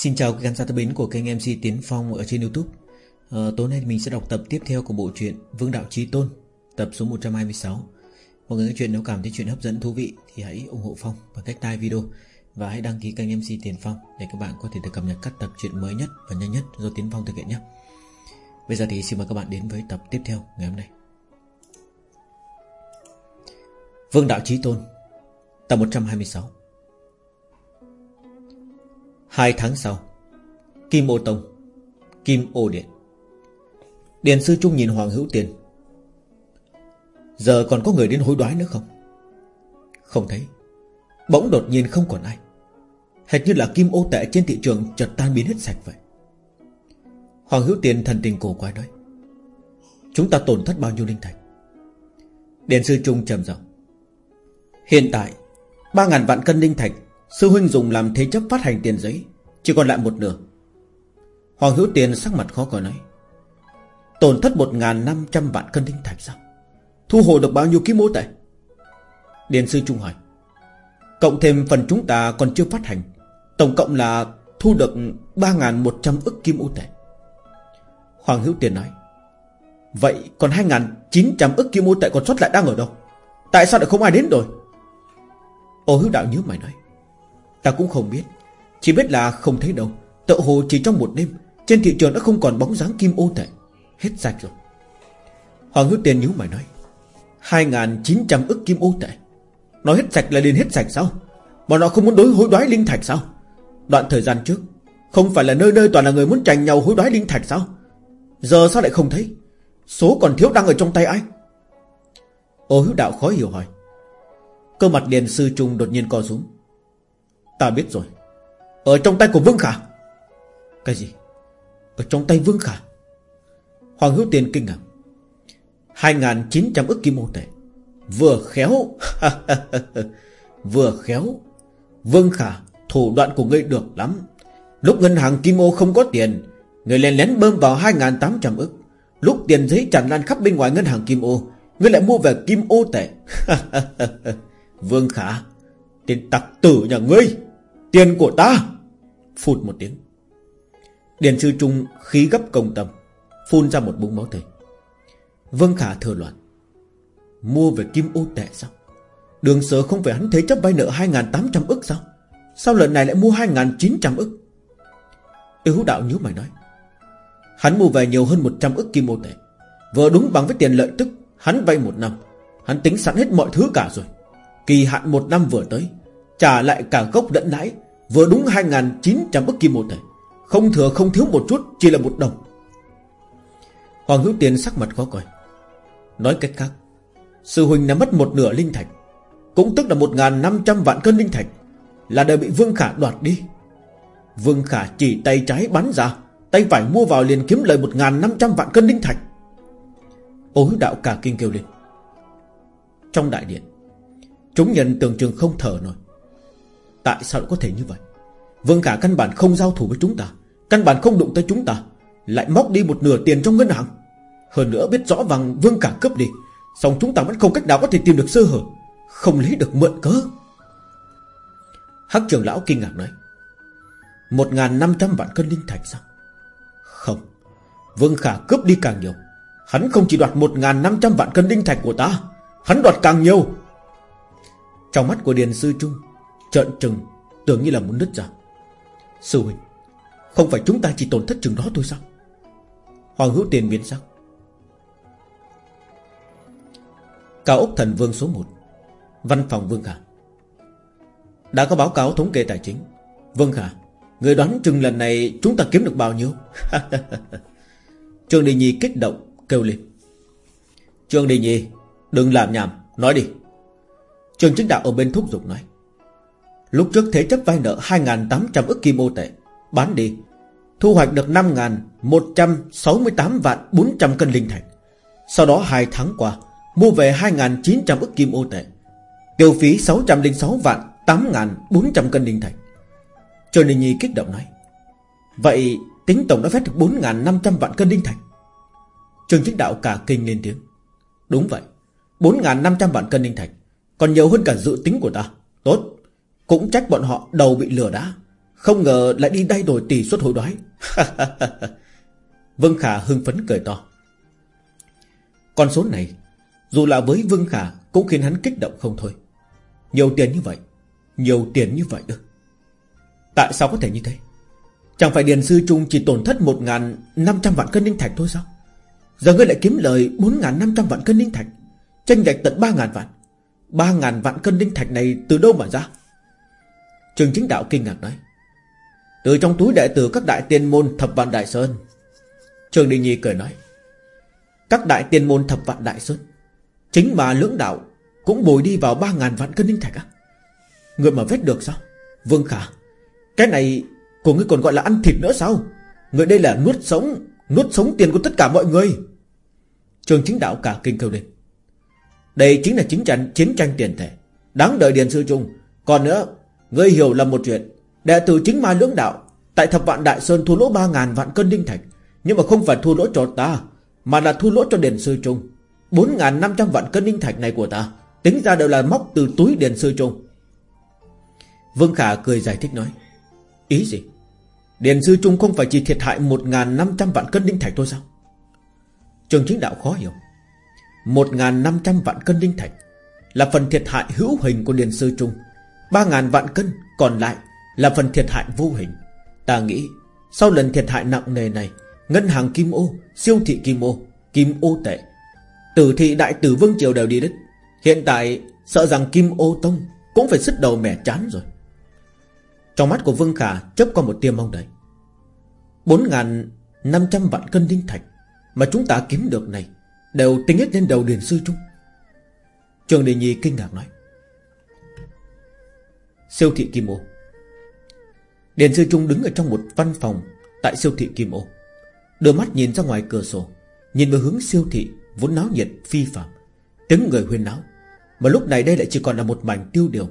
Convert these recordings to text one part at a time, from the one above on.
Xin chào các khán giả thân mến của kênh MC Tiến Phong ở trên YouTube. À, Tối nay mình sẽ đọc tập tiếp theo của bộ truyện Vương Đạo Chí Tôn Tập số 126 Mọi người nghe chuyện nếu cảm thấy chuyện hấp dẫn thú vị Thì hãy ủng hộ Phong bằng cách like video Và hãy đăng ký kênh MC Tiến Phong Để các bạn có thể được cập nhật các tập truyện mới nhất và nhanh nhất do Tiến Phong thực hiện nhé. Bây giờ thì xin mời các bạn đến với tập tiếp theo ngày hôm nay. Vương Đạo Chí Tôn Tập 126 Hai tháng sau, Kim ô tông, Kim ô điện Điền sư Trung nhìn Hoàng Hữu Tiền. Giờ còn có người đến hối đoái nữa không? Không thấy. Bỗng đột nhiên không còn ai. Hệt như là kim ô tệ trên thị trường chợt tan biến hết sạch vậy. Hoàng Hữu Tiền thần tình cổ quái nói, Chúng ta tổn thất bao nhiêu linh thạch? Điền sư Trung trầm giọng, Hiện tại, ba ngàn vạn cân linh thạch Sư huynh dùng làm thế chấp phát hành tiền giấy, Chỉ còn lại một nửa. Hoàng Hữu Tiền sắc mặt khó coi nói, Tổn thất một ngàn năm trăm vạn cân linh thạch sao? Thu hồi được bao nhiêu kim mô tệ? Điền sư Trung hỏi, Cộng thêm phần chúng ta còn chưa phát hành, Tổng cộng là thu được ba ngàn một trăm ức kim ô tệ. Hoàng Hữu Tiền nói, Vậy còn hai ngàn chín trăm ức kim ô tệ còn sót lại đang ở đâu? Tại sao lại không ai đến rồi? Ô hữu đạo nhớ mày nói Ta cũng không biết. Chỉ biết là không thấy đâu. Tự hồ chỉ trong một đêm, Trên thị trường đã không còn bóng dáng kim ô tệ. Hết sạch rồi. Hoàng hữu tiền nhíu mày nói 2.900 ức kim ô tệ. Nói hết sạch là liền hết sạch sao? Bọn họ không muốn đối hối đoái linh thạch sao? Đoạn thời gian trước, Không phải là nơi nơi toàn là người muốn tranh nhau hối đoái linh thạch sao? Giờ sao lại không thấy? Số còn thiếu đang ở trong tay ai? Ô hữu đạo khó hiểu hỏi. Cơ mặt điền sư trung đột nhiên co rúm. Ta biết rồi. Ở trong tay của Vương Khả. Cái gì? Ở trong tay Vương Khả. Hoàng Hữu Tiền kinh ngạc. 2.900 ức kim mô tệ. Vừa khéo. Vừa khéo. Vương Khả, Thủ đoạn của ngươi được lắm. Lúc ngân hàng Kim Ô không có tiền, Người lén lén bơm vào 2.800 ức. Lúc tiền giấy tràn lan khắp bên ngoài ngân hàng Kim Ô, Ngươi lại mua về Kim Ô tệ. Vương Khả Tiền tặc tử nhà ngươi. Tiền của ta! Phụt một tiếng. Điền sư trung khí gấp công tâm, Phun ra một búng máu tươi. Vương Khả thừa loạn. Mua về kim ô tệ sao? Đường sở không phải hắn thế chấp vay nợ 2.800 ức sao? Sao lần này lại mua 2.900 ức? Tiêu hữu đạo nhíu mày nói. Hắn mua về nhiều hơn 100 ức kim ô tệ. Vừa đúng bằng với tiền lợi tức, Hắn vay một năm. Hắn tính sẵn hết mọi thứ cả rồi. Kỳ hạn một năm vừa tới Trả lại cả gốc lẫn lãi, Vừa đúng 2.900 bức kim một thời. Không thừa, không thiếu một chút, Chỉ là một đồng. Hoàng hữu tiền sắc mặt khó coi. Nói cách khác, Sư huynh đã mất một nửa linh thạch, Cũng tức là 1.500 vạn cân linh thạch, Là đều bị Vương Khả đoạt đi. Vương Khả chỉ tay trái bắn ra, Tay phải mua vào liền kiếm lời 1.500 vạn cân linh thạch. Ô hữu đạo cả kinh kêu lên. Trong đại điện, Chúng nhân tưởng trường không thở nổi. Tại sao lại có thể như vậy? Vương Khả căn bản không giao thủ với chúng ta, Căn bản không đụng tới chúng ta, Lại móc đi một nửa tiền trong ngân hàng. Hơn nữa biết rõ vàng Vương Khả cướp đi Xong chúng ta vẫn không cách nào có thể tìm được sơ hở, Không lấy được mượn cớ. Hắc trưởng lão kinh ngạc nói, Một ngàn năm trăm vạn cân linh thạch sao? Không, Vương Khả cướp đi càng nhiều, Hắn không chỉ đoạt một ngàn năm trăm vạn cân linh thạch của ta, Hắn đoạt càng nhiều. Trong mắt của Điền Sư Trung Trợn trừng, Tưởng như là muốn nứt ra. Sư huynh, Không phải chúng ta chỉ tổn thất chừng đó thôi sao? Hoàng hữu tiền biến sắc. Cao ốc thần vương số 1 Văn phòng Vương Khả Đã có báo cáo thống kê tài chính. Vương Khả Người đoán chừng lần này chúng ta kiếm được bao nhiêu? Trương Đình Nhi kích động Kêu lên. Trương Đình Nhi, Đừng làm nhảm, Nói đi. Trương Chính Đạo ở bên thúc giục nói. Lúc trước thế chấp vay nợ 2.800 ức kim ô tệ, Bán đi. Thu hoạch được 5.168 vạn 400 cân linh thạch. Sau đó 2 tháng qua, Mua về 2.900 ức kim ô tệ, Tiêu phí 606 vạn 8.400 cân linh thạch. Trần Ninh Nhi kích động nói, Vậy tính tổng đã phép được 4.500 vạn cân linh thạch. Trường Chính Đạo cả kinh lên tiếng, Đúng vậy 4.500 vạn cân linh thạch, Còn nhiều hơn cả dự tính của ta. Tốt cũng trách bọn họ đầu bị lừa đá. Không ngờ lại đi đay đổi tỷ suất hối đoái. Vương Khả hưng phấn cười to. Con số này, Dù là với Vương Khả Cũng khiến hắn kích động không thôi. Nhiều tiền như vậy, Nhiều tiền như vậy ư? Tại sao có thể như thế? Chẳng phải Điền Sư Trung chỉ tổn thất 1.500 vạn cân ninh thạch thôi sao? Giờ ngươi lại kiếm lời 4.500 vạn cân ninh thạch, Tranh lệch tận 3.000 vạn. 3.000 vạn cân ninh thạch này từ đâu mà ra? Trường chính đạo kinh ngạc nói. Từ trong túi đệ tử các đại tiên môn thập vạn đại sơn Trường Đình Nhi cười nói Các đại tiên môn thập vạn đại sơn Chính mà lưỡng đạo Cũng bồi đi vào ba ngàn vạn cân linh thạch á Người mà vết được sao? Vương Khả Cái này của ngươi còn gọi là ăn thịt nữa sao? Người đây là nuốt sống Nuốt sống tiền của tất cả mọi người. Trường chính đạo cả kinh kêu lên. Đây chính là chính tranh, chiến tranh tiền thể. Đáng đợi Điền Sư Trung. Còn nữa Ngươi hiểu là một chuyện. Đệ tử chính ma lưỡng đạo, Tại thập vạn Đại Sơn thua lỗ ba ngàn vạn cân đinh thạch. Nhưng mà không phải thua lỗ cho ta, Mà là thua lỗ cho đền Sư Trung. Bốn ngàn năm trăm vạn cân đinh thạch này của ta, Tính ra đều là móc từ túi đền Sư Trung. Vương Khả cười giải thích nói, Ý gì? Điền Sư Trung không phải chỉ thiệt hại 1.500 vạn cân đinh thạch thôi sao? Trường chính đạo khó hiểu. 1.500 vạn cân đinh thạch Là phần thiệt hại hữu hình của Điền Sư Trung ba ngàn vạn cân còn lại Là phần thiệt hại vô hình. Ta nghĩ sau lần thiệt hại nặng nề này Ngân hàng Kim Ô, siêu thị Kim Ô Kim Ô tệ Tử thị đại tử Vương Triều đều đi đứt. Hiện tại sợ rằng Kim Ô Tông Cũng phải sứt đầu mẻ chán rồi. Trong mắt của Vương Khả chớp qua một tia mong đợi. 4.500 vạn cân đinh thạch Mà chúng ta kiếm được này Đều tính hết lên đầu Điền Sư Trung. Trường Đề Nhi kinh ngạc nói. Siêu thị Kim Ô. Điền Sư Trung đứng ở trong một văn phòng Tại siêu thị Kim Ô. Đưa mắt nhìn ra ngoài cửa sổ, Nhìn về hướng siêu thị vốn náo nhiệt, phi phạm. Tiếng người huyên náo. Mà lúc này đây lại chỉ còn là một mảnh tiêu điều.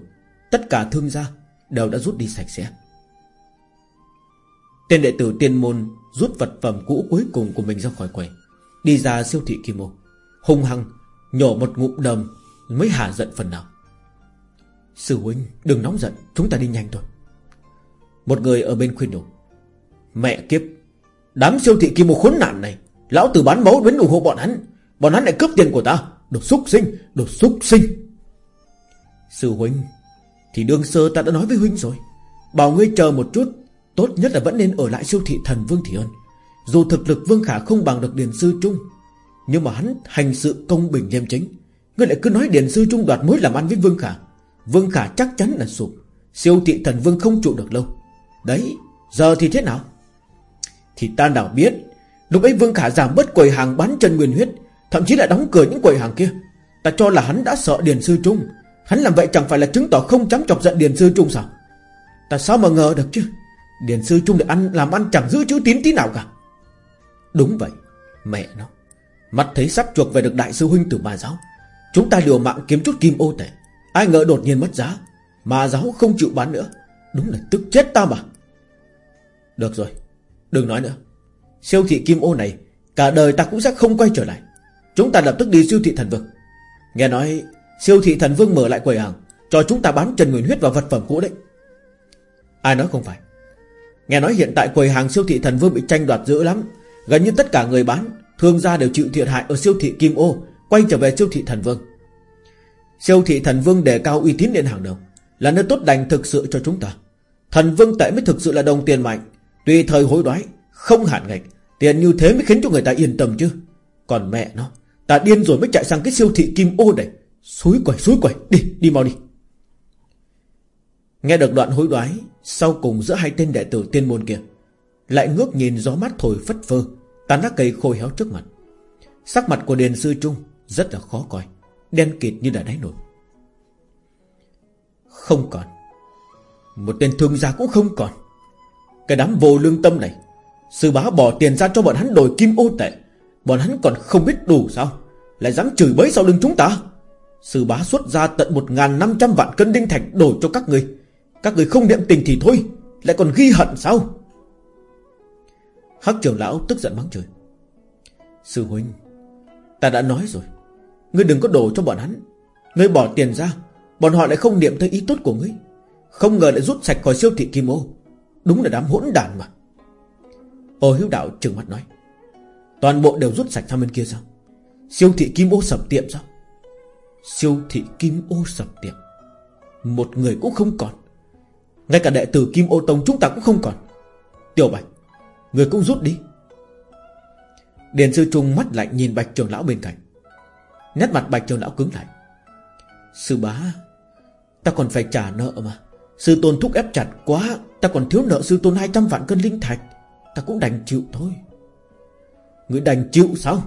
Tất cả thương gia đều đã rút đi sạch sẽ. Tên đệ tử tiên môn Rút vật phẩm cũ cuối cùng của mình ra khỏi quầy, Đi ra siêu thị Kim Ô. Hung hăng Nhổ một ngụm đầm, Mới hạ giận phần nào. Sư huynh, đừng nóng giận, Chúng ta đi nhanh thôi. Một người ở bên khuyên nhủ, Mẹ kiếp, Đám siêu thị kia một khốn nạn này, Lão tử bán máu đến ủng hộ bọn hắn Bọn hắn lại cướp tiền của ta Đồ xúc sinh Đồ xúc sinh. Sư huynh, Thì đương sơ ta đã nói với huynh rồi, Bảo ngươi chờ một chút, Tốt nhất là vẫn nên ở lại siêu thị thần Vương Thị Ân Dù thực lực Vương Khả không bằng được Điền Sư Trung, Nhưng mà hắn hành sự công bình liêm chính, Ngươi lại cứ nói Điền Sư Trung đoạt mối làm ăn với Vương Khả Vương Khả chắc chắn là sụp. Siêu thị thần Vương không trụ được lâu. Đấy, giờ thì thế nào? Thì ta nào biết, Lúc ấy Vương Khả giảm bớt quầy hàng bán chân nguyên huyết, Thậm chí là đóng cửa những quầy hàng kia. Ta cho là hắn đã sợ Điền Sư Trung. Hắn làm vậy chẳng phải là chứng tỏ không chấm chọc giận Điền Sư Trung sao? Ta sao mà ngờ được chứ? Điền sư Trung để ăn, làm ăn chẳng giữ chữ tín tí nào cả. Đúng vậy, Mẹ nó. Mắt thấy sắp chuộc về được đại sư huynh từ bà giáo. Chúng ta liều mạng kiếm chút kim ô tệ. Ai ngờ đột nhiên mất giá, Mà giáo không chịu bán nữa. Đúng là tức chết ta mà. Được rồi, Đừng nói nữa. Siêu thị kim ô này, Cả đời ta cũng sẽ không quay trở lại. Chúng ta lập tức đi siêu thị thần vương. Nghe nói, siêu thị thần vương mở lại quầy hàng, Cho chúng ta bán trần nguyên huyết và vật phẩm cũ đấy. Ai nói không phải? Nghe nói hiện tại quầy hàng siêu thị thần vương bị tranh đoạt dữ lắm. Gần như tất cả người bán, Thương gia đều chịu thiệt hại ở siêu thị Kim Ô, Quay trở về siêu thị thần vương. Siêu thị thần vương đề cao uy tín lên hàng đầu, Là nơi tốt đành thực sự cho chúng ta. Thần vương tệ mới thực sự là đồng tiền mạnh. Tùy thời hối đoái, Không hạn ngạch, Tiền như thế mới khiến cho người ta yên tâm chứ. Còn mẹ nó, Ta điên rồi mới chạy sang cái siêu thị Kim Ô này. Xúi quẩy xúi quẩy, Đi đi mau đi. Nghe được đoạn hối đoái, Sau cùng giữa hai tên đệ tử tiên môn kia, Lại ngước nhìn gió mát thổi phất phơ tán lá cây khôi héo trước mặt. Sắc mặt của Điền Sư Trung Rất là khó coi. Đen kịt như là đáy nổi Không còn. Một tên thương gia cũng không còn. Cái đám vô lương tâm này, Sư bá bỏ tiền ra cho bọn hắn đổi kim ô tệ. Bọn hắn còn không biết đủ sao, Lại dám chửi bới sau lưng chúng ta. Sư bá xuất ra tận 1.500 vạn cân đinh thạch đổi cho các người. Các người không niệm tình thì thôi, Lại còn ghi hận sao? Hắc trưởng lão tức giận mắng trời. Sư huynh, Ta đã nói rồi. Ngươi đừng có đổ cho bọn hắn. Ngươi bỏ tiền ra, Bọn họ lại không niệm tới ý tốt của ngươi. Không ngờ lại rút sạch khỏi siêu thị Kim Ô. Đúng là đám hỗn đàn mà. Ô hiếu đạo trừng mắt nói. Toàn bộ đều rút sạch sang bên kia sao? Siêu thị kim ô sập tiệm sao? Siêu thị kim ô sập tiệm. Một người cũng không còn. Ngay cả đệ tử kim ô tông chúng ta cũng không còn. Tiểu bạch, Người cũng rút đi. Điền sư trung mắt lạnh nhìn bạch trường lão bên cạnh. Nét mặt bạch trường lão cứng lại. Sư bá, Ta còn phải trả nợ mà. Sư tôn thúc ép chặt quá, Ta còn thiếu nợ sư tôn 200 vạn cân linh thạch. Ta cũng đành chịu thôi. Ngươi đành chịu sao?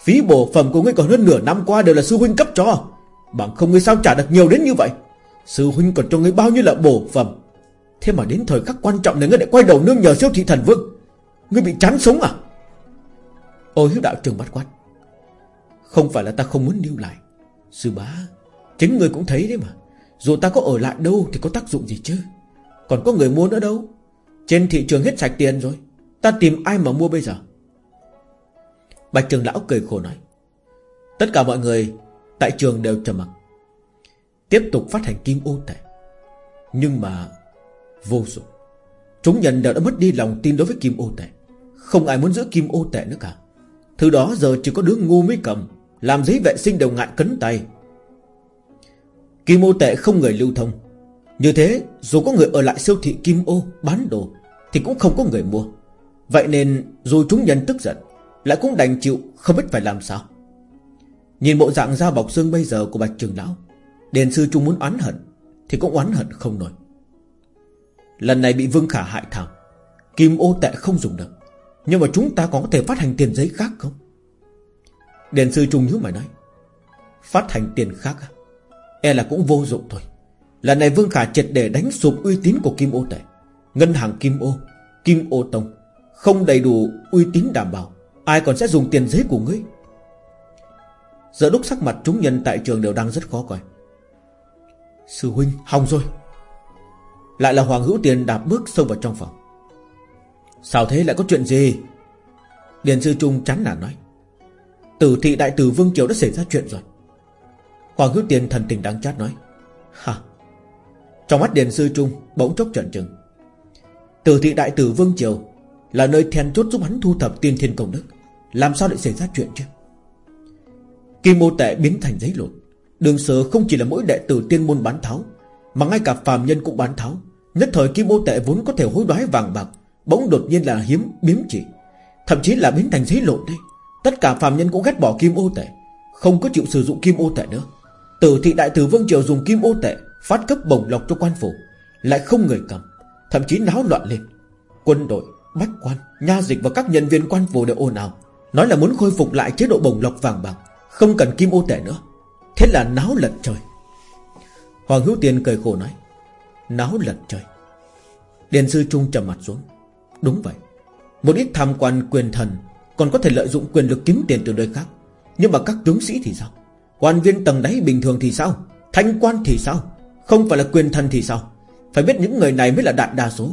Phí bổ phẩm của ngươi còn hơn nửa năm qua Đều là sư huynh cấp cho. Bằng không ngươi sao trả được nhiều đến như vậy? Sư huynh còn cho ngươi bao nhiêu là bổ phẩm? Thế mà đến thời khắc quan trọng này Ngươi lại quay đầu nương nhờ siêu thị thần vương. Ngươi bị chán sống à? Ô hiếu đạo trường bắt quát. Không phải là ta không muốn lưu lại. Sư bá, Chính người cũng thấy đấy mà. Dù ta có ở lại đâu thì có tác dụng gì chứ? Còn có người mua nữa đâu? Trên thị trường hết sạch tiền rồi. Ta tìm ai mà mua bây giờ? Bạch trường lão cười khổ nói. Tất cả mọi người Tại trường đều trầm mặc. Tiếp tục phát hành kim ô tệ. Nhưng mà Vô dụng. Chúng nhân đều đã mất đi lòng tin đối với kim ô tệ. Không ai muốn giữ kim ô tệ nữa cả. Thứ đó giờ chỉ có đứa ngu mới cầm. Làm giấy vệ sinh đều ngại cấn tay. Kim ô tệ không người lưu thông. Như thế, dù có người ở lại siêu thị kim ô Bán đồ, Thì cũng không có người mua. Vậy nên, dù chúng nhân tức giận, Lại cũng đành chịu không biết phải làm sao. Nhìn bộ dạng da bọc xương bây giờ của Bạch Trường Lão Đền sư chúng muốn oán hận, Thì cũng oán hận không nổi. Lần này bị Vương Khả hại thảm, Kim ô tệ không dùng được. Nhưng mà chúng ta có thể phát hành tiền giấy khác không? Đền sư trung nhíu mày nói, Phát hành tiền khác à E là cũng vô dụng thôi. Lần này Vương Khả triệt để đánh sụp uy tín của Kim ô tệ Ngân hàng Kim ô Kim ô tông, Không đầy đủ uy tín đảm bảo. Ai còn sẽ dùng tiền giấy của ngươi? Giờ đúc sắc mặt chúng nhân tại trường đều đang rất khó coi. Sư huynh, hỏng rồi. Lại là Hoàng Hữu Tiền đạp bước sâu vào trong phòng. Sao thế, lại có chuyện gì? Điền sư Trung chán nản nói. Tử thị đại tử Vương Triều đã xảy ra chuyện rồi. Hoàng Hữu Tiền thần tình đáng chát nói Hả Trong mắt Điền sư Trung bỗng chốc trận trừng. Tử thị đại tử Vương Triều Là nơi then chốt giúp hắn thu thập tiên thiên công đức, Làm sao lại xảy ra chuyện chứ? Kim mô tệ biến thành giấy lộn Đường sở không chỉ là mỗi đệ tử tiên môn bán tháo, Mà ngay cả phàm nhân cũng bán tháo. Nhất thời kim mô tệ vốn có thể hối đoái vàng bạc, Bỗng đột nhiên là hiếm, biếm chỉ, Thậm chí là biến thành giấy lộn đây. Tất cả phàm nhân cũng ghét bỏ kim ô tệ Không có chịu sử dụng kim ô tệ nữa. Tử thị đại tử Vương Triều dùng kim ô tệ Phát cấp bổng lộc cho quan phủ Lại không người cầm Thậm chí náo loạn lên. Quân đội, bách quan, nha dịch và các nhân viên quan phủ đều ồn ào Nói là muốn khôi phục lại chế độ bổng lộc vàng bạc Không cần kim ô tệ nữa. Thế là náo lật trời. Hoàng Hữu Tiên cười khổ nói Náo lật trời. Điền sư Trung trầm mặt xuống Đúng vậy Một ít tham quan quyền thần còn có thể lợi dụng quyền lực kiếm tiền từ nơi khác. Nhưng mà các tướng sĩ thì sao? Quan viên tầng đáy bình thường thì sao? Thanh quan thì sao? Không phải là quyền thần thì sao? Phải biết những người này mới là đại đa số.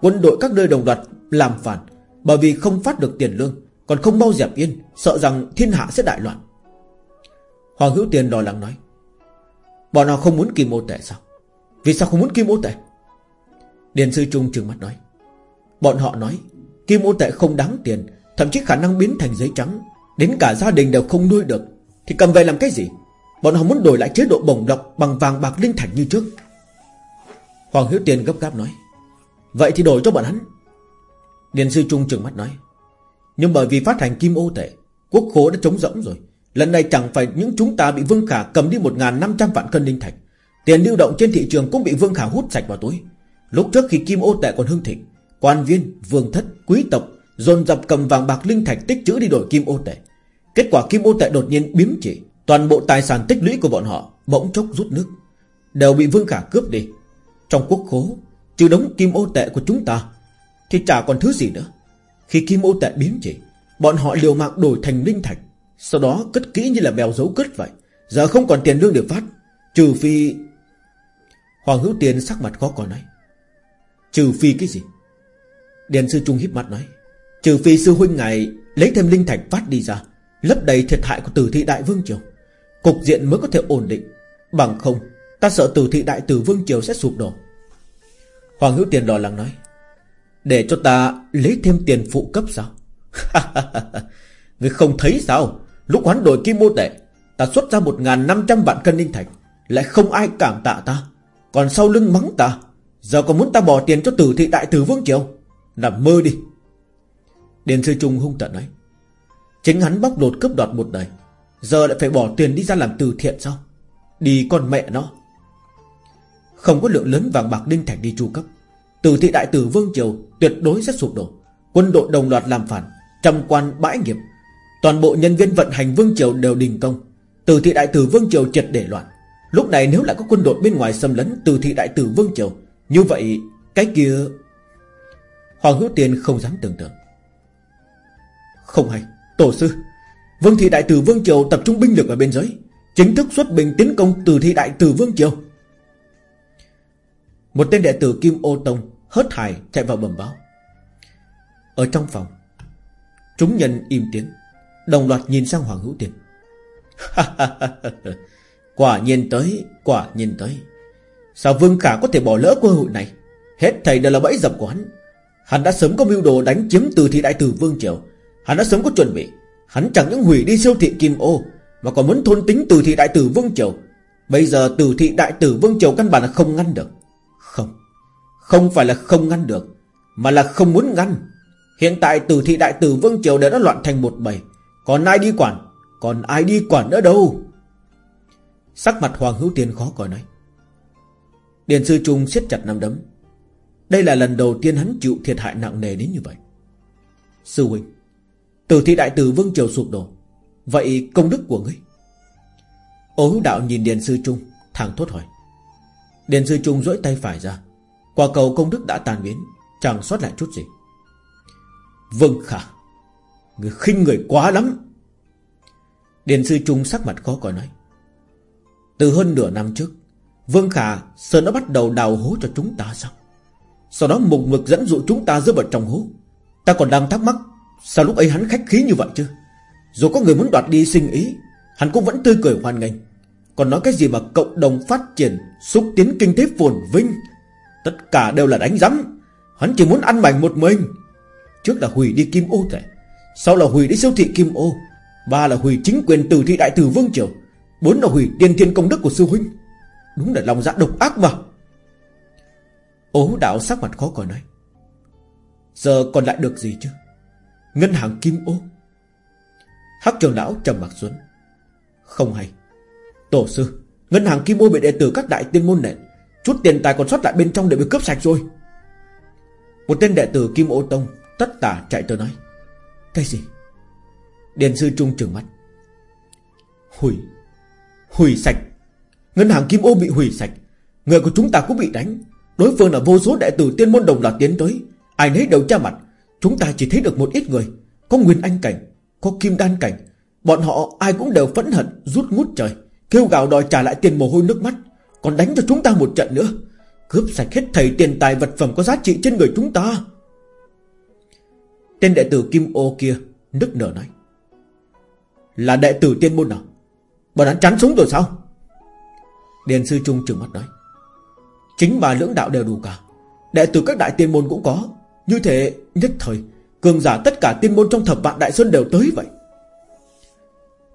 Quân đội các nơi đồng loạt làm phản, Bởi vì không phát được tiền lương, Còn không bao dẹp yên, Sợ rằng thiên hạ sẽ đại loạn. Hoàng Hữu Tiền lo lắng nói, Bọn họ không muốn kim ô tệ sao? Vì sao không muốn kim ô tệ Điền sư Trung trừng mắt nói, Bọn họ nói, Kim ô tệ không đáng tiền Thậm chí khả năng biến thành giấy trắng. Đến cả gia đình đều không nuôi được. Thì cầm về làm cái gì? Bọn họ muốn đổi lại chế độ bổng độc Bằng vàng bạc linh thạch như trước. Hoàng Hiếu Tiền gấp gáp nói Vậy thì đổi cho bọn hắn. Điền sư Trung trừng mắt nói Nhưng bởi vì phát hành kim ô tệ Quốc khố đã trống rỗng rồi. Lần này chẳng phải những chúng ta bị Vương Khả cầm đi 1.500 vạn cân linh thạch. Tiền lưu động trên thị trường cũng bị Vương Khả hút sạch vào túi. Lúc trước khi kim ô tệ còn hưng thịnh Quan viên, vương thất, quý tộc dồn dập cầm vàng bạc linh thạch tích trữ đi đổi kim ô tệ. Kết quả kim ô tệ đột nhiên biếm chỉ. Toàn bộ tài sản tích lũy của bọn họ Bỗng chốc rút nước. Đều bị Vương Khả cướp đi. Trong quốc khố, Trừ đống kim ô tệ của chúng ta, Thì chả còn thứ gì nữa. Khi kim ô tệ biến chỉ, Bọn họ liều mạng đổi thành linh thạch. Sau đó cất kỹ như là bèo dấu cất vậy. Giờ không còn tiền lương để phát, Trừ phi Hoàng hữu tiền sắc mặt khó còn nói. Trừ phi cái gì? Điền sư Trung híp mắt nói. Trừ phi sư huynh ngài lấy thêm linh thạch phát đi ra, Lấp đầy thiệt hại của tử thị đại vương triều. Cục diện mới có thể ổn định. Bằng không, Ta sợ tử thị đại tử vương triều sẽ sụp đổ. Hoàng hữu tiền lo lắng nói, Để cho ta lấy thêm tiền phụ cấp sao? Người không thấy sao? Lúc hoán đổi kim mô tệ, Ta xuất ra 1.500 vạn cân linh thạch, Lại không ai cảm tạ ta. Còn sau lưng mắng ta, Giờ còn muốn ta bỏ tiền cho tử thị đại tử Vương Triều? Nằm mơ đi. Điền sư Trung hung tận nói, Chính hắn bóc lột cướp đoạt một đời, Giờ lại phải bỏ tiền đi ra làm từ thiện sao? Đi con mẹ nó. Không có lượng lớn vàng bạc đinh thạch đi chu cấp, từ thị đại tử Vương Triều Tuyệt đối sẽ sụp đổ, Quân đội đồng loạt làm phản, Trăm quan bãi nghiệp. Toàn bộ nhân viên vận hành Vương Triều đều đình công, từ thị đại tử Vương Triều triệt để loạn. Lúc này nếu lại có quân đội bên ngoài xâm lấn từ thị đại tử Vương Triều, Như vậy cái kia Hoàng Hữu Tiên không dám tưởng tượng. Không hay. Tổ sư. Vương thị đại tử Vương Triều tập trung binh lực ở bên giới Chính thức xuất binh tiến công từ thị đại tử Vương Triều. Một tên đệ tử Kim Ô Tông Hớt hải chạy vào bẩm báo. Ở trong phòng, Chúng nhân im tiếng, Đồng loạt nhìn sang Hoàng Hữu Tiên Quả nhiên tới, Quả nhiên tới. Sao Vương Khả có thể bỏ lỡ cơ hội này? Hết thầy đều là bẫy dập của hắn. Hắn đã sớm có mưu đồ đánh chiếm từ thị đại tử Vương Triều. Hắn đã sớm có chuẩn bị. Hắn chẳng những hủy đi siêu thị Kim Ô, Mà còn muốn thôn tính từ thị đại tử Vương Triều. Bây giờ từ thị đại tử Vương Triều căn bản là không ngăn được. Không. Không phải là không ngăn được, Mà là không muốn ngăn. Hiện tại từ thị đại tử Vương Triều đã loạn thành một bầy. Còn ai đi quản? Còn ai đi quản nữa đâu? Sắc mặt Hoàng Hữu Tiên khó coi nói. Điền sư Trung siết chặt nắm đấm. Đây là lần đầu tiên hắn chịu thiệt hại nặng nề đến như vậy. Sư huynh Tử thị đại tử Vương Triều sụp đổ. Vậy công đức của ngươi? Ô hữu đạo nhìn Điền sư Trung, Thẳng thốt hỏi. Điền sư Trung duỗi tay phải ra. Quả cầu công đức đã tàn biến, Chẳng sót lại chút gì. Vương Khả Người khinh người quá lắm. Điền sư Trung sắc mặt khó coi nói. Từ hơn nửa năm trước, Vương Khả Sơn đã bắt đầu đào hố cho chúng ta sao? Sau đó một mực dẫn dụ chúng ta rơi vào trong hố. Ta còn đang thắc mắc Sao lúc ấy hắn khách khí như vậy chứ? Dù có người muốn đoạt đi sinh ý Hắn cũng vẫn tươi cười hoan nghênh. Còn nói cái gì mà cộng đồng phát triển Xúc tiến kinh tế phồn vinh Tất cả đều là đánh rắm. Hắn chỉ muốn ăn mảnh một mình. Trước là hủy đi kim ô thể, Sau là hủy đi siêu thị kim ô Ba là hủy chính quyền tử thị đại tử Vương Triều Bốn là hủy tiên thiên công đức của sư huynh. Đúng là lòng dạ độc ác mà. Ố đạo sắc mặt khó coi nói Giờ còn lại được gì chứ? Ngân hàng kim ô. Hắc trường lão trầm mặt xuống. Không hay. Tổ sư, Ngân hàng kim ô bị đệ tử các đại tiên môn nện. Chút tiền tài còn sót lại bên trong để bị cướp sạch rồi. Một tên đệ tử kim ô tông Tất tả chạy tới nói. Cái gì? Điền sư trung trừng mắt. Hủy. Hủy sạch. Ngân hàng kim ô bị hủy sạch. Người của chúng ta cũng bị đánh. Đối phương là vô số đệ tử tiên môn đồng loạt tiến tới. Ai nấy đều tra mặt. Chúng ta chỉ thấy được một ít người. Có nguyên anh cảnh, Có kim đan cảnh. Bọn họ ai cũng đều phẫn hận, Rút ngút trời, Kêu gào đòi trả lại tiền mồ hôi nước mắt. Còn đánh cho chúng ta một trận nữa. Cướp sạch hết thầy tiền tài vật phẩm có giá trị trên người chúng ta. Tên đệ tử Kim Ô kia Nức nở nói. Là đệ tử tiên môn nào Bọn hắn chắn súng rồi sao? Điền sư Trung trừng mắt nói. Chính và lưỡng đạo đều đủ cả. Đệ tử các đại tiên môn cũng có. Như thế, nhất thời, Cường giả tất cả tiên môn trong thập vạn đại sơn đều tới vậy.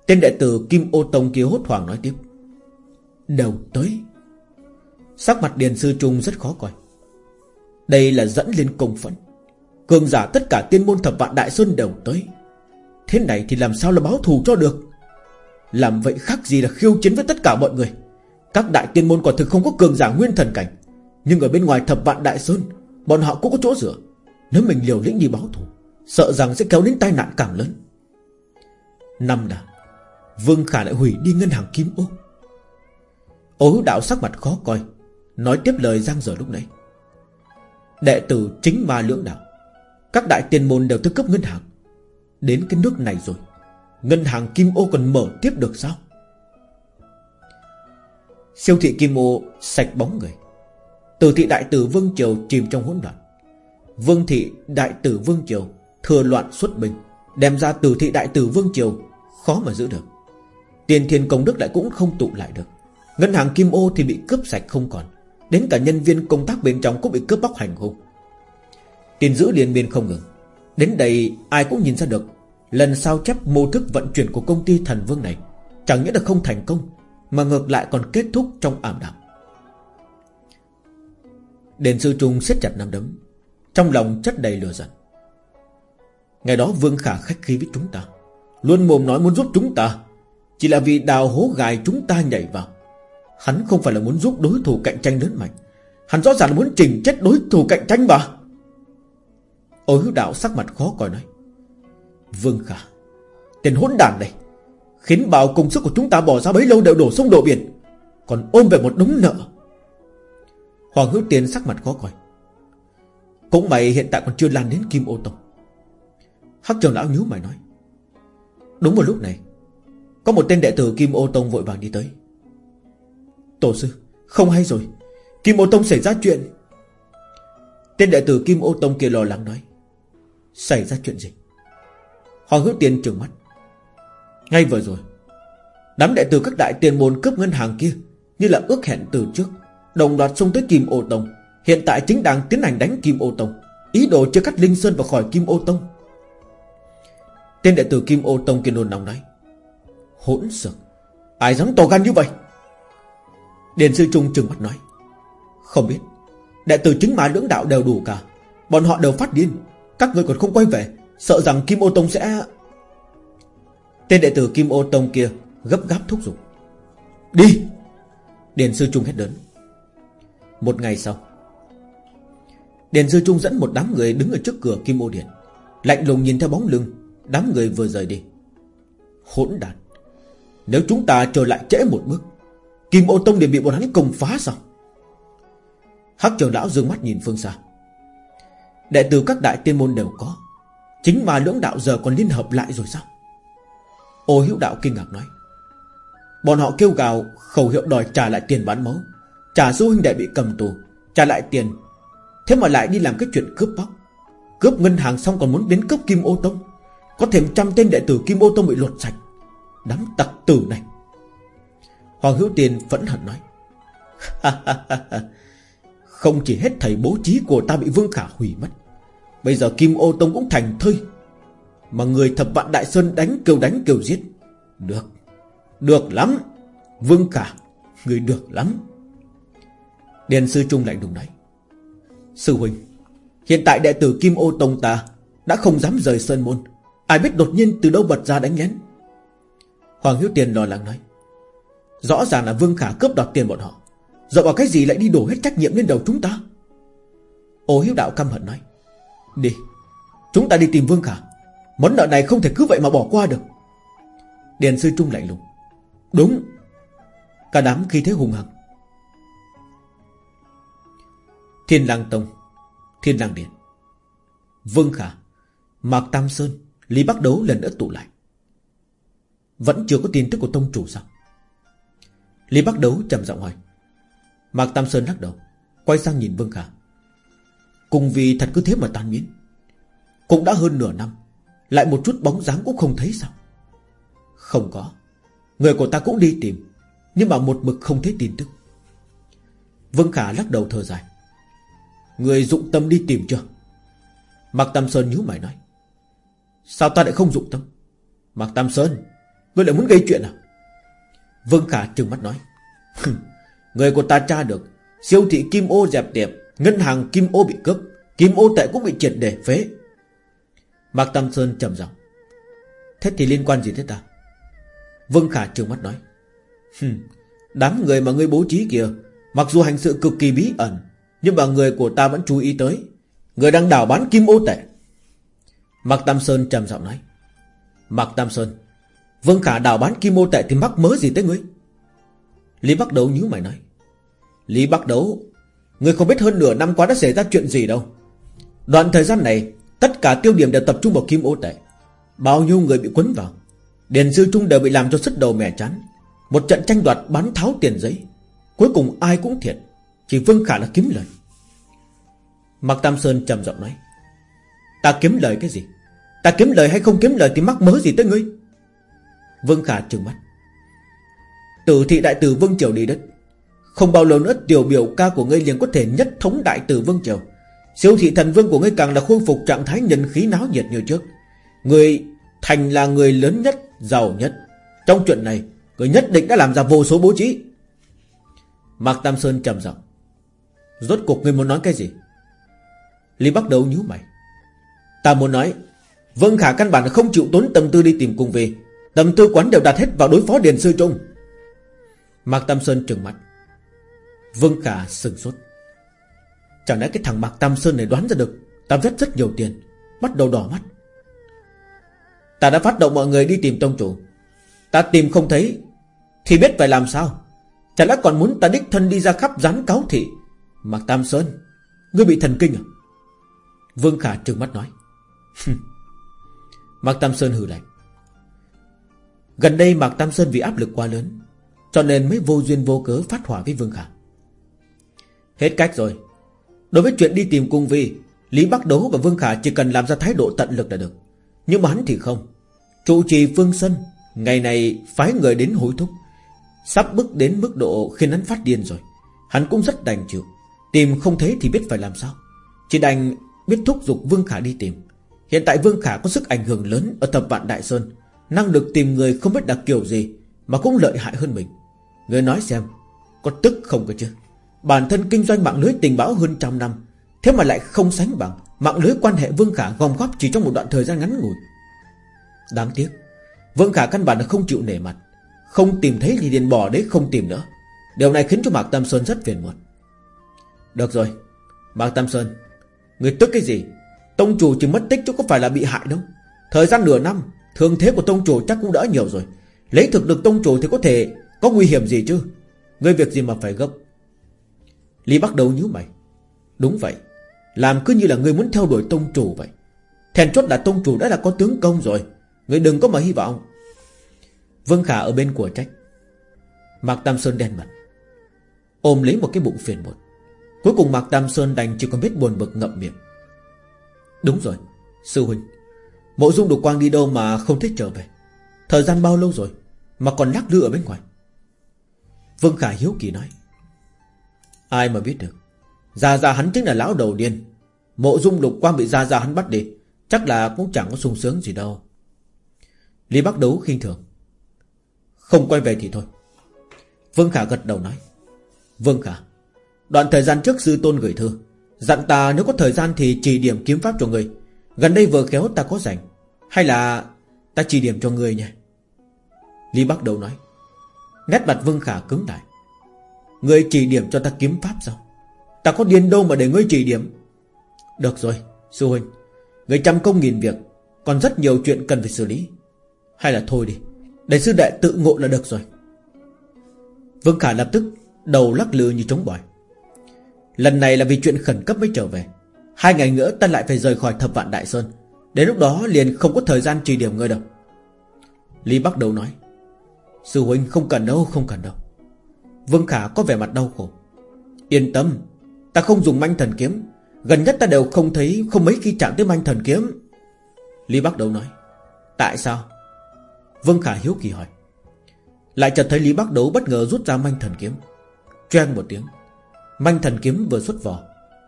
Tên đệ tử Kim Ô Tông kia hốt hoảng nói tiếp. Đều tới. Sắc mặt Điền Sư Trung rất khó coi. Đây là dẫn lên công phẫn. Cường giả tất cả tiên môn thập vạn đại sơn đều tới. Thế này thì làm sao là báo thù cho được? Làm vậy khác gì là khiêu chiến với tất cả mọi người. Các đại tiên môn quả thực không có cường giả nguyên thần cảnh. Nhưng ở bên ngoài thập vạn đại sơn Bọn họ cũng có chỗ dựa. Nếu mình liều lĩnh đi báo thù, Sợ rằng sẽ kéo đến tai nạn càng lớn. Năm đã Vương Khả lại hủy đi ngân hàng kim ô. Ô hữu đạo sắc mặt khó coi, Nói tiếp lời giang dở lúc nãy. Đệ tử chính ma lưỡng đạo, Các đại tiền môn đều thức cấp ngân hàng. Đến cái nước này rồi, Ngân hàng kim ô còn mở tiếp được sao? Siêu thị kim ô sạch bóng người. Từ thị đại tử Vương Triều chìm trong hỗn loạn. Vương thị đại tử Vương Triều Thừa loạn xuất binh, Đem ra tử thị đại tử Vương Triều Khó mà giữ được. Tiền thiên công đức lại cũng không tụ lại được. Ngân hàng kim ô thì bị cướp sạch không còn, Đến cả nhân viên công tác bên trong cũng bị cướp bóc hành hung. Tiền giữ liên miên không ngừng. Đến đây ai cũng nhìn ra được, Lần sau chép mô thức vận chuyển của công ty thần vương này Chẳng những là không thành công, Mà ngược lại còn kết thúc trong ảm đạm. Đền sư trung siết chặt nắm đấm trong lòng chất đầy lửa giận. Ngày đó Vương Khả khách khí với chúng ta, Luôn mồm nói muốn giúp chúng ta. Chỉ là vì đào hố gài chúng ta nhảy vào. Hắn không phải là muốn giúp đối thủ cạnh tranh lớn mạnh. Hắn rõ ràng là muốn trình chết đối thủ cạnh tranh mà. Ô hữu đạo sắc mặt khó coi nói, Vương Khả, Tên hỗn đàn này, Khiến bào công sức của chúng ta bỏ ra bấy lâu đều đổ sông đổ biển, Còn ôm về một đống nợ. Hoàng hữu tiền sắc mặt khó coi cũng mày hiện tại còn chưa lan đến Kim Ô Tông. Hắc trường lão nhíu mày nói. Đúng một lúc này, Có một tên đệ tử Kim Ô Tông vội vàng đi tới. Tổ sư, Không hay rồi. Kim Ô Tông xảy ra chuyện. Tên đệ tử Kim Ô Tông kia lo lắng nói. Xảy ra chuyện gì? Hoàng hữu tiên trừng mắt. Ngay vừa rồi, Đám đệ tử các đại tiền môn cướp ngân hàng kia Như là ước hẹn từ trước, Đồng loạt xông tới Kim Ô Tông. Hiện tại chính đang tiến hành đánh Kim Ô Tông. Ý đồ chưa cắt Linh Sơn vào khỏi Kim Ô Tông. Tên đệ tử Kim Ô Tông kia nôn nóng nói, Hỗn xược Ai dám to gan như vậy? Điền sư Trung trừng mắt nói, Không biết, Đệ tử chính mà lưỡng đạo đều đủ cả, Bọn họ đều phát điên, Các người còn không quay về, Sợ rằng Kim Ô Tông sẽ Tên đệ tử Kim Ô Tông kia Gấp gáp thúc giục, Đi! Điền sư Trung hét lớn. Một ngày sau Điền Dư Trung dẫn một đám người đứng ở trước cửa Kim Ô Điện. Lạnh lùng nhìn theo bóng lưng, Đám người vừa rời đi. Hỗn đàn. Nếu chúng ta trở lại trễ một bước, Kim ô tông Điện bị bọn hắn công phá sao? Hắc trưởng lão dương mắt nhìn phương xa. Đệ tử các đại tiên môn đều có. Chính mà lưỡng đạo giờ còn liên hợp lại rồi sao? Ô hữu đạo kinh ngạc nói. Bọn họ kêu gào, khẩu hiệu đòi trả lại tiền bán máu. Trả du huynh đệ bị cầm tù, Trả lại tiền Thế mà lại đi làm cái chuyện cướp bóc. Cướp ngân hàng xong còn muốn đến cướp kim ô tông. Có thêm trăm tên đệ tử kim ô tông bị lột sạch. Đám tặc tử này. Hoàng hữu tiền phẫn hận nói. Không chỉ hết thầy bố trí của ta bị Vương Khả hủy mất. Bây giờ Kim Ô Tông cũng thành thơi. Mà người thập vạn Đại Sơn đánh kêu đánh kêu giết. Được. Được lắm. Vương Khả, Người được lắm. Điền Sư Trung lạnh đùng nói. Sư Huynh, Hiện tại đệ tử Kim Ô Tông ta Đã không dám rời Sơn Môn. Ai biết đột nhiên từ đâu bật ra đánh lén? Hoàng Hiếu Tiền lo lắng nói. Rõ ràng là Vương Khả cướp đoạt tiền bọn họ. Dựa vào cái gì lại đi đổ hết trách nhiệm lên đầu chúng ta? Ô hiếu đạo căm hận nói. Đi, Chúng ta đi tìm Vương Khả. Món nợ này không thể cứ vậy mà bỏ qua được. Điền sư trung lạnh lùng. Đúng, Cả đám khi thế hùng hằng. Thiên lang tông, Thiên lang điện. Vương Khả, Mạc Tam Sơn, Lý Bắc Đấu lần nữa tụ lại. Vẫn chưa có tin tức của tông chủ sao? Lý Bắc Đấu trầm giọng hỏi. Mạc Tam Sơn lắc đầu, Quay sang nhìn Vương Khả. Cùng vì thật cứ thế mà tan biến. Cũng đã hơn nửa năm, Lại một chút bóng dáng cũng không thấy sao? Không có. Người của ta cũng đi tìm, Nhưng mà một mực không thấy tin tức. Vương Khả lắc đầu thở dài. Người dụng tâm đi tìm chưa? Mạc Tam Sơn nhíu mày nói. Sao ta lại không dụng tâm? Mạc Tam Sơn Ngươi lại muốn gây chuyện à? Vương Khả trừng mắt nói. Người của ta tra được, Siêu thị Kim Ô dẹp tiệm, Ngân hàng Kim Ô bị cướp, Kim Ô tệ cũng bị triệt để phế. Mạc Tam Sơn trầm giọng. Thế thì liên quan gì thế ta? Vương Khả trừng mắt nói. Đám người mà ngươi bố trí kìa, Mặc dù hành sự cực kỳ bí ẩn nhưng mà người của ta vẫn chú ý tới. Người đang đảo bán kim ô tệ. Mạc Tam Sơn trầm giọng nói. Mạc Tam Sơn, Vương Khả đào bán kim ô tệ thì mắc mớ gì tới ngươi? Lý Bắc Đấu nhíu mày nói. Lý Bắc Đấu, Ngươi không biết hơn nửa năm qua đã xảy ra chuyện gì đâu. Đoạn thời gian này, Tất cả tiêu điểm đều tập trung vào kim ô tệ. Bao nhiêu người bị quấn vào. Điền sư trung đều bị làm cho sức đầu mẻ chán. Một trận tranh đoạt bán tháo tiền giấy. Cuối cùng ai cũng thiệt. Chỉ Vương Khả là kiếm lời. Mạc Tam Sơn trầm giọng nói, Ta kiếm lời cái gì? Ta kiếm lời hay không kiếm lời thì mắc mớ gì tới ngươi? Vương Khả trừng mắt. Tử thị đại tử Vương Triều đi đất. Không bao lâu nữa tiểu biểu ca của ngươi liền có thể nhất thống đại tử Vương Triều. Siêu thị thần vương của ngươi càng là khôi phục trạng thái nhân khí náo nhiệt như trước. Người thành là người lớn nhất, Giàu nhất. Trong chuyện này Người nhất định đã làm ra vô số bố trí. Mạc Tam Sơn trầm giọng. Rốt cuộc ngươi muốn nói cái gì? Lý bắt đầu nhíu mày. Ta muốn nói Vân Khả căn bản không chịu tốn tâm tư đi tìm cùng về. Tâm tư quán đều đặt hết vào đối phó Điền Sư Trung. Mạc Tam Sơn trừng mắt. Vân Khả sừng sốt. Chẳng lẽ cái thằng Mạc Tam Sơn này đoán ra được Ta rất rất nhiều tiền, Bắt đầu đỏ mắt. Ta đã phát động mọi người đi tìm tông chủ. Ta tìm không thấy Thì biết phải làm sao. Chả lẽ còn muốn ta đích thân đi ra khắp rán cáo thị? Mạc Tam Sơn, Ngươi bị thần kinh à? Vương Khả trừng mắt nói. Mạc Tam Sơn hừ lạnh. Gần đây Mạc Tam Sơn vì áp lực quá lớn, Cho nên mới vô duyên vô cớ phát hỏa với Vương Khả. Hết cách rồi. Đối với chuyện đi tìm cung vi, Lý Bắc Đố và Vương Khả chỉ cần làm ra thái độ tận lực là được. Nhưng mà hắn thì không. Trụ trì Phương Sân, Ngày này phái người đến hối thúc. Sắp bước đến mức độ khiến hắn phát điên rồi. Hắn cũng rất đành chịu. Tìm không thấy thì biết phải làm sao. Chỉ đành biết thúc giục Vương Khả đi tìm. Hiện tại Vương Khả có sức ảnh hưởng lớn Ở thập vạn Đại Sơn. Năng lực tìm người không biết đặc kiểu gì, Mà cũng lợi hại hơn mình. Người nói xem, Có tức không cơ chứ? Bản thân kinh doanh mạng lưới tình báo hơn trăm năm, Thế mà lại không sánh bằng Mạng lưới quan hệ Vương Khả gom góp chỉ trong một đoạn thời gian ngắn ngủi. Đáng tiếc, Vương Khả căn bản là không chịu nể mặt, Không tìm thấy thì liền bỏ đấy không tìm nữa. Điều này khiến cho Mạc Tam Sơn rất phiền muộn. Được rồi, Bác Tam Sơn. Người tức cái gì? Tông chủ chỉ mất tích chứ có phải là bị hại đâu. Thời gian nửa năm Thường thế của tông chủ chắc cũng đỡ nhiều rồi. Lấy thực lực tông chủ thì có thể Có nguy hiểm gì chứ? Ngươi việc gì mà phải gấp? Lý bắt đầu nhíu mày. Đúng vậy, Làm cứ như là ngươi muốn theo đuổi tông chủ vậy. Thèn chốt là tông chủ đã là có tướng công rồi. Ngươi đừng có mà hy vọng. Vương Khả ở bên của trách. Mạc Tam Sơn đen mặt. Ôm lấy một cái bụng phiền muộn. Cuối cùng Mạc Tam Sơn đành chỉ còn biết buồn bực ngậm miệng. Đúng rồi, Sư huynh. Mộ dung đục quang đi đâu mà không thích trở về? Thời gian bao lâu rồi Mà còn lắc lư ở bên ngoài? Vương Khả hiếu kỳ nói. Ai mà biết được. Gia Gia hắn chính là lão đầu điên. Mộ dung đục quang bị Gia Gia hắn bắt đi, Chắc là cũng chẳng có sung sướng gì đâu. Lý Bắc Đấu khinh thường. Không quay về thì thôi. Vương Khả gật đầu nói. Vương Khả Đoạn thời gian trước sư tôn gửi thư. Dặn ta nếu có thời gian thì chỉ điểm kiếm pháp cho người. Gần đây vừa khéo ta có rảnh. Hay là ta chỉ điểm cho người nha Lý Bắc Đầu nói. Nét mặt Vương Khả cứng lại. Người chỉ điểm cho ta kiếm pháp sao? Ta có điên đâu mà để ngươi chỉ điểm. Được rồi, Sư huynh. Người trăm công nghìn việc, Còn rất nhiều chuyện cần phải xử lý. Hay là thôi đi, Để sư đệ tự ngộ là được rồi. Vương Khả lập tức Đầu lắc lư như trống bỏi. Lần này là vì chuyện khẩn cấp mới trở về. Hai ngày nữa ta lại phải rời khỏi thập vạn Đại Sơn. Đến lúc đó liền không có thời gian trì điểm ngươi đâu. Lý Bắc Đầu nói, Sư huynh không cần đâu, không cần đâu. Vương Khả có vẻ mặt đau khổ. Yên tâm, Ta không dùng manh thần kiếm. Gần nhất ta đều không thấy, Không mấy khi chạm tới manh thần kiếm. Lý Bắc Đấu nói, Tại sao? Vương Khả hiếu kỳ hỏi. Lại chợt thấy Lý Bắc Đấu bất ngờ rút ra manh thần kiếm. Choang một tiếng Manh thần kiếm vừa xuất vỏ,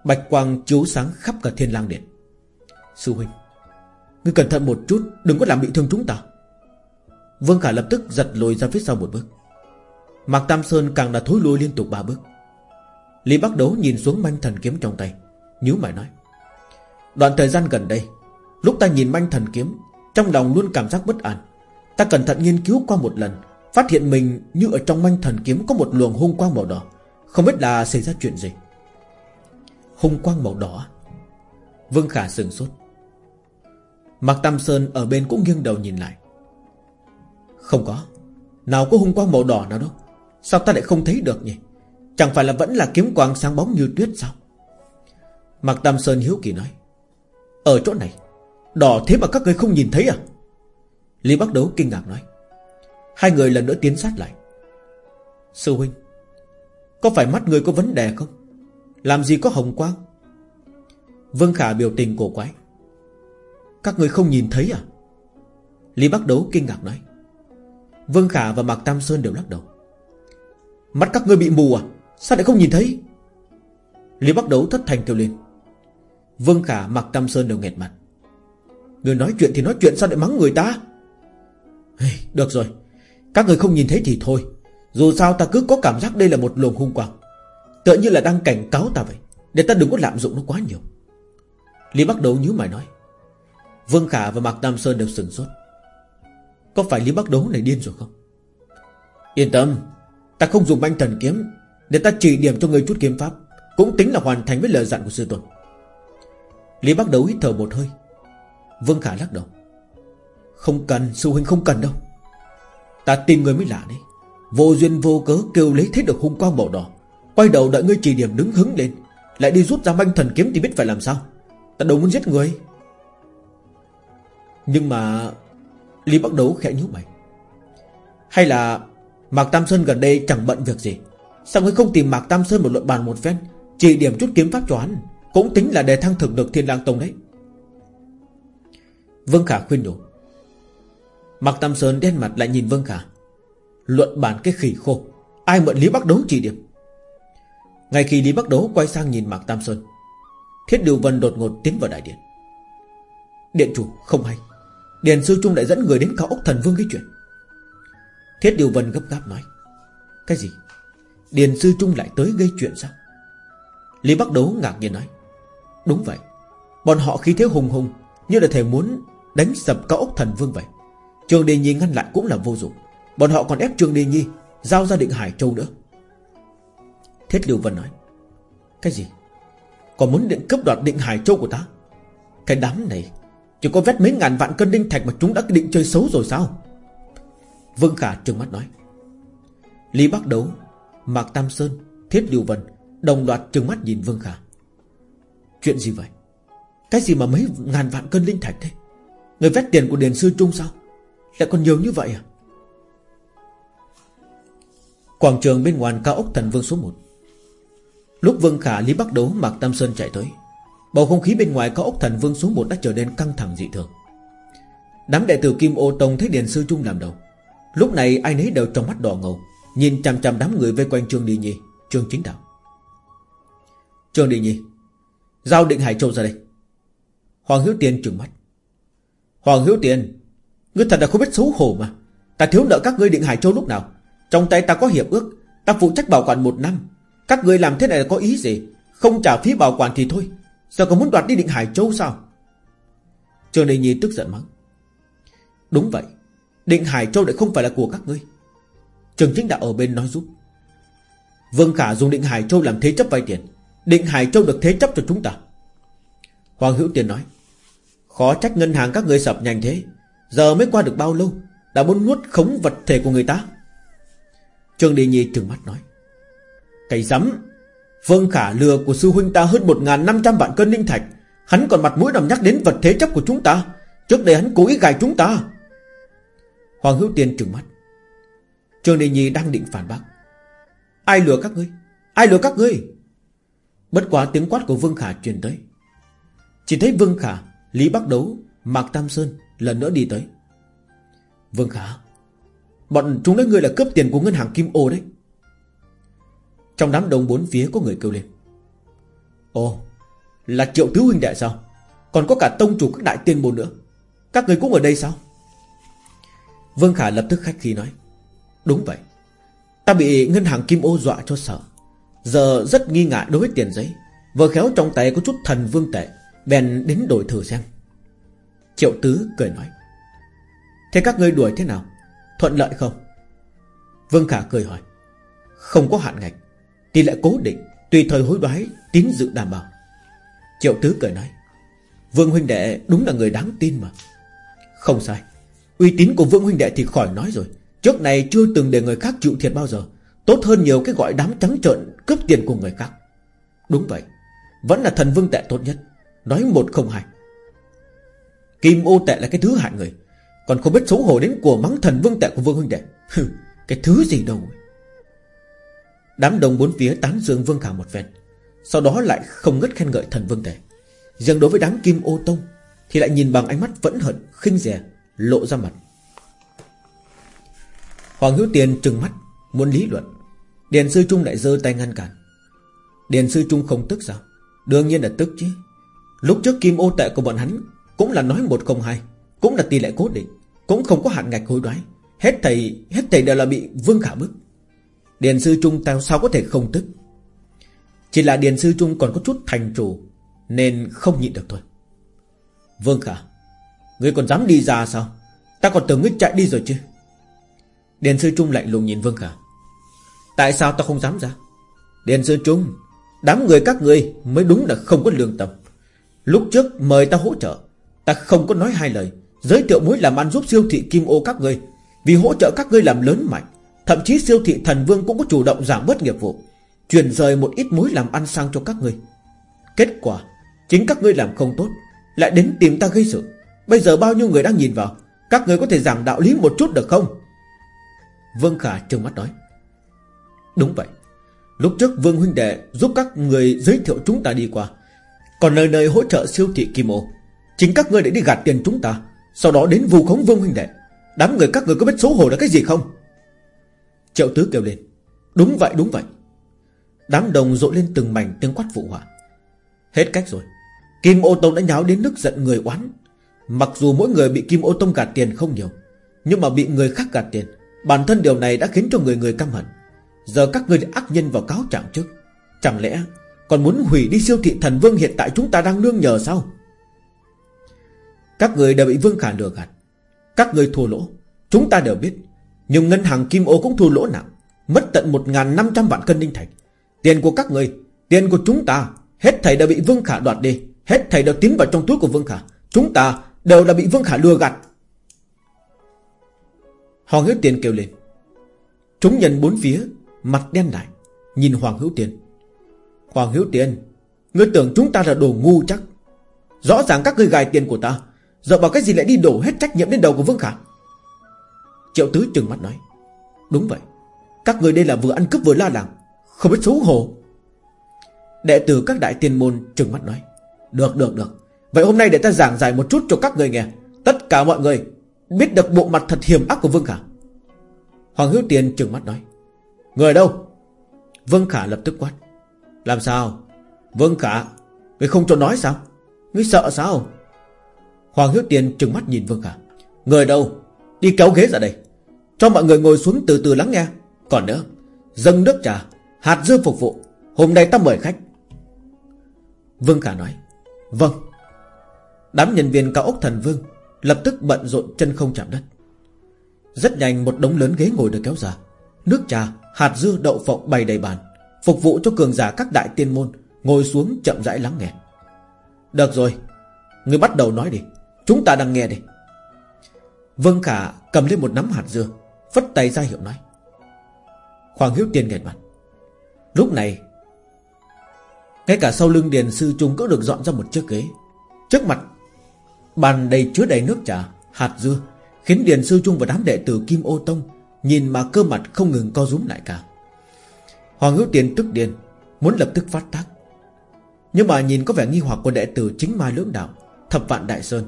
Bạch quang chiếu sáng khắp cả thiên lang điện. Sư huynh, Ngươi cẩn thận một chút, Đừng có làm bị thương chúng ta. Vương Khả lập tức giật lùi ra phía sau một bước. Mạc Tam Sơn càng đã thối lui liên tục ba bước. Lý Bắc Đấu nhìn xuống manh thần kiếm trong tay, nhíu mày nói, Đoạn thời gian gần đây, Lúc ta nhìn manh thần kiếm, Trong lòng luôn cảm giác bất an. Ta cẩn thận nghiên cứu qua một lần, Phát hiện mình như ở trong manh thần kiếm Có một luồng hung quang màu đỏ. Không biết là xảy ra chuyện gì. Hùng quang màu đỏ. Vương Khả sừng sốt. Mạc Tam Sơn ở bên cũng nghiêng đầu nhìn lại. Không có. Nào có hung quang màu đỏ nào đâu. Sao ta lại không thấy được nhỉ? Chẳng phải là vẫn là kiếm quang sáng bóng như tuyết sao? Mạc Tam Sơn hiếu kỳ nói. Ở chỗ này, Đỏ thế mà các người không nhìn thấy à? Lý Bắc Đấu kinh ngạc nói. Hai người lần nữa tiến sát lại. Sư huynh có phải mắt người có vấn đề không? Làm gì có hồng quang? Vương Khả biểu tình cổ quái. Các người không nhìn thấy à? Lý Bắc Đấu kinh ngạc nói. Vương Khả và Mạc Tam Sơn đều lắc đầu. Mắt các ngươi bị mù à? Sao lại không nhìn thấy? Lý Bắc Đấu thất thành kêu lên. Vương Khả Mạc Tam Sơn đều nghẹt mặt. Người nói chuyện thì nói chuyện sao lại mắng người ta? Hey, Được rồi. Các người không nhìn thấy thì thôi. Dù sao ta cứ có cảm giác đây là một luồng hung quang. Tựa như là đang cảnh cáo ta vậy, Để ta đừng có lạm dụng nó quá nhiều. Lý Bắc Đấu nhíu mày nói, Vương Khả và Mạc Tam Sơn đều sừng sốt. Có phải Lý Bắc Đấu này điên rồi không? Yên tâm, Ta không dùng banh thần kiếm Để ta chỉ điểm cho người chút kiếm pháp, Cũng tính là hoàn thành với lời dặn của sư tôn. Lý Bắc Đấu hít thở một hơi. Vương Khả lắc đầu, Không cần, sư huynh không cần đâu. Ta tìm người mới lạ đấy. Vô duyên vô cớ kêu lấy thế được hung quang màu đỏ. Quay đầu đợi ngươi chỉ điểm đứng hứng lên. Lại đi rút ra manh thần kiếm thì biết phải làm sao. Ta đâu muốn giết người. Nhưng mà Lý Bắc Đấu khẽ nhíu mày. Hay là Mạc Tam Sơn gần đây chẳng bận việc gì? Sao ngươi không tìm Mạc Tam Sơn một luận bàn một phen, Chỉ điểm chút kiếm pháp cho hắn? Cũng tính là đề thăng thực được thiên lang tông đấy. Vương Khả khuyên nhủ. Mạc Tam Sơn đen mặt lại nhìn Vương Khả. Luận bàn cái khỉ khô. Ai mượn Lý Bắc Đấu chỉ điểm? Ngay khi Lý Bắc Đấu quay sang nhìn Mạc Tam Sơn, Thiết Điều Vân đột ngột tiến vào đại điện. Điện chủ, không hay. Điền Sư Trung lại dẫn người đến cao ốc thần vương gây chuyện. Thiết Điều Vân gấp gáp nói, Cái gì? Điền Sư Trung lại tới gây chuyện sao? Lý Bắc Đấu ngạc nhiên nói, Đúng vậy. Bọn họ khí thế hùng hùng, Như là thể muốn đánh sập cao ốc thần vương vậy. Trường Đề Nhi ngăn lại cũng là vô dụng. Bọn họ còn ép Trương Đi Nhi Giao ra định Hải Châu nữa. Thiết Lưu Vân nói, Cái gì? Còn muốn định cướp đoạt định Hải Châu của ta? Cái đám này Chỉ có vét mấy ngàn vạn cân đinh thạch mà chúng đã định chơi xấu rồi sao? Vương Khả trừng mắt nói, Lý Bắc Đấu, Mạc Tam Sơn, Thiết Lưu Vân Đồng loạt trừng mắt nhìn Vương Khả. Chuyện gì vậy? Cái gì mà mấy ngàn vạn cân linh thạch thế? Người vét tiền của Điền Sư Trung sao? Lại còn nhiều như vậy à? Quảng trường bên ngoài cao ốc thần vương số 1 Lúc Vương Khả Lý Bắc Đấu Mạc Tam Sơn chạy tới, Bầu không khí bên ngoài cao ốc thần vương số 1 đã trở nên căng thẳng dị thường. Đám đệ tử Kim Ô Tông thấy Điền Sư Trung làm đầu. Lúc này ai nấy đều trong mắt đỏ ngầu, Nhìn chằm chằm đám người vây quanh Trương Đi Nhi, Trương Chính Đạo. Trương Đi Nhi, Giao định Hải Châu ra đây. Hoàng Hiếu Tiên trừng mắt. Hoàng Hiếu Tiên, Ngươi thật là không biết xấu hổ mà. Ta thiếu nợ các ngươi định Hải Châu lúc nào? Trong tay ta có hiệp ước, Ta phụ trách bảo quản một năm. Các ngươi làm thế này là có ý gì? Không trả phí bảo quản thì thôi. Sao còn muốn đoạt đi định Hải Châu sao? Trương đình Nhi tức giận mắng. Đúng vậy, Định Hải Châu lại không phải là của các ngươi. Trường chính đạo ở bên nói giúp. Vương Khả dùng định Hải Châu làm thế chấp vay tiền. Định Hải Châu được thế chấp cho chúng ta. Hoàng Hữu Tiền nói, Khó trách ngân hàng các người sập nhanh thế. Giờ mới qua được bao lâu? Đã muốn nuốt khống vật thể của người ta? Trương Đi Nhi trừng mắt nói. Cái rắm. Vương Khả lừa của sư huynh ta hơn 1.500 vạn cân linh thạch. Hắn còn mặt mũi nằm nhắc đến vật thế chấp của chúng ta. Trước đây hắn cố ý gài chúng ta. Hoàng Hữu Tiên trừng mắt. Trương Đình Nhi đang định phản bác. Ai lừa các ngươi? Ai lừa các ngươi? Bất quá tiếng quát của Vương Khả truyền tới. Chỉ thấy Vương Khả, Lý Bắc Đấu, Mạc Tam Sơn lần nữa đi tới. Vương Khả Bọn chúng nói ngươi là cướp tiền của ngân hàng Kim Ô đấy. Trong đám đông bốn phía có người kêu lên. Ồ, Là triệu tứ huynh đệ sao? Còn có cả tông chủ các đại tiên bồn nữa. Các người cũng ở đây sao? Vương Khả lập tức khách khí nói. Đúng vậy. Ta bị ngân hàng Kim Ô dọa cho sợ. Giờ rất nghi ngại đối với tiền giấy. Vừa khéo trong tay có chút thần vương tệ, Bèn đến đổi thử xem. Triệu Tứ cười nói. Thế các ngươi đuổi thế nào? Thuận lợi không? Vương Khả cười hỏi. Không có hạn ngạch Tỷ lệ cố định Tùy thời hối đoái tín dự đảm bảo. Triệu Tứ cười nói. Vương huynh đệ đúng là người đáng tin mà. Không sai. Uy tín của Vương huynh đệ thì khỏi nói rồi. Trước này chưa từng để người khác chịu thiệt bao giờ. Tốt hơn nhiều cái gọi đám trắng trợn Cướp tiền của người khác. Đúng vậy. Vẫn là thần vương tệ tốt nhất. Nói một không hai. Kim ô tệ là cái thứ hại người. Còn không biết xấu hổ đến của mắng thần vương tệ của vương huynh đệ. Cái thứ gì đâu. Đám đồng bốn phía tán dương vương khả một phen. Sau đó lại không ngất khen ngợi thần vương tệ. Riêng đối với đám kim ô tông, Thì lại nhìn bằng ánh mắt vẫn hận, khinh rẻ Lộ ra mặt. Hoàng hữu Tiền trừng mắt, Muốn lý luận. Điền Sư Trung lại giơ tay ngăn cản. Điền Sư Trung không tức sao? Đương nhiên là tức chứ. Lúc trước kim ô tệ của bọn hắn Cũng là nói một không hai, Cũng là tỷ lệ cố định. Cũng không có hạn ngạch hối đoái. Hết thầy hết thầy đều là bị Vương Khả bức. Điền sư Trung tao sao có thể không tức? Chỉ là Điền sư Trung còn có chút thành chủ, Nên không nhịn được thôi. Vương Khả Ngươi còn dám đi ra sao? Ta còn tưởng ngươi chạy đi rồi chứ. Điền sư Trung lạnh lùng nhìn Vương Khả. Tại sao ta không dám ra? Điền sư Trung, Đám người các ngươi mới đúng là không có lương tâm. Lúc trước mời ta hỗ trợ, Ta không có nói hai lời. Giới thiệu mối làm ăn giúp siêu thị Kim Ô các ngươi. Vì hỗ trợ các ngươi làm lớn mạnh, Thậm chí siêu thị thần vương cũng có chủ động giảm bớt nghiệp vụ, Chuyển rời một ít mối làm ăn sang cho các ngươi. Kết quả, Chính các ngươi làm không tốt, Lại đến tìm ta gây sự. Bây giờ bao nhiêu người đang nhìn vào, Các ngươi có thể giảng đạo lý một chút được không? Vương Khả trừng mắt nói. Đúng vậy. Lúc trước Vương Huynh Đệ giúp các người giới thiệu chúng ta đi qua, Còn nơi nơi hỗ trợ siêu thị Kim Ô. Chính các ngươi để đi gạt tiền chúng ta. Sau đó đến vù khống Vương Huynh Đệ. Đám người các người có biết xấu hổ là cái gì không? Triệu Tứ kêu lên. Đúng vậy đúng vậy. Đám đồng rộ lên từng mảnh tiếng quát phụ họa. Hết cách rồi. Kim ô tông đã nháo đến nước giận người oán. Mặc dù mỗi người bị kim ô tông gạt tiền không nhiều, Nhưng mà bị người khác gạt tiền, Bản thân điều này đã khiến cho người người căm hận. Giờ các người ác nhân vào cáo trạng trước. Chẳng lẽ còn muốn hủy đi siêu thị thần vương hiện tại chúng ta đang nương nhờ sao? Các người đều bị vương khả lừa gạt. Các người thua lỗ. Chúng ta đều biết Nhưng ngân hàng Kim Ô cũng thua lỗ nặng, Mất tận 1.500 vạn cân ninh thạch. Tiền của các người, Tiền của chúng ta, Hết thầy đã bị Vương Khả đoạt đi. Hết thầy đều tiến vào trong túi của Vương Khả. Chúng ta đều là bị Vương Khả lừa gạt. Hoàng hữu Tiền kêu lên. Chúng nhân bốn phía, Mặt đen lại, Nhìn Hoàng Hữu Tiền. Hoàng Hữu Tiền, Ngươi tưởng chúng ta là đồ ngu chắc? Rõ ràng các ngươi gài tiền của ta Giờ bảo cái gì lại đi đổ hết trách nhiệm lên đầu của Vương Khả? Triệu Tứ trừng mắt nói, Đúng vậy, Các người đây là vừa ăn cướp vừa la làng, Không biết xấu hổ. Đệ tử các đại tiên môn trừng mắt nói, Được được được. Vậy hôm nay để ta giảng giải một chút cho các người nghe. Tất cả mọi người Biết được bộ mặt thật hiểm ác của Vương Khả. Hoàng Hữu Tiền trừng mắt nói, Người đâu? Vương Khả lập tức quát, Làm sao? Vương Khả, Người không cho nói sao? Người sợ sao? Hoàng Hiếu Tiền trừng mắt nhìn Vương Khả Người đâu? Đi kéo ghế ra đây. Cho mọi người ngồi xuống từ từ lắng nghe. Còn nữa Dâng nước trà Hạt dưa phục vụ. Hôm nay ta mời khách. Vương Khả nói Vâng. Đám nhân viên cao ốc thần vương Lập tức bận rộn chân không chạm đất. Rất nhanh một đống lớn ghế ngồi được kéo ra. Nước trà, hạt dưa đậu phộng bày đầy bàn Phục vụ cho cường giả các đại tiên môn Ngồi xuống chậm rãi lắng nghe. Được rồi Người bắt đầu nói đi. Chúng ta đang nghe đây Vân Khả cầm lên một nắm hạt dưa, Phất tay ra hiệu nói. Hoàng Hiếu Tiên nghẹt mặt Lúc này, Ngay cả sau lưng Điền Sư Trung cũng được dọn ra một chiếc ghế. Trước mặt, Bàn đầy chứa đầy nước trà, Hạt dưa, Khiến Điền Sư Trung và đám đệ tử Kim Ô Tông Nhìn mà cơ mặt không ngừng co rúm lại cả. Hoàng Hữu Tiên tức điên, Muốn lập tức phát tác. Nhưng mà nhìn có vẻ nghi hoặc của đệ tử chính mai lưỡng đạo, Thập vạn Đại Sơn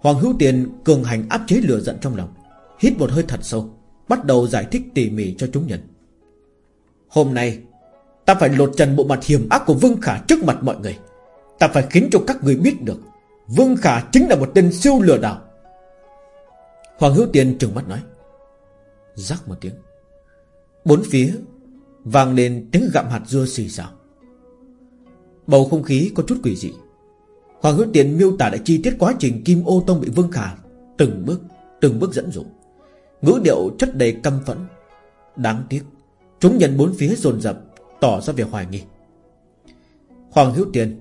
Hoàng Hữu Tiền cường hành áp chế lửa giận trong lòng, Hít một hơi thật sâu, Bắt đầu giải thích tỉ mỉ cho chúng nhân. Hôm nay, Ta phải lột trần bộ mặt hiểm ác của Vương Khả trước mặt mọi người. Ta phải khiến cho các người biết được, Vương Khả chính là một tên siêu lừa đảo. Hoàng Hữu Tiền trừng mắt nói. Rắc một tiếng. Bốn phía Vang lên tiếng gặm hạt dưa xì xào. Bầu không khí có chút quỷ dị. Hoàng Hữu Tiền miêu tả lại chi tiết quá trình Kim Ô Tông bị Vương Khả Từng bước, từng bước dẫn dụ. Ngữ điệu chất đầy căm phẫn. Đáng tiếc Chúng nhân bốn phía dồn dập Tỏ ra việc hoài nghi. Hoàng Hữu Tiền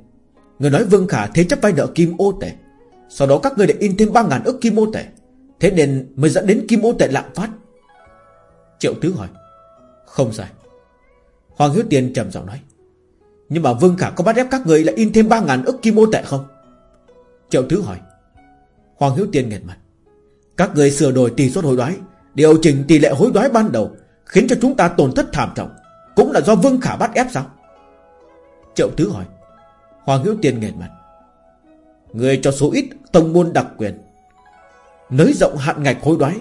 Người nói Vương Khả thế chấp vay nợ Kim Ô Tệ Sau đó các người để in thêm 3.000 ức Kim Ô Tệ Thế nên mới dẫn đến Kim Ô Tệ lạm phát. Triệu Tứ hỏi Không sai. Hoàng Hiếu Tiền trầm giọng nói nhưng mà Vương Khả có bắt ép các người lại in thêm 3.000 ức Kim Ô Tệ không? Triệu Tứ hỏi. Hoàng Hiếu Tiên nghẹt mặt. Các người sửa đổi tỷ suất hối đoái, Điều chỉnh tỷ lệ hối đoái ban đầu, Khiến cho chúng ta tổn thất thảm trọng. Cũng là do Vương Khả bắt ép sao? Triệu Tứ hỏi. Hoàng Hiếu Tiên nghẹt mặt. Người cho số ít tông môn đặc quyền. Nới rộng hạn ngạch hối đoái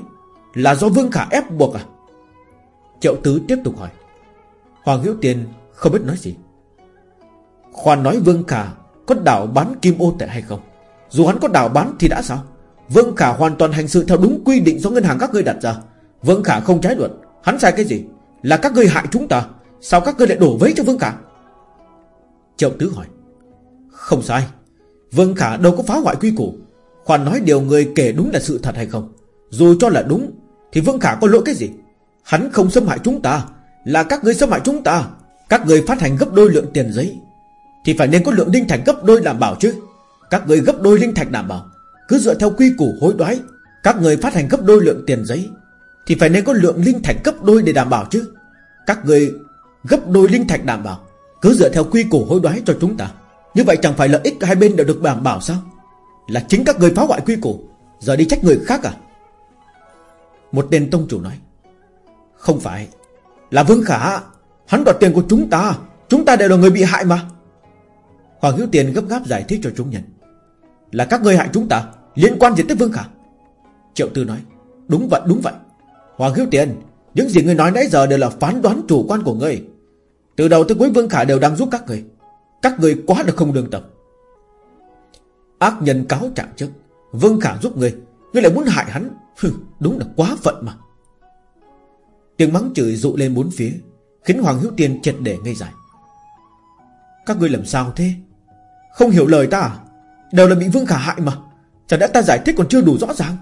Là do Vương Khả ép buộc à? Triệu Tứ tiếp tục hỏi. Hoàng Hiếu tiên không biết nói gì. Khoan nói Vương Khả Có đảo bán kim ô tệ hay không? Dù hắn có đảo bán thì đã sao? Vương Khả hoàn toàn hành sự theo đúng quy định do ngân hàng các ngươi đặt ra. Vương Khả không trái luật. Hắn sai cái gì? Là các ngươi hại chúng ta. Sao các ngươi lại đổ vấy cho Vương Khả? Triệu Tứ hỏi. Không sai. Vương Khả đâu có phá hoại quy củ. Khoan nói điều người kể đúng là sự thật hay không? Dù cho là đúng, Thì Vương Khả có lỗi cái gì? Hắn không xâm hại chúng ta, Là các ngươi xâm hại chúng ta. Các ngươi phát hành gấp đôi lượng tiền giấy. Thì phải nên có lượng linh thạch gấp đôi đảm bảo chứ. Các người gấp đôi linh thạch đảm bảo, Cứ dựa theo quy củ hối đoái, Các người phát hành gấp đôi lượng tiền giấy. Thì phải nên có lượng linh thạch gấp đôi để đảm bảo chứ. Các người gấp đôi linh thạch đảm bảo, Cứ dựa theo quy củ hối đoái cho chúng ta. Như vậy chẳng phải lợi ích hai bên đều được đảm bảo sao? Là chính các người phá hoại quy củ, Giờ đi trách người khác à? Một tên tông chủ nói, Không phải, Là Vương Khả, Hắn đoạt tiền của chúng ta. Chúng ta đều là người bị hại mà. Hoàng Hữu Tiền gấp gáp giải thích cho chúng nhân. Là các người hại chúng ta, Liên quan gì tới Vương Khả? Triệu Tư nói, Đúng vậy đúng vậy. Hoàng Hữu Tiền, Những gì người nói nãy giờ đều là phán đoán chủ quan của người Từ đầu tới cuối Vương Khả đều đang giúp các người Các người quá là không đương tập Ác nhân cáo trạng trước, Vương Khả giúp người Ngươi lại muốn hại hắn. Đúng là quá phận mà. Tiếng mắng chửi dụ lên bốn phía, Khiến Hoàng Hữu Tiên chật để ngây dài Các ngươi làm sao thế? Không hiểu lời ta à? Đều là bị Vương Khả hại mà. Chẳng lẽ ta giải thích còn chưa đủ rõ ràng?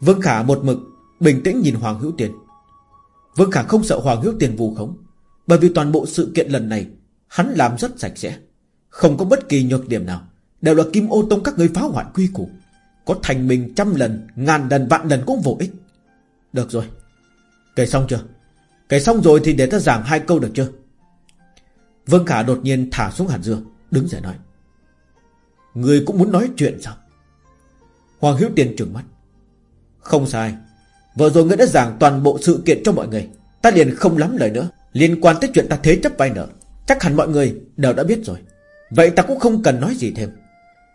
Vương Khả một mực Bình tĩnh nhìn Hoàng Hữu Tiền. Vương Khả không sợ Hoàng Hữu Tiền vù khống, Bởi vì toàn bộ sự kiện lần này, Hắn làm rất sạch sẽ. Không có bất kỳ nhược điểm nào. Đều là kim ô tông các người phá hoại quy củ. Có thành mình trăm lần, Ngàn lần, vạn lần cũng vô ích. Được rồi. Kể xong chưa? Kể xong rồi thì để ta giảng hai câu được chưa? Vương Khả đột nhiên thả xuống hạt dưa, Đứng dậy nói, Người cũng muốn nói chuyện sao? Hoàng Hiếu Tiền trừng mắt, Không sai, Vừa rồi ngươi đã giảng toàn bộ sự kiện cho mọi người, Ta liền không lắm lời nữa. Liên quan tới chuyện ta thế chấp vay nợ, Chắc hẳn mọi người đều đã biết rồi. Vậy ta cũng không cần nói gì thêm.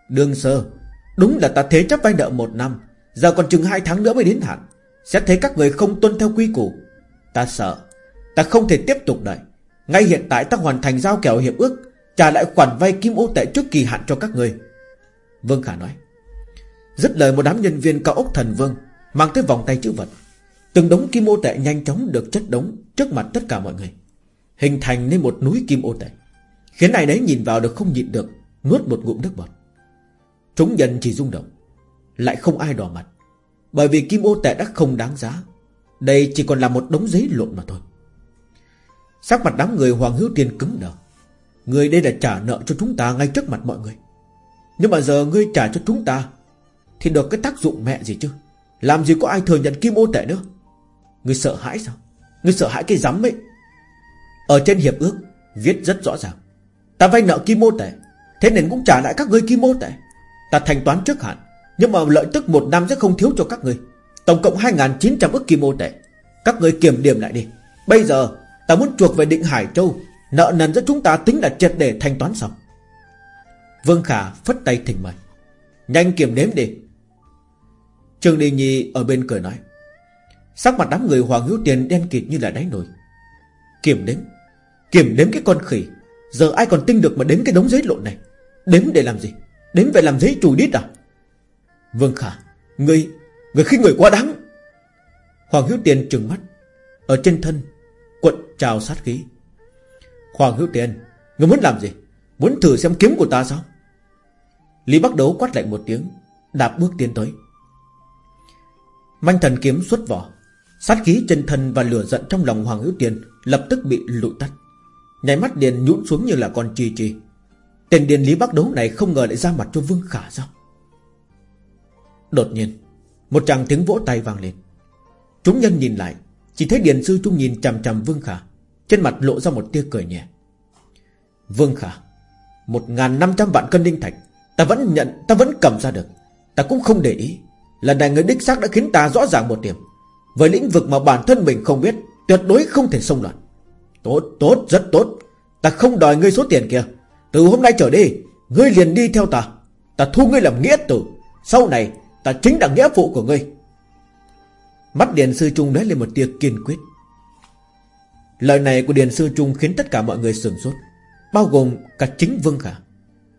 Đương sơ, Đúng là ta thế chấp vay nợ một năm, Giờ còn chừng hai tháng nữa mới đến hạn. Sẽ thấy các người không tuân theo quy củ, Ta sợ, Ta không thể tiếp tục đợi. Ngay hiện tại ta hoàn thành giao kèo hiệp ước, Trả lại khoản vay kim ô tệ trước kỳ hạn cho các người. Vương Khả nói. Dứt lời một đám nhân viên cao ốc thần vương Mang tới vòng tay chữ vật. Từng đống kim ô tệ nhanh chóng được chất đống Trước mặt tất cả mọi người, Hình thành nên một núi kim ô tệ. Khiến ai đấy nhìn vào được không nhịn được, Nuốt một ngụm nước bọt. Chúng nhân chỉ rung động, Lại không ai đỏ mặt. Bởi vì kim ô tệ đã không đáng giá, Đây chỉ còn là một đống giấy lộn mà thôi. Sắc mặt đám người Hoàng Hữu Tiên cứng đờ. Người đây là trả nợ cho chúng ta ngay trước mặt mọi người. Nhưng mà giờ ngươi trả cho chúng ta, Thì được cái tác dụng mẹ gì chứ? Làm gì có ai thừa nhận kim ô tệ nữa? Ngươi sợ hãi sao? Ngươi sợ hãi cái rắm ấy. Ở trên hiệp ước, Viết rất rõ ràng. Ta vay nợ kim ô tệ Thế nên cũng trả lại các ngươi kim ô tệ Ta thanh toán trước hạn, Nhưng mà lợi tức một năm sẽ không thiếu cho các ngươi. Tổng cộng 2.900 ức kim ô tệ Các ngươi kiểm điểm lại đi. Bây giờ ta muốn chuộc về định Hải Châu. Nợ nần giữa chúng ta tính là triệt để thanh toán xong. Vương Khả phất tay thỉnh mời. Nhanh kiểm đếm đi. Trương Đình Nhi ở bên cười nói. Sắc mặt đám người Hoàng Hữu Tiền đen kịt như là đáy nồi. Kiểm đếm. Kiểm đếm cái con khỉ. Giờ ai còn tin được mà đếm cái đống giấy lộn này? Đếm để làm gì? Đếm về làm giấy chùi đít à? Vương Khả. Người Người khi người quá đáng. Hoàng Hữu Tiền trừng mắt. Ở trên thân trào sát khí. Hoàng Hữu Tiền ngươi muốn làm gì? Muốn thử xem kiếm của ta sao? Lý Bắc Đấu quát lạnh một tiếng, Đạp bước tiến tới. Manh thần kiếm xuất vỏ, Sát khí chân thân và lửa giận trong lòng Hoàng Hữu Tiền Lập tức bị lụi tắt. Nhảy mắt điền nhũn xuống như là con chi chi. Tên điền Lý Bắc Đấu này không ngờ lại ra mặt cho Vương Khả sao? Đột nhiên, Một chàng tiếng vỗ tay vang lên. Chúng nhân nhìn lại, Chỉ thấy Điền Sư Trung nhìn chằm chằm Vương Khả. Trên mặt lộ ra một tia cười nhẹ. Vương Khả, Một ngàn năm trăm vạn cân linh thạch, Ta vẫn nhận, Ta vẫn cầm ra được. Ta cũng không để ý. Lần này người đích xác đã khiến ta rõ ràng một điểm. Với lĩnh vực mà bản thân mình không biết, Tuyệt đối không thể xông loạn. Tốt tốt, rất tốt. Ta không đòi ngươi số tiền kia. Từ hôm nay trở đi, Ngươi liền đi theo ta. Ta thu ngươi làm nghĩa tử. Sau này, ta chính là nghĩa phụ của ngươi. Mắt điện Sư Trung lóe lên một tia kiên quyết. Lời này của Điền Sư Trung khiến tất cả mọi người sửng sốt Bao gồm cả chính Vương Khả.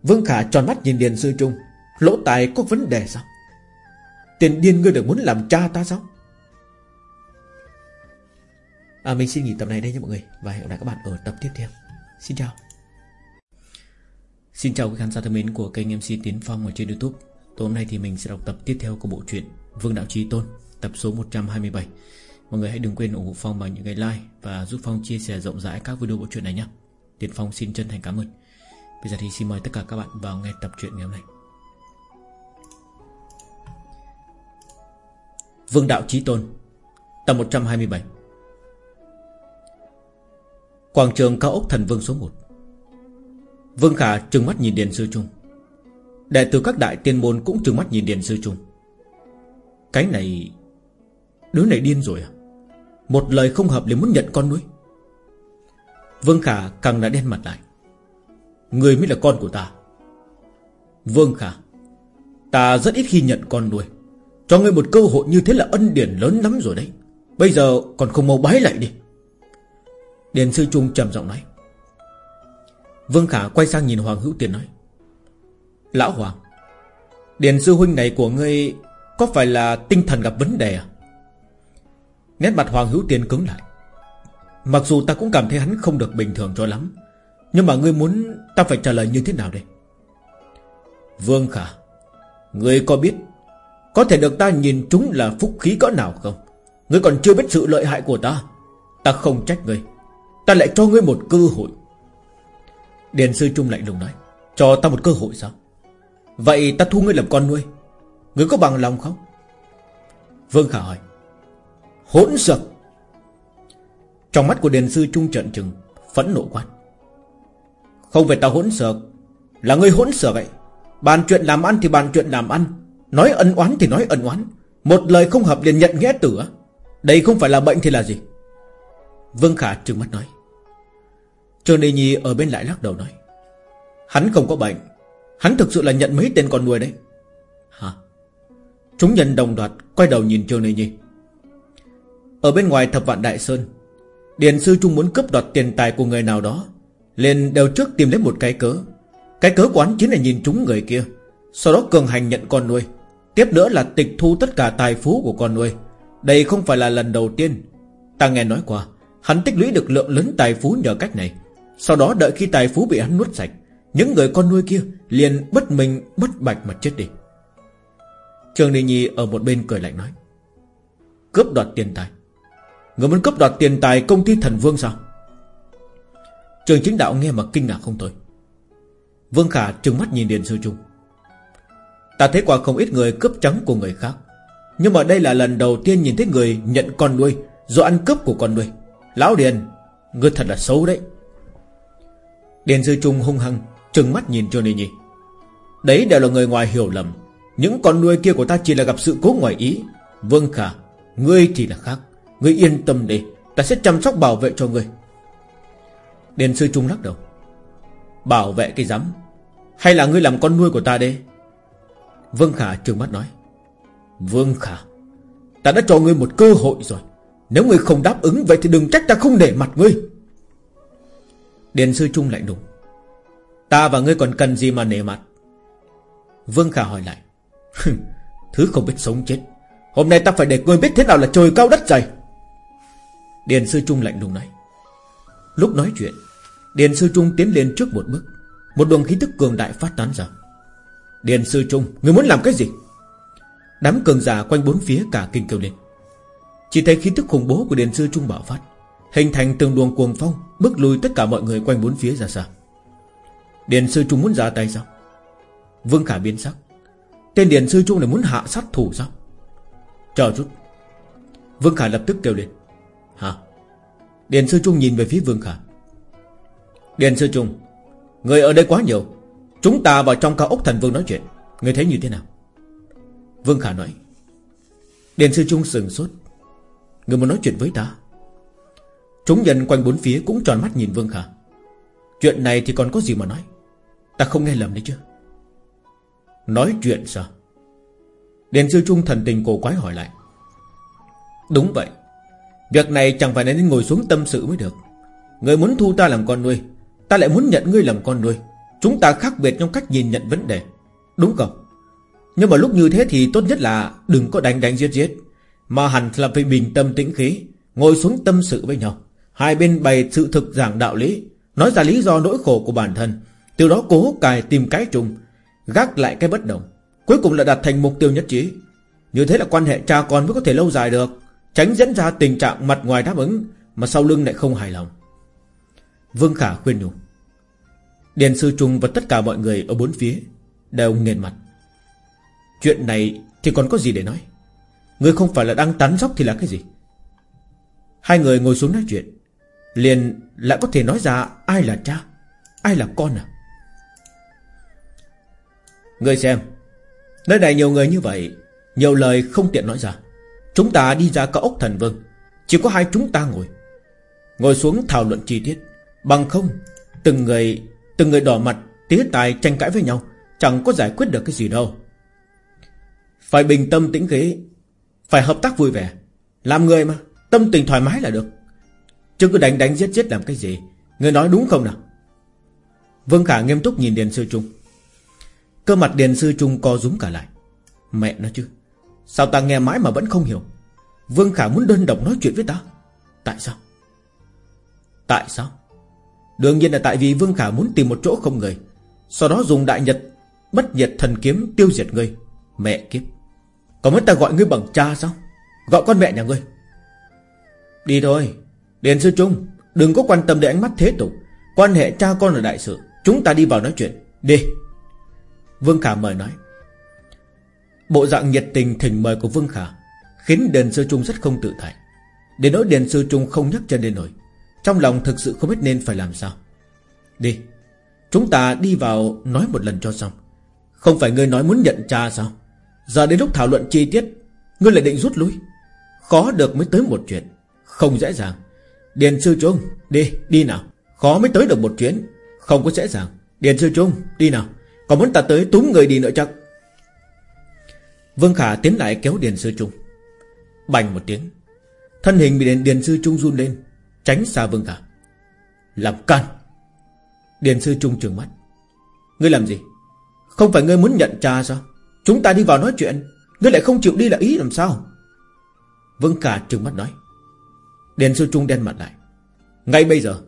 Vương Khả tròn mắt nhìn Điền Sư Trung Lỗ tài có vấn đề sao? Tiền điên ngươi được muốn làm cha ta sao? À, Mình xin nghỉ tập này đây nha mọi người Và hẹn gặp lại các bạn ở tập tiếp theo. Xin chào. Xin chào quý khán giả thân mến của kênh MC Tiến Phong ở trên Youtube. Tối hôm nay thì mình sẽ đọc tập tiếp theo của bộ truyện Vương Đạo Trí Tôn Tập số 127 Mọi người hãy đừng quên ủng hộ Phong bằng những cái like Và giúp Phong chia sẻ rộng rãi các video bộ truyện này nhé Tiến Phong xin chân thành cảm ơn. Bây giờ thì xin mời tất cả các bạn vào nghe tập truyện ngày hôm nay. Vương Đạo Chí Tôn, Tập 127 Quảng trường cao ốc thần vương số 1 Vương Khả trừng mắt nhìn Điền Sư Trung. Đệ tử các đại tiên môn cũng trừng mắt nhìn Điền Sư Trung. Cái này, Đứa này điên rồi à? Một lời không hợp liền muốn nhận con nuôi. Vương Khả càng đã đen mặt lại. Người mới là con của ta. Vương Khả, Ta rất ít khi nhận con nuôi. Cho ngươi một cơ hội như thế là ân điển lớn lắm rồi đấy. Bây giờ còn không mau bái lại đi. Điền sư trung trầm giọng nói. Vương Khả quay sang nhìn Hoàng Hữu Tiền nói. Lão Hoàng, Điền sư huynh này của ngươi Có phải là tinh thần gặp vấn đề à? Nét mặt Hoàng Hữu Tiền cứng lại. Mặc dù ta cũng cảm thấy hắn không được bình thường cho lắm Nhưng mà ngươi muốn Ta phải trả lời như thế nào đây? Vương Khả Ngươi có biết Có thể được ta nhìn chúng là phúc khí cỡ nào không? Ngươi còn chưa biết sự lợi hại của ta. Ta không trách ngươi. Ta lại cho ngươi một cơ hội. Điền sư Trung lạnh lùng nói Cho ta một cơ hội sao? Vậy ta thu ngươi làm con nuôi. Ngươi có bằng lòng không? Vương Khả hỏi Hỗn xược. Trong mắt của đền sư Trung trận trừng, Phẫn nộ quát. Không phải ta hỗn xược, Là ngươi hỗn xược vậy Bàn chuyện làm ăn thì bàn chuyện làm ăn, Nói ân oán thì nói ân oán. Một lời không hợp liền nhận nghĩa tử. Đây không phải là bệnh thì là gì? Vương Khả trừng mắt nói. Trương Đề Nhi ở bên lại lắc đầu nói. Hắn không có bệnh, Hắn thực sự là nhận mấy tên con nuôi đấy. Hả? Chúng nhân đồng đoạt Quay đầu nhìn Trương Đề Nhi. Ở bên ngoài thập vạn Đại Sơn, Điền Sư Trung muốn cướp đoạt tiền tài của người nào đó, liền đều trước tìm lấy một cái cớ. Cái cớ quán chính là nhìn trúng người kia, Sau đó cường hành nhận con nuôi. Tiếp nữa là tịch thu tất cả tài phú của con nuôi. Đây không phải là lần đầu tiên. Ta nghe nói qua, Hắn tích lũy được lượng lớn tài phú nhờ cách này. Sau đó đợi khi tài phú bị hắn nuốt sạch, Những người con nuôi kia liền bất mình bất bạch mà chết đi. Trường Đình Nhi ở một bên cười lạnh nói, Cướp đoạt tiền tài Người muốn cướp đoạt tiền tài công ty thần vương sao? Trường chính đạo nghe mà kinh ngạc không thôi. Vương Khả trừng mắt nhìn Điền Sư Trung. Ta thấy qua không ít người cướp trắng của người khác. Nhưng mà đây là lần đầu tiên nhìn thấy người nhận con nuôi Rồi ăn cướp của con nuôi. Lão Điền Ngươi thật là xấu đấy. Điền Sư Trung hung hăng, Trừng mắt nhìn Johnny Nhi. Đấy đều là người ngoài hiểu lầm. Những con nuôi kia của ta chỉ là gặp sự cố ngoài ý. Vương Khả, Ngươi thì là khác. Ngươi yên tâm đi, Ta sẽ chăm sóc bảo vệ cho ngươi. Điền Sư Trung lắc đầu. Bảo vệ cái rắm? Hay là ngươi làm con nuôi của ta đi? Vương Khả trừng mắt nói. Vương Khả, Ta đã cho ngươi một cơ hội rồi. Nếu ngươi không đáp ứng, Vậy thì đừng trách ta không để mặt ngươi. Điền Sư Trung lạnh lùng. Ta và ngươi còn cần gì mà nể mặt? Vương Khả hỏi lại. Thứ không biết sống chết. Hôm nay ta phải để ngươi biết thế nào là trời cao đất dày. Điền Sư Trung lạnh lùng nói. Lúc nói chuyện, Điền Sư Trung tiến lên trước một bước. Một luồng khí tức cường đại phát tán ra. Điền Sư Trung, Người muốn làm cái gì? Đám cường giả quanh bốn phía cả kinh kêu lên. Chỉ thấy khí tức khủng bố của Điền Sư Trung bạo phát, Hình thành từng luồng cuồng phong, Bước lùi tất cả mọi người quanh bốn phía ra xa. Điền Sư Trung muốn ra tay sao? Vương Khả biến sắc. Tên Điền Sư Trung này muốn hạ sát thủ sao? Chờ chút. Vương Khả lập tức kêu lên. Hả? Điền Sư Trung nhìn về phía Vương Khả. Điền Sư Trung, Người ở đây quá nhiều. Chúng ta vào trong cao ốc thần vương nói chuyện. Người thấy như thế nào? Vương Khả nói. Điền Sư Trung sừng sốt. Người muốn nói chuyện với ta? Chúng nhân quanh bốn phía cũng tròn mắt nhìn Vương Khả. Chuyện này thì còn có gì mà nói? Ta không nghe lầm đấy chứ? Nói chuyện sao? Điền Sư Trung thần tình cổ quái hỏi lại. Đúng vậy. Việc này chẳng phải nên ngồi xuống tâm sự mới được. Người muốn thu ta làm con nuôi, Ta lại muốn nhận ngươi làm con nuôi. Chúng ta khác biệt trong cách nhìn nhận vấn đề. Đúng không? Nhưng mà lúc như thế thì tốt nhất là Đừng có đánh đánh giết giết, Mà hẳn là phải bình tâm tĩnh khí, Ngồi xuống tâm sự với nhau. Hai bên bày sự thực giảng đạo lý, Nói ra lý do nỗi khổ của bản thân, Từ đó cố cài tìm cái chung Gác lại cái bất đồng. Cuối cùng là đạt thành mục tiêu nhất trí. Như thế là quan hệ cha con mới có thể lâu dài được. Tránh dẫn ra tình trạng mặt ngoài đáp ứng, Mà sau lưng lại không hài lòng. Vương Khả khuyên nhủ. Điền sư Trung và tất cả mọi người ở bốn phía Đều nghiền mặt. Chuyện này thì còn có gì để nói? Người không phải là đang tán dóc thì là cái gì? Hai người ngồi xuống nói chuyện. Liền lại có thể nói ra Ai là cha, Ai là con à? Người xem, Nơi này nhiều người như vậy, Nhiều lời không tiện nói ra. Chúng ta đi ra cao ốc thần vương. Chỉ có hai chúng ta ngồi. Ngồi xuống thảo luận chi tiết. Bằng không, Từng người Từng người đỏ mặt, Tía tài tranh cãi với nhau, Chẳng có giải quyết được cái gì đâu. Phải bình tâm tĩnh khí Phải hợp tác vui vẻ. Làm người mà, Tâm tình thoải mái là được. Chứ cứ đánh đánh giết giết làm cái gì? Người nói đúng không nào? Vương Khả nghiêm túc nhìn Điền Sư Trung. Cơ mặt Điền Sư Trung co rúm cả lại. Mẹ nó chứ. Sao ta nghe mãi mà vẫn không hiểu? Vương Khả muốn đơn độc nói chuyện với ta. Tại sao? Tại sao? Đương nhiên là tại vì Vương Khả muốn tìm một chỗ không người. Sau đó dùng đại nhật, Bất nhiệt thần kiếm tiêu diệt ngươi, Mẹ kiếp. Có muốn ta gọi ngươi bằng cha sao? Gọi con mẹ nhà ngươi. Đi thôi, Điền Sư Trung, Đừng có quan tâm đến ánh mắt thế tục. Quan hệ cha con là đại sự, Chúng ta đi vào nói chuyện. Đi. Vương Khả mời nói. Bộ dạng nhiệt tình thỉnh mời của Vương Khả Khiến đền Sư Trung rất không tự tại. Để nói đền Sư Trung không nhắc chân lên nổi Trong lòng thực sự không biết nên phải làm sao. Đi Chúng ta đi vào nói một lần cho xong. Không phải ngươi nói muốn nhận cha sao? Giờ đến lúc thảo luận chi tiết Ngươi lại định rút lui. Khó được mới tới một chuyện Không dễ dàng. Điền Sư Trung Đi, đi nào. Khó mới tới được một chuyến Không có dễ dàng. Điền Sư Trung, đi nào. Còn muốn ta tới túm người đi nữa chắc. Vương Khả tiến lại kéo Điền Sư Trung. Bành một tiếng Thân hình bị Điền, Điền Sư Trung run lên Tránh xa Vương Khả. Làm can. Điền Sư Trung trừng mắt. Ngươi làm gì? Không phải ngươi muốn nhận cha sao? Chúng ta đi vào nói chuyện Ngươi lại không chịu đi là ý làm sao? Vương Khả trừng mắt nói. Điền Sư Trung đen mặt lại. Ngay bây giờ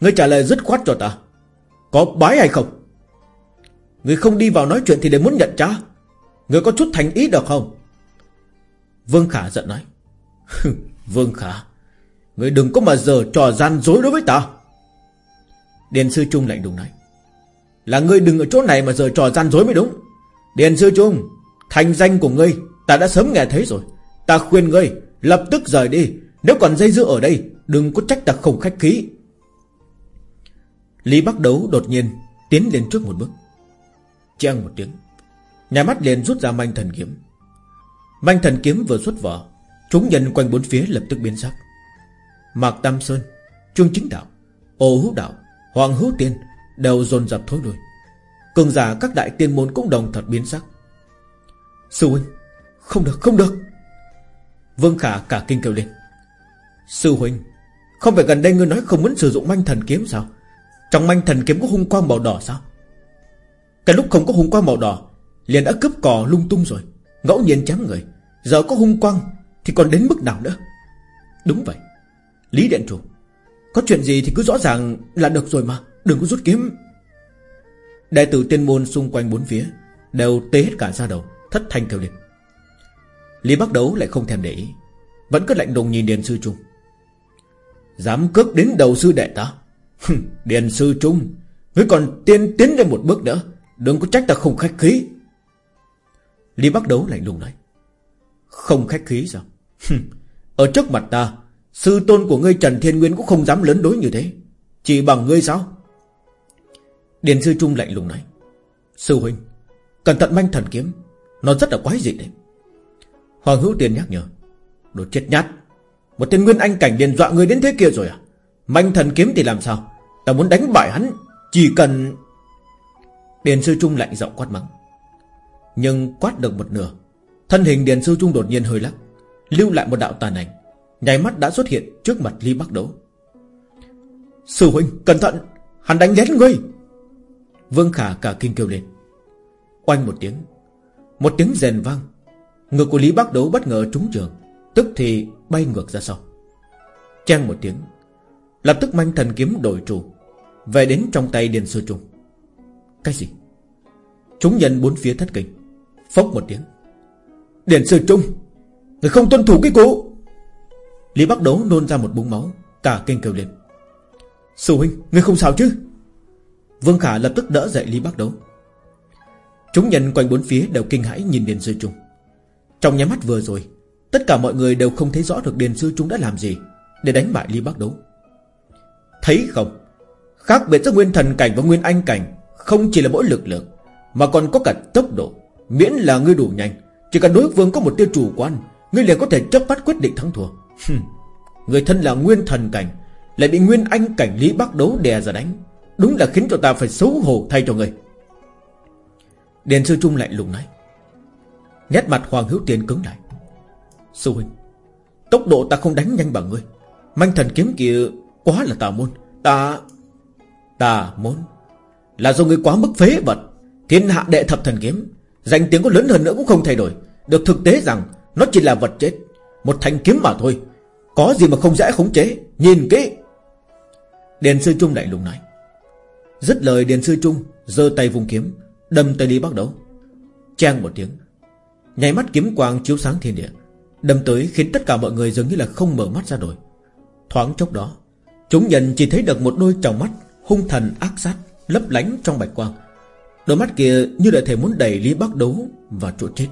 Ngươi trả lời dứt khoát cho ta. Có bái hay không? Ngươi không đi vào nói chuyện thì để muốn nhận cha? Người có chút thành ý được không? Vương Khả giận nói. Vương Khả, người đừng có mà giờ trò gian dối đối với ta. Điền Sư Trung lạnh đùng nói. Là ngươi đừng ở chỗ này mà giờ trò gian dối mới đúng. Điền Sư Trung Thành danh của ngươi, Ta đã sớm nghe thấy rồi. Ta khuyên ngươi, lập tức rời đi. Nếu còn dây dưa ở đây, Đừng có trách ta không khách khí. Lý Bắc Đấu đột nhiên Tiến lên trước một bước. Trang một tiếng. Nhà mắt liền rút ra manh thần kiếm. Manh thần kiếm vừa xuất vỏ, Chúng nhân quanh bốn phía lập tức biến sắc. Mạc Tam Sơn, Trương Chính Đạo, Ô Hữu Đạo, Hoàng Hữu Tiên Đều dồn dập thối lui. Cường giả các đại tiên môn cũng đồng thật biến sắc. Sư huynh, Không được không được. Vương Khả cả kinh kêu lên. Sư huynh, Không phải gần đây ngươi nói không muốn sử dụng manh thần kiếm sao? Trong manh thần kiếm có hung quang màu đỏ sao? Cái lúc không có hung quang màu đỏ Liền đã cướp cò lung tung rồi. Ngẫu nhiên chém người. Giờ có hung quang Thì còn đến mức nào nữa? Đúng vậy. Lý Điện Chủ, Có chuyện gì thì cứ rõ ràng là được rồi mà. Đừng có rút kiếm. Đệ tử tiên môn xung quanh bốn phía Đều tê hết cả ra đầu, Thất thanh kêu lên. Lý Bắc Đấu lại không thèm để ý. Vẫn cứ lạnh lùng nhìn Điền Sư Trung. Dám cướp đến đầu sư đệ ta? Điền Sư Trung, Ngươi còn tiên tiến lên một bước nữa. Đừng có trách ta không khách khí. Lý Bắc Đấu lạnh lùng nói. Không khách khí sao? Ở trước mặt ta, Sư tôn của ngươi Trần Thiên Nguyên cũng không dám lớn đối như thế. Chỉ bằng ngươi sao? Điền Sư Trung lạnh lùng nói. Sư huynh, Cẩn thận manh thần kiếm, Nó rất là quái dị đấy. Hoàng Hữu Tiên nhắc nhở. Đồ chết nhát, Một tên nguyên anh cảnh Điền dọa người đến thế kia rồi à? Manh thần kiếm thì làm sao? Ta muốn đánh bại hắn, Chỉ cần Điền Sư Trung lạnh giọng quát mắng. Nhưng quát được một nửa. Thân hình Điền Sư Trung đột nhiên hơi lắc, Lưu lại một đạo tàn ảnh Nhảy mắt đã xuất hiện trước mặt Lý Bắc Đấu. Sư huynh, cẩn thận, Hắn đánh lén ngươi. Vương Khả cả kinh kêu lên. Oanh một tiếng Một tiếng rèn vang, Ngực của Lý Bắc Đấu bất ngờ trúng trường, Tức thì bay ngược ra sau. Trang một tiếng, Lập tức manh thần kiếm đổi trù Về đến trong tay Điền Sư Trung. Cái gì? Chúng nhân bốn phía thất kinh. Phốc một tiếng. Điền Sư Trung Người không tuân thủ cái cụ Lý Bắc Đấu nôn ra một búng máu Cả kinh kêu lên. Sư huynh, người không sao chứ? Vương Khả lập tức đỡ dậy Lý Bắc Đấu. Chúng nhân quanh bốn phía đều kinh hãi nhìn Điền Sư Trung. Trong nháy mắt vừa rồi Tất cả mọi người đều không thấy rõ được Điền Sư Trung đã làm gì Để đánh bại Lý Bắc Đấu. Thấy không? Khác biệt giữa Nguyên Thần Cảnh và Nguyên Anh Cảnh Không chỉ là mỗi lực lượng Mà còn có cả tốc độ. Miễn là ngươi đủ nhanh. Chỉ cần đối phương có một tiêu chủ quan, Ngươi liền có thể chấp bắt quyết định thắng thua. Người thân là Nguyên Thần Cảnh, Lại bị Nguyên Anh Cảnh Lý bắt Đấu đè ra đánh. Đúng là khiến cho ta phải xấu hổ thay cho người Điền sư trung lại lùng nói. Nét mặt Hoàng Hữu Tiền cứng lại. Sư huynh, Tốc độ ta không đánh nhanh bằng ngươi. Manh thần kiếm kia quá là tà môn. Ta, Tà môn? Là do ngươi quá mức phế vật, Thiên hạ đệ thập thần kiếm. Danh tiếng có lớn hơn nữa cũng không thay đổi. Được thực tế rằng, Nó chỉ là vật chết, Một thanh kiếm mà thôi. Có gì mà không dễ khống chế? Nhìn kỹ. Điền sư trung đại lùng nói Dứt lời, Điền Sư Trung giơ tay vùng kiếm, Đâm tới Lý Bắc Đấu. Trang một tiếng. Nháy mắt kiếm quang chiếu sáng thiên địa, Đâm tới khiến tất cả mọi người dường như là không mở mắt ra nổi. Thoáng chốc đó, Chúng nhận chỉ thấy được một đôi tròng mắt Hung thần ác sát, Lấp lánh trong bạch quang. Đôi mắt kia như đã thể muốn đẩy Lý Bắc Đấu vào chỗ chết.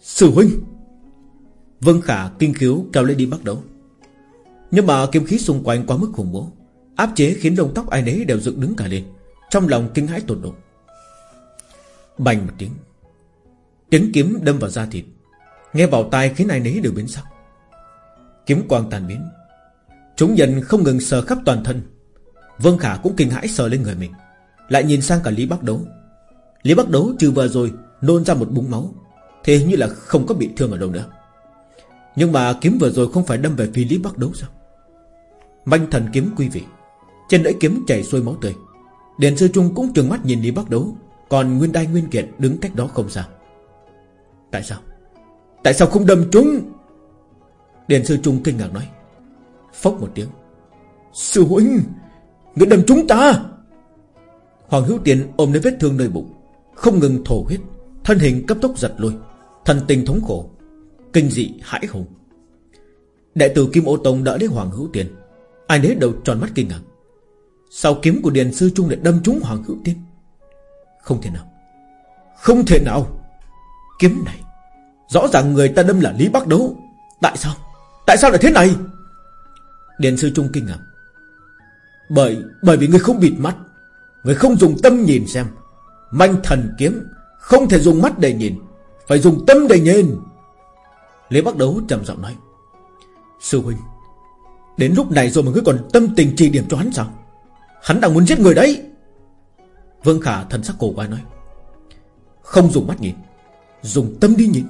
Sư huynh! Vân Khả kinh khiếu kéo lên đi bắt đấu. Nhưng mà kiếm khí xung quanh quá mức khủng bố, Áp chế khiến lông tóc ai nấy đều dựng đứng cả lên, Trong lòng kinh hãi tột độ. Bành một tiếng. Tiếng kiếm đâm vào da thịt, Nghe vào tai khiến ai nấy đều biến sắc. Kiếm quang tàn biến. Chúng dần không ngừng sờ khắp toàn thân. Vương Khả cũng kinh hãi sờ lên người mình. Lại nhìn sang cả Lý Bắc Đấu. Lý Bắc Đấu trừ vừa rồi Nôn ra một búng máu. Thế như là không có bị thương ở đâu nữa. Nhưng mà kiếm vừa rồi không phải đâm về phía Lý Bắc Đấu sao? Manh thần kiếm quý vị. Trên lưỡi kiếm chảy xuôi máu tươi. Điền sư trung cũng trừng mắt nhìn Lý Bắc Đấu. Còn Nguyên Đai Nguyên Kiệt đứng cách đó không xa. Tại sao? Tại sao không đâm chúng? Điền sư trung kinh ngạc nói. Phốc một tiếng. Sư huynh, Người đâm chúng ta! Hoàng Hữu Tiền ôm lấy vết thương nơi bụng, Không ngừng thổ huyết, Thân hình cấp tốc giật lui, Thần tình thống khổ, Kinh dị hãi hùng. Đệ tử Kim Ô Tông đỡ lấy Hoàng Hữu Tiền Ai nấy đầu tròn mắt kinh ngạc. Sao kiếm của Điền Sư Trung lại đâm trúng Hoàng Hữu Tiên Không thể nào. Không thể nào. Kiếm này, Rõ ràng người ta đâm là Lý Bắc Đấu. Tại sao? Tại sao lại thế này? Điền Sư Trung kinh ngạc. Bởi bởi vì người không bịt mắt. Người không dùng tâm nhìn xem. Manh thần kiếm, Không thể dùng mắt để nhìn, Phải dùng tâm để nhìn. Lý Bắc Đấu trầm giọng nói, Sư huynh, Đến lúc này rồi mà ngươi còn tâm tình trì điểm cho hắn sao? Hắn đang muốn giết người đấy. Vương Khả thần sắc cổ quái nói, Không dùng mắt nhìn, Dùng tâm đi nhìn.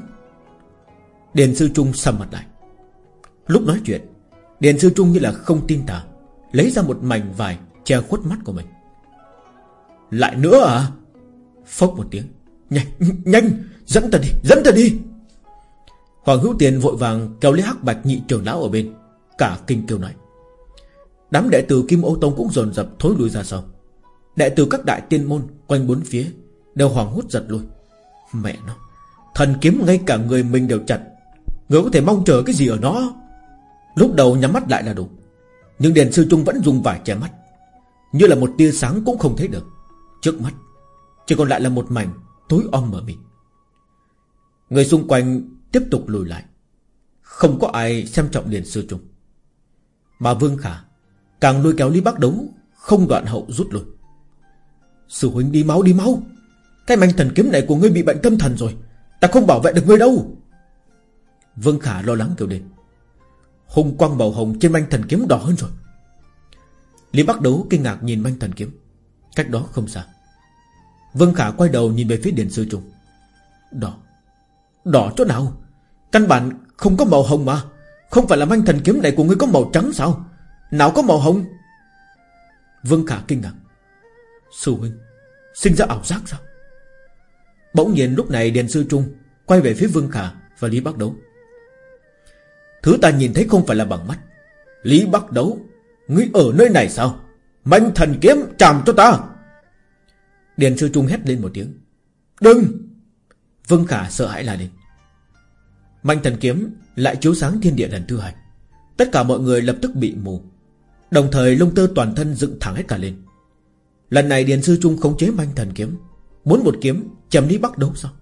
Điền Sư Trung sầm mặt lại. Lúc nói chuyện, Điền Sư Trung như là không tin tả Lấy ra một mảnh vải che khuất mắt của mình. Lại nữa à? Phốc một tiếng. Nhanh, nhanh, dẫn ta đi, dẫn ta đi. Hoàng Hữu Tiền vội vàng kéo lấy hắc bạch nhị trưởng lão ở bên. Cả kinh kêu nói. Đám đệ tử Kim Ô Tông cũng dồn dập thối lui ra sau. Đệ tử các đại tiên môn Quanh bốn phía Đều hoàng hút giật lui Mẹ nó Thần kiếm ngay cả người mình đều chặt. Người có thể mong chờ cái gì ở nó? Lúc đầu nhắm mắt lại là đủ Nhưng đèn Sư Trung vẫn dùng vải che mắt. Như là một tia sáng cũng không thấy được. Trước mắt, Chỉ còn lại là một mảnh tối om mờ mịt Người xung quanh tiếp tục lùi lại, Không có ai xem trọng liền Sư Trung. Mà Vương Khả Càng lôi kéo Lý Bắc Đấu Không đoạn hậu rút lui. Sư huynh đi máu đi máu. Cái manh thần kiếm này của ngươi bị bệnh tâm thần rồi, Ta không bảo vệ được ngươi đâu. Vương Khả lo lắng kêu lên. Hùng quang màu hồng trên manh thần kiếm đỏ hơn rồi. Lý Bắc Đấu kinh ngạc nhìn manh thần kiếm, Cách đó không xa. Vương Khả quay đầu nhìn về phía Điền Sư Trung. Đỏ. Đỏ chỗ nào? Căn bản không có màu hồng mà. Không phải là manh thần kiếm này của ngươi có màu trắng sao? Nào có màu hồng? Vương Khả kinh ngạc. Sư huynh, Sinh ra ảo giác sao? Bỗng nhiên lúc này Điền Sư Trung Quay về phía Vương Khả và Lý Bắc Đấu. Thứ ta nhìn thấy không phải là bằng mắt. Lý Bắc Đấu, Ngươi ở nơi này sao? Manh thần kiếm chạm cho ta. Điền Sư Trung hét lên một tiếng. Đừng! Vương Khả sợ hãi la lên. Mạnh thần kiếm lại chiếu sáng thiên địa lần thứ hai. Tất cả mọi người lập tức bị mù. Đồng thời lông tơ toàn thân dựng thẳng hết cả lên. Lần này Điền Sư Trung khống chế manh thần kiếm. Muốn một kiếm, chém Lý Bắc Đấu sao?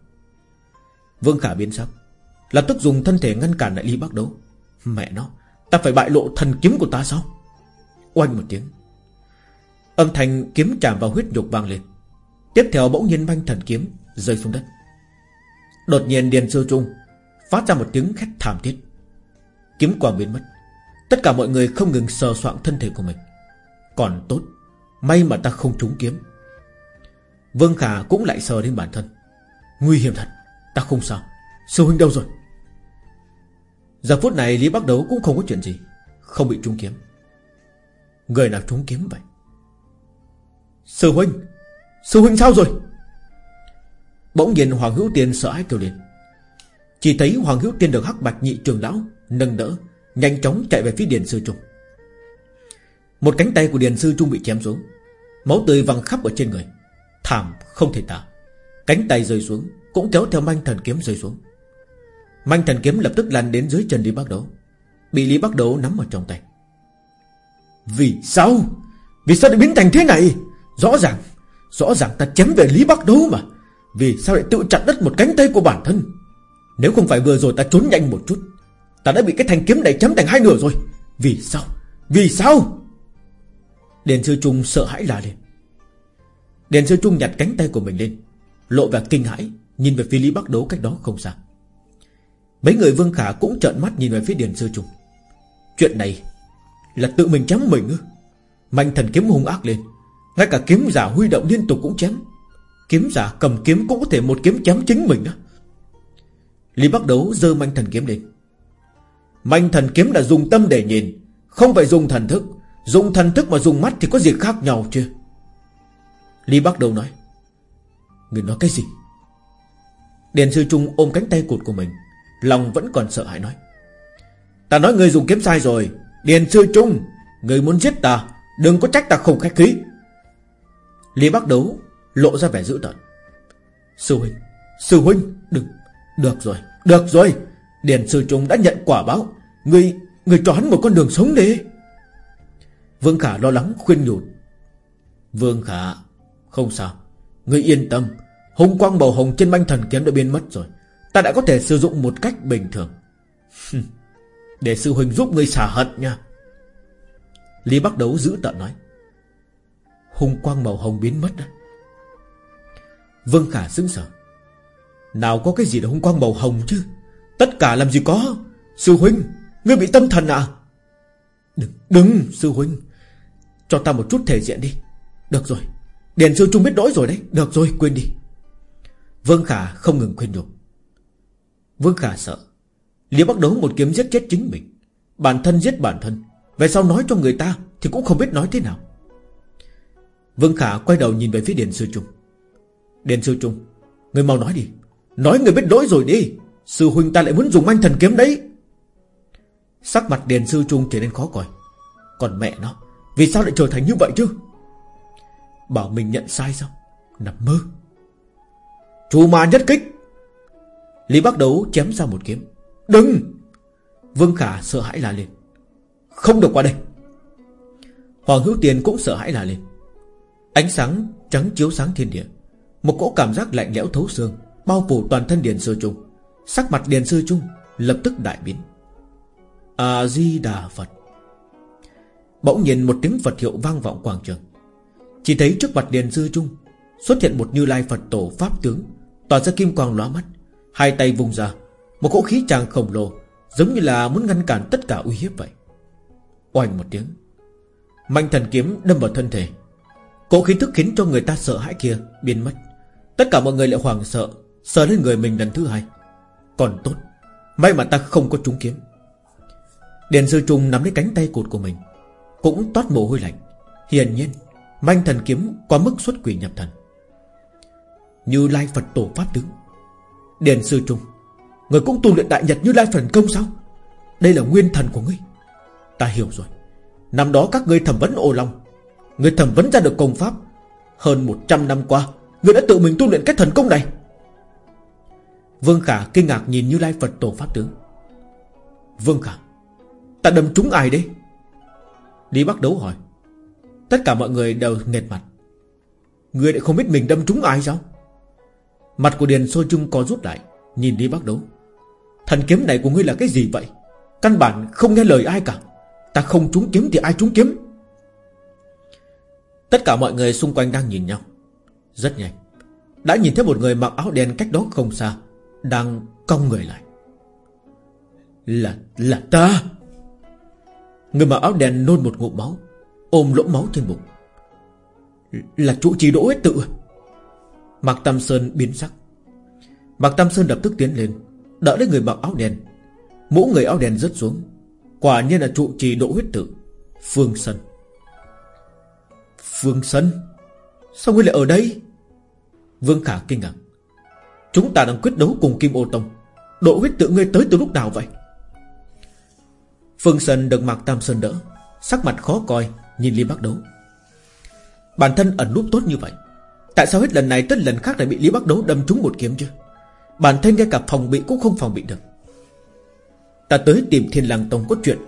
Vương Khả biến sắc. Lập tức dùng thân thể ngăn cản lại Lý Bắc Đấu. Mẹ nó, Ta phải bại lộ thần kiếm của ta sao? Oanh một tiếng. Âm thanh kiếm chạm vào huyết nhục vang lên. Tiếp theo bỗng nhiên manh thần kiếm, Rơi xuống đất. Đột nhiên Điền Sư Trung Phát ra một tiếng khét thảm thiết. Kiếm quang biến mất. Tất cả mọi người không ngừng sờ soạn thân thể của mình. Còn tốt, May mà ta không trúng kiếm. Vương Khả cũng lại sờ đến bản thân. Nguy hiểm thật, Ta không sao. Sư huynh đâu rồi? Giờ phút này Lý bắc đấu cũng không có chuyện gì, Không bị trúng kiếm. Người nào trúng kiếm vậy? Sư huynh Sư huynh sao rồi? Bỗng nhiên Hoàng Hữu Tiên sợ hãi kêu lên. Chỉ thấy Hoàng Hữu Tiên được hắc bạch nhị trường lão Nâng đỡ, Nhanh chóng chạy về phía Điền Sư Trung. Một cánh tay của Điền Sư Trung bị chém xuống, Máu tươi văng khắp ở trên người. Thảm không thể tả. Cánh tay rơi xuống, Cũng kéo theo manh thần kiếm rơi xuống. Manh thần kiếm lập tức lăn đến dưới chân Lý Bắc Đấu, Bị Lý Bắc Đấu nắm ở trong tay. Vì sao? Vì sao lại biến thành thế này? Rõ ràng Rõ ràng ta chém về Lý Bắc Đấu mà. Vì sao lại tự chặt đứt một cánh tay của bản thân? Nếu không phải vừa rồi ta trốn nhanh một chút, Ta đã bị cái thanh kiếm này chém thành hai nửa rồi. Vì sao? Vì sao? Đền sư trung sợ hãi la lên. Đền sư trung nhặt cánh tay của mình lên, Lộ vẻ kinh hãi, Nhìn về phía Lý Bắc Đấu cách đó không xa. Mấy người Vương Khả cũng trợn mắt nhìn về phía Điền Sư Trung. Chuyện này Là tự mình chém mình ư? Mạnh thần kiếm hung ác lên ngay cả kiếm giả huy động liên tục cũng chém. Kiếm giả cầm kiếm cũng có thể một kiếm chém chính mình đó. Lý Bắc Đấu dơ manh thần kiếm lên. Manh thần kiếm là dùng tâm để nhìn, Không phải dùng thần thức. Dùng thần thức mà dùng mắt thì có gì khác nhau chưa Lý Bắc Đấu nói, Người nói cái gì? Điền Sư Trung ôm cánh tay cụt của mình, Lòng vẫn còn sợ hãi nói, Ta nói người dùng kiếm sai rồi. Điền Sư Trung, Người muốn giết ta, Đừng có trách ta không khách khí. Lý Bắc Đấu lộ ra vẻ dữ tợn. Sư huynh Sư huynh, Đừng, Được rồi Được rồi. Điền Sư Trung đã nhận quả báo. Người Người cho hắn một con đường sống đi. Vương Khả lo lắng khuyên nhủ. Vương Khả, Không sao. Người yên tâm. Hùng quang bầu hồng trên manh thần kiếm đã biến mất rồi. Ta đã có thể sử dụng một cách bình thường. Để sư huynh giúp ngươi xả hận nha. Lý Bắc Đấu giữ tận nói. Hùng quang màu hồng biến mất đó. Vương Khả sững sờ. Nào có cái gì là hung quang màu hồng chứ? Tất cả làm gì có? Sư huynh, Ngươi bị tâm thần à? Đừng đừng, sư huynh. Cho ta một chút thể diện đi. Được rồi. Điền sư trung biết đỗi rồi đấy. Được rồi, quên đi. Vương Khả không ngừng khuyên nhủ. Vương Khả sợ. Liễu bắt đấu một kiếm giết chết chính mình. Bản thân giết bản thân. Về sau nói cho người ta Thì cũng không biết nói thế nào. Vương Khả quay đầu nhìn về phía Điền Sư Trung. Điền Sư Trung, Người mau nói đi. Nói người biết lỗi rồi đi. Sư huynh ta lại muốn dùng manh thần kiếm đấy. Sắc mặt Điền Sư Trung trở nên khó coi. Còn mẹ nó, Vì sao lại trở thành như vậy chứ? Bảo mình nhận sai sao? Nằm mơ. Chú ma nhất kích. Lý Bắc Đấu chém ra một kiếm. Đừng! Vương Khả sợ hãi la lên. Không được qua đây. Hoàng Hữu Tiền cũng sợ hãi la lên. Ánh sáng trắng chiếu sáng thiên địa. Một cỗ cảm giác lạnh lẽo thấu xương, Bao phủ toàn thân Điền Sư Trung. Sắc mặt Điền Sư Trung lập tức đại biến. A-di-đà Phật Bỗng nhìn một tiếng Phật hiệu vang vọng quảng trường. Chỉ thấy trước mặt Điền Sư Trung Xuất hiện một như lai Phật tổ Pháp tướng, Tỏa ra kim quang lóa mắt, Hai tay vùng ra, Một cỗ khí tràng khổng lồ, Giống như là muốn ngăn cản tất cả uy hiếp vậy. Oanh một tiếng Mạnh thần kiếm đâm vào thân thể. Cỗ khí thức khiến cho người ta sợ hãi kia Biến mất. Tất cả mọi người lại hoảng sợ sợ lên người mình lần thứ hai. Còn tốt, May mà ta không có trúng kiếm. Điền sư trung nắm lấy cánh tay cụt của mình, Cũng toát mồ hôi lạnh. Hiển nhiên, Manh thần kiếm quá mức xuất quỷ nhập thần. Như Lai Phật Tổ Pháp Tướng. Điền Sư Trung, Người cũng tu luyện đại nhật như Lai Phần Công sao? Đây là nguyên thần của ngươi. Ta hiểu rồi. Năm đó các ngươi thẩm vấn ô long Người thẩm vấn ra được công pháp. Hơn 100 năm qua, người đã tự mình tu luyện cái thần công này. Vương Khả kinh ngạc nhìn Như Lai Phật Tổ Pháp Tướng. Vương Khả, Ta đâm trúng ai đấy? Lý Bắc Đấu hỏi. Tất cả mọi người đều nghệt mặt. Người lại không biết mình đâm trúng ai sao? Mặt của Điền Sôi Trung có rút lại, Nhìn Lý Bắc Đấu. Thần kiếm này của ngươi là cái gì vậy? Căn bản không nghe lời ai cả. Ta không trúng kiếm thì ai trúng kiếm? Tất cả mọi người xung quanh đang nhìn nhau. Rất nhanh. Đã nhìn thấy một người mặc áo đen cách đó không xa Đang cong người lại. Là, là ta! Người mặc áo đen nôn một ngụm máu Ôm lỗ máu trên bụng. Là trụ trì đỗ huyết tự. Mạc Tam Sơn biến sắc. Mạc Tam Sơn lập tức tiến lên Đỡ lấy người mặc áo đen. Mũ người áo đen rớt xuống. Quả nhiên là trụ trì độ huyết tự Phương Sân. Vương Sân Sao ngươi lại ở đây? Vương Khả kinh ngạc. Chúng ta đang quyết đấu cùng Kim Ô Tông. Độ huyết tự ngươi tới từ lúc nào vậy? Phương Sân được Mạc Tam Sơn đỡ. Sắc mặt khó coi Nhìn Lý Bắc đấu. Bản thân ẩn núp tốt như vậy Tại sao hết lần này tới lần khác lại bị Lý Bắc đấu đâm trúng một kiếm chứ? Bản thân ngay cả phòng bị cũng không phòng bị được. Ta tới tìm Thiên Lang Tông có chuyện.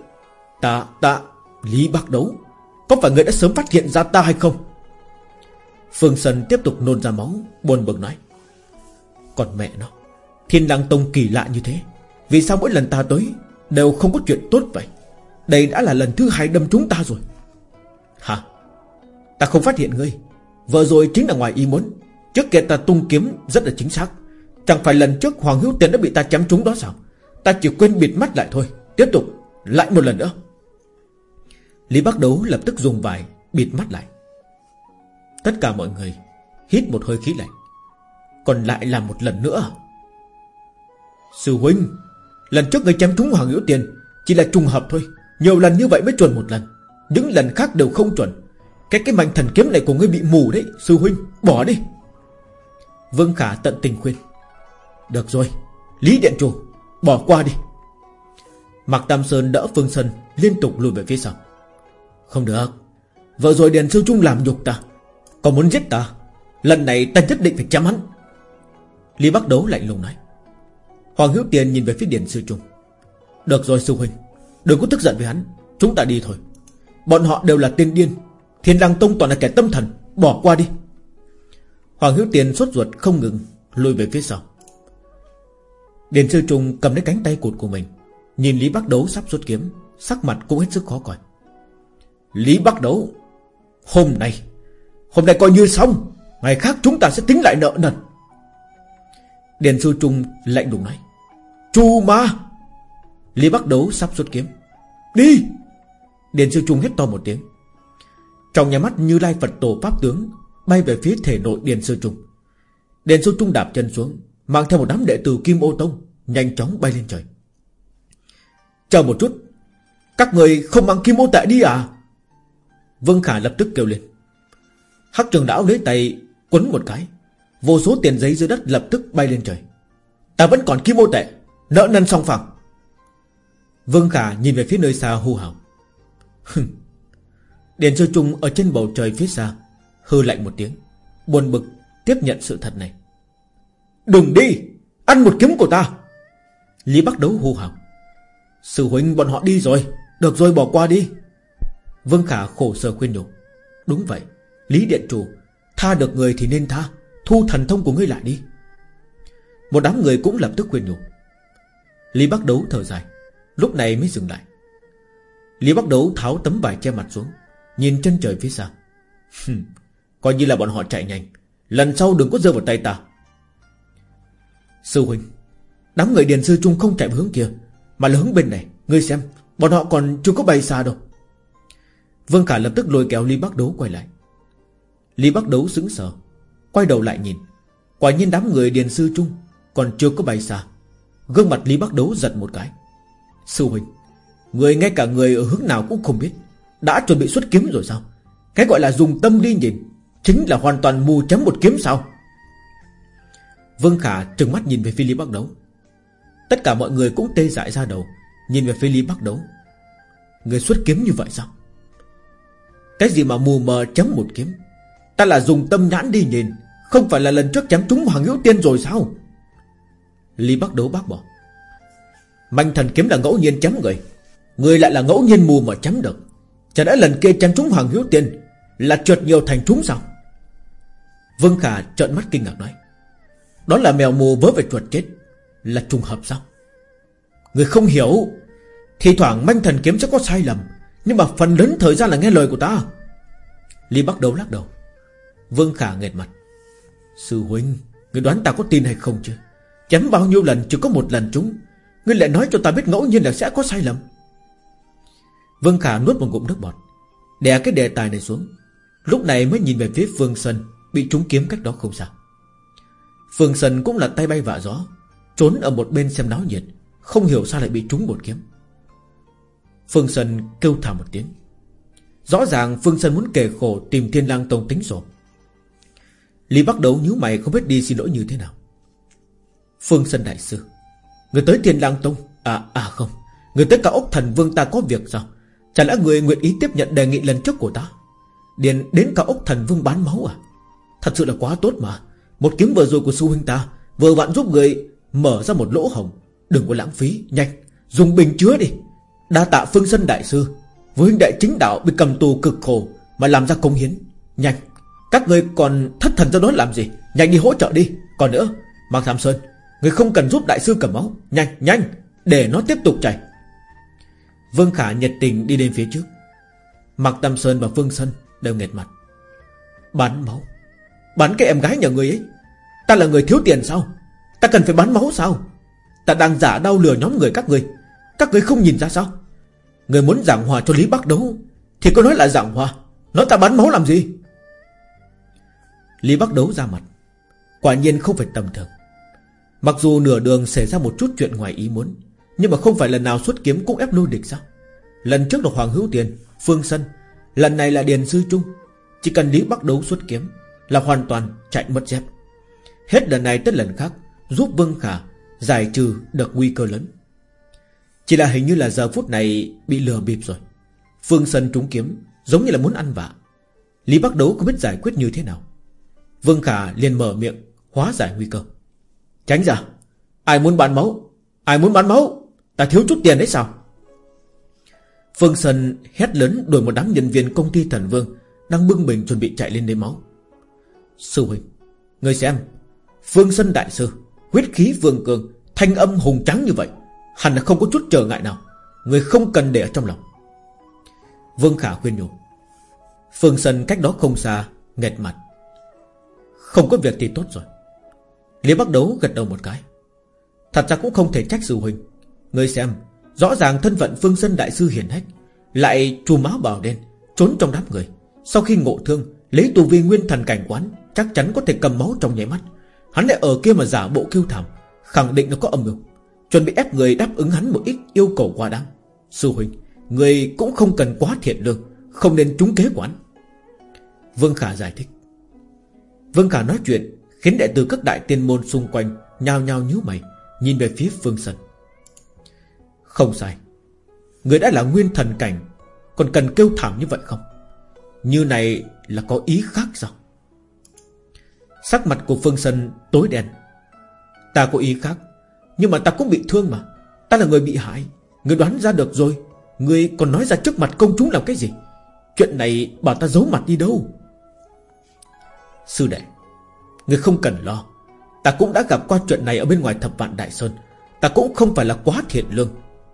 Ta, ta, Lý Bắc Đấu. Có phải người đã sớm phát hiện ra ta hay không? Phương Sơn tiếp tục nôn ra máu, Buồn bực nói. Còn mẹ nó, Thiên Lang Tông kỳ lạ như thế. Vì sao mỗi lần ta tới, Đều không có chuyện tốt vậy? Đây đã là lần thứ hai đâm chúng ta rồi. Hả? Ta không phát hiện ngươi. Vợ rồi chính là ngoài ý muốn. Trước kia ta tung kiếm rất là chính xác. Chẳng phải lần trước Hoàng Hữu Tiến đã bị ta chém trúng đó sao? Ta chỉ quên bịt mắt lại thôi. Tiếp tục, Lại một lần nữa. Lý Bắc Đấu lập tức dùng vải Bịt mắt lại. Tất cả mọi người Hít một hơi khí lạnh. Còn lại là một lần nữa. Sư huynh, Lần trước người chém trúng Hoàng Hữu Tiền Chỉ là trùng hợp thôi. Nhiều lần như vậy mới chuẩn một lần. Những lần khác đều không chuẩn. Cái cái mạnh thần kiếm này của ngươi bị mù đấy, Sư huynh, bỏ đi. Vương Khả tận tình khuyên. Được rồi, Lý Điện Chủ, Bỏ qua đi. Mạc Tam Sơn đỡ Phương Sơn Liên tục lùi về phía sau. Không được. Vợ rồi Điền Sư Trung làm nhục ta. Còn muốn giết ta, Lần này ta nhất định phải chém hắn. Lý Bắc Đấu lạnh lùng nói. Hoàng Hữu Tiền nhìn về phía Điền Sư Trung. Được rồi Sư Huynh, Đừng có tức giận với hắn. Chúng ta đi thôi. Bọn họ đều là tiên điên. Thiên Đăng Tông toàn là kẻ tâm thần. Bỏ qua đi. Hoàng Hữu Tiền sốt ruột không ngừng Lùi về phía sau. Điền Sư Trung cầm lấy cánh tay cụt của mình. Nhìn Lý Bắc Đấu sắp rút kiếm, Sắc mặt cũng hết sức khó coi. Lý Bắc Đấu Hôm nay Hôm nay coi như xong, Ngày khác chúng ta sẽ tính lại nợ nần. Điền Sư Trung lạnh đùng nói, Chu ma! Lý Bắc Đấu sắp xuất kiếm. Đi! Điền Sư Trung hét to một tiếng. Trong nhà mắt như lai Phật tổ Pháp tướng Bay về phía thể nội Điền Sư Trung. Điền Sư Trung đạp chân xuống, Mang theo một đám đệ tử Kim Ô Tông Nhanh chóng bay lên trời. Chờ một chút, Các người không mang Kim Ô Tệ đi à? Vương Khả lập tức kêu lên. Hắc trường đảo lấy tay Quấn một cái. Vô số tiền giấy dưới đất lập tức bay lên trời. Ta vẫn còn Kim Ô Tệ, Nợ nần song phẳng. Vương Khả nhìn về phía nơi xa hô hào Điền Sơ Trung ở trên bầu trời phía xa, Hư lạnh một tiếng, Buồn bực tiếp nhận sự thật này. Đừng đi, Ăn một kiếm của ta. Lý Bắc Đấu hô hào Sư huynh, bọn họ đi rồi. Được rồi, bỏ qua đi. Vương Khả khổ sở khuyên nhủ. Đúng vậy, Lý Điện Chủ, Tha được người thì nên tha, Thu thần thông của ngươi lại đi. Một đám người cũng lập tức khuyên nhủ. Lý Bắc Đấu thở dài, Lúc này mới dừng lại. Lý Bắc Đấu tháo tấm vải che mặt xuống, Nhìn chân trời phía xa. Coi như là bọn họ chạy nhanh, Lần sau đừng có rơi vào tay ta. Sư huynh, Đám người Điền Sư Trung không chạy hướng kia, Mà là hướng bên này, Ngươi xem, Bọn họ còn chưa có bay xa đâu. Vương Khả lập tức lôi kéo Lý Bắc Đấu quay lại. Lý Bắc Đấu sững sờ, Quay đầu lại nhìn. Quả nhiên đám người Điền Sư Trung Còn chưa có bay xa. Gương mặt Lý Bắc Đấu giật một cái. Sư huynh, Người ngay cả người ở hướng nào cũng không biết. Đã chuẩn bị xuất kiếm rồi sao? Cái gọi là dùng tâm đi nhìn, Chính là hoàn toàn mù chấm một kiếm sao? Vương Khả trừng mắt nhìn về phía Lý Bắc Đấu. Tất cả mọi người cũng tê dại ra đầu, Nhìn về phía Lý Bắc Đấu. Người xuất kiếm như vậy sao? Cái gì mà mù mờ chấm một kiếm? Ta là dùng tâm nhãn đi nhìn, Không phải là lần trước chém trúng Hoàng Hữu Tiên rồi sao? Lý Bắc Đấu bác bỏ Manh thần kiếm là ngẫu nhiên chém người Người lại là ngẫu nhiên mù mà chém được. Chả đã lần kia chém trúng Hoàng Hữu Tiên Là trượt nhiều thành trúng sao? Vương Khả trợn mắt kinh ngạc nói, Đó là mèo mù vớ về chuột chết, Là trùng hợp sao? Người không hiểu Thì thoảng manh thần kiếm sẽ có sai lầm nhưng mà phần lớn thời gian là nghe lời của ta. Lý bắt đầu lắc đầu. Vương Khả nghẹt mặt. Sư huynh, Người đoán ta có tin hay không chứ? Chém bao nhiêu lần chỉ có một lần chúng. Ngươi lại nói cho ta biết ngẫu nhiên là sẽ có sai lầm. Vương Khả nuốt một ngụm nước bọt, Đè cái đề tài này xuống. Lúc này mới nhìn về phía Phương Sơn, Bị trúng kiếm cách đó không xa. Phương Sơn cũng là tay bay vạ gió, Trốn ở một bên xem náo nhiệt, Không hiểu sao lại bị trúng một kiếm. Phương Sơn kêu thả một tiếng. Rõ ràng Phương Sơn muốn kề khổ Tìm Thiên lang Tông tính sổ. Lý bắt đầu nhíu mày không biết đi xin lỗi như thế nào. Phương Sơn Đại Sư Người tới Thiên lang Tông À à không Người tới cả ốc thần vương ta có việc sao? Chả lẽ người nguyện ý tiếp nhận đề nghị lần trước của ta? Điền đến cả ốc thần vương bán máu à? Thật sự là quá tốt mà. Một kiếm vừa rồi của sư huynh ta Vừa vặn giúp người mở ra một lỗ hồng Đừng có lãng phí, nhanh Dùng bình chứa đi. Đa tạ phương dân đại sư. Với huynh đệ chính đạo bị cầm tù cực khổ Mà làm ra công hiến. Nhanh, các người còn thất thần ra đó làm gì? Nhanh đi hỗ trợ đi. Còn nữa, Mạc Tham Sơn Người không cần giúp đại sư cầm máu. Nhanh, nhanh, để nó tiếp tục chảy Vương Khả nhiệt tình đi đến phía trước. Mạc Tam Sơn và Phương sơn đều nghẹt mặt. Bán máu. Bán cái em gái nhà người ấy. Ta là người thiếu tiền sao? Ta cần phải bán máu sao? Ta đang giả đau lừa nhóm người các người. Các người không nhìn ra sao? Người muốn giảng hòa cho Lý Bắc đấu, Thì có nói là giảng hòa. Nói ta bán máu làm gì? Lý Bắc đấu ra mặt. Quả nhiên không phải tầm thường. Mặc dù nửa đường xảy ra một chút chuyện ngoài ý muốn, Nhưng mà không phải lần nào xuất kiếm cũng ép lôi địch sao? Lần trước là Hoàng Hữu Tiền, Phương Sân, Lần này là Điền Sư Trung. Chỉ cần Lý Bắc đấu xuất kiếm Là hoàn toàn chạy mất dép. Hết lần này tới lần khác, Giúp Vương Khả giải trừ được nguy cơ lớn. Chỉ là hình như là giờ phút này Bị lừa bịp rồi. Phương Sân trúng kiếm, Giống như là muốn ăn vạ. Lý Bắc đấu có biết giải quyết như thế nào. Vương Khả liền mở miệng, Hóa giải nguy cơ. Tránh ra. Ai muốn bán máu? Ai muốn bán máu? Ta thiếu chút tiền đấy sao? Phương Sơn hét lớn đuổi một đám nhân viên công ty thần vương, Đang bưng bình chuẩn bị chạy lên lấy máu. Sư huynh Người xem. Phương Sơn đại sư, Huyết khí vương cường, Thanh âm hùng trắng như vậy. Hẳn là không có chút trở ngại nào. Người không cần để ở trong lòng. Vương Khả khuyên nhủ. Phương Sân cách đó không xa, Nghẹt mặt. Không có việc thì tốt rồi. Lý Bắc đấu gật đầu một cái. Thật ra cũng không thể trách sư huynh Người xem, Rõ ràng thân phận phương Sân đại sư hiển hách, Lại trù máu bảo đen, Trốn trong đám người. Sau khi ngộ thương, Lấy tù vi nguyên thần cảnh quán, Chắc chắn có thể cầm máu trong nháy mắt. Hắn lại ở kia mà giả bộ kêu thảm, Khẳng định nó có âm mưu. Chuẩn bị ép người đáp ứng hắn một ít yêu cầu quá đáng. Sư huynh, Người cũng không cần quá thiện lương, Không nên trúng kế quán Vương Khả giải thích. Vương Khả nói chuyện, Khiến đệ tử các đại tiên môn xung quanh Nhao nhao nhíu mày, Nhìn về phía phương sân Không sai. Người đã là nguyên thần cảnh, Còn cần kêu thảm như vậy không? Như này là có ý khác sao? Sắc mặt của Phương Sân tối đen. Ta có ý khác. Nhưng mà ta cũng bị thương mà. Ta là người bị hại. Người đoán ra được rồi. Người còn nói ra trước mặt công chúng làm cái gì? Chuyện này bảo ta giấu mặt đi đâu? Sư đệ, Người không cần lo. Ta cũng đã gặp qua chuyện này ở bên ngoài thập vạn Đại Sơn. Ta cũng không phải là quá thiện lương.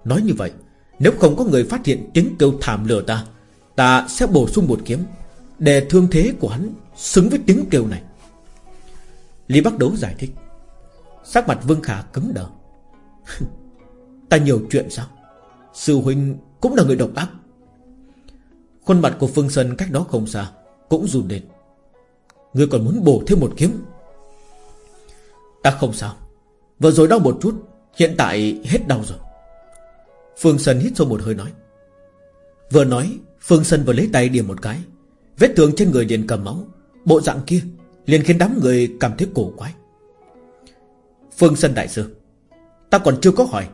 Nói như vậy, Nếu không có người phát hiện tiếng kêu thảm lừa ta Ta sẽ bổ sung một kiếm Để thương thế của hắn Xứng với tiếng kêu này. Lý Bắc Đấu giải thích. Sắc mặt Vương Khả cứng đờ. Ta nhiều chuyện sao? Sư huynh cũng là người độc ác. Khuôn mặt của Phương Sơn cách đó không xa, Cũng run lên. Ngươi còn muốn bổ thêm một kiếm? Ta không sao. Vừa rồi đau một chút, Hiện tại hết đau rồi. Phương Sơn hít sâu một hơi nói. Vừa nói, Phương Sơn vừa lấy tay điểm một cái. Vết thương trên người liền cầm máu, Bộ dạng kia liền khiến đám người cảm thấy cổ quái. Phương Sân Đại Sư. Ta còn chưa có hỏi,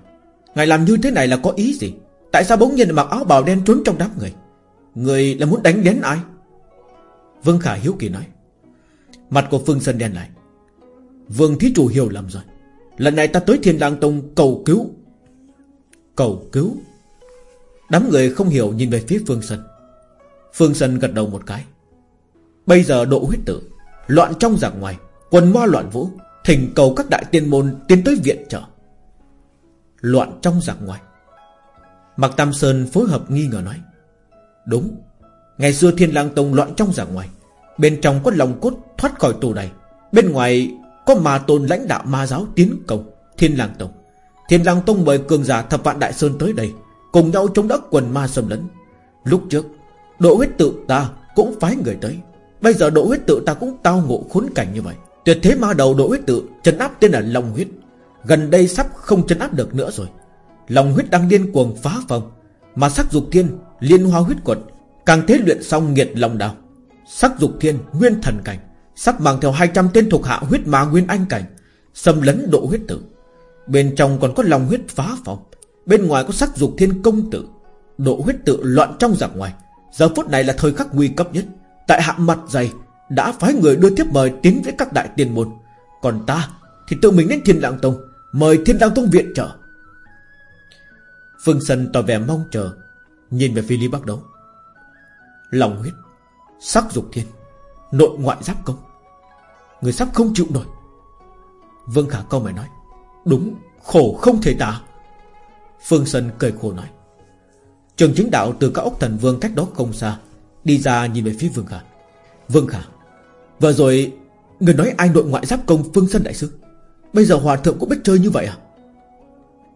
Ngài làm như thế này là có ý gì? Tại sao bỗng nhiên mặc áo bào đen trốn trong đám người? Người là muốn đánh đến ai? Vương Khả hiếu kỳ nói. Mặt của Phương Sân đen lại. Vương Thí Chủ hiểu lầm rồi. Lần này ta tới Thiên Lang Tông cầu cứu. Cầu cứu? Đám người không hiểu nhìn về phía Phương Sân Phương Sân gật đầu một cái. Bây giờ độ huyết tử, Loạn trong giặc ngoài, Quần hoa loạn vũ Thỉnh cầu các đại tiên môn tiến tới viện trợ. Loạn trong giặc ngoài. Mạc Tam Sơn phối hợp nghi ngờ nói, Đúng, Ngày xưa Thiên Lang Tông loạn trong giặc ngoài. Bên trong có lòng cốt thoát khỏi tù này, Bên ngoài có ma tôn lãnh đạo ma giáo tiến công Thiên Lang Tông. Thiên Lang Tông mời cường giả thập vạn Đại Sơn tới đây, Cùng nhau chống đỡ quần ma xâm lấn. Lúc trước Độ huyết tự ta cũng phái người tới. Bây giờ độ huyết tự ta cũng tao ngộ khốn cảnh như vậy. Tuyệt thế ma đầu độ huyết tự chấn áp tên là Long huyết. Gần đây sắp không chấn áp được nữa rồi. Long huyết đang điên cuồng phá phòng, Mà sắc dục thiên, liên hoa huyết quật Càng thế luyện xong nghiệt lòng đào Sắc dục thiên, nguyên thần cảnh, Sắp mang theo 200 tên thuộc hạ huyết ma nguyên anh cảnh, Xâm lấn độ huyết tử Bên trong còn có lòng huyết phá phòng, Bên ngoài có sắc dục thiên công tử. Độ huyết tự loạn trong giặc ngoài, Giờ phút này là thời khắc nguy cấp nhất. Tại hạ mặt dày đã phái người đưa tiếp mời tiến với các đại tiền môn. Còn ta thì tự mình đến thiên lang tông, Mời thiên lang tông viện trợ. Phương Sân tỏ vẻ mong chờ, Nhìn về phía Lý Bắc Đấu. Lòng huyết, Sắc dục thiên, Nội ngoại giáp công. Người sắp không chịu nổi. Vương Khả câu mày nói, Đúng, khổ không thể tả. Phương Sân cười khổ nói, Trường chính đạo từ các ốc thần vương cách đó không xa, Đi ra nhìn về phía Vương Khả. Vương Khả Vừa rồi, Người nói ai nội ngoại giáp công Phương Sân Đại Sư? Bây giờ hòa thượng cũng biết chơi như vậy à?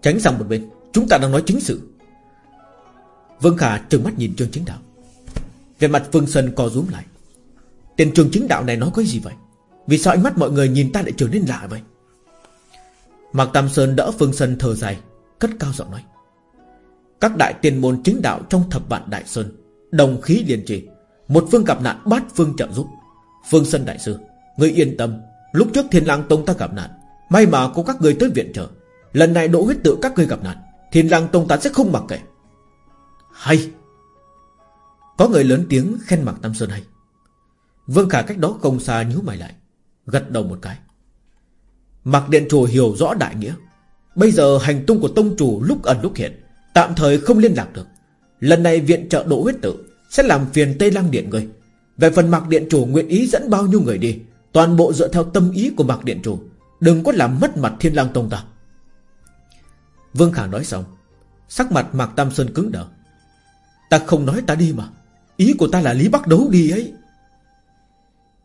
Tránh sang một bên, Chúng ta đang nói chính sự. Vương Khả trừng mắt nhìn Trương Chính Đạo. Về mặt Phương Sân co rúm lại. Tiền trường chính đạo này nói cái gì vậy? Vì sao ánh mắt mọi người nhìn ta lại trở nên lạ vậy? Mạc Tam Sơn đỡ Phương Sân thở dài, Cất cao giọng nói. Các đại tiền môn chính đạo trong thập vạn Đại Sơn, Đồng khí liền trì. Một phương gặp nạn, bát phương trợ giúp. Phương Sân Đại Sư Người yên tâm. Lúc trước Thiên Lang Tông ta gặp nạn, May mà có các người tới viện trợ. Lần này đỗ huyết tự các người gặp nạn, Thiên Lang Tông ta sẽ không mặc kệ. Hay! Có người lớn tiếng khen Mạc Tam Sơn hay. Vương Khả cách đó không xa nhíu mày lại, Gật đầu một cái. Mạc Điện Chủ hiểu rõ đại nghĩa. Bây giờ hành tung của Tông Chủ lúc ẩn lúc hiện, Tạm thời không liên lạc được. Lần này viện trợ đỗ huyết tự Sẽ làm phiền Tây Lang Điện người về phần Mạc Điện Chủ nguyện ý dẫn bao nhiêu người đi, Toàn bộ dựa theo tâm ý của Mạc Điện Chủ. Đừng có làm mất mặt Thiên Lang Tông ta. Vương Khả nói xong, Sắc mặt Mạc Tam Sơn cứng đờ. Ta không nói ta đi mà, Ý của ta là Lý Bắc Đấu đi ấy.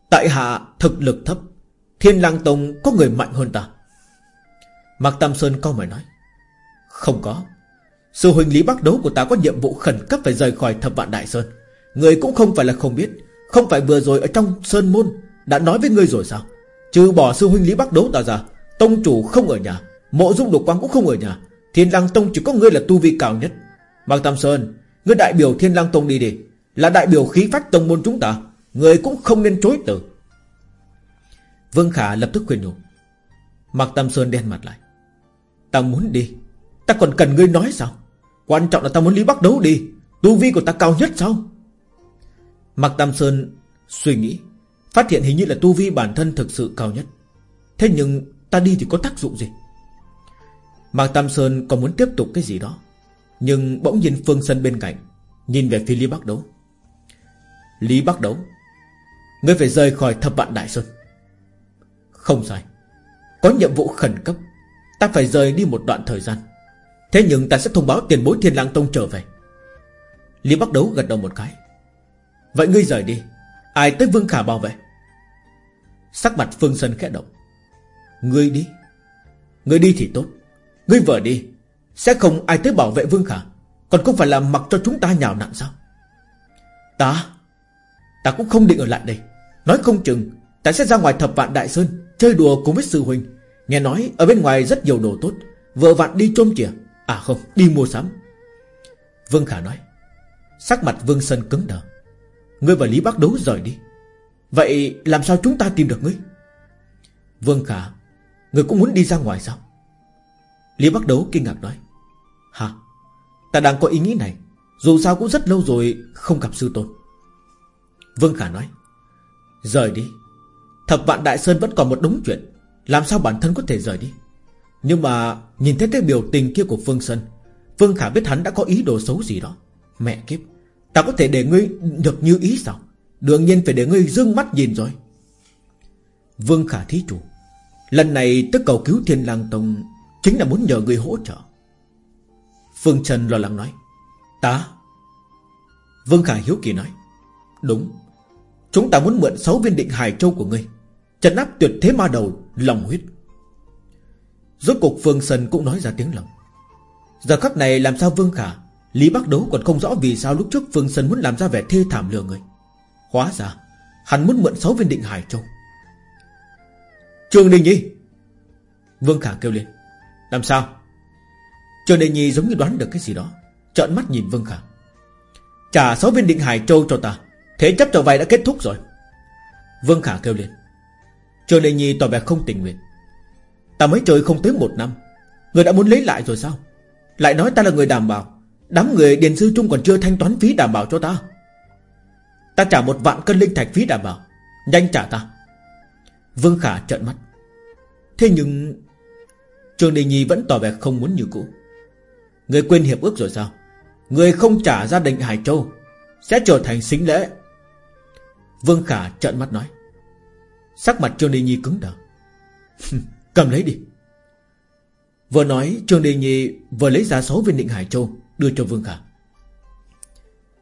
Tại hạ thực lực thấp, Thiên Lang Tông có người mạnh hơn ta. Mạc Tam Sơn câu mày nói, Không có. Sư huynh Lý Bắc Đấu của ta có nhiệm vụ khẩn cấp Phải rời khỏi thập vạn Đại Sơn. Người cũng không phải là không biết. Không phải vừa rồi ở trong Sơn Môn Đã nói với ngươi rồi sao? Trừ bỏ sư huynh Lý Bắc Đấu ta ra, Tông chủ không ở nhà, Mộ dung độc quang cũng không ở nhà, Thiên Lang Tông chỉ có ngươi là tu vi cao nhất. Mạc Tam Sơn, Ngươi đại biểu Thiên Lang Tông đi đi, Là đại biểu khí phách tông môn chúng ta, Ngươi cũng không nên chối từ. Vương Khả lập tức khuyên nhủ. Mạc Tam Sơn đen mặt lại. Ta muốn đi, Ta còn cần ngươi nói sao? Quan trọng là ta muốn Lý Bắc Đấu đi, Tu vi của ta cao nhất sao? Mạc Tam Sơn suy nghĩ, Phát hiện hình như là tu vi bản thân thực sự cao nhất. Thế nhưng ta đi thì có tác dụng gì? Mạc Tam Sơn còn muốn tiếp tục cái gì đó, Nhưng bỗng nhìn Phương Sân bên cạnh, Nhìn về phía Lý Bắc Đấu. Lý Bắc Đấu, Ngươi phải rời khỏi thập vạn Đại Sơn. Không sai, Có nhiệm vụ khẩn cấp, Ta phải rời đi một đoạn thời gian. Thế nhưng ta sẽ thông báo tiền bối thiên lang tông trở về. Lý Bắc Đấu gật đầu một cái Vậy ngươi rời đi. Ai tới Vương Khả bảo vệ? Sắc mặt Phương Sơn khẽ động. Ngươi đi. Ngươi đi thì tốt. Ngươi vợ đi. Sẽ không ai tới bảo vệ Vương Khả. Còn không phải là mặc cho chúng ta nhào nặn sao? Ta? Ta cũng không định ở lại đây. Nói không chừng, Ta sẽ ra ngoài thập vạn Đại Sơn, Chơi đùa cùng với sư huynh. Nghe nói ở bên ngoài rất nhiều đồ tốt. Vợ vạn đi trôm chìa. À không, đi mua sắm. Vương Khả nói. Sắc mặt Vương Sơn cứng đờ. Ngươi và Lý Bắc Đấu rời đi. Vậy làm sao chúng ta tìm được ngươi? Vương Khả, Ngươi cũng muốn đi ra ngoài sao? Lý Bắc Đấu kinh ngạc nói. Hả? Ta đang có ý nghĩ này. Dù sao cũng rất lâu rồi không gặp sư tôn. Vương Khả nói. Rời đi. Thập vạn Đại Sơn vẫn còn một đống chuyện. Làm sao bản thân có thể rời đi? Nhưng mà nhìn thấy cái biểu tình kia của Phương Sơn, Vương Khả biết hắn đã có ý đồ xấu gì đó. Mẹ kiếp. Ta có thể để ngươi được như ý sao? Đương nhiên phải để ngươi dương mắt nhìn rồi. Vương Khả thí chủ, Lần này tức cầu cứu Thiên Lang Tông Chính là muốn nhờ ngươi hỗ trợ. Phương Trần lo lắng nói, Ta? Vương Khả hiếu kỳ nói, Đúng, Chúng ta muốn mượn 6 viên định hải châu của ngươi Trần áp tuyệt thế ma đầu, Lòng huyết. Rốt cục Phương Sân cũng nói ra tiếng lòng. Giờ khắc này làm sao Vương Khả Lý Bắc Đấu còn không rõ vì sao lúc trước Phương Sơn muốn làm ra vẻ thê thảm lừa người. Hóa ra, Hắn muốn mượn 6 viên định hải châu. Trường Đình Nhi! Vương Khả kêu lên. Làm sao? Trường Đình Nhi giống như đoán được cái gì đó, Trợn mắt nhìn Vương Khả. Trả 6 viên định hải châu cho ta. Thế chấp cho vay đã kết thúc rồi. Vương Khả kêu lên. Trường Đình Nhi tỏ vẻ không tình nguyện. Ta mới chơi không tới một năm. Người đã muốn lấy lại rồi sao? Lại nói ta là người đảm bảo. Đám người Điền Sư Trung còn chưa thanh toán phí đảm bảo cho ta. Ta trả một vạn cân linh thạch phí đảm bảo. Nhanh trả ta. Vương Khả trợn mắt. Thế nhưng, Trường Đình Nhi vẫn tỏ vẻ không muốn như cũ. Người quên hiệp ước rồi sao? Người không trả gia đình Hải Châu, Sẽ trở thành xính lễ. Vương Khả trợn mắt nói. Sắc mặt Trương Đình Nhi cứng đờ. Cầm lấy đi. Vừa nói Trương Đình Nhi vừa lấy ra 6 viên định Hải Châu Đưa cho Vương Khả.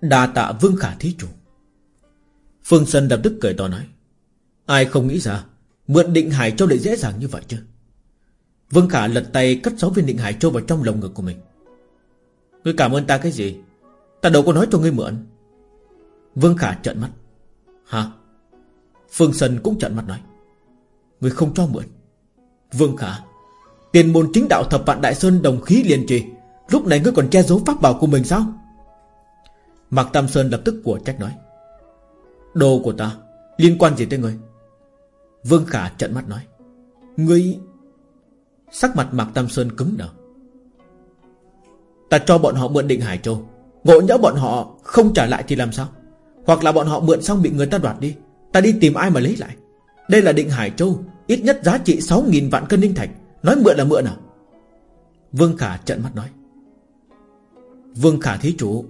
Đà tạ Vương Khả thí chủ. Phương sơn đập tức cười to nói, Ai không nghĩ ra, Mượn định Hải Châu lại dễ dàng như vậy chứ? Vương Khả lật tay cất sáu viên định Hải Châu vào trong lồng ngực của mình. Ngươi cảm ơn ta cái gì? Ta đâu có nói cho ngươi mượn. Vương Khả trợn mắt. Hả? Phương sơn cũng trợn mắt nói, Ngươi không cho mượn. Vương Khả, Tiền môn chính đạo thập vạn Đại Sơn đồng khí liền trì Lúc này ngươi còn che giấu pháp bảo của mình sao? Mạc Tam Sơn lập tức của trách nói. Đồ của ta, Liên quan gì tới ngươi? Vương Khả trận mắt nói. Ngươi, Sắc mặt Mạc Tam Sơn cứng đờ. Ta cho bọn họ mượn định Hải Châu. Ngộ nhỡ bọn họ không trả lại thì làm sao? Hoặc là bọn họ mượn xong bị người ta đoạt đi, Ta đi tìm ai mà lấy lại? Đây là định Hải Châu, Ít nhất giá trị 6.000 vạn cân linh thạch. Nói mượn là mượn à? Vương Khả trận mắt nói. Vương Khả thí chủ.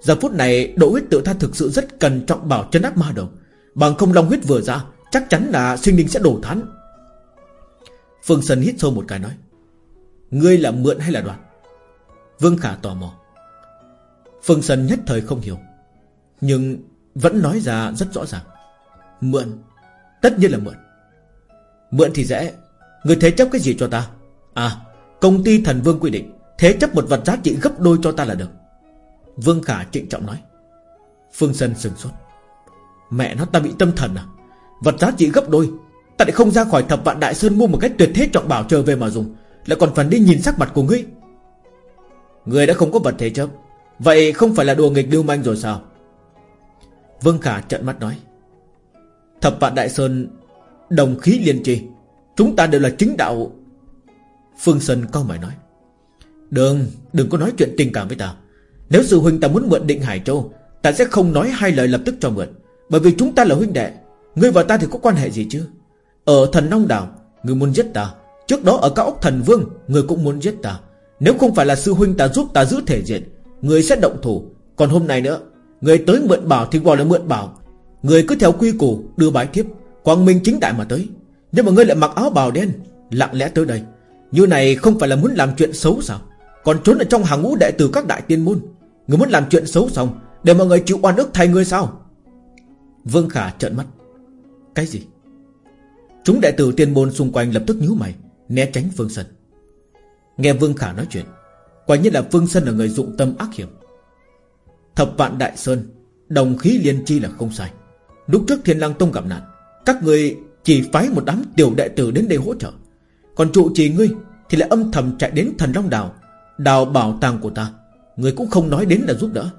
Giờ phút này độ huyết tự tha thực sự rất cần trọng bảo chân áp ma đầu Bằng không long huyết vừa ra, Chắc chắn là sinh linh sẽ đổ thán. Phương Sơn hít sâu một cái nói, Ngươi là mượn hay là đoạt? Vương Khả tò mò. Phương Sơn nhất thời không hiểu, Nhưng vẫn nói ra rất rõ ràng. Mượn, Tất nhiên là mượn. Mượn thì dễ. Người thế chấp cái gì cho ta? À công ty thần vương quy định Thế chấp một vật giá trị gấp đôi cho ta là được. Vương Khả trịnh trọng nói. Phương Sơn sừng sốt. Mẹ nó, ta bị tâm thần à? Vật giá trị gấp đôi. Ta lại không ra khỏi thập vạn đại sơn mua một cái tuyệt thế trọng bảo trở về mà dùng. Lại còn phần đi nhìn sắc mặt của ngươi. Ngươi đã không có vật thế chấp. Vậy không phải là đùa nghịch lưu manh rồi sao? Vương Khả trận mắt nói. Thập vạn đại sơn, Đồng khí liên trì. Chúng ta đều là chính đạo. Phương Sơn cao mày nói. Đừng, đừng có nói chuyện tình cảm với ta. Nếu sư huynh ta muốn mượn định Hải Châu Ta sẽ không nói hai lời lập tức cho mượn. Bởi vì chúng ta là huynh đệ Ngươi và ta thì có quan hệ gì chứ? Ở thần Long Đảo Ngươi muốn giết ta. Trước đó ở cao ốc thần Vương Ngươi cũng muốn giết ta. Nếu không phải là sư huynh ta giúp ta giữ thể diện Ngươi sẽ động thủ. Còn hôm nay nữa Ngươi tới mượn bảo thì gọi là mượn bảo. Ngươi cứ theo quy củ đưa bái thiếp. Quang Minh chính đại mà tới. Nhưng mà ngươi lại mặc áo bào đen Lặng lẽ tới đây. Như này không phải là muốn làm chuyện xấu sao? Còn trốn ở trong hàng ngũ đệ tử các đại tiên môn. Người muốn làm chuyện xấu xong, Để mọi người chịu oan ức thay ngươi sao? Vương Khả trợn mắt. Cái gì? Chúng đệ tử tiên môn xung quanh lập tức nhíu mày, Né tránh Phương Sân Nghe Vương Khả nói chuyện, Quả nhiên là Phương Sân là người dụng tâm ác hiểm. Thập vạn đại sơn, Đồng khí liên chi là không sai. Lúc trước thiên lang tông gặp nạn, Các người chỉ phái một đám tiểu đệ tử đến đây hỗ trợ. Còn trụ trì ngươi Thì lại âm thầm chạy đến thần long đào Đào bảo tàng của ta, Người cũng không nói đến là giúp đỡ.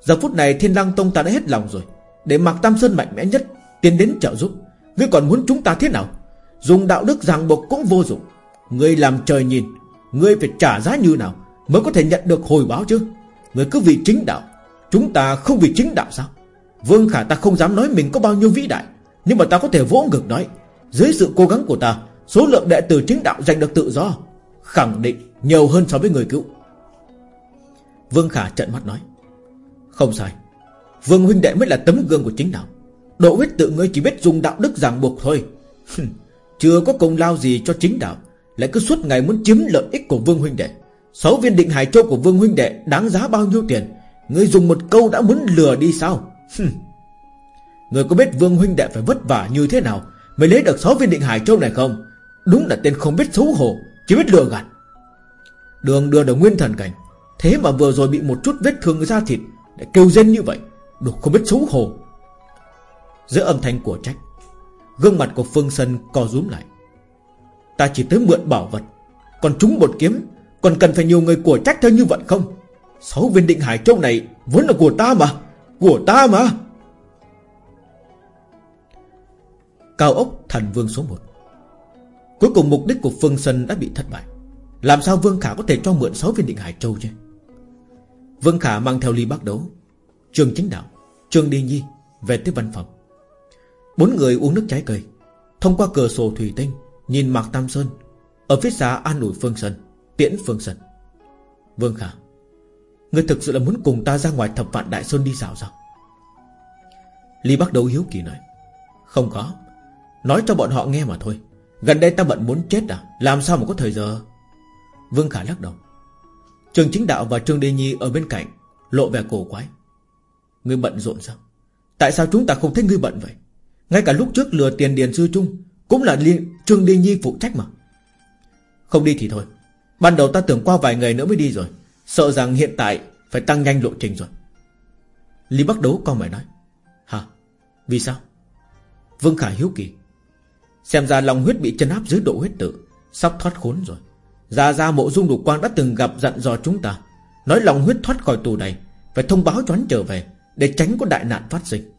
Giờ phút này thiên lăng tông ta đã hết lòng rồi. Để mặc Tam Sơn mạnh mẽ nhất, Tiến đến trợ giúp. Ngươi còn muốn chúng ta thế nào? Dùng đạo đức ràng buộc cũng vô dụng. Ngươi làm trời nhìn, Ngươi phải trả giá như nào Mới có thể nhận được hồi báo chứ? Ngươi cứ vì chính đạo, Chúng ta không vì chính đạo sao? Vương Khả ta không dám nói mình có bao nhiêu vĩ đại, Nhưng mà ta có thể vỗ ngực nói, Dưới sự cố gắng của ta, Số lượng đệ tử chính đạo giành được tự do, Khẳng định nhiều hơn so với người cứu Vương Khả trận mắt nói, Không sai. Vương huynh đệ mới là tấm gương của chính đạo. Độ huyết tự ngươi chỉ biết dùng đạo đức ràng buộc thôi. Chưa có công lao gì cho chính đạo. Lại cứ suốt ngày muốn chiếm lợi ích của Vương huynh đệ. Sáu viên định hải châu của Vương huynh đệ Đáng giá bao nhiêu tiền? Ngươi dùng một câu đã muốn lừa đi sao? Ngươi có biết Vương huynh đệ phải vất vả như thế nào Mới lấy được sáu viên định hải châu này không? Đúng là tên không biết xấu hổ, Chỉ biết lừa gạt. Đường đưa được nguyên thần cảnh. Thế mà vừa rồi bị một chút vết thương da thịt Để kêu dân như vậy Đồ không biết xấu hổ. Giữa âm thanh của trách, Gương mặt của Phương Sân co rúm lại. Ta chỉ tới mượn bảo vật, Còn chúng một kiếm, Còn cần phải nhiều người của trách theo như vậy không? Sáu viên định hải châu này Vốn là của ta mà, Của ta mà. Cao ốc thần vương số 1 Cuối cùng mục đích của Phương Sân đã bị thất bại. Làm sao Vương Khả có thể cho mượn 6 viên định hải châu chứ? Vương Khả mang theo ly bác đấu. Trường chính đạo, Trường Đi Nhi Về tới văn phòng. Bốn người uống nước trái cây. Thông qua cửa sổ thủy tinh, Nhìn Mạc Tam Sơn. Ở phía xa an ủi Phương Sơn, Tiễn Phương Sơn. Vương Khả Ngươi thực sự là muốn cùng ta ra ngoài thập vạn Đại Sơn đi dạo sao? Lý bắt đầu hiếu kỳ nói. Không có. Nói cho bọn họ nghe mà thôi. Gần đây ta bận muốn chết à? Làm sao mà có thời giờ? Vương Khả lắc đầu. Trường chính đạo và Trương Đê Nhi ở bên cạnh Lộ vẻ cổ quái. Ngươi bận rộn sao? Tại sao chúng ta không thấy ngươi bận vậy? Ngay cả lúc trước lừa tiền Điền Sư Trung Cũng là liên, Trương Đê Nhi phụ trách mà. Không đi thì thôi. Ban đầu ta tưởng qua vài ngày nữa mới đi rồi. Sợ rằng hiện tại phải tăng nhanh lộ trình rồi. Lý Bắc Đấu con mày nói. Hả? Vì sao? Vương Khả hiếu kỳ. Xem ra lòng huyết bị chân áp dưới độ huyết tự Sắp thoát khốn rồi. Gia Gia mộ dung đục quang đã từng gặp dặn dò chúng ta. Nói lòng huyết thoát khỏi tù này, Phải thông báo cho hắn trở về, Để tránh có đại nạn phát sinh.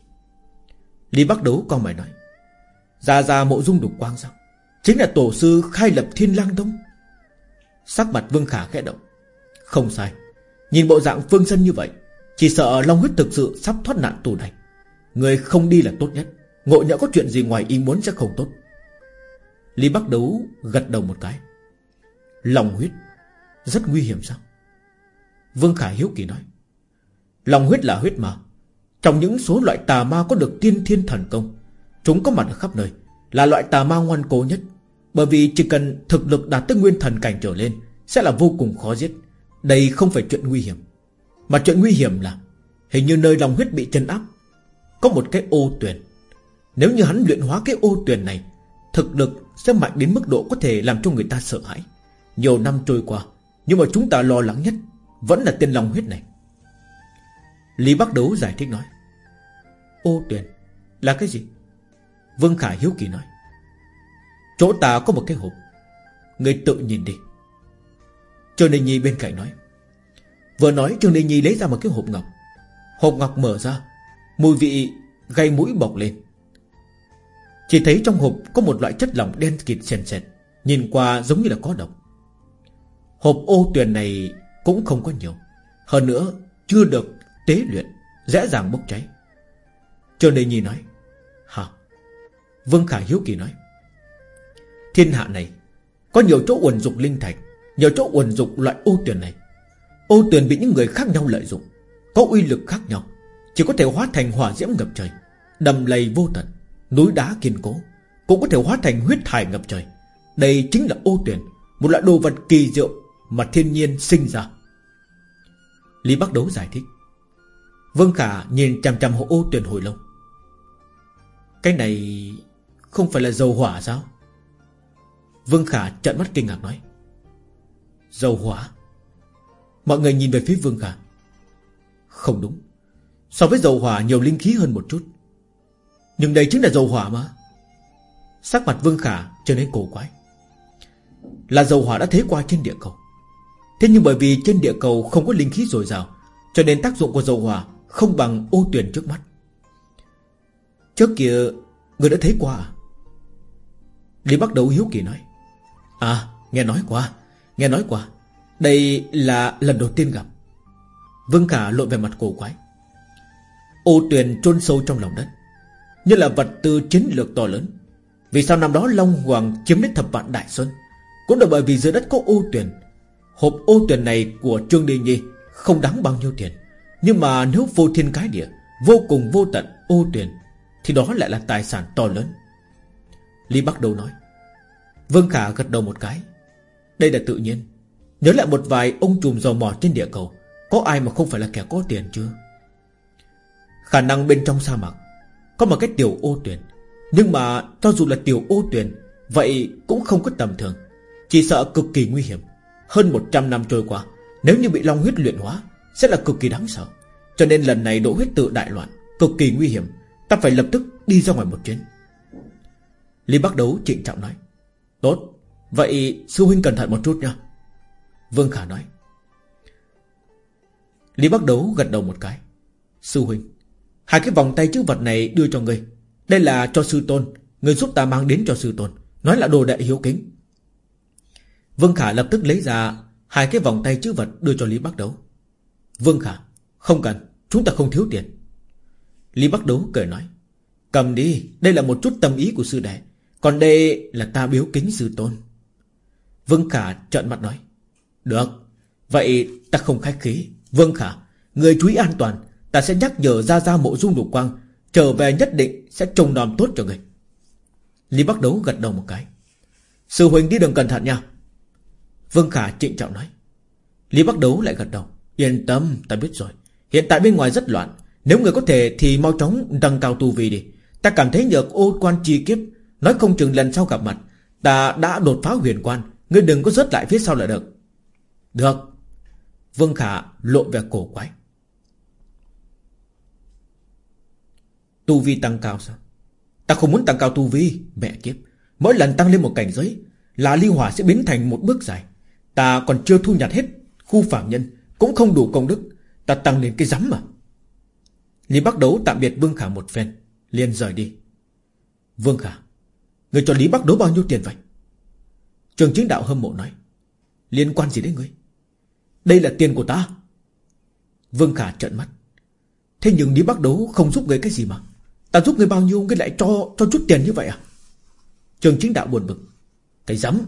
Lý Bắc Đấu, con mày nói. Gia Gia mộ dung đục quang sao? Chính là tổ sư khai lập thiên lang đông Sắc mặt Vương Khả khẽ động. Không sai. Nhìn bộ dạng phương dân như vậy, Chỉ sợ Long huyết thực sự sắp thoát nạn tù này. Người không đi là tốt nhất. Ngộ nhỡ có chuyện gì ngoài ý muốn sẽ không tốt. Lý Bắc Đấu gật đầu một cái. Lòng huyết, Rất nguy hiểm sao? Vương Khải hiếu kỳ nói Lòng huyết là huyết mà. Trong những số loại tà ma có được tiên thiên thần công, Chúng có mặt ở khắp nơi, Là loại tà ma ngoan cố nhất. Bởi vì chỉ cần thực lực đạt tới nguyên thần cảnh trở lên, Sẽ là vô cùng khó giết. Đây không phải chuyện nguy hiểm, Mà chuyện nguy hiểm là, Hình như nơi lòng huyết bị chân áp, Có một cái ô tuyển Nếu như hắn luyện hóa cái ô tuyển này, Thực lực sẽ mạnh đến mức độ có thể làm cho người ta sợ hãi. Nhiều năm trôi qua, Nhưng mà chúng ta lo lắng nhất Vẫn là tên lòng huyết này. Lý Bắc Đấu giải thích nói, Ô tuyển Là cái gì? Vương Khả hiếu kỳ nói, Chỗ ta có một cái hộp, Người tự nhìn đi. Trương Đình Nhi bên cạnh nói, Vừa nói Trương Đình Nhi lấy ra một cái hộp ngọc. Hộp ngọc mở ra, Mùi vị gây mũi bọc lên. Chỉ thấy trong hộp có một loại chất lỏng đen kịt sền sệt, Nhìn qua giống như là có độc. Hộp ô tuyền này cũng không có nhiều. Hơn nữa chưa được tế luyện Dễ dàng bốc cháy. Trương Đề Nhi nói Hả? Vương Khả Hiếu Kỳ nói Thiên hạ này Có nhiều chỗ uẩn dục linh thạch Nhiều chỗ uẩn dục loại ô tuyền này. Ô tuyền bị những người khác nhau lợi dụng Có uy lực khác nhau Chỉ có thể hóa thành hỏa diễm ngập trời Đầm lầy vô tận Núi đá kiên cố Cũng có thể hóa thành huyết thải ngập trời. Đây chính là ô tuyền, Một loại đồ vật kỳ diệu mà thiên nhiên sinh ra. Lý Bắc Đấu giải thích. Vương Khả nhìn chằm chằm hộ ô tuyển hồi lâu. Cái này Không phải là dầu hỏa sao? Vương Khả trợn mắt kinh ngạc nói. Dầu hỏa? Mọi người nhìn về phía Vương Khả. Không đúng. So với dầu hỏa, nhiều linh khí hơn một chút. Nhưng đây chính là dầu hỏa mà. Sắc mặt Vương Khả trở nên cổ quái. Là dầu hỏa đã thế qua trên địa cầu Thế nhưng bởi vì trên địa cầu không có linh khí dồi dào, Cho nên tác dụng của dầu hỏa Không bằng ô tuyển trước mắt. Trước kia, Người đã thấy qua à? Lý bắt đầu hiếu kỳ nói À nghe nói qua, Nghe nói qua. Đây là lần đầu tiên gặp. Vương Khả lộn về mặt cổ quái. Ô tuyền chôn sâu trong lòng đất, Như là vật tư chiến lược to lớn. Vì sao năm đó Long Hoàng chiếm đến thập vạn Đại xuân Cũng là bởi vì dưới đất có ô tuyền Hộp ô tuyển này của Trương Đi Nhi Không đáng bao nhiêu tiền. Nhưng mà nếu vô thiên cái địa, Vô cùng vô tận ô tuyển Thì đó lại là tài sản to lớn. Lý Bắc Đầu nói, Vương Khả gật đầu một cái. Đây là tự nhiên. Nhớ lại một vài ông trùm dò mò trên địa cầu, Có ai mà không phải là kẻ có tiền chưa? Khả năng bên trong sa mạc, Có một cái tiểu ô tuyển Nhưng mà cho dù là tiểu ô tuyển Vậy cũng không có tầm thường. Chỉ sợ cực kỳ nguy hiểm. Hơn 100 năm trôi qua, Nếu như bị long huyết luyện hóa, Sẽ là cực kỳ đáng sợ. Cho nên lần này đỗ huyết tự đại loạn, Cực kỳ nguy hiểm, Ta phải lập tức đi ra ngoài một chuyến. Lý bắt đấu trịnh trọng nói, Tốt, Vậy sư huynh cẩn thận một chút nha Vương Khả nói, Lý bắt đấu gật đầu một cái, Sư huynh, Hai cái vòng tay chữ vật này đưa cho ngươi. Đây là cho sư tôn Người giúp ta mang đến cho sư tôn, Nói là đồ đệ hiếu kính. Vương Khả lập tức lấy ra Hai cái vòng tay chữ vật đưa cho Lý Bắc Đấu. Vương Khả, Không cần, Chúng ta không thiếu tiền. Lý Bắc Đấu cười nói, Cầm đi, Đây là một chút tâm ý của sư đệ, Còn đây là ta biếu kính sư tôn. Vương Khả trợn mặt nói, Được, Vậy ta không khách khí. Vương Khả, Người chú ý an toàn, Ta sẽ nhắc nhở ra ra mộ dung lục quang, Trở về nhất định sẽ trông đòn tốt cho người. Lý Bắc Đấu gật đầu một cái, Sư huynh đi đường cẩn thận nha. Vương Khả trịnh trọng nói. Lý Bắc Đấu lại gật đầu. Yên tâm, ta biết rồi. Hiện tại bên ngoài rất loạn. Nếu người có thể thì mau chóng nâng cao tu vi đi. Ta cảm thấy nhờ ô quan chi kiếp. Nói không chừng lần sau gặp mặt, Ta đã đột phá huyền quan. Ngươi đừng có rớt lại phía sau là được. Được. Vương Khả lộ vẻ cổ quái. Tu vi tăng cao sao? Ta không muốn tăng cao tu vi, Mẹ kiếp. Mỗi lần tăng lên một cảnh giới, Là ly hỏa sẽ biến thành một bước dài. Ta còn chưa thu nhặt hết Khu phạm nhân, Cũng không đủ công đức. Ta tăng lên cái rắm mà. Lý Bắc Đấu tạm biệt Vương Khả một phen, liền rời đi. Vương Khả, Người cho Lý Bắc Đấu bao nhiêu tiền vậy? Trường chính đạo hâm mộ nói, Liên quan gì đến ngươi? Đây là tiền của ta. Vương Khả trợn mắt. Thế nhưng Lý Bắc Đấu không giúp người cái gì mà. Ta giúp người bao nhiêu, Ngươi lại cho cho chút tiền như vậy à? Trường chính đạo buồn bực. Cái dám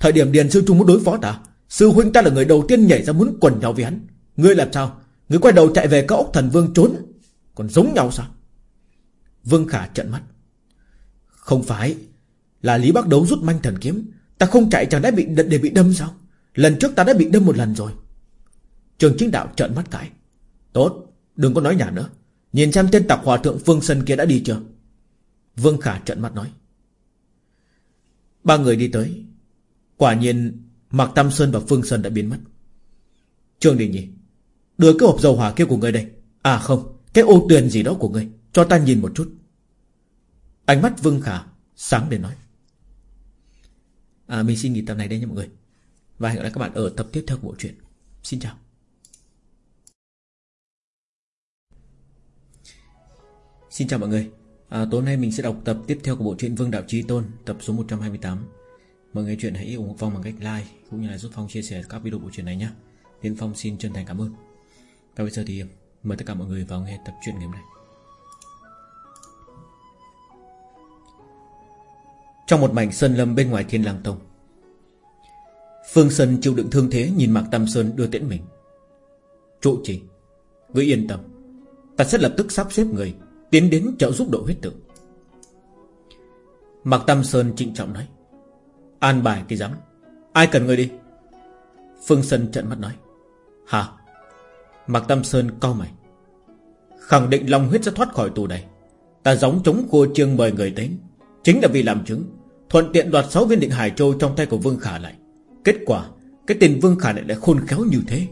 Thời điểm Điền Sư Trung muốn đối phó ta, Sư huynh ta là người đầu tiên nhảy ra muốn quần nhau với hắn. Ngươi làm sao? Ngươi quay đầu chạy về các ốc thần vương trốn? Còn giống nhau sao? Vương Khả trận mắt. Không phải, Là Lý Bắc Đấu rút manh thần kiếm, Ta không chạy chẳng đã bị để bị đâm sao? Lần trước ta đã bị đâm một lần rồi. Trường chính đạo trợn mắt cãi Tốt, đừng có nói nhảm nữa. Nhìn xem tên tặc hòa thượng Phương Sơn kia đã đi chưa? Vương Khả trợn mắt nói. Ba người đi tới. Quả nhiên Mạc Tam Sơn và Phương Sơn đã biến mất. Trương Đình Nhi Đưa cái hộp dầu hỏa kia của người đây. À không Cái ô tuyền gì đó của người Cho ta nhìn một chút. Ánh mắt Vương Khả sáng để nói. À, Mình xin nghỉ tập này đây nha mọi người. Và hẹn gặp lại các bạn ở tập tiếp theo của bộ truyện. Xin chào. Xin chào mọi người. À, Tối nay mình sẽ đọc tập tiếp theo của bộ truyện Vương Đạo Trí Tôn Tập số 128 Mọi người chuyện hãy ủng hộ Phong bằng cách like Cũng như là giúp Phong chia sẻ các video bộ truyện này nhé. Tiến Phong xin chân thành cảm ơn. Và bây giờ thì mời tất cả mọi người vào nghe tập truyện ngày hôm nay. Trong một mảnh sơn lâm bên ngoài thiên lang tông, Phương Sơn chịu đựng thương thế Nhìn Mạc Tam Sơn đưa tiễn mình. Trụ trì Ngươi yên tâm, Ta sẽ lập tức sắp xếp người Tiến đến trợ giúp độ huyết tượng. Mạc Tam Sơn trịnh trọng nói An bài cái rắm Ai cần người đi? Phương Sơn trận mắt nói. Hả? Mạc Tam Sơn cau mày. Khẳng định Long huyết sẽ thoát khỏi tù này. Ta giống chống khua trương mời người đến. Chính là vì làm chứng. Thuận tiện đoạt 6 viên định Hải Châu trong tay của Vương Khả lại. Kết quả, Cái tên Vương Khả lại lại khôn khéo như thế.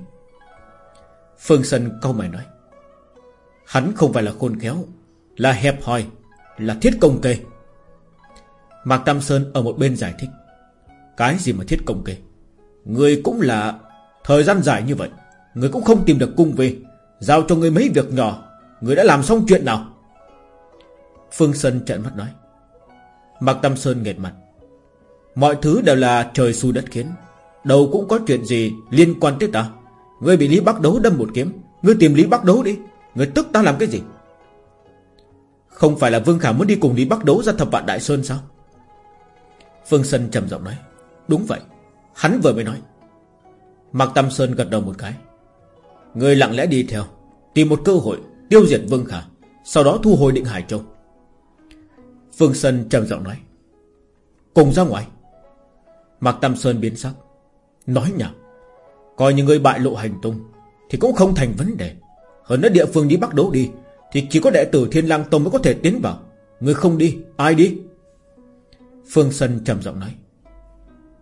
Phương Sơn cau mày nói. Hắn không phải là khôn khéo, Là hẹp hòi, Là thiết công kê. Mạc Tam Sơn ở một bên giải thích. Cái gì mà thiết công kê. Người cũng là Thời gian dài như vậy, Người cũng không tìm được cung về. Giao cho người mấy việc nhỏ, Người đã làm xong chuyện nào? Phương sơn trợn mắt nói. Mạc Tâm Sơn nghẹt mặt. Mọi thứ đều là trời xu đất khiến. Đâu cũng có chuyện gì liên quan tới ta. Ngươi bị Lý Bắc Đấu đâm một kiếm, Ngươi tìm Lý Bắc Đấu đi. Ngươi tức ta làm cái gì? Không phải là Vương Khả muốn đi cùng Lý Bắc Đấu ra thập vạn Đại Sơn sao? Phương sơn trầm giọng nói. Đúng vậy Hắn vừa mới nói. Mạc Tâm Sơn gật đầu một cái. Người lặng lẽ đi theo Tìm một cơ hội tiêu diệt Vương Khả Sau đó thu hồi định Hải Châu. Phương Sơn trầm giọng nói. Cùng ra ngoài. Mạc Tâm Sơn biến sắc Nói nhảm. Coi như người bại lộ hành tung Thì cũng không thành vấn đề. Hơn nữa địa phương đi bắt đấu đi Thì chỉ có đệ tử Thiên lang Tông mới có thể tiến vào. Người không đi, ai đi? Phương Sơn trầm giọng nói.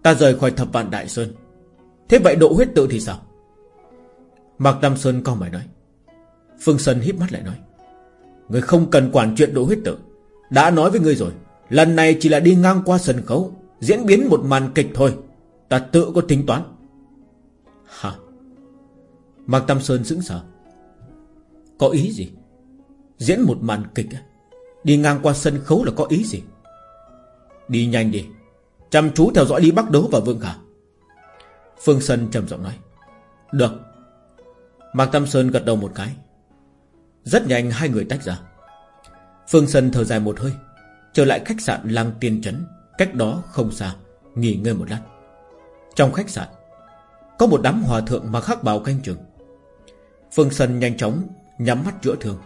Ta rời khỏi thập vạn Đại Sơn. Thế vậy độ huyết tự thì sao? Mạc Tam Sơn cao mày nói. Phương sơn híp mắt lại nói. Người không cần quản chuyện độ huyết tự. Đã nói với ngươi rồi. Lần này chỉ là đi ngang qua sân khấu, Diễn biến một màn kịch thôi. Ta tự có tính toán. Hả? Mạc Tam Sơn sững sờ. Có ý gì? Diễn một màn kịch à? Đi ngang qua sân khấu là có ý gì? Đi nhanh đi. Chăm chú theo dõi Lý Bắc Đấu và Vương Khả. Phương Sơn trầm giọng nói, Được. Mạc tâm Sơn gật đầu một cái. Rất nhanh hai người tách ra. Phương Sơn thở dài một hơi, Trở lại khách sạn Lang Tiên Trấn, Cách đó không xa, Nghỉ ngơi một lát. Trong khách sạn, Có một đám hòa thượng mà khắc bào canh trường Phương Sơn nhanh chóng Nhắm mắt chữa thương.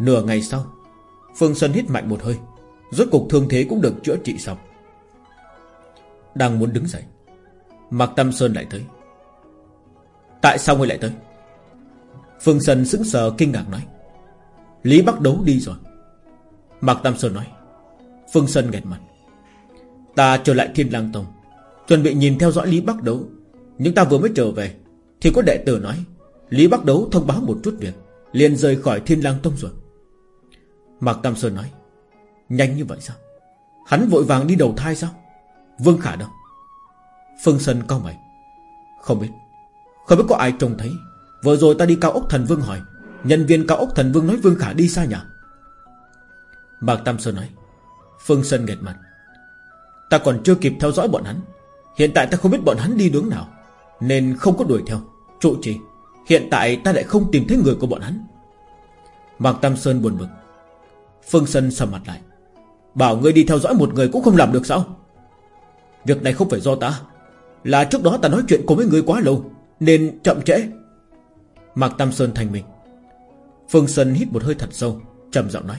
Nửa ngày sau, Phương Sơn hít mạnh một hơi, Rốt cục thương thế cũng được chữa trị xong. Đang muốn đứng dậy. Mạc Tâm Sơn lại tới. Tại sao ngươi lại tới? Phương Sơn sững sờ kinh ngạc nói. Lý Bắc Đấu đi rồi. Mạc Tam Sơn nói. Phương Sơn nghẹt mặt. Ta trở lại Thiên Lang Tông, Chuẩn bị nhìn theo dõi Lý Bắc Đấu. Nhưng ta vừa mới trở về, Thì có đệ tử nói, Lý Bắc Đấu thông báo một chút việc, liền rời khỏi Thiên Lang Tông rồi. Mạc Tam Sơn nói. Nhanh như vậy sao? Hắn vội vàng đi đầu thai sao? Vương Khả đâu? Phương Sơn cao mày. Không biết. Không biết có ai trông thấy. Vừa rồi ta đi cao ốc thần vương hỏi. Nhân viên cao ốc thần vương nói Vương Khả đi xa nhà Mạc Tam Sơn nói. Phương Sơn nghẹt mặt. Ta còn chưa kịp theo dõi bọn hắn. Hiện tại ta không biết bọn hắn đi hướng nào, Nên không có đuổi theo. Trụ trì, Hiện tại ta lại không tìm thấy người của bọn hắn. Mạc Tam Sơn buồn bực. Phương Sơn sầm mặt lại. Bảo ngươi đi theo dõi một người cũng không làm được sao? Việc này không phải do ta. Là trước đó ta nói chuyện cùng với người quá lâu, Nên chậm trễ. Mạc Tam Sơn thành mình. Phương Sơn hít một hơi thật sâu, trầm giọng nói.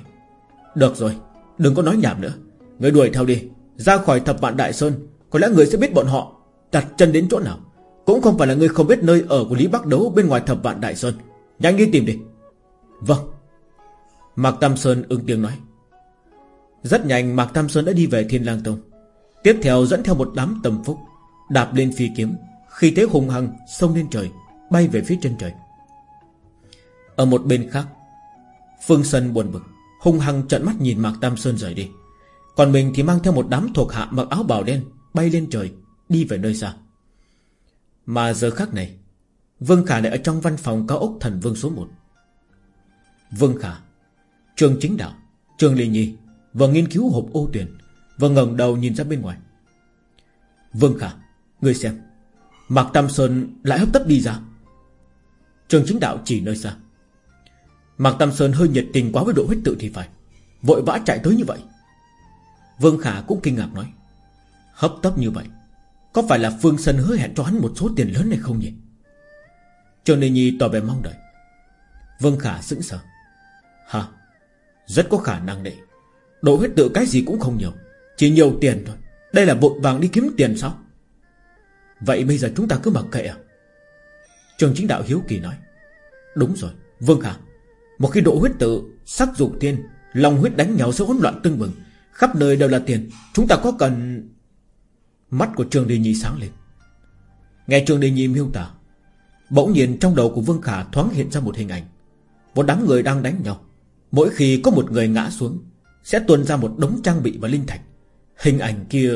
Được rồi, Đừng có nói nhảm nữa. Người đuổi theo đi, Ra khỏi thập vạn Đại Sơn. Có lẽ người sẽ biết bọn họ Đặt chân đến chỗ nào. Cũng không phải là người không biết nơi ở của Lý Bắc Đấu Bên ngoài thập vạn Đại Sơn. Nhanh đi tìm đi. Vâng. Mạc Tam Sơn ưng tiếng nói. Rất nhanh, Mạc Tam Sơn đã đi về Thiên Lang Tông. Tiếp theo dẫn theo một đám tầm phúc, Đạp lên phi kiếm. Khi thế hùng hăng xông lên trời, Bay về phía chân trời. Ở một bên khác, Phương Sơn buồn bực. Hung hăng trận mắt nhìn Mạc Tam Sơn rời đi. Còn mình thì mang theo một đám thuộc hạ mặc áo bào đen Bay lên trời, Đi về nơi xa. Mà giờ khắc này, Vương Khả lại ở trong văn phòng cao ốc thần vương số 1 Vương Khả Trường chính đạo Trường Lê Nhi Và nghiên cứu hộp ô tuyển và ngẩng đầu nhìn ra bên ngoài. Vương Khả, Ngươi xem. Mạc Tam Sơn lại hấp tấp đi ra. Trường chính đạo chỉ nơi xa. Mạc Tam Sơn hơi nhiệt tình quá với độ huyết tự thì phải. Vội vã chạy tới như vậy. Vương Khả cũng kinh ngạc nói. Hấp tấp như vậy, Có phải là Phương Sơn hứa hẹn cho hắn một số tiền lớn này không nhỉ? Trường Lê Nhi tỏ vẻ mong đợi. Vương Khả sững sờ. Hả? Rất có khả năng đấy. Độ huyết tự cái gì cũng không nhiều. Chỉ nhiều tiền thôi. Đây là vội vàng đi kiếm tiền sao? Vậy bây giờ chúng ta cứ mặc kệ à? Trường chính đạo hiếu kỳ nói. Đúng rồi, Vương Khả Một khi độ huyết tự, Sắc dục tiên, Lòng huyết đánh nhau sẽ hỗn loạn tưng bừng. Khắp nơi đều là tiền. Chúng ta có cần Mắt của Trường Đề Nhi sáng lên. Nghe Trường Đề Nhi miêu tả, Bỗng nhiên trong đầu của Vương Khả thoáng hiện ra một hình ảnh. Một đám người đang đánh nhau. Mỗi khi có một người ngã xuống, Sẽ tuôn ra một đống trang bị và linh thạch. Hình ảnh kia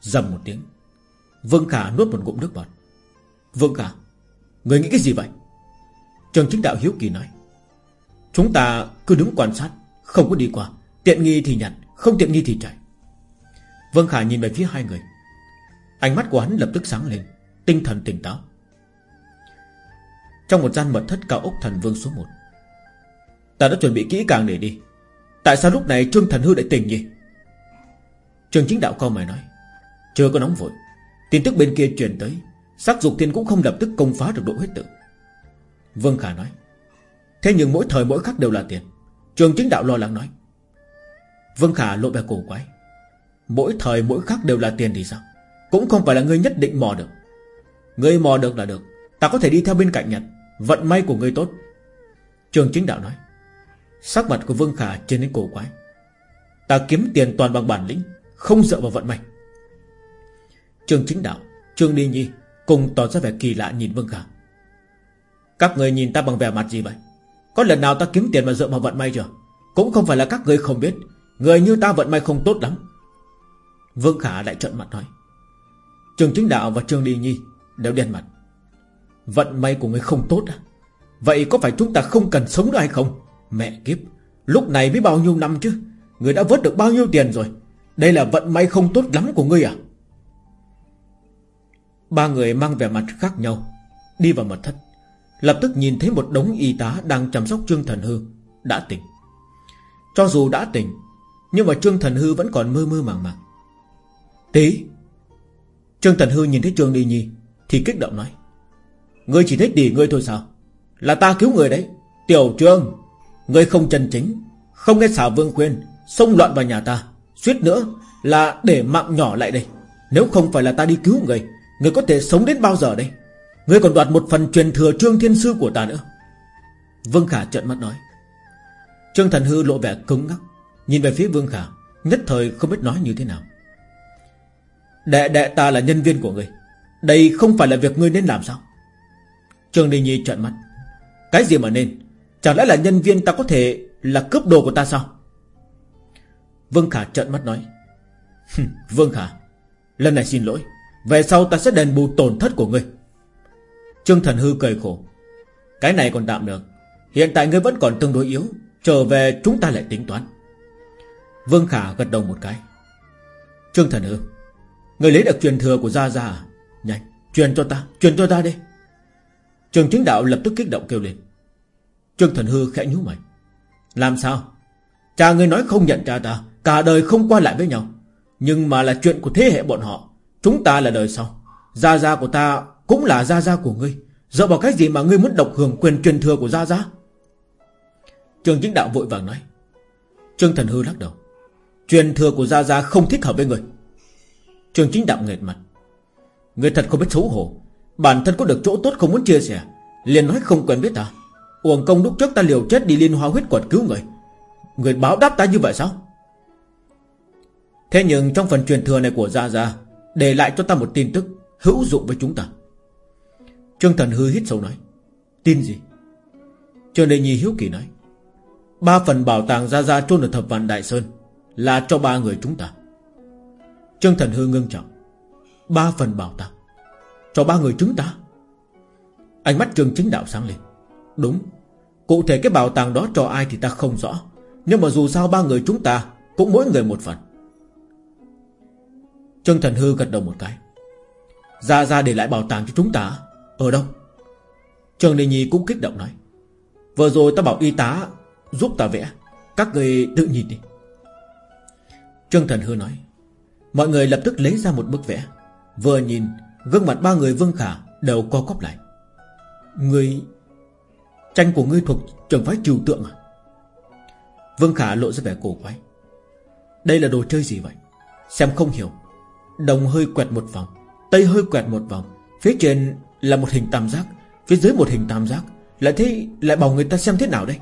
Dầm một tiếng. Vương Khả nuốt một ngụm nước bọt. Vương Khả, Người nghĩ cái gì vậy? Trường chính đạo hiếu kỳ nói. Chúng ta cứ đứng quan sát, Không có đi qua. Tiện nghi thì nhặt Không tiện nghi thì chạy Vương Khả nhìn về phía hai người. Ánh mắt của hắn lập tức sáng lên, Tinh thần tỉnh táo. Trong một gian mật thất cao ốc thần vương số 1 Ta đã chuẩn bị kỹ càng để đi. Tại sao lúc này Trương Thần Hư lại tỉnh nhỉ? Trường Chính Đạo cao mày nói, Chưa có nóng vội. Tin tức bên kia truyền tới Sắc dục thiên cũng không lập tức công phá được độ huyết tự. Vương Khả nói, Thế nhưng mỗi thời mỗi khắc đều là tiền. Trường chính đạo lo lắng nói, Vương Khả lộ vẻ cổ quái. Mỗi thời mỗi khắc đều là tiền thì sao? Cũng không phải là ngươi nhất định mò được. Ngươi mò được là được. Ta có thể đi theo bên cạnh nhật, Vận may của ngươi tốt. Trường chính đạo nói, Sắc mặt của Vương Khả trên đến cổ quái. Ta kiếm tiền toàn bằng bản lĩnh không dựa vào vận may Trường chính đạo, Trương Đi Nhi Cùng tỏ ra vẻ kỳ lạ nhìn Vương Khả. Các người nhìn ta bằng vẻ mặt gì vậy? Có lần nào ta kiếm tiền mà dựa vào vận may chưa? Cũng không phải là các người không biết. Người như ta vận may không tốt lắm. Vương Khả lại trợn mặt nói. Trường Chính Đạo và Trương Đi Nhi Đều đen mặt. Vận may của người không tốt à? Vậy có phải chúng ta không cần sống nữa hay không? Mẹ kiếp, Lúc này mới bao nhiêu năm chứ? Người đã vớt được bao nhiêu tiền rồi? Đây là vận may không tốt lắm của ngươi à? Ba người mang vẻ mặt khác nhau, Đi vào mật thất. Lập tức nhìn thấy một đống y tá Đang chăm sóc Trương Thần Hư, Đã tỉnh. Cho dù đã tỉnh, Nhưng mà Trương Thần Hư vẫn còn mơ mơ màng màng. Tí! Trương Thần Hư nhìn thấy Trương Đi Nhi, Thì kích động nói, Ngươi chỉ thích đỉ ngươi thôi sao? Là ta cứu người đấy. Tiểu Trương, Ngươi không chân chính, Không nghe xả vương khuyên, Xông loạn vào nhà ta. Suýt nữa là để mạng nhỏ lại đây. Nếu không phải là ta đi cứu người Người có thể sống đến bao giờ đây? Người còn đoạt một phần truyền thừa Trương Thiên Sư của ta nữa. Vương Khả trợn mắt nói. Trương Thần Hư lộ vẻ cứng ngắc, Nhìn về phía Vương Khả, Nhất thời không biết nói như thế nào. Đệ đệ ta là nhân viên của người. Đây không phải là việc ngươi nên làm sao? Trương Đình Nhi trợn mắt. Cái gì mà nên? Chẳng lẽ là nhân viên ta có thể Là cướp đồ của ta sao? Vương Khả trợn mắt nói Vương Khả, Lần này xin lỗi. Về sau ta sẽ đền bù tổn thất của ngươi. Trương Thần Hư cười khổ, Cái này còn tạm được. Hiện tại ngươi vẫn còn tương đối yếu, Trở về chúng ta lại tính toán. Vương Khả gật đầu một cái, Trương Thần Hư, Ngươi lấy được truyền thừa của Gia Gia à? Nhanh, truyền cho ta, Truyền cho ta đi. Trường chính đạo lập tức kích động kêu lên. Trương Thần Hư khẽ nhú mày, Làm sao? Cha ngươi nói không nhận cha ta Cả đời không qua lại với nhau. Nhưng mà là chuyện của thế hệ bọn họ. Chúng ta là đời sau. Gia Gia của ta cũng là Gia Gia của ngươi. Dựa vào cái gì mà ngươi muốn độc hưởng quyền truyền thừa của Gia Gia? Trường chính đạo vội vàng nói. Trương Thần Hư lắc đầu. Truyền thừa của Gia Gia không thích hợp với người Trường chính đạo nghệt mặt. Người thật không biết xấu hổ. Bản thân có được chỗ tốt không muốn chia sẻ. Liền nói không quen biết ta. Uổng công lúc trước ta liều chết đi liên hoa huyết quật cứu người. Người báo đáp ta như vậy sao? Thế nhưng trong phần truyền thừa này của Gia Gia, để lại cho ta một tin tức Hữu dụng với chúng ta. Trương Thần Hư hít sâu nói, Tin gì? Trương đệ Nhi hiếu kỳ nói, Ba phần bảo tàng gia gia trôn ở thập vạn Đại Sơn Là cho ba người chúng ta. Trương Thần Hư ngưng trọng, Ba phần bảo tàng, Cho ba người chúng ta? Ánh mắt Trương Chính Đạo sáng lên, Đúng, Cụ thể cái bảo tàng đó cho ai thì ta không rõ, Nhưng mà dù sao ba người chúng ta Cũng mỗi người một phần. Trương Thần Hư gật đầu một cái. Ra ra để lại bảo tàng cho chúng ta. Ở đâu? Trương Đình Nhi cũng kích động nói. Vừa rồi ta bảo y tá giúp ta vẽ. Các người tự nhìn đi. Trương Thần Hư nói. Mọi người lập tức lấy ra một bức vẽ. Vừa nhìn, Gương mặt ba người Vương Khả đều co cóp lại. Người, Tranh của ngươi thuộc trường phái trừu tượng à? Vương Khả lộ ra vẻ cổ quái. Đây là đồ chơi gì vậy? Xem không hiểu. Đồng hơi quẹt một vòng, Tây hơi quẹt một vòng. Phía trên là một hình tam giác, Phía dưới một hình tam giác. Lại thế, lại bảo người ta xem thế nào đây?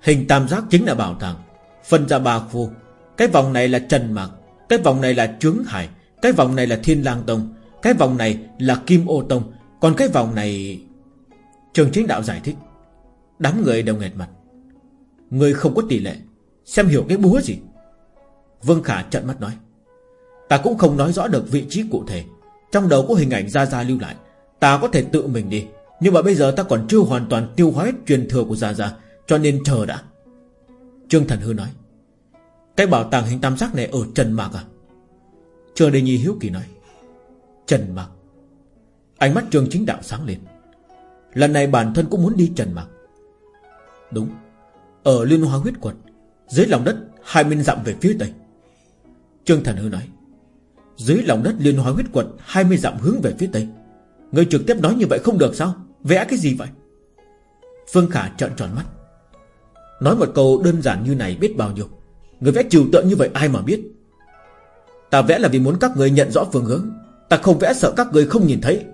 Hình tam giác chính là bảo tàng, Phân ra ba khu. Cái vòng này là Trần Mạc, Cái vòng này là Trướng Hải, Cái vòng này là Thiên lang Tông, Cái vòng này là Kim Ô Tông. Còn cái vòng này, Trường chính đạo giải thích. Đám người đều nghẹt mặt. Người không có tỷ lệ, Xem hiểu cái búa gì? Vương Khả trận mắt nói. Ta cũng không nói rõ được vị trí cụ thể. Trong đầu có hình ảnh Gia Gia lưu lại. Ta có thể tự mình đi. Nhưng mà bây giờ ta còn chưa hoàn toàn tiêu hóa hết truyền thừa của Gia Gia, Cho nên chờ đã. Trương Thần Hư nói, Cái bảo tàng hình tam giác này ở Trần Mạc à? Trương Đề Nhi hiếu kỳ nói, Trần Mạc. Ánh mắt Trương Chính Đạo sáng lên. Lần này bản thân cũng muốn đi Trần Mạc. Đúng. Ở Liên Hoa huyết quật Dưới lòng đất hai mươi dặm về phía tây. Trương Thần Hư nói dưới lòng đất Liên hóa huyết quật hai mươi dặm hướng về phía tây. Người trực tiếp nói như vậy không được sao? Vẽ cái gì vậy? Phương Khả trợn tròn mắt. Nói một câu đơn giản như này biết bao nhiêu? Người vẽ trừu tượng như vậy ai mà biết? Ta vẽ là vì muốn các người nhận rõ phương hướng. Ta không vẽ sợ các người không nhìn thấy.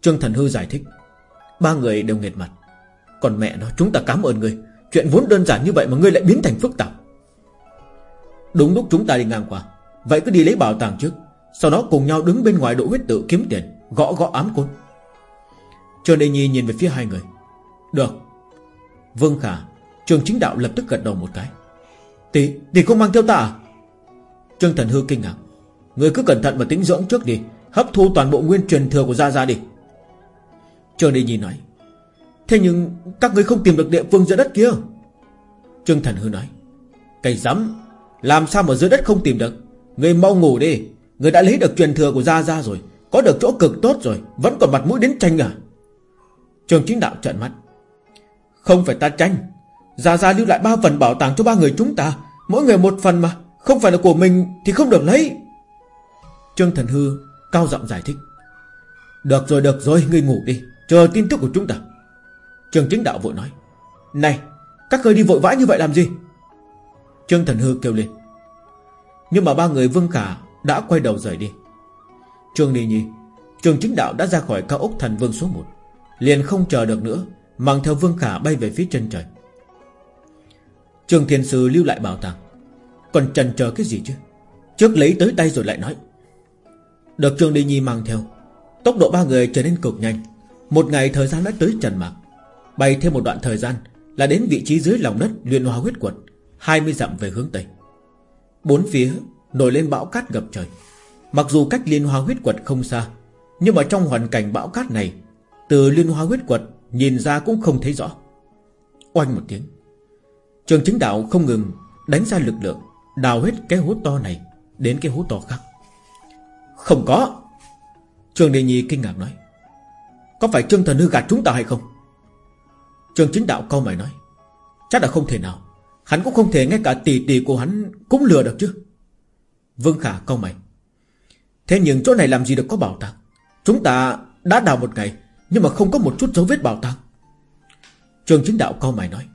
Trương Thần Hư giải thích. Ba người đều nghệt mặt. Còn mẹ nó, chúng ta cảm ơn người. Chuyện vốn đơn giản như vậy mà ngươi lại biến thành phức tạp. Đúng lúc chúng ta đi ngang qua Vậy cứ đi lấy bảo tàng trước. Sau đó cùng nhau đứng bên ngoài độ huyết tự kiếm tiền Gõ gõ ám côn Trương Đề Nhi nhìn về phía hai người. Được. Vương Khả Trường chính đạo lập tức gật đầu một cái. Tỷ, tỷ không mang theo ta à? Trương Thần Hư kinh ngạc. Người cứ cẩn thận và tính dưỡng trước đi Hấp thu toàn bộ nguyên truyền thừa của Gia Gia đi. Trương Đề Nhi nói. Thế nhưng các người không tìm được địa phương dưới đất kia. Trương Thần Hư nói. Cây rắm Làm sao mà dưới đất không tìm được? Người mau ngủ đi. Người đã lấy được truyền thừa của Gia Gia rồi, Có được chỗ cực tốt rồi, Vẫn còn mặt mũi đến tranh à? Trường chính đạo trợn mắt. Không phải ta tranh. Gia Gia lưu lại ba phần bảo tàng cho ba người chúng ta. Mỗi người một phần mà, Không phải là của mình thì không được lấy. Trương Thần Hư cao giọng giải thích. Được rồi được rồi Ngươi ngủ đi. Chờ tin tức của chúng ta. Trường chính đạo vội nói. Này, các người đi vội vã như vậy làm gì? Trương Thần Hư kêu lên. Nhưng mà ba người Vương Khả Đã quay đầu rời đi. Trương Ni Nhi Trường chính đạo đã ra khỏi cao ốc thần vương số 1 Liền không chờ được nữa, Mang theo Vương Khả bay về phía chân trời. Trường Thiên Sư lưu lại bảo tàng, Còn trần chờ cái gì chứ? Trước lấy tới tay rồi lại nói. Được Trương ni Nhi mang theo, Tốc độ ba người trở nên cực nhanh. Một ngày thời gian đã tới Trần Mạc, Bay thêm một đoạn thời gian Là đến vị trí dưới lòng đất luyện hóa huyết quật 20 dặm về hướng Tây. Bốn phía nổi lên bão cát ngập trời. Mặc dù cách liên hoa huyết quật không xa, Nhưng mà trong hoàn cảnh bão cát này, Từ liên hoa huyết quật Nhìn ra cũng không thấy rõ. Oanh một tiếng, Trường chính đạo không ngừng đánh ra lực lượng, Đào hết cái hố to này Đến cái hố to khác. Không có. Trường Đề Nhi kinh ngạc nói, Có phải Trương Thần Hư gạt chúng ta hay không? Trường chính đạo câu mày nói, Chắc là không thể nào. Hắn cũng không thể ngay cả tỷ tỷ của hắn Cũng lừa được chứ. Vương Khả câu mày. Thế nhưng chỗ này làm gì được có bảo tàng? Chúng ta đã đào một ngày, Nhưng mà không có một chút dấu vết bảo tàng. Trường chính đạo câu mày nói.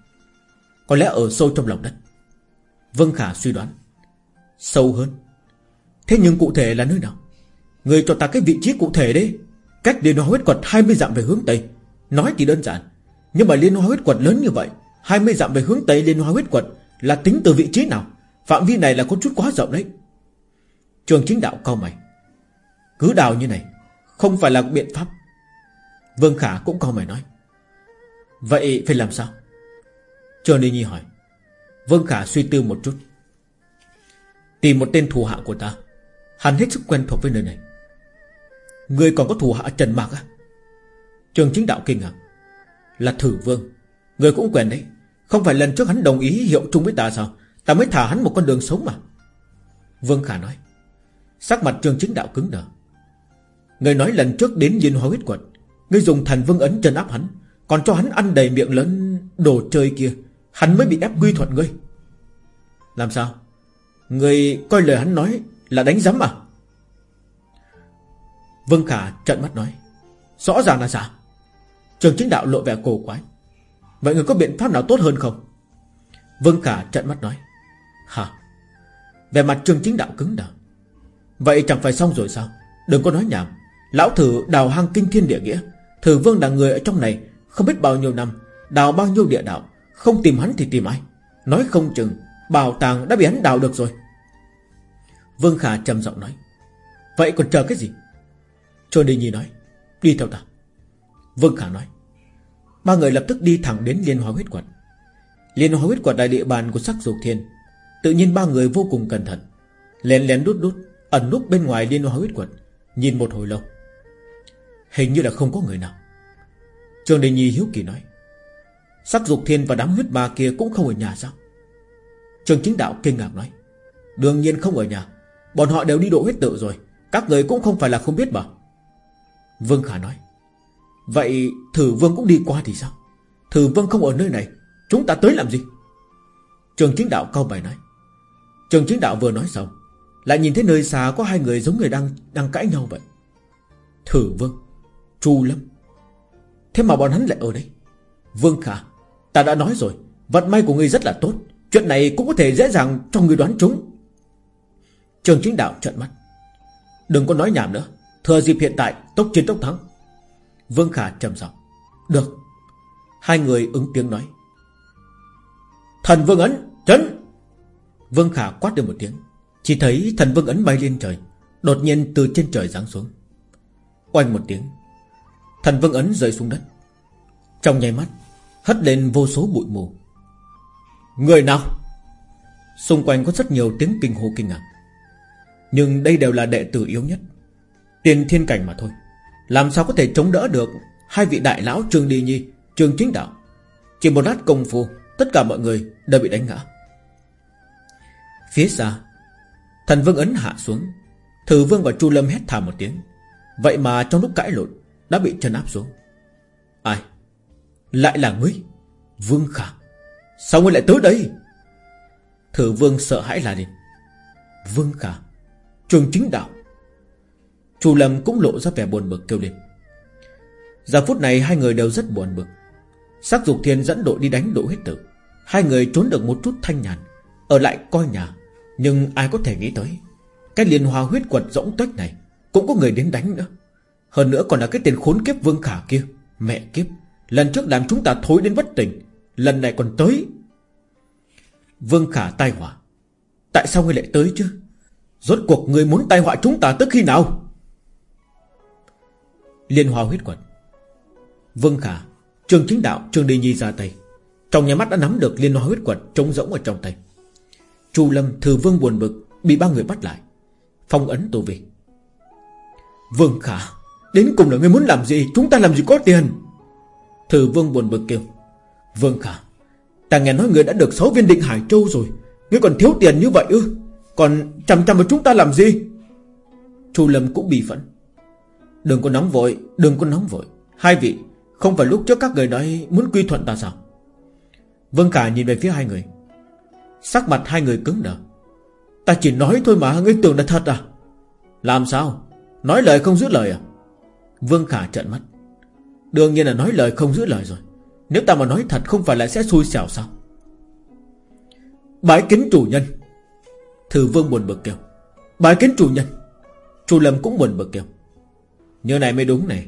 Có lẽ ở sâu trong lòng đất. Vương Khả suy đoán. Sâu hơn. Thế nhưng cụ thể là nơi nào? Người cho ta cái vị trí cụ thể đấy. Cách liên hoa huyết quật 20 dặm về hướng Tây. Nói thì đơn giản, Nhưng mà liên hoa huyết quật lớn như vậy 20 dặm về hướng Tây liên hoa huyết quật Là tính từ vị trí nào? Phạm vi này là có chút quá rộng đấy. Trường chính đạo cao mày. Cứ đào như này, Không phải là biện pháp. Vương Khả cũng cao mày nói. Vậy phải làm sao? Trường lê Nhi hỏi. Vương Khả suy tư một chút. Tìm một tên thù hạ của ta. Hắn hết sức quen thuộc với nơi này. Người còn có thù hạ Trần Mạc á? Trường chính đạo kinh ngạc. Là thử vương. Người cũng quen đấy. Không phải lần trước hắn đồng ý hiệu chung với ta sao? Ta mới thả hắn một con đường sống mà. Vương Khả nói. Sắc mặt trường chính đạo cứng đờ. Người nói lần trước đến Diên Hóa huyết quật Ngươi dùng thần vương ấn chân áp hắn, Còn cho hắn ăn đầy miệng lớn đồ chơi kia, Hắn mới bị ép quy thuận ngươi. Làm sao? Người coi lời hắn nói là đánh giấm à? Vương Khả trận mắt nói. Rõ ràng là giả. Trường chính đạo lộ vẻ cổ quái. Vậy người có biện pháp nào tốt hơn không? Vương Khả trận mắt nói. Hả? Về mặt trường chính đạo cứng đờ. Vậy chẳng phải xong rồi sao? Đừng có nói nhảm. Lão thử đào hang kinh thiên địa nghĩa. Thử vương là người ở trong này, Không biết bao nhiêu năm. Đào bao nhiêu địa đạo, Không tìm hắn thì tìm ai? Nói không chừng, Bảo tàng đã bị hắn đào được rồi. Vương Khả trầm giọng nói. Vậy còn chờ cái gì? Trôn Đình Nhi nói. Đi theo ta. Vương Khả nói. Ba người lập tức đi thẳng đến Liên Hoa huyết quật Liên Hoa huyết quật là địa bàn của sắc dục thiên. Tự nhiên ba người vô cùng cẩn thận. Lén lén đút đút, Ẩn núp bên ngoài Liên Hoa huyết quật Nhìn một hồi lâu. Hình như là không có người nào. Trường Đình Nhi hiếu kỳ nói, Sắc dục thiên và đám huyết ma kia cũng không ở nhà sao? Trường chính đạo kinh ngạc nói, Đương nhiên không ở nhà. Bọn họ đều đi độ huyết tự rồi. Các người cũng không phải là không biết mà. Vương Khả nói Vậy thử vương cũng đi qua thì sao? Thử vương không ở nơi này, Chúng ta tới làm gì? Trường chính đạo cao bài nói. Trường chính đạo vừa nói xong, Lại nhìn thấy nơi xa có hai người giống người đang đang cãi nhau vậy. Thử vương, Chu Lâm. Thế mà bọn hắn lại ở đây. Vương Khả, Ta đã nói rồi, Vận may của ngươi rất là tốt, Chuyện này cũng có thể dễ dàng cho người đoán chúng Trường chính đạo trợn mắt. Đừng có nói nhảm nữa, Thừa dịp hiện tại, tốc chiến tốc thắng Vương Khả trầm giọng. Được. Hai người ứng tiếng nói. Thần Vương Ấn Chấn Vương Khả quát được một tiếng. Chỉ thấy thần Vương Ấn bay lên trời, Đột nhiên từ trên trời giáng xuống. Oanh một tiếng, Thần Vương Ấn rơi xuống đất. Trong nháy mắt, Hất lên vô số bụi mù. Người nào? Xung quanh có rất nhiều tiếng kinh hô kinh ngạc. Nhưng đây đều là đệ tử yếu nhất. Tiền thiên cảnh mà thôi. Làm sao có thể chống đỡ được Hai vị đại lão Trương Đi Nhi, Trương Chính Đạo? Chỉ một lát công phu, Tất cả mọi người đều bị đánh ngã. Phía xa, Thần Vương Ấn hạ xuống, Thử Vương và Chu Lâm hét thảm một tiếng. Vậy mà trong lúc cãi lộn, Đã bị chân áp xuống. Ai? Lại là ngươi? Vương Khả, Sao ngươi lại tới đây? Thử Vương sợ hãi là đi Vương Khả Trường chính đạo Chu Lâm cũng lộ ra vẻ buồn bực kêu lên. Giờ phút này hai người đều rất buồn bực. Sắc dục thiên dẫn đội đi đánh đội huyết tử. Hai người trốn được một chút thanh nhàn, Ở lại coi nhà. Nhưng ai có thể nghĩ tới, Cái liên hoa huyết quật rỗng tuếch này Cũng có người đến đánh nữa. Hơn nữa còn là cái tên khốn kiếp vương khả kia, Mẹ kiếp. Lần trước làm chúng ta thối đến bất tỉnh, Lần này còn tới. Vương khả tai họa. Tại sao ngươi lại tới chứ? Rốt cuộc ngươi muốn tai họa chúng ta tức khi nào? Liên hoa huyết quật Vương khả, Trường chính đạo trương Đi Nhi ra tay. Trong nhà mắt đã nắm được liên hoa huyết quật Trống rỗng ở trong tay. Chu Lâm Thừa Vương buồn bực, Bị ba người bắt lại. Phong ấn tù vi Vương Khả, Đến cùng là ngươi muốn làm gì? Chúng ta làm gì có tiền? Thừa Vương buồn bực kêu. Vương Khả, Ta nghe nói ngươi đã được 6 viên định Hải Châu rồi. Ngươi còn thiếu tiền như vậy ư? Còn chằm chằm vào chúng ta làm gì? Chu Lâm cũng bị phẫn. Đừng có nóng vội, Đừng có nóng vội. Hai vị, Không phải lúc trước các người nói Muốn quy thuận ta sao? Vương Khả nhìn về phía hai người. Sắc mặt hai người cứng đờ. Ta chỉ nói thôi mà, Ngươi tưởng là thật à? Làm sao? Nói lời không giữ lời à? Vương Khả trợn mắt. Đương nhiên là nói lời không giữ lời rồi. Nếu ta mà nói thật, không phải lại sẽ xui xẻo sao? Bái kính chủ nhân. Thử vương buồn bực kêu. Bái kính chủ nhân. Chu Lâm cũng buồn bực kêu. Như này mới đúng này.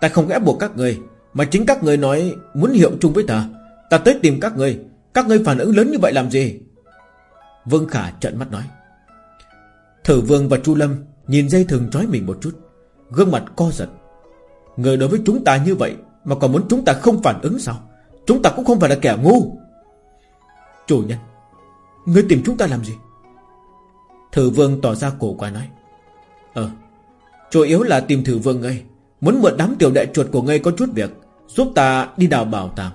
Ta không ép buộc các người, Mà chính các người nói muốn hiệu chung với ta. Ta tới tìm các người. Các người phản ứng lớn như vậy làm gì? Vương Khả trợn mắt nói. Thử Vương và Chu Lâm Nhìn dây thường trói mình một chút. Gương mặt co giật. Người đối với chúng ta như vậy, Mà còn muốn chúng ta không phản ứng sao? Chúng ta cũng không phải là kẻ ngu. Chủ nhân Ngươi tìm chúng ta làm gì? Thử Vương tỏ ra cổ qua nói. Ờ Chủ yếu là tìm thử Vương ngươi. Muốn mượn đám tiểu đệ chuột của ngươi có chút việc Giúp ta đi đào bảo tàng.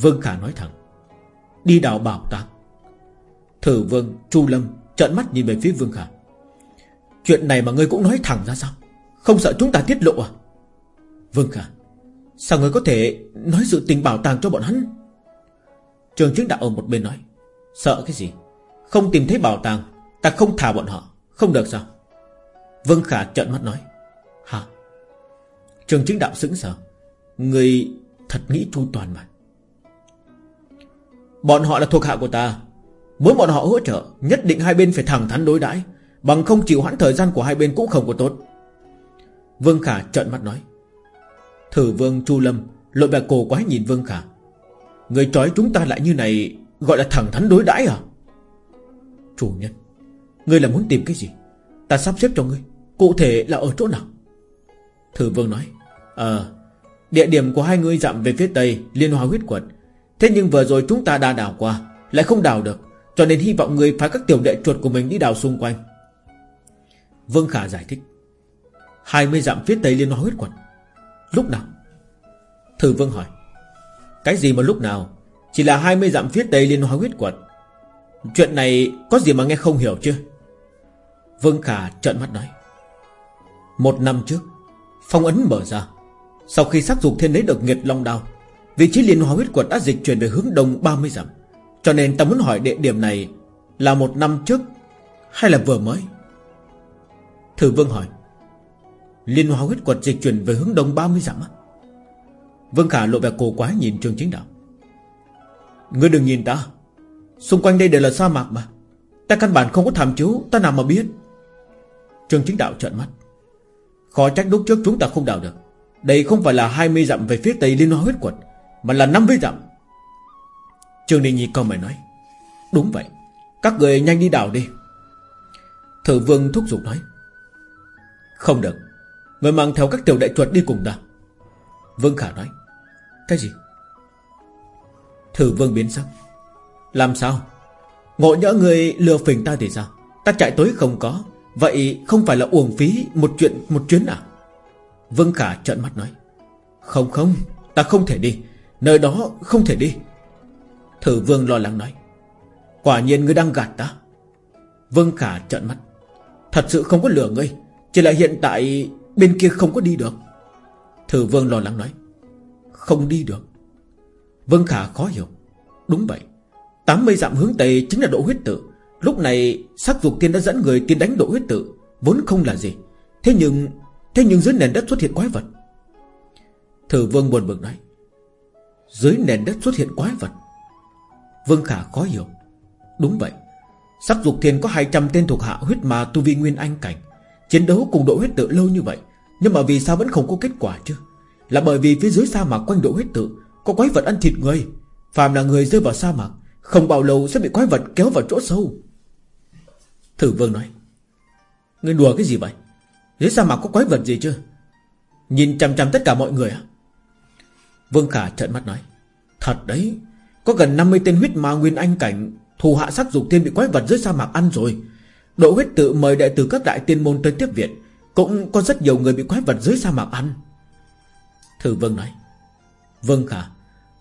Vương Khả nói thẳng. Đi đào bảo tàng. Thử Vương, Chu Lâm trợn mắt nhìn về phía Vương Khả. Chuyện này mà ngươi cũng nói thẳng ra sao? Không sợ chúng ta tiết lộ à? Vương Khả Sao ngươi có thể nói sự tình bảo tàng cho bọn hắn? Trường chứng đạo ở một bên nói. Sợ cái gì? Không tìm thấy bảo tàng Ta không thả bọn họ. Không được sao? Vương Khả trợn mắt nói, Hả? Trường chứng đạo sững sờ, Người thật nghĩ chu toàn mà. Bọn họ là thuộc hạ của ta, Muốn bọn họ hỗ trợ, Nhất định hai bên phải thẳng thắn đối đãi, Bằng không chịu hoãn thời gian của hai bên cũng không có tốt. Vương Khả trợn mắt nói, Thử Vương Chu Lâm, lội bạc cổ quái nhìn Vương Khả. Người trói chúng ta lại như này, Gọi là thẳng thắn đối đãi à? Chủ nhân, Ngươi là muốn tìm cái gì? Ta sắp xếp cho ngươi. Cụ thể là ở chỗ nào? Thử Vương nói Ờ Địa điểm của hai người dặm về phía tây, Liên hoa huyết quật Thế nhưng vừa rồi chúng ta đã đào qua, Lại không đào được, Cho nên hy vọng người phái các tiểu đệ chuột của mình đi đào xung quanh. Vương Khả giải thích 20 dặm phía tây liên hoa huyết quật Lúc nào? Thử Vương hỏi, Cái gì mà lúc nào? Chỉ là 20 dặm phía tây liên hoa huyết quật Chuyện này có gì mà nghe không hiểu chứ Vương Khả trợn mắt nói một năm trước, Phong ấn mở ra. Sau khi sắc dục thiên lấy được nghiệt long đao, Vị trí liên hoa huyết quật đã dịch chuyển về hướng đông 30 dặm. Cho nên ta muốn hỏi địa điểm này Là một năm trước Hay là vừa mới? Thử vương hỏi. Liên hoa huyết quật dịch chuyển về hướng đông 30 dặm á? Vương Khả lộ vẻ cổ quá nhìn Trương Chính Đạo. Ngươi đừng nhìn ta. Xung quanh đây đều là sa mạc mà. Ta căn bản không có tham chiếu, Ta nào mà biết? Trương Chính Đạo trợn mắt. Khó trách lúc trước chúng ta không đào được. Đây không phải là 20 dặm về phía tây liên hoa huyết quật Mà là 50 dặm. Trương Đình Nhi câu mày nói. Đúng vậy, Các người nhanh đi đào đi. Thử vương thúc giục nói. Không được, Người mang theo các tiểu đại chuột đi cùng ta. Vương Khả nói. Cái gì? Thử vương biến sắc. Làm sao? Ngộ nhỡ người lừa phình ta thì sao? Ta chạy tới không có. Vậy không phải là uổng phí một chuyện, một chuyến à? Vương Khả trợn mắt nói. Không không, Ta không thể đi. Nơi đó không thể đi. Thử vương lo lắng nói. Quả nhiên ngươi đang gạt ta. Vương Khả trợn mắt. Thật sự không có lừa ngươi, Chỉ là hiện tại bên kia không có đi được. Thử vương lo lắng nói. Không đi được. Vương Khả khó hiểu. Đúng vậy. 80 dặm hướng Tây chính là độ huyết tự. Lúc này, sắc dục tiên đã dẫn người tiên đánh độ huyết tự, Vốn không là gì. Thế nhưng Thế nhưng dưới nền đất xuất hiện quái vật. Thử vương buồn bực nói, Dưới nền đất xuất hiện quái vật? Vương Khả khó hiểu. Đúng vậy, Sắc dục thiên có 200 tên thuộc hạ huyết mà tu vi nguyên anh cảnh, Chiến đấu cùng độ huyết tự lâu như vậy, Nhưng mà vì sao vẫn không có kết quả chứ? Là bởi vì phía dưới sa mạc quanh độ huyết tự Có quái vật ăn thịt người, Phàm là người rơi vào sa mạc, Không bao lâu sẽ bị quái vật kéo vào chỗ sâu. Thử vương nói Người đùa cái gì vậy? Dưới sa mạc có quái vật gì chưa Nhìn chằm chằm tất cả mọi người à? Vương Khả trợn mắt nói, Thật đấy, Có gần 50 tên huyết ma nguyên anh cảnh Thù hạ sắc dục tiên bị quái vật dưới sa mạc ăn rồi. Độ huyết tự mời đệ tử các đại tiên môn tới tiếp viện, Cũng có rất nhiều người bị quái vật dưới sa mạc ăn. Thử Vương nói, Vương Khả,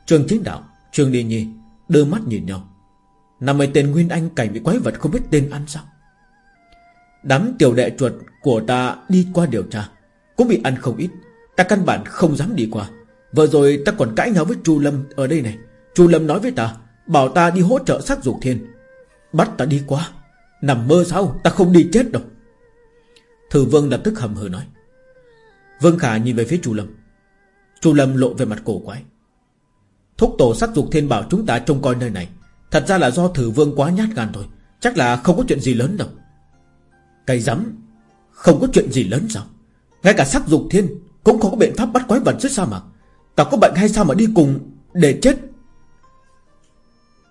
Trường Chính Đạo, Trường Đi Nhi Đưa mắt nhìn nhau. 50 tên nguyên anh cảnh bị quái vật không biết tên ăn sao? Đám tiểu đệ chuột của ta đi qua điều tra, Cũng bị ăn không ít. Ta căn bản không dám đi qua. Vừa rồi ta còn cãi nhau với Chu Lâm ở đây này. Chu Lâm nói với ta, Bảo ta đi hỗ trợ sắc dục thiên. Bắt ta đi qua. Nằm mơ sao? Ta không đi chết đâu. Thử vương lập tức hầm hừ nói. Vương Khả nhìn về phía Chu Lâm. Chu Lâm lộ về mặt cổ quái. Thúc tổ sắc dục thiên bảo chúng ta trông coi nơi này. Thật ra là do thử vương quá nhát gan thôi. Chắc là không có chuyện gì lớn đâu. Cái rắm. Không có chuyện gì lớn sao? Ngay cả sắc dục thiên Cũng không có biện pháp bắt quái vật chứ sao mà Ta có bệnh hay sao mà đi cùng Để chết?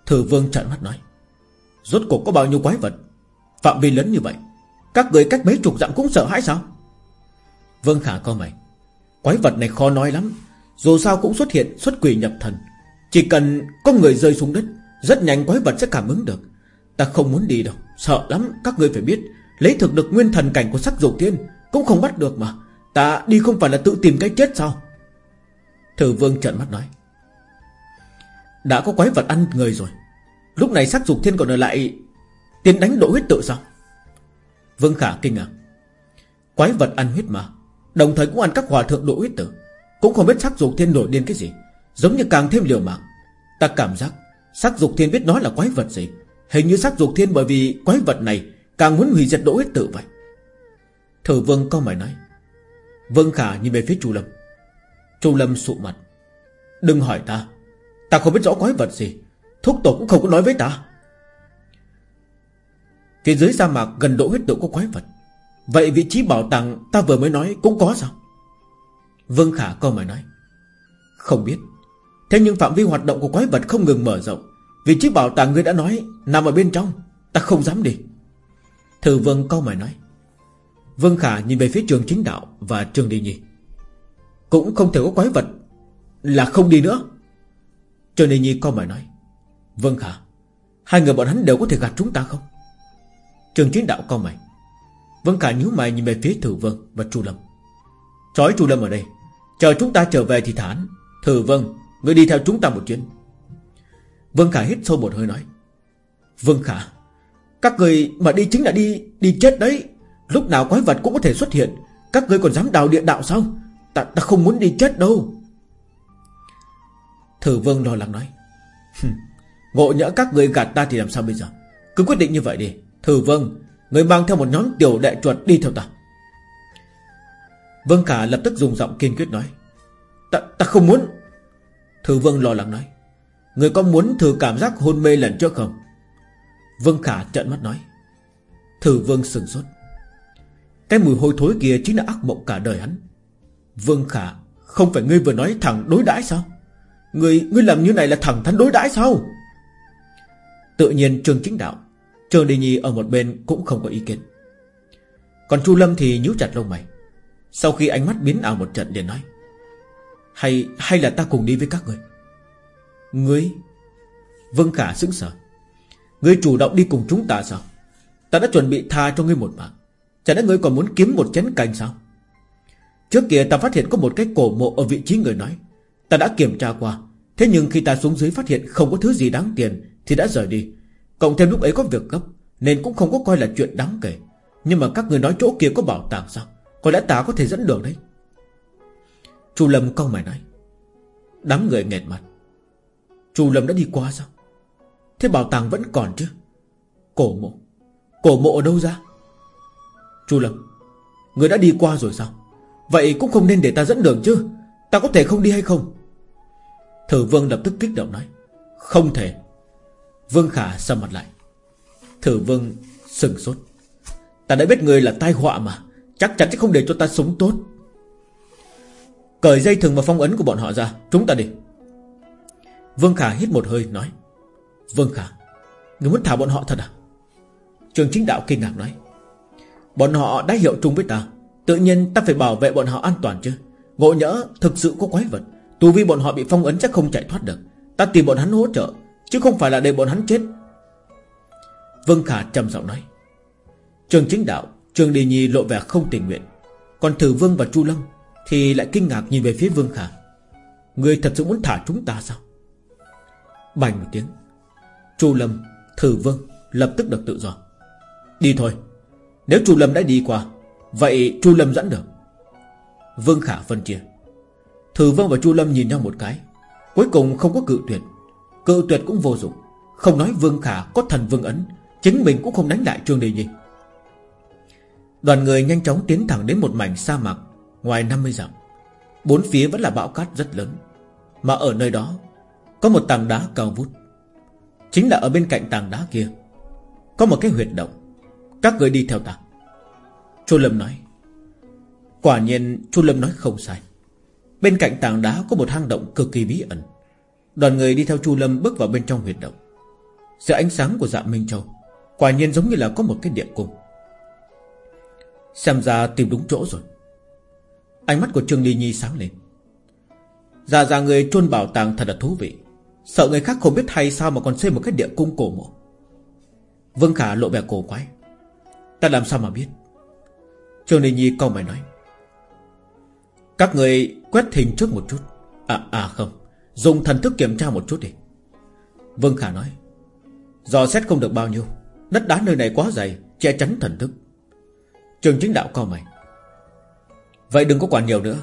Thử vương trợn mắt nói. Rốt cuộc có bao nhiêu quái vật? Phạm vi lớn như vậy, Các người cách mấy chục dặm cũng sợ hãi sao? Vương Khả co mày. Quái vật này khó nói lắm. Dù sao cũng xuất hiện, xuất quỷ nhập thần. Chỉ cần có người rơi xuống đất, Rất nhanh quái vật sẽ cảm ứng được. Ta không muốn đi đâu. Sợ lắm, các người phải biết Lấy thực được nguyên thần cảnh của sắc dục tiên, Cũng không bắt được mà. Ta đi không phải là tự tìm cái chết sao? Thử vương trợn mắt nói. Đã có quái vật ăn người rồi. Lúc này sắc dục thiên còn ở lại Tiến đánh độ huyết tự sao? Vương Khả kinh ngạc. Quái vật ăn huyết mà. Đồng thời cũng ăn các hòa thượng độ huyết tử Cũng không biết sắc dục thiên nổi điên cái gì. Giống như càng thêm liều mạng. Ta cảm giác sắc dục thiên biết nói là quái vật gì. Hình như sắc dục thiên bởi vì quái vật này Càng muốn hủy diệt độ huyết tự vậy. Thử vương câu mày nói. Vương Khả nhìn về phía Chu Lâm. Chu Lâm sụ mặt. Đừng hỏi ta. Ta không biết rõ quái vật gì. Thúc tổ cũng không có nói với ta. Phía dưới sa mạc gần độ huyết tự có quái vật. Vậy vị trí bảo tàng ta vừa mới nói cũng có sao? Vương Khả câu mày nói. Không biết. Thế nhưng phạm vi hoạt động của quái vật không ngừng mở rộng. Vị trí bảo tàng ngươi đã nói Nằm ở bên trong. Ta không dám đi. Thử vương câu mày nói. Vương Khả nhìn về phía trường chính đạo Và trường đi nhi. Cũng không thể có quái vật Là không đi nữa. Trường đi nhi câu mày nói. Vương Khả, Hai người bọn hắn đều có thể gạt chúng ta không? Trường chính đạo câu mày. Vương Khả nhíu mày nhìn về phía Thử vương và Chu Lâm. Trói Chu Lâm ở đây. Chờ chúng ta trở về thì thản Thử vương Người đi theo chúng ta một chuyến. Vương Khả hít sâu một hơi nói. Vương Khả các người mà đi chính là đi đi chết đấy. Lúc nào quái vật cũng có thể xuất hiện. Các người còn dám đào địa đạo sao? Ta, ta không muốn đi chết đâu. Thử Vương lo lắng nói. Ngộ nhỡ các người gạt ta thì làm sao bây giờ? Cứ quyết định như vậy đi. Thử Vương Người mang theo một nhóm tiểu đệ chuột đi theo ta. Vương cả lập tức dùng giọng kiên quyết nói. Ta, ta không muốn. Thử Vương lo lắng nói. Người có muốn thử cảm giác hôn mê lần trước không? Vương Khả trợn mắt nói Thử Vương sừng sốt. Cái mùi hôi thối kia chính là ác mộng cả đời hắn. Vương Khả Không phải ngươi vừa nói thẳng đối đãi sao? Ngươi, ngươi làm như này là thẳng thắn đối đãi sao? Tự nhiên trường chính đạo Trường Đình Nhi ở một bên cũng không có ý kiến. Còn Chu Lâm thì nhíu chặt lông mày. Sau khi ánh mắt biến ảo một trận liền nói Hay hay là ta cùng đi với các người? Ngươi? Vương Khả sững sờ. Ngươi chủ động đi cùng chúng ta sao? Ta đã chuẩn bị tha cho ngươi một mạng. Chẳng lẽ ngươi còn muốn kiếm một chén canh sao? Trước kia ta phát hiện có một cái cổ mộ Ở vị trí người nói. Ta đã kiểm tra qua. Thế nhưng khi ta xuống dưới phát hiện không có thứ gì đáng tiền, Thì đã rời đi. Cộng thêm lúc ấy có việc gấp, Nên cũng không có coi là chuyện đáng kể. Nhưng mà các người nói chỗ kia có bảo tàng sao? Có lẽ ta có thể dẫn đường đấy. Chu Lâm câu mày nói. Đám người nghẹt mặt. Chu Lâm đã đi qua sao? Thế bảo tàng vẫn còn chứ? Cổ mộ. Cổ mộ ở đâu ra? Chu Lâm Người đã đi qua rồi sao? Vậy cũng không nên để ta dẫn đường chứ? Ta có thể không đi hay không? Thử Vương lập tức kích động nói. Không thể. Vương Khả sầm mặt lại. Thử Vương sừng sốt. Ta đã biết người là tai họa mà. Chắc chắn sẽ không để cho ta sống tốt. Cởi dây thừng và phong ấn của bọn họ ra. Chúng ta đi. Vương Khả hít một hơi, nói. Vương Khả Người muốn thả bọn họ thật à? Trường chính đạo kinh ngạc nói. Bọn họ đã hiệu chung với ta, Tự nhiên ta phải bảo vệ bọn họ an toàn chứ. Ngộ nhỡ thực sự có quái vật Tù vi bọn họ bị phong ấn chắc không chạy thoát được. Ta tìm bọn hắn hỗ trợ, Chứ không phải là để bọn hắn chết. Vương Khả trầm giọng nói. Trường chính đạo, Trường Đề Nhi lộ vẻ không tình nguyện. Còn Thử Vương và Chu Lâm Thì lại kinh ngạc nhìn về phía Vương Khả. Người thật sự muốn thả chúng ta sao? Bành một tiếng. Chu Lâm, Thử Vương Lập tức được tự do. Đi thôi Nếu Chu Lâm đã đi qua Vậy Chu Lâm dẫn được Vương Khả phân chia. Thử Vương và Chu Lâm nhìn nhau một cái Cuối cùng không có cự tuyệt. Cự tuyệt cũng vô dụng Không nói Vương Khả có thần Vương Ấn Chính mình cũng không đánh lại Trương Đề Nhi. Đoàn người nhanh chóng tiến thẳng đến một mảnh sa mạc Ngoài 50 dặm. Bốn phía vẫn là bão cát rất lớn Mà ở nơi đó Có một tảng đá cao vút. Chính là ở bên cạnh tảng đá kia. Có một cái huyệt động. Các người đi theo ta. Chu Lâm nói. Quả nhiên, Chu Lâm nói không sai. Bên cạnh tảng đá có một hang động cực kỳ bí ẩn. Đoàn người đi theo Chu Lâm bước vào bên trong huyệt động. Giữa ánh sáng của dạ Minh Châu, Quả nhiên giống như là có một cái địa cung. Xem ra tìm đúng chỗ rồi. Ánh mắt của Trương Ly Nhi sáng lên. Dạ dạ người chôn bảo tàng thật là thú vị. Sợ người khác không biết hay sao mà còn xây một cái địa cung cổ mộ. Vương Khả lộ vẻ cổ quái. Ta làm sao mà biết? Trương Ly Nhi câu mày nói. Các người quét hình trước một chút. À à không. Dùng thần thức kiểm tra một chút đi. Vương Khả nói. Dò xét không được bao nhiêu. Đất đá nơi này quá dày, Che chắn thần thức. Trường chính đạo cao mày. Vậy đừng có quản nhiều nữa.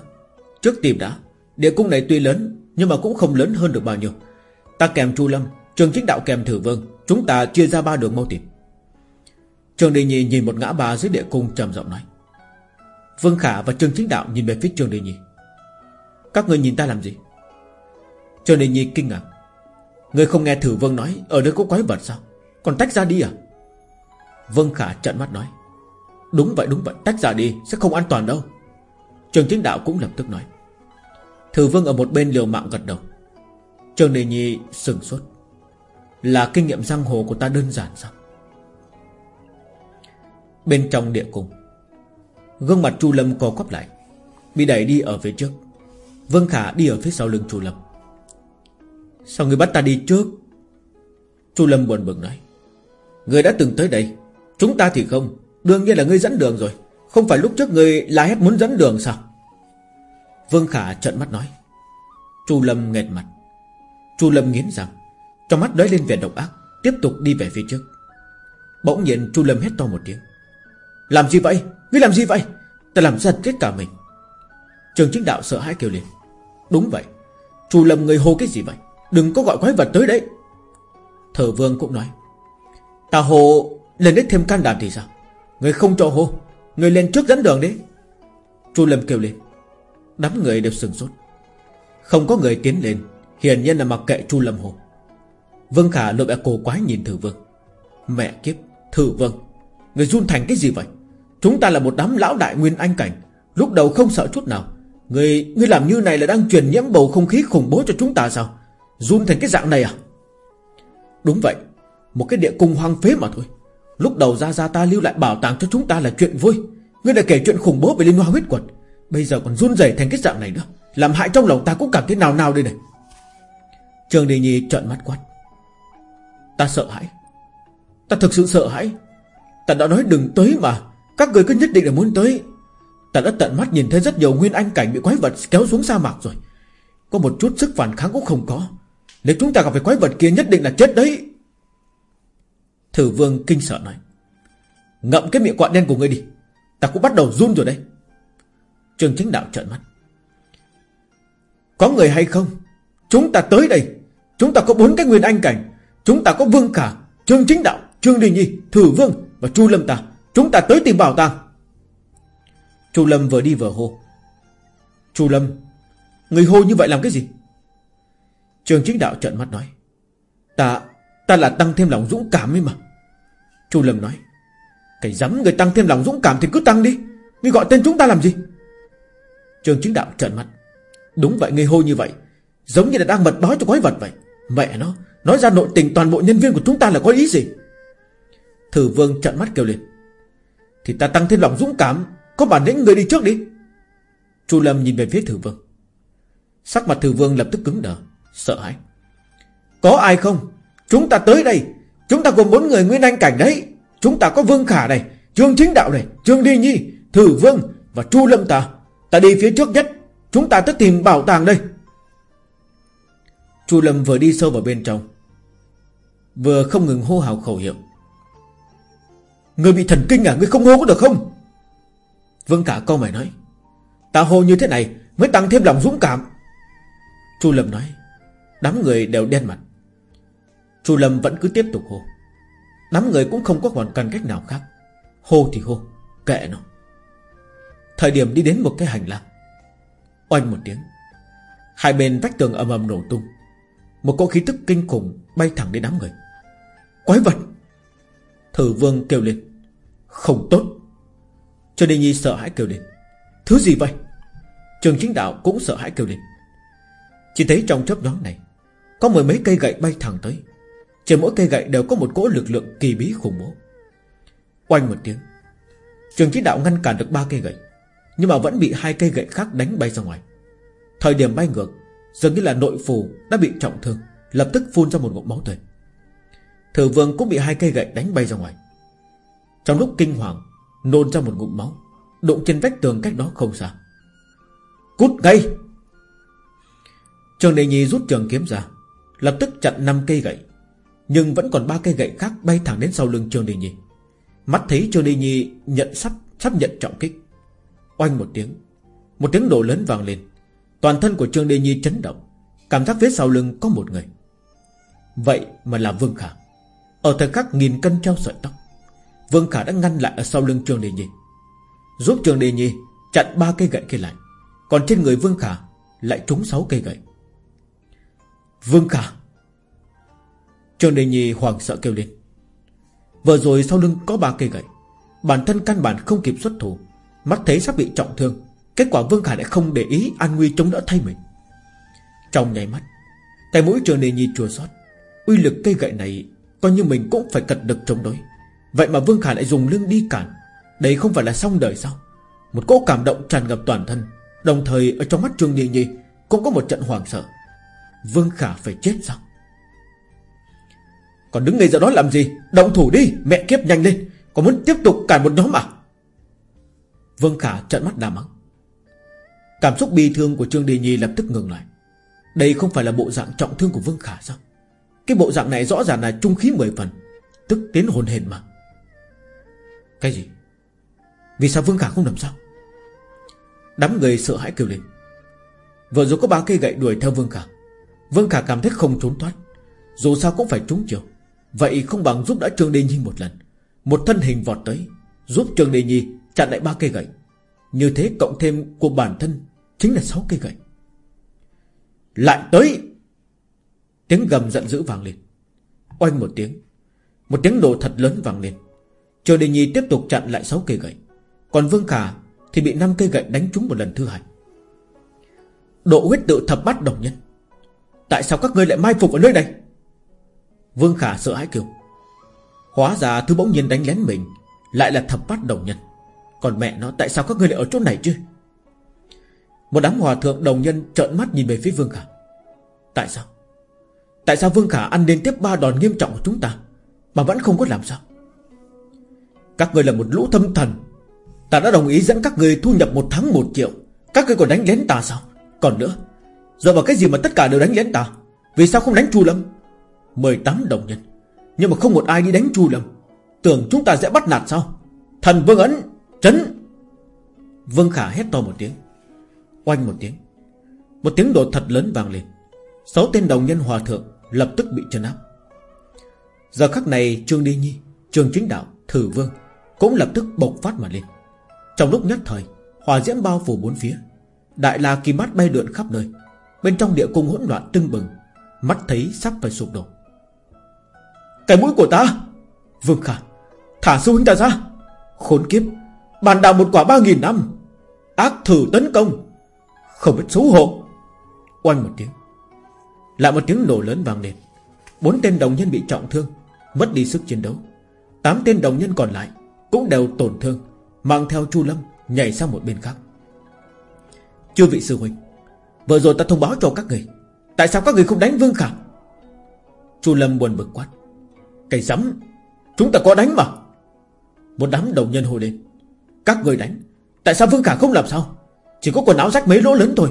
Trước tìm đã, Địa cung này tuy lớn, Nhưng mà cũng không lớn hơn được bao nhiêu. Ta kèm Chu Lâm, Trường chính đạo kèm Thử Vương, Chúng ta chia ra ba đường mau tìm. Trường Đình Nhi nhìn một ngã ba dưới địa cung trầm giọng nói. Vương Khả và Trường Chính Đạo nhìn về phía Trường Đình Nhi Các người nhìn ta làm gì? Trường Đình Nhi kinh ngạc. Người không nghe Thử Vương nói, Ở đây có quái vật sao? Còn tách ra đi à? Vương Khả trận mắt nói. Đúng vậy đúng vậy, tách ra đi, Sẽ không an toàn đâu. Trường Chính Đạo cũng lập tức nói. Thử Vương ở một bên liều mạng gật đầu. Trường Đề Nhi sừng sốt. Là kinh nghiệm giang hồ của ta đơn giản sao? Bên trong địa cung, Gương mặt Chu Lâm co quắp lại, Bị đẩy đi ở phía trước. Vương Khả đi ở phía sau lưng Chu Lâm. Sao người bắt ta đi trước? Chu Lâm buồn bực nói. Người đã từng tới đây, Chúng ta thì không. Đương nhiên là ngươi dẫn đường rồi. Không phải lúc trước người la hét muốn dẫn đường sao? Vương Khả trợn mắt nói. Chu Lâm nghẹt mặt. Chu Lâm nghiến răng, Trong mắt đói lên vẻ độc ác, Tiếp tục đi về phía trước. Bỗng nhiên Chu Lâm hét to một tiếng. Làm gì vậy? Ngươi làm gì vậy? Ta làm giật chết cả mình. Trường chính đạo sợ hãi kêu lên. Đúng vậy. Chu Lâm người hô cái gì vậy? Đừng có gọi quái vật tới đấy. Thở vương cũng nói. Ta hồ lên đích thêm can đảm thì sao? Người không cho hô. Người lên trước dẫn đường đi. Chu Lâm kêu lên. Đám người đều sừng sốt. Không có người tiến lên. Hiển nhiên là mặc kệ Chu Lâm hồ. Vương Khả lộ vẻ cổ quái nhìn Thử Vương. Mẹ kiếp, Thử Vương, Người run thành cái gì vậy? Chúng ta là một đám lão đại nguyên anh cảnh, Lúc đầu không sợ chút nào. Người người làm như này là đang truyền nhiễm bầu không khí khủng bố cho chúng ta sao? Run thành cái dạng này à? Đúng vậy, Một cái địa cung hoang phế mà thôi. Lúc đầu ra ra ta lưu lại bảo tàng cho chúng ta là chuyện vui. Ngươi đã kể chuyện khủng bố về liên hoa huyết quật Bây giờ còn run rẩy thành cái dạng này nữa. Làm hại trong lòng ta cũng cảm thấy nào nào đây này. Trường Đình Nhi trợn mắt quát. Ta sợ hãi. Ta thực sự sợ hãi. Ta đã nói đừng tới mà. Các người cứ nhất định là muốn tới. Ta đã tận mắt nhìn thấy rất nhiều nguyên anh cảnh Bị quái vật kéo xuống sa mạc rồi. Có một chút sức phản kháng cũng không có. Nếu chúng ta gặp phải quái vật kia nhất định là chết đấy. Thử vương kinh sợ nói. Ngậm cái miệng quạ đen của ngươi đi. Ta cũng bắt đầu run rồi đây Trường chính đạo trợn mắt. Có người hay không? Chúng ta tới đây. Chúng ta có bốn cái nguyên anh cảnh. Chúng ta có vương khả, Trương chính đạo, Trương Đình Nhi, Thử vương Và Chu Lâm ta. Chúng ta tới tìm bảo tàng Chu Lâm vừa đi vừa hô. Chu Lâm, Người hô như vậy làm cái gì? Trường chính đạo trợn mắt nói. Ta Ta là tăng thêm lòng dũng cảm ấy mà. Chu Lâm nói. Cái dám người tăng thêm lòng dũng cảm thì cứ tăng đi. Người gọi tên chúng ta làm gì? Trường chính đạo trợn mắt. Đúng vậy, người hô như vậy. Giống như là đang mật báo cho quái vật vậy. Mẹ nó, Nói ra nội tình toàn bộ nhân viên của chúng ta là có ý gì? Thử vương trợn mắt kêu lên. Thì ta tăng thêm lòng dũng cảm, Có bản lĩnh người đi trước đi. Chu Lâm nhìn về phía thử vương. Sắc mặt thử vương lập tức cứng đờ, Sợ hãi. Có ai không? Chúng ta tới đây. Chúng ta gồm bốn người nguyên anh cảnh đấy. Chúng ta có Vương Khả này, Trương Chính Đạo này, Trương Đi Nhi, Thử Vương Và Chu Lâm ta. Ta đi phía trước nhất. Chúng ta tới tìm bảo tàng đây. Chu Lâm vừa đi sâu vào bên trong, Vừa không ngừng hô hào khẩu hiệu. Người bị thần kinh à? Người không hô có được không? Vương cả câu mày nói, Ta hô như thế này Mới tăng thêm lòng dũng cảm. Chu Lâm nói, Đám người đều đen mặt. Chu Lâm vẫn cứ tiếp tục hô. Đám người cũng không có còn cần cách nào khác. Hô thì hô, Kệ nó. Thời điểm đi đến một cái hành lang, Oanh một tiếng, Hai bên vách tường ầm ầm nổ tung. Một cỗ khí tức kinh khủng bay thẳng đến đám người. Quái vật! Thử vương kêu lên. Không tốt. Cho Đình Nhi sợ hãi kêu lên. Thứ gì vậy? Trường chính đạo cũng sợ hãi kêu lên. Chỉ thấy trong chớp nhoáng này, Có mười mấy cây gậy bay thẳng tới. Trên mỗi cây gậy đều có một cỗ lực lượng kỳ bí khủng bố. Oanh một tiếng, Trường Chính đạo ngăn cản được ba cây gậy, Nhưng mà vẫn bị hai cây gậy khác đánh bay ra ngoài. Thời điểm bay ngược Dường như là nội phù đã bị trọng thương, Lập tức phun ra một ngụm máu tươi. Thử vương cũng bị hai cây gậy đánh bay ra ngoài. Trong lúc kinh hoàng, Nôn ra một ngụm máu, Đụng trên vách tường cách đó không xa. Cút ngay! Trường Đề Nhi rút trường kiếm ra, Lập tức chặn năm cây gậy, nhưng vẫn còn ba cây gậy khác bay thẳng đến sau lưng Trương Đề Nhi Mắt thấy Trương Đề Nhi nhận sắp sắp nhận trọng kích, Oanh một tiếng Một tiếng nổ lớn vang lên. Toàn thân của Trương đê Nhi chấn động, Cảm giác phía sau lưng có một người. Vậy mà là Vương Khả. Ở thời khắc nghìn cân treo sợi tóc, Vương Khả đã ngăn lại ở sau lưng Trương đê Nhi, Giúp Trương đê Nhi chặn ba cây gậy kia lại. Còn trên người Vương Khả Lại trúng sáu cây gậy. Vương Khả! Trương đê Nhi hoảng sợ kêu lên. Vừa rồi sau lưng có ba cây gậy, Bản thân căn bản không kịp xuất thủ, Mắt thấy sắp bị trọng thương. Kết quả Vương Khả lại không để ý an nguy chống đỡ thay mình. Trong nháy mắt, Tay mũi Trương Đề Nhi chùa xót. Uy lực cây gậy này Coi như mình cũng phải cật lực chống đối. Vậy mà Vương Khả lại dùng lưng đi cản. Đây không phải là xong đời sao? Một cỗ cảm động tràn ngập toàn thân. Đồng thời, ở trong mắt Trương Đề Nhi Cũng có một trận hoảng sợ. Vương Khả phải chết sao? Còn đứng ngay ra đó làm gì? Động thủ đi, mẹ kiếp nhanh lên. Còn muốn tiếp tục cản một nhóm à? Vương Khả trận mắt đà mắng. Cảm xúc bi thương của Trương Đi Nhi lập tức ngừng lại. Đây không phải là bộ dạng trọng thương của Vương Khả sao? Cái bộ dạng này rõ ràng là trung khí mười phần, Tức tiến hồn hền mà. Cái gì? Vì sao Vương Khả không làm sao? Đám người sợ hãi kêu lên. Vừa rồi có ba cây gậy đuổi theo Vương Khả. Vương Khả cảm thấy không trốn thoát. Dù sao cũng phải trúng chiều. Vậy không bằng giúp đỡ Trương Đê Nhi một lần. Một thân hình vọt tới, Giúp Trương Đê Nhi chặn lại ba cây gậy. Như thế cộng thêm của bản thân Chính là sáu cây gậy. Lại tới, Tiếng gầm giận dữ vang lên. Oanh một tiếng Một tiếng nổ thật lớn vang lên. Châu Đê Nhi tiếp tục chặn lại sáu cây gậy. Còn Vương Khả thì bị năm cây gậy đánh trúng một lần thứ hai. Độ huyết tự thập bắt đồng nhân. Tại sao các ngươi lại mai phục ở nơi này? Vương Khả sợ hãi kêu. Hóa ra thứ bỗng nhiên đánh lén mình Lại là thập bắt đồng nhân. Còn mẹ nó, tại sao các ngươi lại ở chỗ này chứ? Một đám hòa thượng đồng nhân trợn mắt nhìn về phía Vương Khả. Tại sao? Tại sao Vương Khả ăn liên tiếp ba đòn nghiêm trọng của chúng ta Mà vẫn không có làm sao? Các ngươi là một lũ thâm thần. Ta đã đồng ý dẫn các người thu nhập một tháng một triệu. Các người còn đánh lén ta sao? Còn nữa Giờ vào cái gì mà tất cả đều đánh lén ta? Vì sao không đánh Chu Lâm? 18 đồng nhân. Nhưng mà không một ai đi đánh Chu Lâm. Tưởng chúng ta sẽ bắt nạt sao? Thần Vương Ấn, Trấn. Vương Khả hét to một tiếng. Oanh một tiếng. Một tiếng đột thật lớn vang lên. Sáu tên đồng nhân hòa thượng Lập tức bị chân áp. Giờ khắc này, Trương Đi Nhi, Trương Chính Đạo, Thử Vương Cũng lập tức bộc phát mà lên. Trong lúc nhất thời, Hòa diễm bao phủ bốn phía, Đại la kim mắt bay lượn khắp nơi. Bên trong địa cung hỗn loạn tưng bừng, Mắt thấy sắp phải sụp đổ. Cái mũi của ta! Vương Khả, Thả sư huynh ta ra, Khốn kiếp, Bàn đào một quả ba nghìn năm, Ác thử tấn công. Không biết xấu hổ. Oanh một tiếng. Lại một tiếng nổ lớn vang lên. Bốn tên đồng nhân bị trọng thương, Mất đi sức chiến đấu. Tám tên đồng nhân còn lại Cũng đều tổn thương, Mang theo Chu Lâm nhảy sang một bên khác. Chưa vị sư huynh, Vừa rồi ta thông báo cho các người, Tại sao các người không đánh Vương Khả Chu Lâm buồn bực quát. Cái rắm, Chúng ta có đánh mà. Một đám đồng nhân hồi lên. Các người đánh, Tại sao Vương Khả không làm sao? Chỉ có quần áo rách mấy lỗ lớn thôi.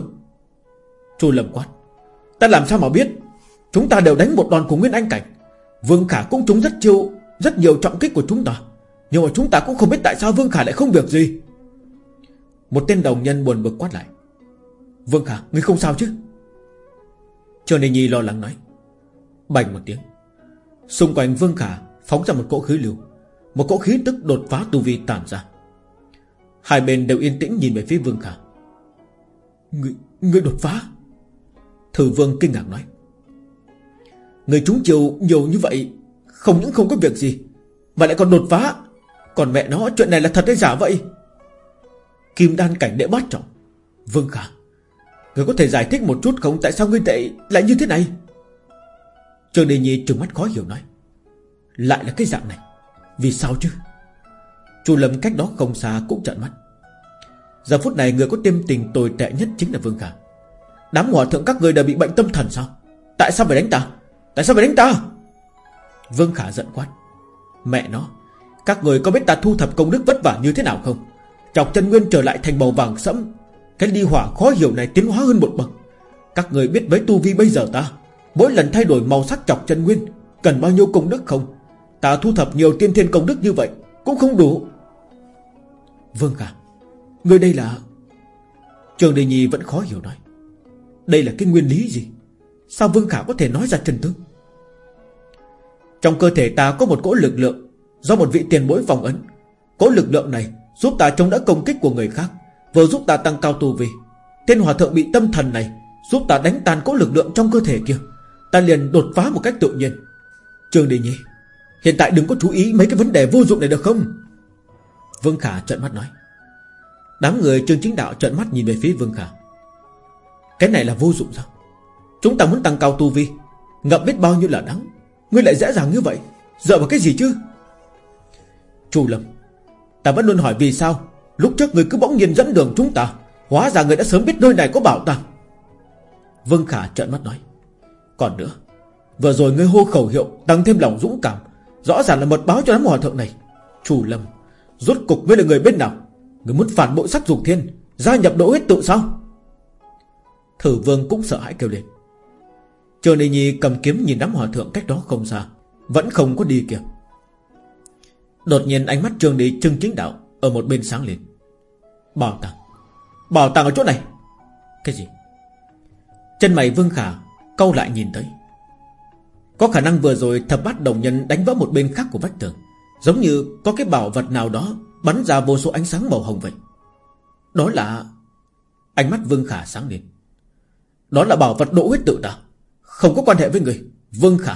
Chu Lâm quát, Ta làm sao mà biết? Chúng ta đều đánh một đòn của Nguyên Anh Cảnh. Vương Khả cũng trúng rất chiêu, Rất nhiều trọng kích của chúng ta. Nhưng mà chúng ta cũng không biết tại sao Vương Khả lại không việc gì. Một tên đồng nhân buồn bực quát lại, Vương Khả, ngươi không sao chứ? Cho nên Nhi lo lắng nói, Bành một tiếng. Xung quanh Vương Khả phóng ra một cỗ khí lưu, Một cỗ khí tức đột phá tu vi tản ra. Hai bên đều yên tĩnh nhìn về phía Vương Khả. Người, người đột phá. Thử Vương kinh ngạc nói. Người chúng chiều nhiều như vậy Không những không có việc gì Mà lại còn đột phá. Còn mẹ nó chuyện này là thật hay giả vậy? Kim đan cảnh đệ bát trọng. Vương Khả Người có thể giải thích một chút không? Tại sao ngươi tệ lại như thế này? Trường Đề Nhi trừng mắt khó hiểu nói. Lại là cái dạng này. Vì sao chứ? Chu Lâm cách đó không xa cũng trợn mắt. Giờ phút này người có tâm tình tồi tệ nhất chính là Vương Khả. Đám hòa thượng các người đã bị bệnh tâm thần sao? Tại sao phải đánh ta? Tại sao phải đánh ta? Vương Khả giận quát. Mẹ nó, các người có biết ta thu thập công đức vất vả như thế nào không? Chọc chân nguyên trở lại thành màu vàng sẫm. Cái ly hỏa khó hiểu này tiến hóa hơn một bậc. Các người biết với tu vi bây giờ ta, Mỗi lần thay đổi màu sắc chọc chân nguyên, Cần bao nhiêu công đức không? Ta thu thập nhiều tiên thiên công đức như vậy Cũng không đủ. Vương khả Người đây là Trường Đề Nhi vẫn khó hiểu nói. Đây là cái nguyên lý gì? Sao Vương Khả có thể nói ra chân tướng? Trong cơ thể ta có một cỗ lực lượng Do một vị tiền bối phòng ấn. Cỗ lực lượng này giúp ta chống đỡ công kích của người khác, Vừa giúp ta tăng cao tu vi. Tên hòa thượng bị tâm thần này Giúp ta đánh tan cỗ lực lượng trong cơ thể kia. Ta liền đột phá một cách tự nhiên. Trương Đề Nhi Hiện tại đừng có chú ý mấy cái vấn đề vô dụng này được không? Vương Khả trợn mắt nói. Đám người Trương Chính Đạo trợn mắt nhìn về phía Vương Khả. Cái này là vô dụng sao? Chúng ta muốn tăng cao tu vi Ngậm biết bao nhiêu là đắng, Ngươi lại dễ dàng như vậy, Dựa vào cái gì chứ? Chu Lâm, Ta vẫn luôn hỏi vì sao Lúc trước người cứ bỗng nhiên dẫn đường chúng ta, Hóa ra người đã sớm biết nơi này có bảo tàng. Vương Khả trợn mắt nói. Còn nữa, Vừa rồi ngươi hô khẩu hiệu, Tăng thêm lòng dũng cảm, Rõ ràng là mật báo cho đám hòa thượng này. Chu Lâm, Rốt cục với là người bên nào? Người muốn phản bội sắc dục thiên, Gia nhập đỗ huyết tự sao? Thử vương cũng sợ hãi kêu lên. Trường Đình Nhi cầm kiếm nhìn đám hòa thượng cách đó không xa, Vẫn không có đi kìa. Đột nhiên ánh mắt Trường Đi trưng chính đạo Ở một bên sáng lên. Bảo tàng Bảo tàng ở chỗ này. Cái gì? Chân mày Vương Khả câu lại nhìn tới. Có khả năng vừa rồi thập bát đồng nhân đánh vỡ một bên khác của vách tường, Giống như có cái bảo vật nào đó Bắn ra vô số ánh sáng màu hồng vậy. Đó là Ánh mắt Vương Khả sáng lên. Đó là bảo vật độ huyết tự ta. Không có quan hệ với người. Vương Khả,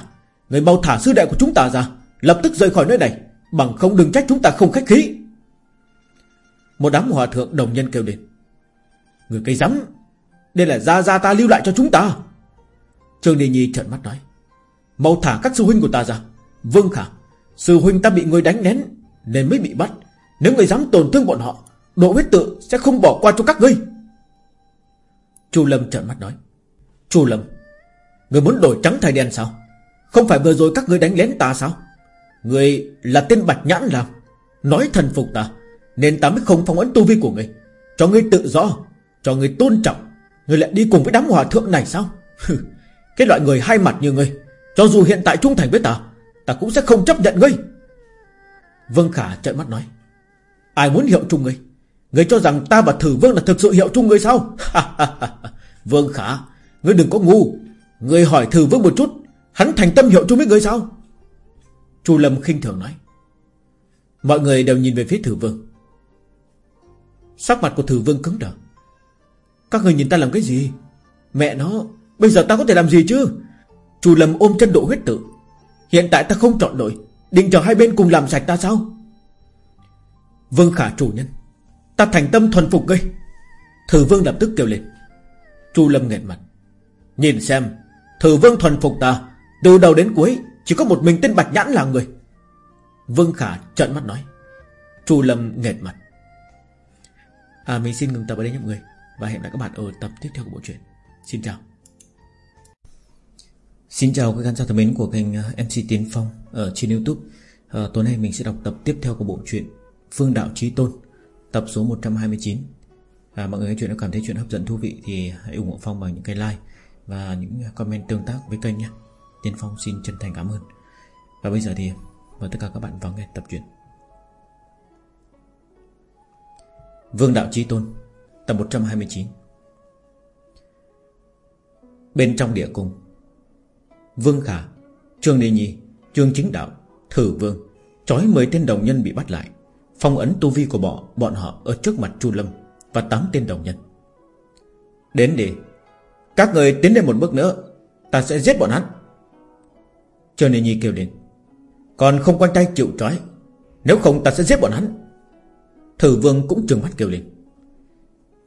Người mau thả sư đệ của chúng ta ra. Lập tức rời khỏi nơi này. Bằng không đừng trách chúng ta không khách khí. Một đám hòa thượng đồng nhân kêu lên. Người cây rắm Đây là gia gia ta lưu lại cho chúng ta. Trương Đi Nhi trợn mắt nói. Mau thả các sư huynh của ta ra. Vương Khả, Sư huynh ta bị người đánh nén, Nên mới bị bắt. Nếu người dám tổn thương bọn họ Độ huyết tự sẽ không bỏ qua cho các ngươi. Chu Lâm trợn mắt nói. Chu Lâm, Người muốn đổi trắng thay đen sao? Không phải vừa rồi các ngươi đánh lén ta sao? Người là tên Bạch Nhãn làm. Nói thần phục ta, Nên ta mới không phong ấn tu vi của người Cho ngươi tự do, Cho ngươi tôn trọng. Người lại đi cùng với đám hòa thượng này sao? Cái loại người hai mặt như ngươi, Cho dù hiện tại trung thành với ta Ta cũng sẽ không chấp nhận ngươi. Vương Khả trợn mắt nói. Ai muốn hiệu chung ngươi? Ngươi cho rằng ta và Thử Vương là thực sự hiệu chung ngươi sao? Vương Khả, Ngươi đừng có ngu. Ngươi hỏi Thử Vương một chút, Hắn thành tâm hiệu chung với ngươi sao? Chu Lâm khinh thường nói. Mọi người đều nhìn về phía Thử Vương. Sắc mặt của Thử Vương cứng đờ. Các người nhìn ta làm cái gì? Mẹ nó, Bây giờ ta có thể làm gì chứ? Chu Lâm ôm chân độ huyết tự. Hiện tại ta không chọn đội. Định chờ hai bên cùng làm sạch ta sao? Vương khả chủ nhân. Ta thành tâm thuần phục ngươi. Thử vương lập tức kêu lên. Chu Lâm nghẹn mặt. Nhìn xem Thử vương thuần phục ta Từ đầu đến cuối Chỉ có một mình tên Bạch Nhãn là người. Vương Khả trợn mắt nói. Chu Lâm nghẹt mặt. À mình xin ngừng tập ở đây nhé mọi người Và hẹn gặp lại các bạn ở tập tiếp theo của bộ truyện. Xin chào. Xin chào các khán giả thân mến của kênh à, MC Tiến Phong ở trên Youtube. À, Tối nay mình sẽ đọc tập tiếp theo của bộ truyện. Phương Đạo Trí Tôn Tập số 129 à, Mọi người nghe chuyện nếu cảm thấy chuyện hấp dẫn thú vị Thì hãy ủng hộ Phong bằng những cái like Và những comment tương tác với kênh nhé. Tiên Phong xin chân thành cảm ơn. Và bây giờ thì mời tất cả các bạn vào nghe tập truyện. Vương Đạo Trí Tôn Tập 129 Bên trong địa cung Vương Khả Trương Đề Nhi Trương Chính Đạo Thử Vương Chói 10 tên đồng nhân bị bắt lại. Phong ấn tu vi của bọn, bọn họ ở trước mặt Chu Lâm Và tám tên đồng nhân. Đến đi. Các người tiến lên một bước nữa Ta sẽ giết bọn hắn. Trần Đề Nhi kêu lên. Còn không quan tay chịu trói Nếu không ta sẽ giết bọn hắn. Thử Vương cũng trừng mắt kêu lên.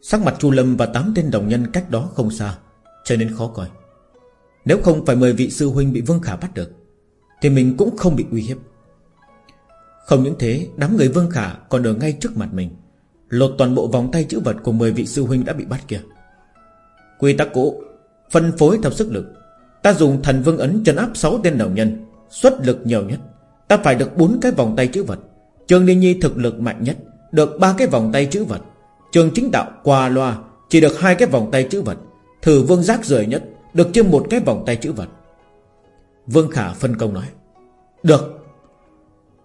Sắc mặt Chu Lâm và tám tên đồng nhân cách đó không xa Trở nên khó coi. Nếu không phải mời vị sư huynh bị Vương Khả bắt được Thì mình cũng không bị uy hiếp. Không những thế, Đám người Vương Khả còn ở ngay trước mặt mình. Lột toàn bộ vòng tay chữ vật Của 10 vị sư huynh đã bị bắt kia. Quy tắc cũ, Phân phối theo sức lực. Ta dùng thần vương ấn chân áp 6 tên đầu nhân, Xuất lực nhiều nhất. Ta phải được 4 cái vòng tay chữ vật. Trường Liên Nhi thực lực mạnh nhất, Được ba cái vòng tay chữ vật. Trường chính đạo qua loa, Chỉ được hai cái vòng tay chữ vật. Thử vương giác rời nhất, được chưa một cái vòng tay chữ vật. Vương Khả phân công nói, Được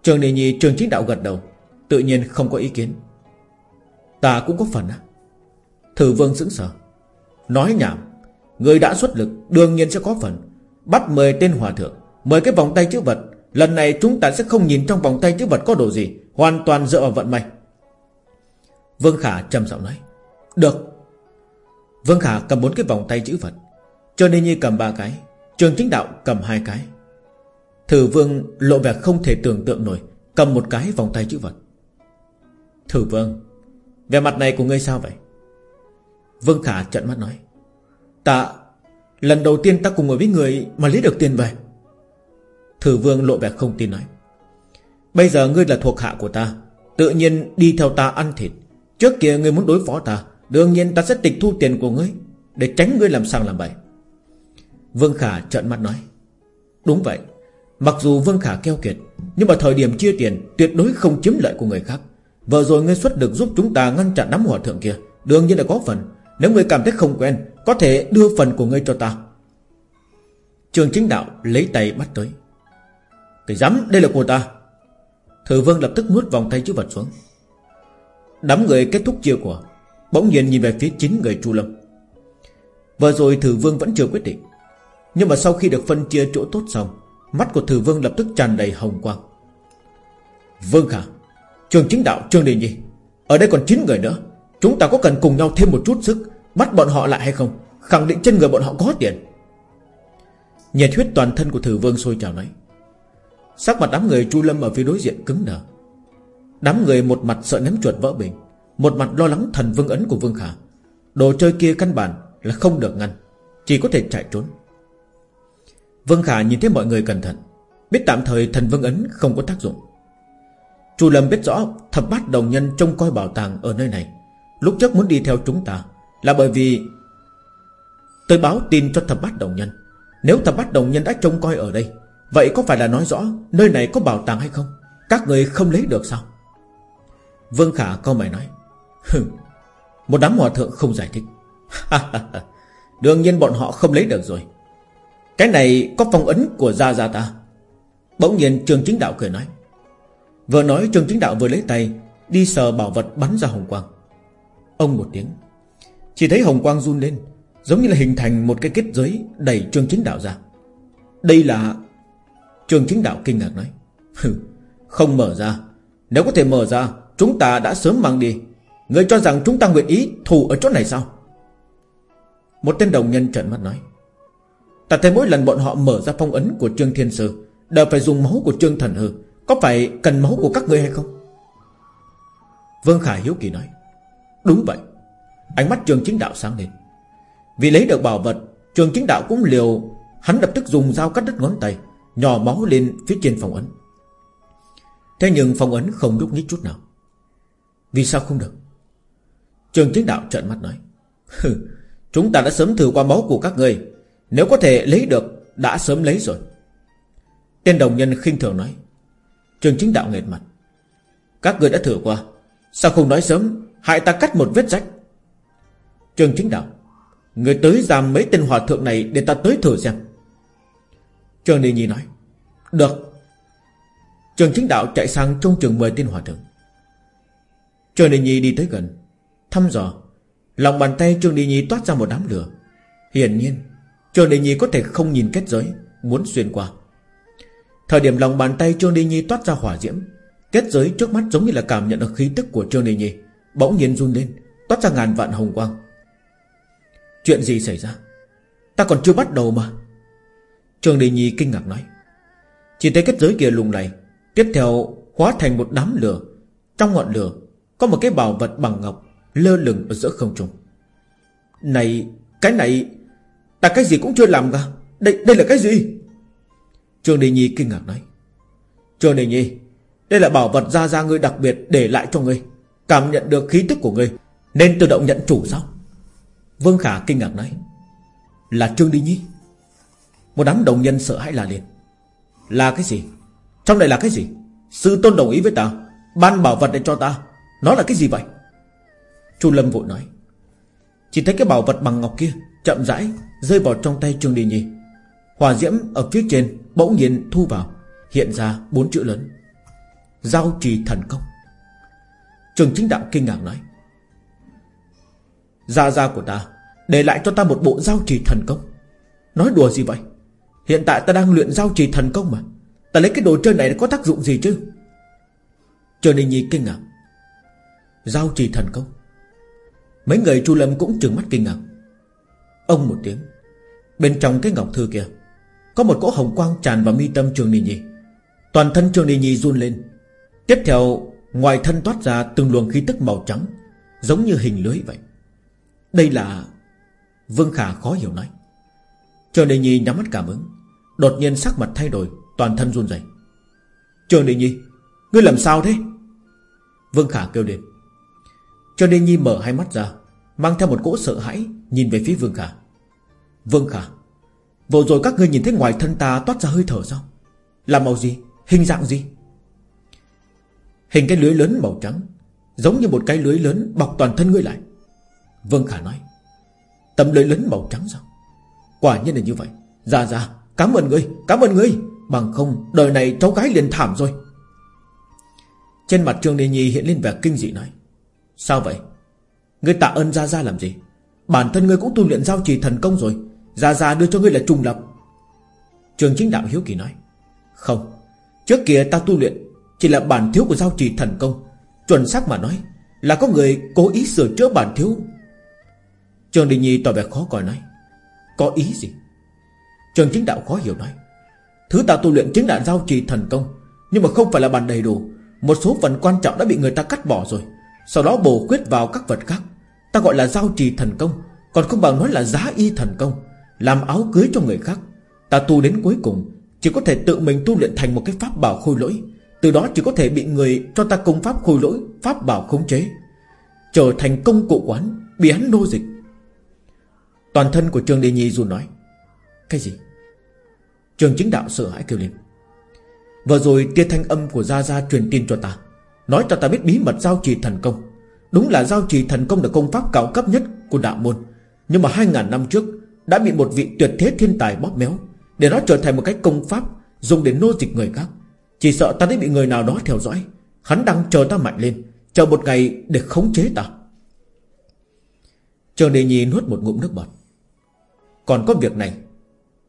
Trường Đề Nhi trường chính đạo gật đầu, Tự nhiên không có ý kiến. Ta cũng có phần á. Thử Vương sững sờ, Nói nhảm, Người đã xuất lực, đương nhiên sẽ có phần. Bắt 10 tên hòa thượng 10 cái vòng tay chữ vật, Lần này chúng ta sẽ không nhìn trong vòng tay chữ vật có đồ gì, Hoàn toàn dựa vào vận may. Vương Khả trầm giọng nói, Được. Vương Khả cầm bốn cái vòng tay chữ vật cho nên Nhi cầm ba cái, Trường chính đạo cầm hai cái. Thử vương lộ vẻ không thể tưởng tượng nổi, Cầm một cái vòng tay chữ vật. Thử vương về mặt này của ngươi sao vậy? Vương Khả trận mắt nói, Ta, Lần đầu tiên ta cùng ở với người Mà lấy được tiền về. Thử vương lộ vẻ không tin nói, Bây giờ ngươi là thuộc hạ của ta, Tự nhiên đi theo ta ăn thịt. Trước kia ngươi muốn đối phó ta, Đương nhiên ta sẽ tịch thu tiền của ngươi Để tránh ngươi làm sang làm bậy. Vương Khả trợn mắt nói, Đúng vậy Mặc dù Vương Khả keo kiệt, Nhưng mà thời điểm chia tiền Tuyệt đối không chiếm lợi của người khác. Vừa rồi ngươi xuất được giúp chúng ta ngăn chặn đám hòa thượng kia, Đương nhiên là có phần. Nếu ngươi cảm thấy không quen, Có thể đưa phần của ngươi cho ta. Trường chính đạo lấy tay bắt tới. Cái dám, đây là của ta. Thử vương lập tức nuốt vòng tay chữ vật xuống. Đám người kết thúc chia của, Bỗng nhiên nhìn về phía chính người Chu Lâm. Vừa rồi thử vương vẫn chưa quyết định, Nhưng mà sau khi được phân chia chỗ tốt xong Mắt của thử vương lập tức tràn đầy hồng quang. Vương Khả Trường chính đạo Trương Đình Nhi Ở đây còn 9 người nữa. Chúng ta có cần cùng nhau thêm một chút sức, Bắt bọn họ lại hay không? Khẳng định trên người bọn họ có tiền. Nhiệt huyết toàn thân của thử vương sôi trào nói. Sắc mặt đám người Chu Lâm ở phía đối diện cứng đờ. Đám người một mặt sợ ném chuột vỡ bình, Một mặt lo lắng thần vương ấn của Vương Khả Đồ chơi kia căn bản là không được ngăn, Chỉ có thể chạy trốn. Vương Khả nhìn thấy mọi người cẩn thận, Biết tạm thời thần vương ấn không có tác dụng. Chu Lâm biết rõ Thập bát đồng nhân trông coi bảo tàng ở nơi này, Lúc trước muốn đi theo chúng ta Là bởi vì Tôi báo tin cho thập bát đồng nhân. Nếu thập bát đồng nhân đã trông coi ở đây, Vậy có phải là nói rõ Nơi này có bảo tàng hay không? Các người không lấy được sao? Vương Khả câu mày nói Hừ Một đám hòa thượng không giải thích. Đương nhiên bọn họ không lấy được rồi. Cái này có phong ấn của Gia Gia ta. Bỗng nhiên trường chính đạo cười nói. Vừa nói trường chính đạo vừa lấy tay, Đi sờ bảo vật bắn ra hồng quang. Ông một tiếng. Chỉ thấy hồng quang run lên, Giống như là hình thành một cái kết giới Đẩy trường chính đạo ra. Đây là Trường chính đạo kinh ngạc nói. Không mở ra. Nếu có thể mở ra, Chúng ta đã sớm mang đi. Người cho rằng chúng ta nguyện ý thù ở chỗ này sao? Một tên đồng nhân trợn mắt nói. Ta thấy mỗi lần bọn họ mở ra phong ấn của Trương Thiên Sư, Đều phải dùng máu của Trương Thần Hư. Có phải cần máu của các ngươi hay không? Vương Khải Hiếu Kỳ nói, Đúng vậy. Ánh mắt trương chính đạo sáng lên. Vì lấy được bảo vật, trương chính đạo cũng liều, Hắn lập tức dùng dao cắt đứt ngón tay Nhỏ máu lên phía trên phòng ấn. Thế nhưng phòng ấn không đúc nhích chút nào. Vì sao không được? Trường chính đạo trợn mắt nói Chúng ta đã sớm thử qua máu của các người nếu có thể lấy được, Đã sớm lấy rồi. Tên đồng nhân khinh thường nói. Trường chính đạo nghệt mặt. Các người đã thử qua. Sao không nói sớm? Hại ta cắt một vết rách. Trường chính đạo. Người tới giam mấy tên hòa thượng này Để ta tới thử xem. Trường đi Nhi nói. Được. Trường chính đạo chạy sang trong trường mời tên hòa thượng. Trường đi Nhi đi tới gần. Thăm dò. Lòng bàn tay Trường đi Nhi toát ra một đám lửa. Hiển nhiên Trường Đệ Nhi có thể không nhìn kết giới, Muốn xuyên qua. Thời điểm lòng bàn tay Trương Đệ Nhi toát ra hỏa diễm, Kết giới trước mắt giống như là cảm nhận được khí tức của Trương Đệ Nhi, Bỗng nhiên run lên, Toát ra ngàn vạn hồng quang. Chuyện gì xảy ra? Ta còn chưa bắt đầu mà. Trương Đệ Nhi kinh ngạc nói. Chỉ thấy kết giới kia lùng này Tiếp theo hóa thành một đám lửa. Trong ngọn lửa, Có một cái bảo vật bằng ngọc Lơ lửng ở giữa không trung. Này, Cái này Ta cái gì cũng chưa làm cả Đây đây là cái gì? Trương Đình Nhi kinh ngạc nói. Trương Đình Nhi, Đây là bảo vật ra ra ngươi đặc biệt để lại cho ngươi. Cảm nhận được khí tức của ngươi, Nên tự động nhận chủ sao? Vương Khả kinh ngạc nói. Là Trương Đình Nhi. Một đám đồng nhân sợ hãi là liền Là cái gì? Trong này là cái gì? Sư tôn đồng ý với ta, Ban bảo vật để cho ta, Nó là cái gì vậy? Chu Lâm vội nói. Chỉ thấy cái bảo vật bằng ngọc kia Chậm rãi rơi vào trong tay Trương Đình Nhi. Hỏa diễm ở phía trên Bỗng nhiên thu vào, Hiện ra bốn chữ lớn. Giao trì thần công. Trường chính đạo kinh ngạc nói, Gia gia của ta, Để lại cho ta một bộ giao trì thần công. Nói đùa gì vậy? Hiện tại ta đang luyện giao trì thần công mà. Ta lấy cái đồ chơi này có tác dụng gì chứ? Trường Đình Nhi kinh ngạc. Giao trì thần công? Mấy người Chu Lâm cũng trừng mắt kinh ngạc. Ông một tiếng Bên trong cái ngọc thư kia, có một cỗ hồng quang tràn vào mi tâm Trường Ni Nhi. Toàn thân Trường Ni Nhi run lên. Tiếp theo, Ngoài thân toát ra từng luồng khí tức màu trắng, Giống như hình lưới vậy. Đây là Vương Khả khó hiểu nói. Trường Ni Nhi nhắm mắt cảm ứng, Đột nhiên sắc mặt thay đổi, Toàn thân run rẩy. Trường Ni Nhi, Ngươi làm sao thế? Vương Khả kêu lên. Trường Ni Nhi mở hai mắt ra, Mang theo một cỗ sợ hãi Nhìn về phía Vương Khả. Vương Khả. Vừa rồi các ngươi nhìn thấy ngoài thân ta toát ra hơi thở sao? Là màu gì? Hình dạng gì? Hình cái lưới lớn màu trắng, Giống như một cái lưới lớn bọc toàn thân ngươi lại. Vương Khả nói. Tấm lưới lớn màu trắng sao? Quả nhiên là như vậy. Dạ dạ Cảm ơn ngươi, Cảm ơn ngươi. Bằng không, đời này cháu gái liền thảm rồi. Trên mặt Trương Đề Nhi hiện lên vẻ kinh dị nói. Sao vậy? Ngươi tạ ơn Gia Gia làm gì? Bản thân ngươi cũng tu luyện giao trì thần công rồi. Gia Gia đưa cho ngươi là trùng lập. Trường chính đạo hiếu kỳ nói, Không, Trước kia ta tu luyện Chỉ là bản thiếu của giao trì thần công, Chuẩn xác mà nói Là có người cố ý sửa chữa bản thiếu. Trường Đình Nhi tỏ vẻ khó coi nói, Có ý gì? Trường chính đạo khó hiểu nói, Thứ ta tu luyện chính là giao trì thần công, Nhưng mà không phải là bản đầy đủ. Một số phần quan trọng đã bị người ta cắt bỏ rồi, Sau đó bổ khuyết vào các vật khác. Ta gọi là giao trì thần công, Còn không bằng nói là giá y thần công. Làm áo cưới cho người khác. Ta tu đến cuối cùng, Chỉ có thể tự mình tu luyện thành một cái pháp bảo khôi lỗi. Từ đó chỉ có thể bị người cho ta công pháp khôi lỗi, Pháp bảo khống chế. Trở thành công cụ quán, Bị hắn nô dịch. Toàn thân của Trương Đề Nhi dù nói, Cái gì? Trường chính đạo sợ hãi kêu lên, Vừa rồi tia thanh âm của Gia Gia truyền tin cho ta, Nói cho ta biết bí mật giao trì thần công. Đúng là giao trì thần công là công pháp cao cấp nhất của đạo môn, Nhưng mà hai ngàn năm trước đã bị một vị tuyệt thế thiên tài bóp méo, Để nó trở thành một cái công pháp Dùng để nô dịch người khác. Chỉ sợ ta đã bị người nào đó theo dõi, Hắn đang chờ ta mạnh lên, Chờ một ngày để khống chế ta. Trường Đề Nhi nuốt một ngụm nước bọt. Còn có việc này,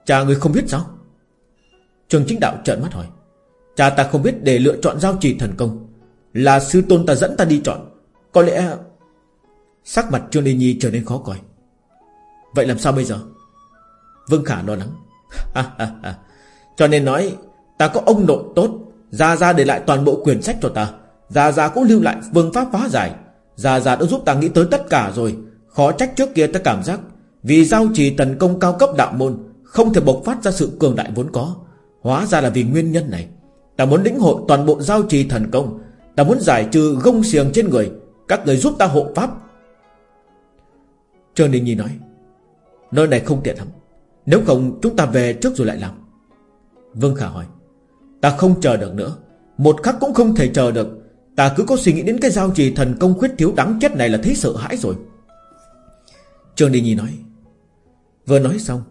Cha người không biết sao? Trường chính đạo trợn mắt hỏi. Cha ta không biết để lựa chọn giao trì thần công, Là sư tôn ta dẫn ta đi chọn. Có lẽ Sắc mặt Trương Đề Nhi trở nên khó coi. Vậy làm sao bây giờ? Vương Khả lo lắng. Cho nên nói, Ta có ông nội tốt, Gia Gia để lại toàn bộ quyền sách cho ta. Gia Gia cũng lưu lại vương pháp phá giải. Gia Gia đã giúp ta nghĩ tới tất cả rồi. Khó trách trước kia ta cảm giác, Vì giao trì tấn công cao cấp đạo môn, Không thể bộc phát ra sự cường đại vốn có. Hóa ra là vì nguyên nhân này. Ta muốn lĩnh hội toàn bộ giao trì thần công. Ta muốn giải trừ gông xiềng trên người. Các người giúp ta hộ pháp. Trương Đình Nhi nói Nơi này không tiện lắm. Nếu không, chúng ta về trước rồi lại làm. Vương Khả hỏi. Ta không chờ được nữa. Một khắc cũng không thể chờ được. Ta cứ có suy nghĩ đến cái giao trì thần công khuyết thiếu đáng chết này là thấy sợ hãi rồi. Trương Đình Nhi nói. Vừa nói xong,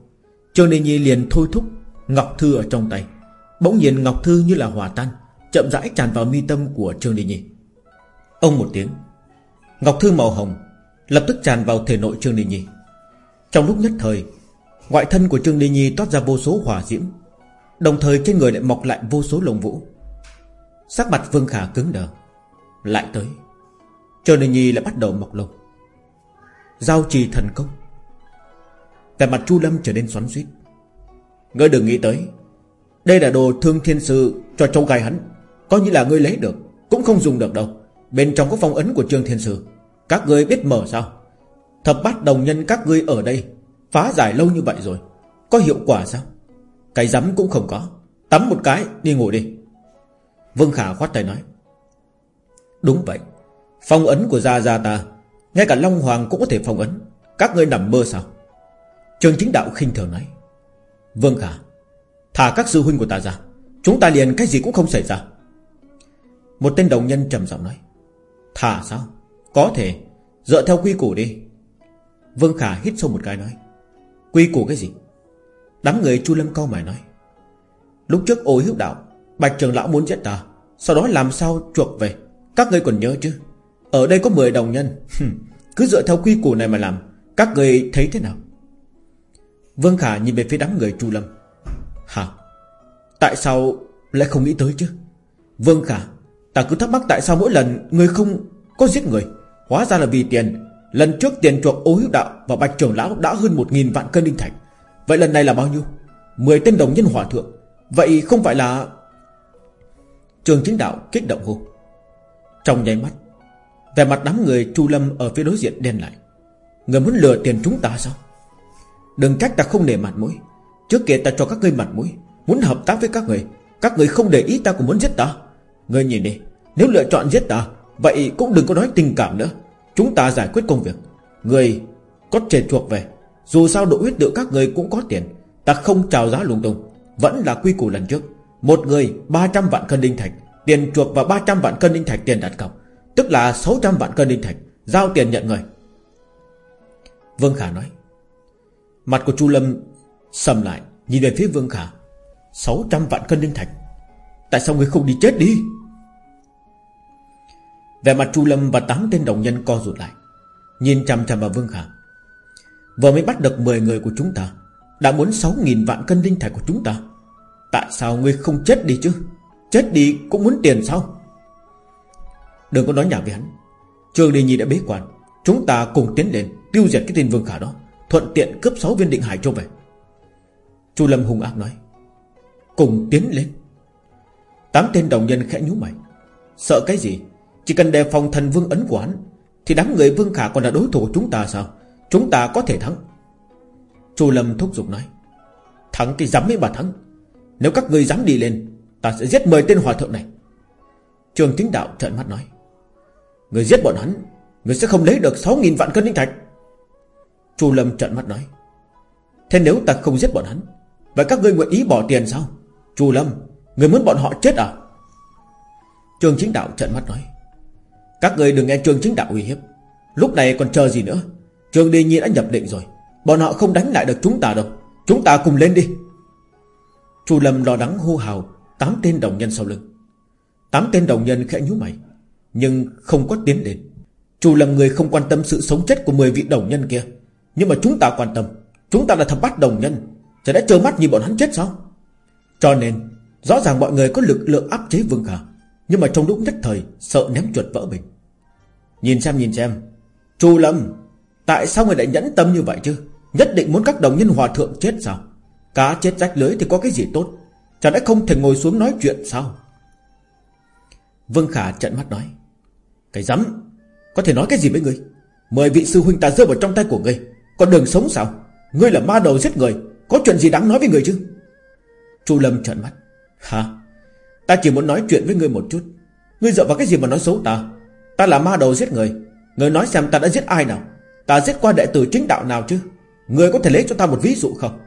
Trương Đình Nhi liền thôi thúc Ngọc Thư ở trong tay. Bỗng nhiên Ngọc Thư như là hòa tan, Chậm rãi tràn vào mi tâm của Trương Đình Nhi. Ông một tiếng, Ngọc Thư màu hồng Lập tức tràn vào thể nội Trương Đình Nhi. Trong lúc nhất thời, Ngoại thân của Trương Đình Nhi toát ra vô số hỏa diễm, Đồng thời trên người lại mọc lại vô số lồng vũ. Sắc mặt Vương Khả cứng đờ, Lại tới. Trương Đình Nhi lại bắt đầu mọc lông. Giao trì thần công. Vẻ mặt Chu Lâm trở nên xoắn suýt Ngươi đừng nghĩ tới, Đây là đồ thương thiên sư cho châu gai hắn. Coi như là ngươi lấy được, Cũng không dùng được đâu. Bên trong có phong ấn của trương thiên sư, Các ngươi biết mở sao? Thập bát đồng nhân các ngươi ở đây, Phá giải lâu như vậy rồi, Có hiệu quả sao? Cái rắm cũng không có, Tắm một cái, đi ngủ đi. Vương Khả khoát tay nói. Đúng vậy, Phong ấn của Gia Gia ta, Ngay cả Long Hoàng cũng có thể phong ấn. Các ngươi nằm mơ sao? Trường chính đạo khinh thường nói. Vương Khả, Thả các sư huynh của ta ra, Chúng ta liền cái gì cũng không xảy ra. Một tên đồng nhân trầm giọng nói. Thả sao? Có thể, Dựa theo quy củ đi. Vương Khả hít sâu một cái nói, Quy củ cái gì? Đám người Chu Lâm cao mày nói, Lúc trước ôi hữu đạo, Bạch trường lão muốn giết ta, Sau đó làm sao chuộc về? Các ngươi còn nhớ chứ? Ở đây có 10 đồng nhân Cứ dựa theo quy củ này mà làm, Các người thấy thế nào? Vương Khả nhìn về phía đám người Chu Lâm, Hả? Tại sao lại không nghĩ tới chứ? Vương Khả, Ta cứ thắc mắc tại sao mỗi lần Người không có giết người, Hóa ra là vì tiền Lần trước tiền chuộc ô hiếu đạo Và bạch trưởng lão đã hơn một nghìn vạn cân linh thạch. Vậy lần này là bao nhiêu? Mười tên đồng nhân hỏa thượng. Vậy không phải là Trường chính đạo kích động hô. Trong nháy mắt Về mặt đám người Chu Lâm ở phía đối diện đen lại. Người muốn lừa tiền chúng ta sao? Đừng trách ta không để mặt mũi. Trước kia ta cho các ngươi mặt mũi, Muốn hợp tác với các người. Các người không để ý ta cũng muốn giết ta. Người nhìn đi, Nếu lựa chọn giết ta, Vậy cũng đừng có nói tình cảm nữa. Chúng ta giải quyết công việc. Người có tiền chuộc về. Dù sao đội huyết tự các người cũng có tiền. Ta không chào giá lung tung. Vẫn là quy củ lần trước. Một người 300 vạn cân đinh thạch. Tiền chuộc và 300 vạn cân đinh thạch tiền đặt cọc. Tức là 600 vạn cân đinh thạch. Giao tiền nhận người. Vương Khả nói. Mặt của Chu Lâm sầm lại. Nhìn về phía Vương Khả. 600 vạn cân linh thạch. Tại sao người không đi chết đi? Về mặt Chu Lâm và tám tên đồng nhân co rụt lại, Nhìn chằm chằm vào Vương Khả. Vừa mới bắt được 10 người của chúng ta, Đã muốn 6.000 vạn cân linh thạch của chúng ta. Tại sao ngươi không chết đi chứ? Chết đi cũng muốn tiền sao? Đừng có nói nhảm với hắn. Trường Đi Nhi đã bế quan. Chúng ta cùng tiến lên, Tiêu diệt cái tên Vương Khả đó, Thuận tiện cướp 6 viên định hải châu về. Chu Lâm hung ác nói, Cùng tiến lên. Tám tên đồng nhân khẽ nhú mày, Sợ cái gì? Chỉ cần đề phòng thần vương ấn của hắn Thì đám người Vương Khả còn là đối thủ của chúng ta sao? Chúng ta có thể thắng. Chu Lâm thúc giục nói. Thắng cái dám mới mà thắng. Nếu các người dám đi lên, Ta sẽ giết mười tên hòa thượng này. Trường chính đạo trợn mắt nói. Người giết bọn hắn, Người sẽ không lấy được 6.000 vạn cân linh thạch. Chu Lâm trợn mắt nói. Thế nếu ta không giết bọn hắn, Vậy các ngươi nguyện ý bỏ tiền sao? Chu Lâm, Người muốn bọn họ chết à? Trường chính đạo trợn mắt nói. Các người đừng nghe trường chính đạo uy hiếp. Lúc này còn chờ gì nữa? Trường đi nhi đã nhập định rồi. Bọn họ không đánh lại được chúng ta đâu. Chúng ta cùng lên đi. Chu Lâm lo lắng hô hào, Tám tên đồng nhân sau lưng. Tám tên đồng nhân khẽ nhú mày, Nhưng không có tiến đến Chu Lâm người không quan tâm sự sống chết của 10 vị đồng nhân kia. Nhưng mà chúng ta quan tâm. Chúng ta là thập bát đồng nhân. Chả đã trơ mắt nhìn bọn hắn chết sao? Cho nên, Rõ ràng mọi người có lực lượng áp chế Vương Khả Nhưng mà trong lúc nhất thời, Sợ ném chuột vỡ bình Nhìn xem nhìn xem. Chu Lâm, Tại sao người lại nhẫn tâm như vậy chứ? Nhất định muốn các đồng nhân hòa thượng chết sao? Cá chết rách lưới thì có cái gì tốt? Chả lẽ không thể ngồi xuống nói chuyện sao? Vương Khả trận mắt nói. Cái rắm, Có thể nói cái gì với ngươi Mời vị sư huynh ta rơi vào trong tay của ngươi Còn đường sống sao? Ngươi là ma đầu giết người. Có chuyện gì đáng nói với người chứ? Chu Lâm trợn mắt. Hả? Ta chỉ muốn nói chuyện với ngươi một chút. Ngươi dựa vào cái gì mà nói xấu ta? Ta là ma đầu giết người. Người nói xem ta đã giết ai nào? Ta giết qua đệ tử chính đạo nào chứ? Người có thể lấy cho ta một ví dụ không?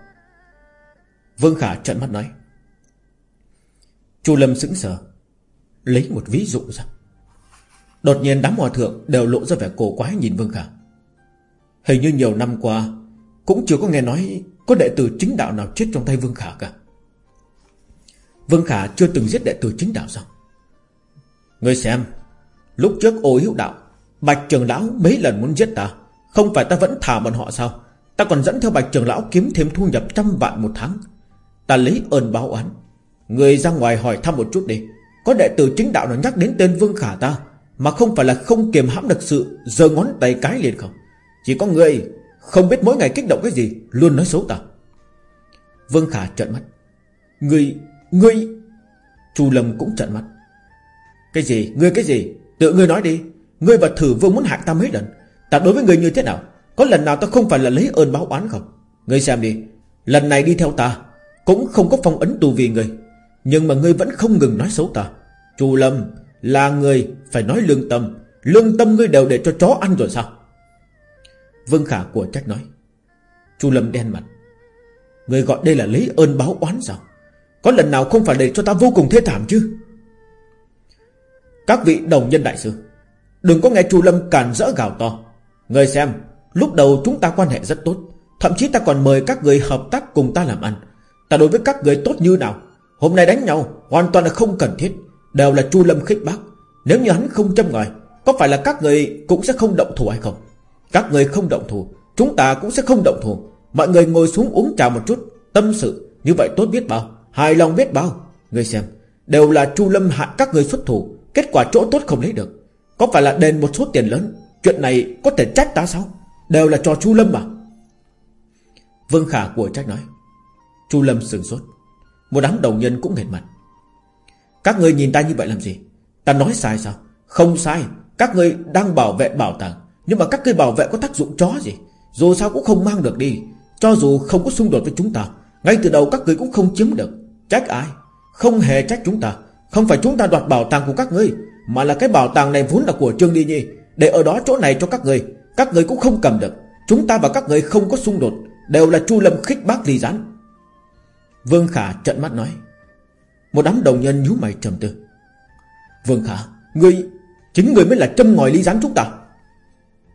Vương Khả trợn mắt nói. Chu Lâm sững sờ, Lấy một ví dụ ra. Đột nhiên đám hòa thượng đều lộ ra vẻ cổ quái nhìn Vương Khả. Hình như nhiều năm qua, Cũng chưa có nghe nói Có đệ tử chính đạo nào chết trong tay Vương Khả cả. Vương Khả chưa từng giết đệ tử chính đạo sao? Người xem Lúc trước ô hiếu đạo Bạch trường lão mấy lần muốn giết ta Không phải ta vẫn thả bọn họ sao? Ta còn dẫn theo bạch trường lão kiếm thêm thu nhập trăm vạn một tháng. Ta lấy ơn báo oán. Người ra ngoài hỏi thăm một chút đi. Có đệ tử chính đạo nào nhắc đến tên Vương Khả ta Mà không phải là không kiềm hãm được sự giơ ngón tay cái liền không? Chỉ có người Không biết mỗi ngày kích động cái gì Luôn nói xấu ta. Vương Khả trợn mắt. Người người, Chu Lâm cũng trợn mắt. Cái gì? Ngươi cái gì? Tự ngươi nói đi, Ngươi và thử vương muốn hại ta mấy lần. Ta đối với ngươi như thế nào? Có lần nào ta không phải là lấy ơn báo oán không? Ngươi xem đi, Lần này đi theo ta, Cũng không có phong ấn tù vì ngươi. Nhưng mà ngươi vẫn không ngừng nói xấu ta. Chu Lâm, Là người phải nói lương tâm. Lương tâm ngươi đều để cho chó ăn rồi sao? Vương Khả của trách nói. Chu Lâm đen mặt. Người gọi đây là lấy ơn báo oán sao? Có lần nào không phải để cho ta vô cùng thê thảm chứ? Các vị đồng nhân đại sư, Đừng có nghe chu Lâm càn rỡ gào to. Người xem, Lúc đầu chúng ta quan hệ rất tốt, Thậm chí ta còn mời các người hợp tác cùng ta làm ăn. Ta đối với các người tốt như nào? Hôm nay đánh nhau, Hoàn toàn là không cần thiết, Đều là chu Lâm khích bác. Nếu như hắn không châm ngòi, Có phải là các người cũng sẽ không động thủ hay không? Các người không động thủ Chúng ta cũng sẽ không động thủ Mọi người ngồi xuống uống trà một chút, Tâm sự, Như vậy tốt biết bao, Hài lòng biết bao. Người xem, Đều là Chu Lâm hạ các người xuất thủ Kết quả chỗ tốt không lấy được. Có phải là đền một số tiền lớn? Chuyện này có thể trách ta sao? Đều là cho Chu Lâm mà. Vương Khả của trách nói. Chu Lâm sừng sốt. Một đám đầu nhân cũng nghẹt mặt. Các người nhìn ta như vậy làm gì? Ta nói sai sao? Không sai. Các người đang bảo vệ bảo tàng. Nhưng mà các người bảo vệ có tác dụng chó gì? Dù sao cũng không mang được đi. Cho dù không có xung đột với chúng ta, Ngay từ đầu các người cũng không chiếm được. Trách ai? Không hề trách chúng ta. Không phải chúng ta đoạt bảo tàng của các ngươi, Mà là cái bảo tàng này vốn là của Trương Đi Nhi. Để ở đó chỗ này cho các ngươi Các ngươi cũng không cầm được. Chúng ta và các ngươi không có xung đột, Đều là Chu Lâm khích bác ly gián. Vương Khả trận mắt nói. Một đám đồng nhân nhíu mày trầm tư. Vương Khả, Ngươi, Chính ngươi mới là châm ngòi ly gián chúng ta.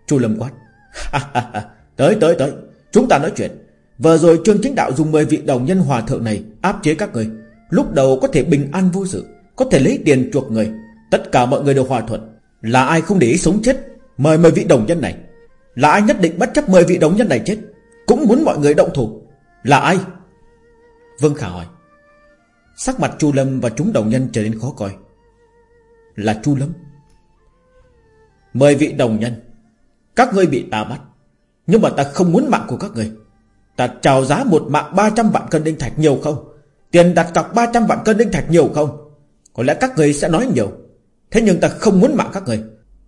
Chu Lâm quát. Tới tới tới. Chúng ta nói chuyện. Vừa rồi Trương Chính Đạo dùng 10 vị đồng nhân hòa thượng này Áp chế các người Lúc đầu có thể bình an vô sự. Có thể lấy tiền chuộc người. Tất cả mọi người đều hòa thuận. Là ai không để ý sống chết, Mời mời vị đồng nhân này. Là ai nhất định bất chấp mời vị đồng nhân này chết, Cũng muốn mọi người động thủ. Là ai? Vương Khả hỏi. Sắc mặt Chu Lâm và chúng đồng nhân trở nên khó coi. Là Chu Lâm. Mời vị đồng nhân, Các ngươi bị ta bắt, Nhưng mà ta không muốn mạng của các ngươi. Ta chào giá một mạng 300 vạn cân đinh thạch nhiều không? Tiền đặt cọc 300 vạn cân đinh thạch nhiều không? Có lẽ các người sẽ nói nhiều. Thế nhưng ta không muốn mạng các người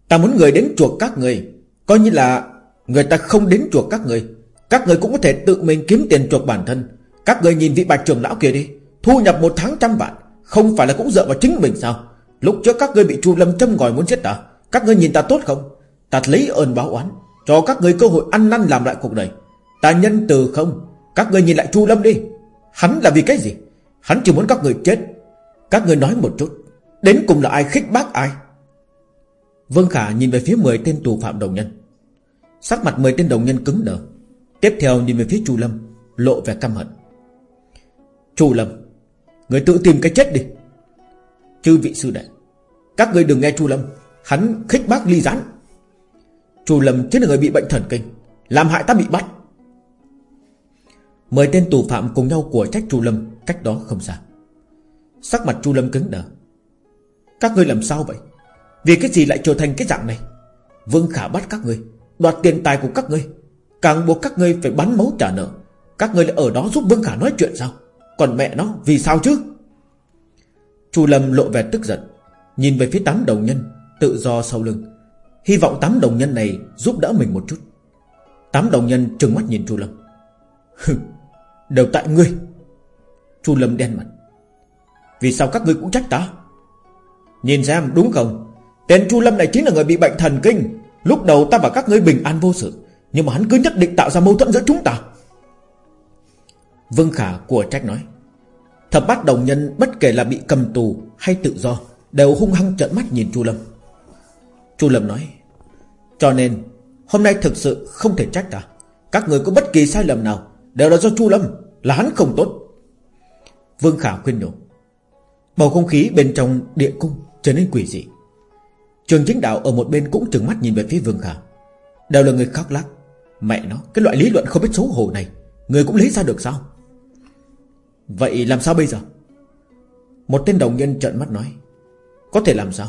Ta muốn người đến chuộc các người Coi như là Người ta không đến chuộc các người Các người cũng có thể tự mình kiếm tiền chuộc bản thân. Các người nhìn vị bạch trưởng lão kia đi. Thu nhập một tháng trăm vạn. Không phải là cũng dựa vào chính mình sao? Lúc trước các người bị Chu Lâm châm ngòi muốn giết ta. Các người nhìn ta tốt không? Ta lấy ơn báo oán, Cho các người cơ hội ăn năn làm lại cuộc đời. Ta nhân từ không? Các người nhìn lại Chu Lâm đi. Hắn là vì cái gì? Hắn chỉ muốn các người chết. Các người nói một chút, Đến cùng là ai khích bác ai? Vương Khả nhìn về phía 10 tên tù phạm đồng nhân. Sắc mặt 10 tên đồng nhân cứng đờ. Tiếp theo nhìn về phía Chu Lâm, Lộ vẻ căm hận. Chu Lâm, Người tự tìm cái chết đi. Chư vị sư đệ, Các người đừng nghe Chu Lâm, Hắn khích bác ly gián. Chu Lâm chính là người bị bệnh thần kinh, Làm hại ta bị bắt. Mười tên tù phạm cùng nhau của trách Chu Lâm Cách đó không xa. Sắc mặt Chu Lâm cứng đờ. Các ngươi làm sao vậy? Vì cái gì lại trở thành cái dạng này? Vương Khả bắt các ngươi, Đoạt tiền tài của các ngươi. Càng buộc các ngươi phải bắn máu trả nợ. Các ngươi lại ở đó giúp Vương Khả nói chuyện sao? Còn mẹ nó, vì sao chứ? Chu Lâm lộ vẻ tức giận, Nhìn về phía tám đồng nhân, Tự do sau lưng. Hy vọng tám đồng nhân này giúp đỡ mình một chút. Tám đồng nhân trừng mắt nhìn Chu Lâm. Đều tại ngươi. Chu Lâm đen mặt. Vì sao các ngươi cũng trách ta? Nhìn xem, đúng không? Tên Chu Lâm này chính là người bị bệnh thần kinh. Lúc đầu ta và các ngươi bình an vô sự, Nhưng mà hắn cứ nhất định tạo ra mâu thuẫn giữa chúng ta. Vương Khả của trách nói, Thập bát đồng nhân bất kể là bị cầm tù hay tự do, Đều hung hăng trợn mắt nhìn Chu Lâm. Chu Lâm nói, Cho nên, hôm nay thực sự không thể trách ta. Các người có bất kỳ sai lầm nào Đều là do Chu Lâm, Là hắn không tốt. Vương Khả khuyên nhủ Bầu không khí bên trong địa cung trở nên quỷ dị. Trường chính đạo ở một bên cũng trừng mắt nhìn về phía Vương Khả. Đều là người khóc lắc Mẹ nó, Cái loại lý luận không biết xấu hổ này, Người cũng lấy ra được sao? Vậy làm sao bây giờ? Một tên đồng nhân trợn mắt nói. Có thể làm sao?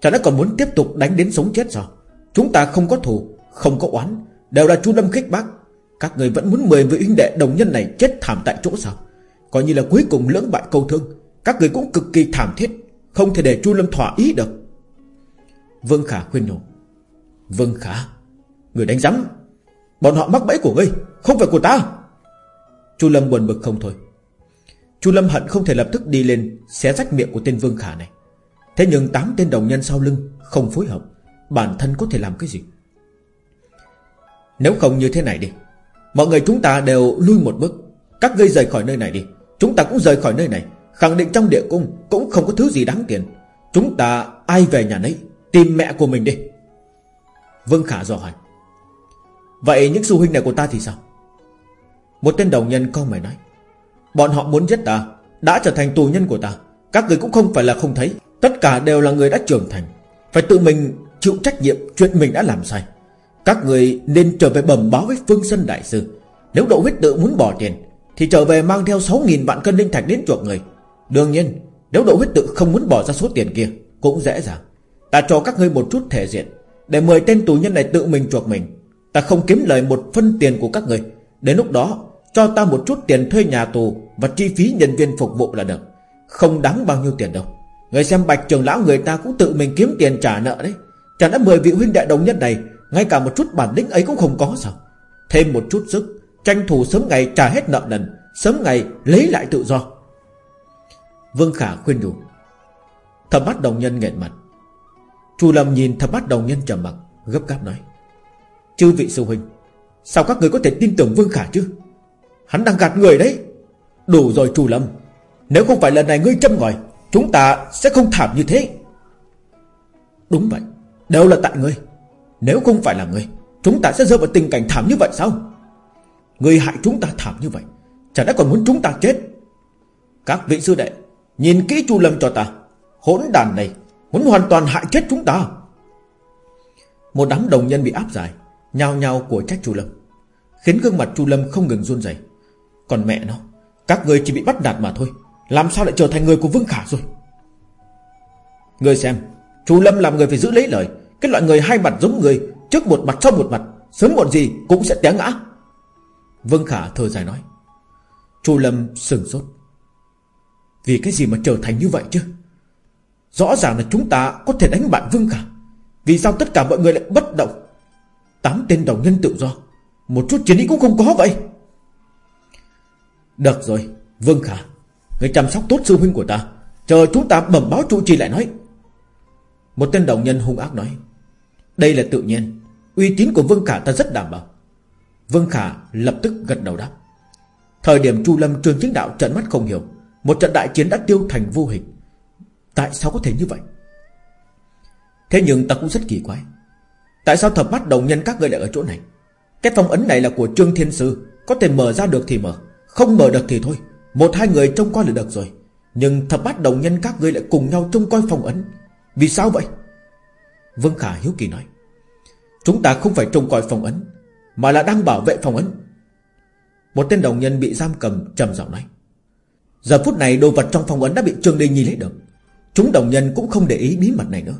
Chả đã còn muốn tiếp tục đánh đến sống chết sao? Chúng ta không có thù, Không có oán, Đều là chu lâm khích bác. Các người vẫn muốn mời vị huynh đệ đồng nhân này chết thảm tại chỗ sao? Coi như là cuối cùng lưỡng bại câu thương. Các người cũng cực kỳ thảm thiết, Không thể để chu lâm thỏa ý được. Vương Khả khuyên nhủ, Vương Khả, Người đánh giám, Bọn họ mắc bẫy của ngươi, Không phải của ta. Chu Lâm buồn bực không thôi. Chu Lâm hận không thể lập tức đi lên, Xé rách miệng của tên Vương Khả này. Thế nhưng tám tên đồng nhân sau lưng Không phối hợp, Bản thân có thể làm cái gì? Nếu không như thế này đi, Mọi người chúng ta đều lui một bước. Các ngươi rời khỏi nơi này đi, Chúng ta cũng rời khỏi nơi này. Khẳng định trong địa cung Cũng không có thứ gì đáng tiền. Chúng ta ai về nhà nấy, Tìm mẹ của mình đi. Vương Khả dò hỏi. Vậy những sư huynh này của ta thì sao? Một tên đồng nhân con mày nói. Bọn họ muốn giết ta, Đã trở thành tù nhân của ta. Các người cũng không phải là không thấy. Tất cả đều là người đã trưởng thành. Phải tự mình chịu trách nhiệm chuyện mình đã làm sai. Các người nên trở về bẩm báo với Phương Sân Đại Sư. Nếu độ huyết tự muốn bỏ tiền, Thì trở về mang theo 6.000 vạn cân linh thạch đến chuộc người. Đương nhiên, Nếu độ huyết tự không muốn bỏ ra số tiền kia, Cũng dễ dàng. Ta cho các ngươi một chút thể diện, Để mời tên tù nhân này tự mình chuộc mình. Ta không kiếm lời một phân tiền của các người Đến lúc đó, cho ta một chút tiền thuê nhà tù Và chi phí nhân viên phục vụ là được. Không đáng bao nhiêu tiền đâu. Người xem bạch trường lão người ta cũng tự mình kiếm tiền trả nợ đấy. Chẳng đã mười vị huynh đệ đồng nhất này, Ngay cả một chút bản lĩnh ấy cũng không có sao? Thêm một chút sức, Tranh thủ sớm ngày trả hết nợ nần, Sớm ngày lấy lại tự do. Vương Khả khuyên nhủ. Thập bắt đồng nhân nghẹn mặt. Chu Lâm nhìn thập bắt đồng nhân trầm mặc, Gấp gáp nói. Chư vị sư huynh, Sao các người có thể tin tưởng Vương Khả chứ? Hắn đang gạt người đấy. Đủ rồi Chu Lâm, Nếu không phải lần này ngươi châm ngòi, Chúng ta sẽ không thảm như thế. Đúng vậy, Đều là tại ngươi. Nếu không phải là ngươi, Chúng ta sẽ rơi vào tình cảnh thảm như vậy sao? Ngươi hại chúng ta thảm như vậy Chẳng lẽ còn muốn chúng ta chết? Các vị sư đệ Nhìn kỹ Chu Lâm cho ta. Hỗn đàn này Muốn hoàn toàn hại chết chúng ta. Một đám đồng nhân bị áp giải, Nhao nhao của trách Chu Lâm, Khiến gương mặt Chu Lâm không ngừng run rẩy. Còn mẹ nó, Các người chỉ bị bắt nạt mà thôi, Làm sao lại trở thành người của Vương Khả rồi? Người xem, Chu Lâm làm người phải giữ lấy lời. Cái loại người hai mặt giống người, Trước một mặt, sau một mặt, Sớm muộn gì cũng sẽ té ngã. Vương Khả thở dài nói. Chu Lâm sừng sốt. Vì cái gì mà trở thành như vậy chứ? Rõ ràng là chúng ta có thể đánh bại Vương Khả Vì sao tất cả mọi người lại bất động? Tám tên đồng nhân tự do. Một chút chiến ý cũng không có vậy. Được rồi, Vương Khả Người chăm sóc tốt sư huynh của ta. Chờ chúng ta bẩm báo trụ trì lại nói. Một tên đồng nhân hung ác nói. Đây là tự nhiên. Uy tín của Vương Khả ta rất đảm bảo. Vương Khả lập tức gật đầu đáp. Thời điểm Chu Lâm trường chính đạo trận mắt không hiểu. Một trận đại chiến đã tiêu thành vô hình. Tại sao có thể như vậy? Thế nhưng ta cũng rất kỳ quái. Tại sao thập mắt đồng nhân các người lại ở chỗ này? Cái phong ấn này là của Trương Thiên Sư. Có thể mở ra được thì mở. Không mở được thì thôi. Một hai người trông coi là được rồi. Nhưng thập bát đồng nhân các người lại cùng nhau trông coi phong ấn. Vì sao vậy? Vương Khả hiếu kỳ nói. Chúng ta không phải trông coi phong ấn, Mà là đang bảo vệ phong ấn. Một tên đồng nhân bị giam cầm trầm giọng nói. Giờ phút này đồ vật trong phòng ấn đã bị Trương Đình Nhi lấy được. Chúng đồng nhân cũng không để ý bí mật này nữa.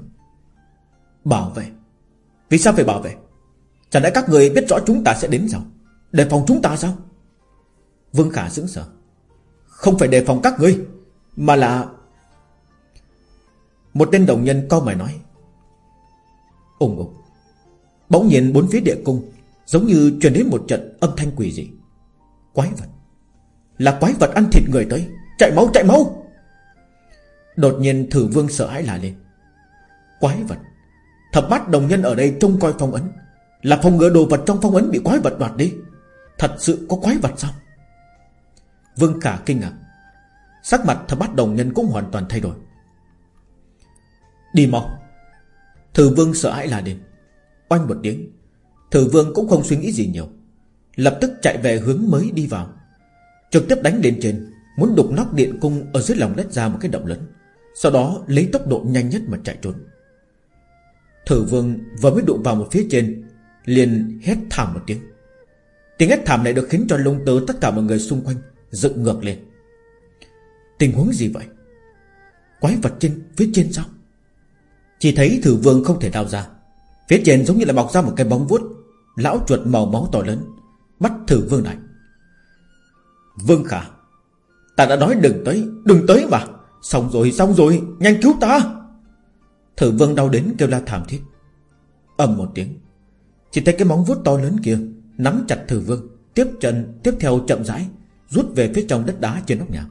Bảo vệ. Vì sao phải bảo vệ? Chẳng lẽ các người biết rõ chúng ta sẽ đến sao? Đề phòng chúng ta sao? Vương Khả sững sờ. Không phải đề phòng các ngươi, Mà là Một tên đồng nhân câu mày nói. Ủng ủng Bỗng nhiên bốn phía địa cung Giống như truyền đến một trận âm thanh quỷ dị. Quái vật. Là quái vật ăn thịt người tới. Chạy máu chạy máu. Đột nhiên thử vương sợ hãi là lên. Quái vật. Thập bát đồng nhân ở đây trông coi phong ấn. Là phòng ngừa đồ vật trong phong ấn bị quái vật đoạt đi. Thật sự có quái vật sao? Vương Khả kinh ngạc. Sắc mặt thập bát đồng nhân cũng hoàn toàn thay đổi. Đi mau. Thử vương sợ hãi là đến Oanh một tiếng. Thử vương cũng không suy nghĩ gì nhiều. Lập tức chạy về hướng mới đi vào. Trực tiếp đánh lên trên, Muốn đục nóc điện cung ở dưới lòng đất ra một cái động lớn. Sau đó lấy tốc độ nhanh nhất mà chạy trốn. Thử vương vừa mới đụng vào một phía trên, Liền hét thảm một tiếng. Tiếng hét thảm này được khiến cho lông tớ tất cả mọi người xung quanh Dựng ngược lên. Tình huống gì vậy? Quái vật trên phía trên sao? Chỉ thấy thử vương không thể đào ra. Phía trên giống như là bọc ra một cái bóng vuốt. Lão chuột màu máu to lớn, Bắt thử vương lại. Vương khả, Ta đã nói đừng tới Đừng tới mà. Xong rồi xong rồi, Nhanh cứu ta. Thử vương đau đến kêu la thảm thiết. Ầm một tiếng, Chỉ thấy cái móng vuốt to lớn kia Nắm chặt thử vương, Tiếp chân, tiếp theo chậm rãi, Rút về phía trong đất đá trên nóc nhà.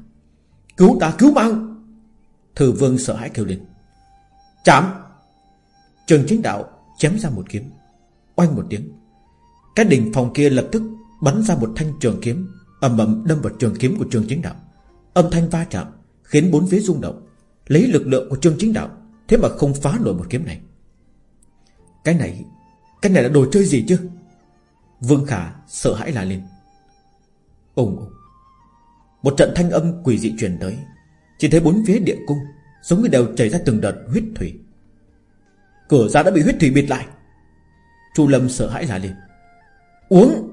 Cứu ta, cứu mang Thử vương sợ hãi kêu lên. Chạm! Trường chính đạo chém ra một kiếm. Oanh một tiếng, Cái đỉnh phòng kia lập tức bắn ra một thanh trường kiếm ầm ầm đâm vào trường kiếm của trường chính đạo. Âm thanh va chạm Khiến bốn phía rung động, Lấy lực lượng của trường chính đạo, Thế mà không phá nổi một kiếm này. Cái này Cái này là đồ chơi gì chứ? Vương Khả sợ hãi la lên. Ùng ùng. Một trận thanh âm quỷ dị truyền tới. Chỉ thấy bốn phía địa cung Giống như đều chảy ra từng đợt huyết thủy. Cửa ra đã bị huyết thủy bịt lại. Chu Lâm sợ hãi la lên. Uống!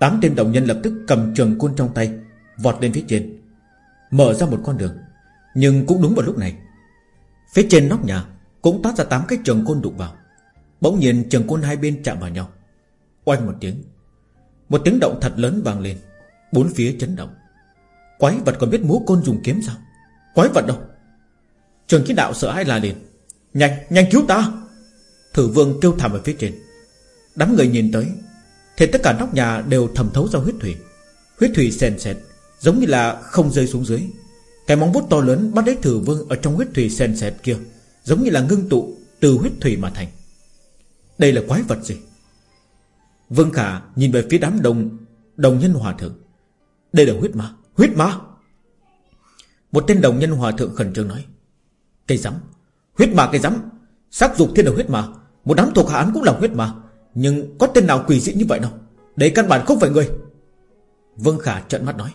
Tám tên đồng nhân lập tức cầm trường côn trong tay Vọt lên phía trên. Mở ra một con đường Nhưng cũng đúng vào lúc này. Phía trên nóc nhà Cũng toát ra tám cái trường côn đụng vào. Bỗng nhiên trường côn hai bên chạm vào nhau. Oanh một tiếng Một tiếng động thật lớn vang lên Bốn phía chấn động. Quái vật còn biết múa côn dùng kiếm sao? Quái vật đâu? Trường khí đạo sợ hãi la liền Nhanh, nhanh cứu ta! Thử vương kêu thảm ở phía trên. Đám người nhìn tới thì tất cả nóc nhà đều thầm thấu ra huyết thủy. Huyết thủy sền sệt, Giống như là không rơi xuống dưới. Cái móng vuốt to lớn bắt lấy thử vương Ở trong huyết thủy sền sệt kia, Giống như là ngưng tụ từ huyết thủy mà thành. Đây là quái vật gì? Vương Khả nhìn về phía đám đồng Đồng nhân hòa thượng. Đây là huyết ma. Huyết ma! Một tên đồng nhân hòa thượng khẩn trương nói. Cây rắm. Huyết ma, cây rắm. Sắc dục thiên là huyết ma. Một đám thuộc hạ án cũng là huyết ma. Nhưng có tên nào quỷ dị như vậy đâu? Đấy căn bản không phải người. Vương Khả trợn mắt nói.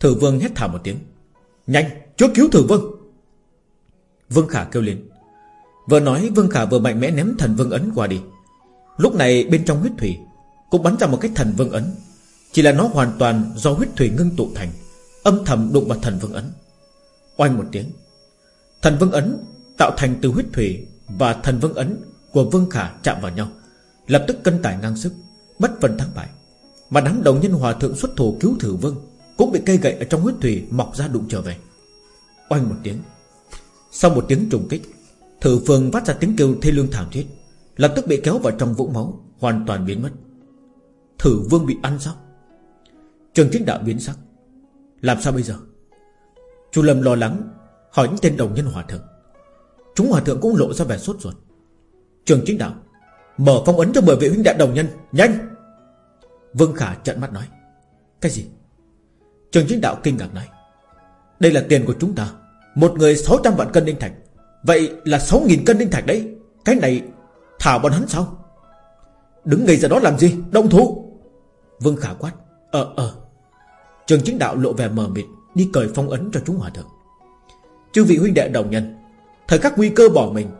Thử vương hét thảm một tiếng. Nhanh, chúa cứu thử vương. Vương Khả kêu lên. Vừa nói, Vương Khả vừa mạnh mẽ ném thần vương ấn qua đi. Lúc này bên trong huyết thủy Cũng bắn ra một cái thần vương ấn. Chỉ là nó hoàn toàn do huyết thủy ngưng tụ thành, Âm thầm đụng vào thần vương ấn. Oanh một tiếng. Thần vương ấn tạo thành từ huyết thủy Và thần vương ấn của Vương Khả chạm vào nhau. Lập tức cân tải ngang sức, Bất phân thắng bại. Mà đám đồng nhân hòa thượng xuất thủ cứu thử vương Cũng bị cây gậy ở trong huyết thủy mọc ra đụng trở về. Oanh một tiếng. Sau một tiếng trùng kích, Thử phương phát ra tiếng kêu thê lương thảm thiết, Lập tức bị kéo vào trong vũng máu, Hoàn toàn biến mất. Thử vương bị ăn sao Trường chính đạo biến sắc. Làm sao bây giờ? Chu Lâm lo lắng, Hỏi những tên đồng nhân hòa thượng. Chúng hòa thượng cũng lộ ra vẻ sốt ruột. Trường chính đạo Mở phong ấn cho mười vị huynh đệ đồng nhân. Nhanh! Vương Khả trận mắt nói. Cái gì? Trường chính đạo kinh ngạc nói. Đây là tiền của chúng ta. Một người 600 vạn cân đinh thạch. Vậy là 6.000 cân đinh thạch đấy. Cái này thả bọn hắn sao? Đứng ngay ra đó làm gì? Động thủ! Vương Khả quát. Ờ ờ. Trường chính đạo lộ vẻ mờ mịt, Đi cởi phong ấn cho chúng hòa thượng. Chư vị huynh đệ đồng nhân, Thời khắc nguy cơ bỏ mình,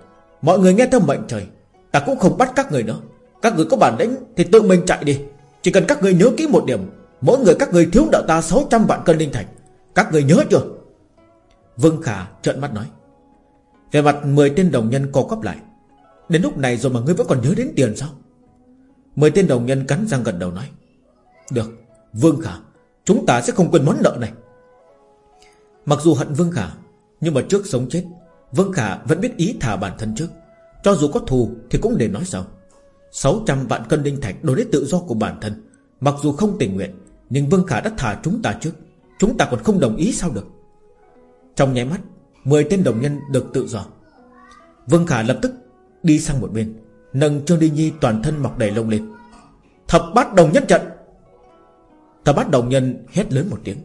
Mọi người nghe theo mệnh trời Ta cũng không bắt các người nữa. Các người có bản lĩnh thì tự mình chạy đi. Chỉ cần các người nhớ kỹ một điểm, Mỗi người các người thiếu nợ ta 600 vạn cân linh thạch. Các người nhớ chưa? Vương Khả trợn mắt nói. Về mặt 10 tên đồng nhân co quắp lại. Đến lúc này rồi mà ngươi vẫn còn nhớ đến tiền sao? Mười tên đồng nhân cắn răng gần đầu nói. Được, Vương Khả, Chúng ta sẽ không quên món nợ này. Mặc dù hận Vương Khả, Nhưng mà trước sống chết, Vương Khả vẫn biết ý thả bản thân trước. Cho dù có thù thì cũng để nói sao 600 vạn cân đinh thạch đối với tự do của bản thân. Mặc dù không tình nguyện, Nhưng Vương Khả đã thả chúng ta trước. Chúng ta còn không đồng ý sao được? Trong nháy mắt 10 tên đồng nhân được tự do. Vương Khả lập tức đi sang một bên, Nâng Trương Đi Nhi toàn thân mọc đầy lông lên. Thập bát đồng nhân trận! Thập bát đồng nhân hét lớn một tiếng.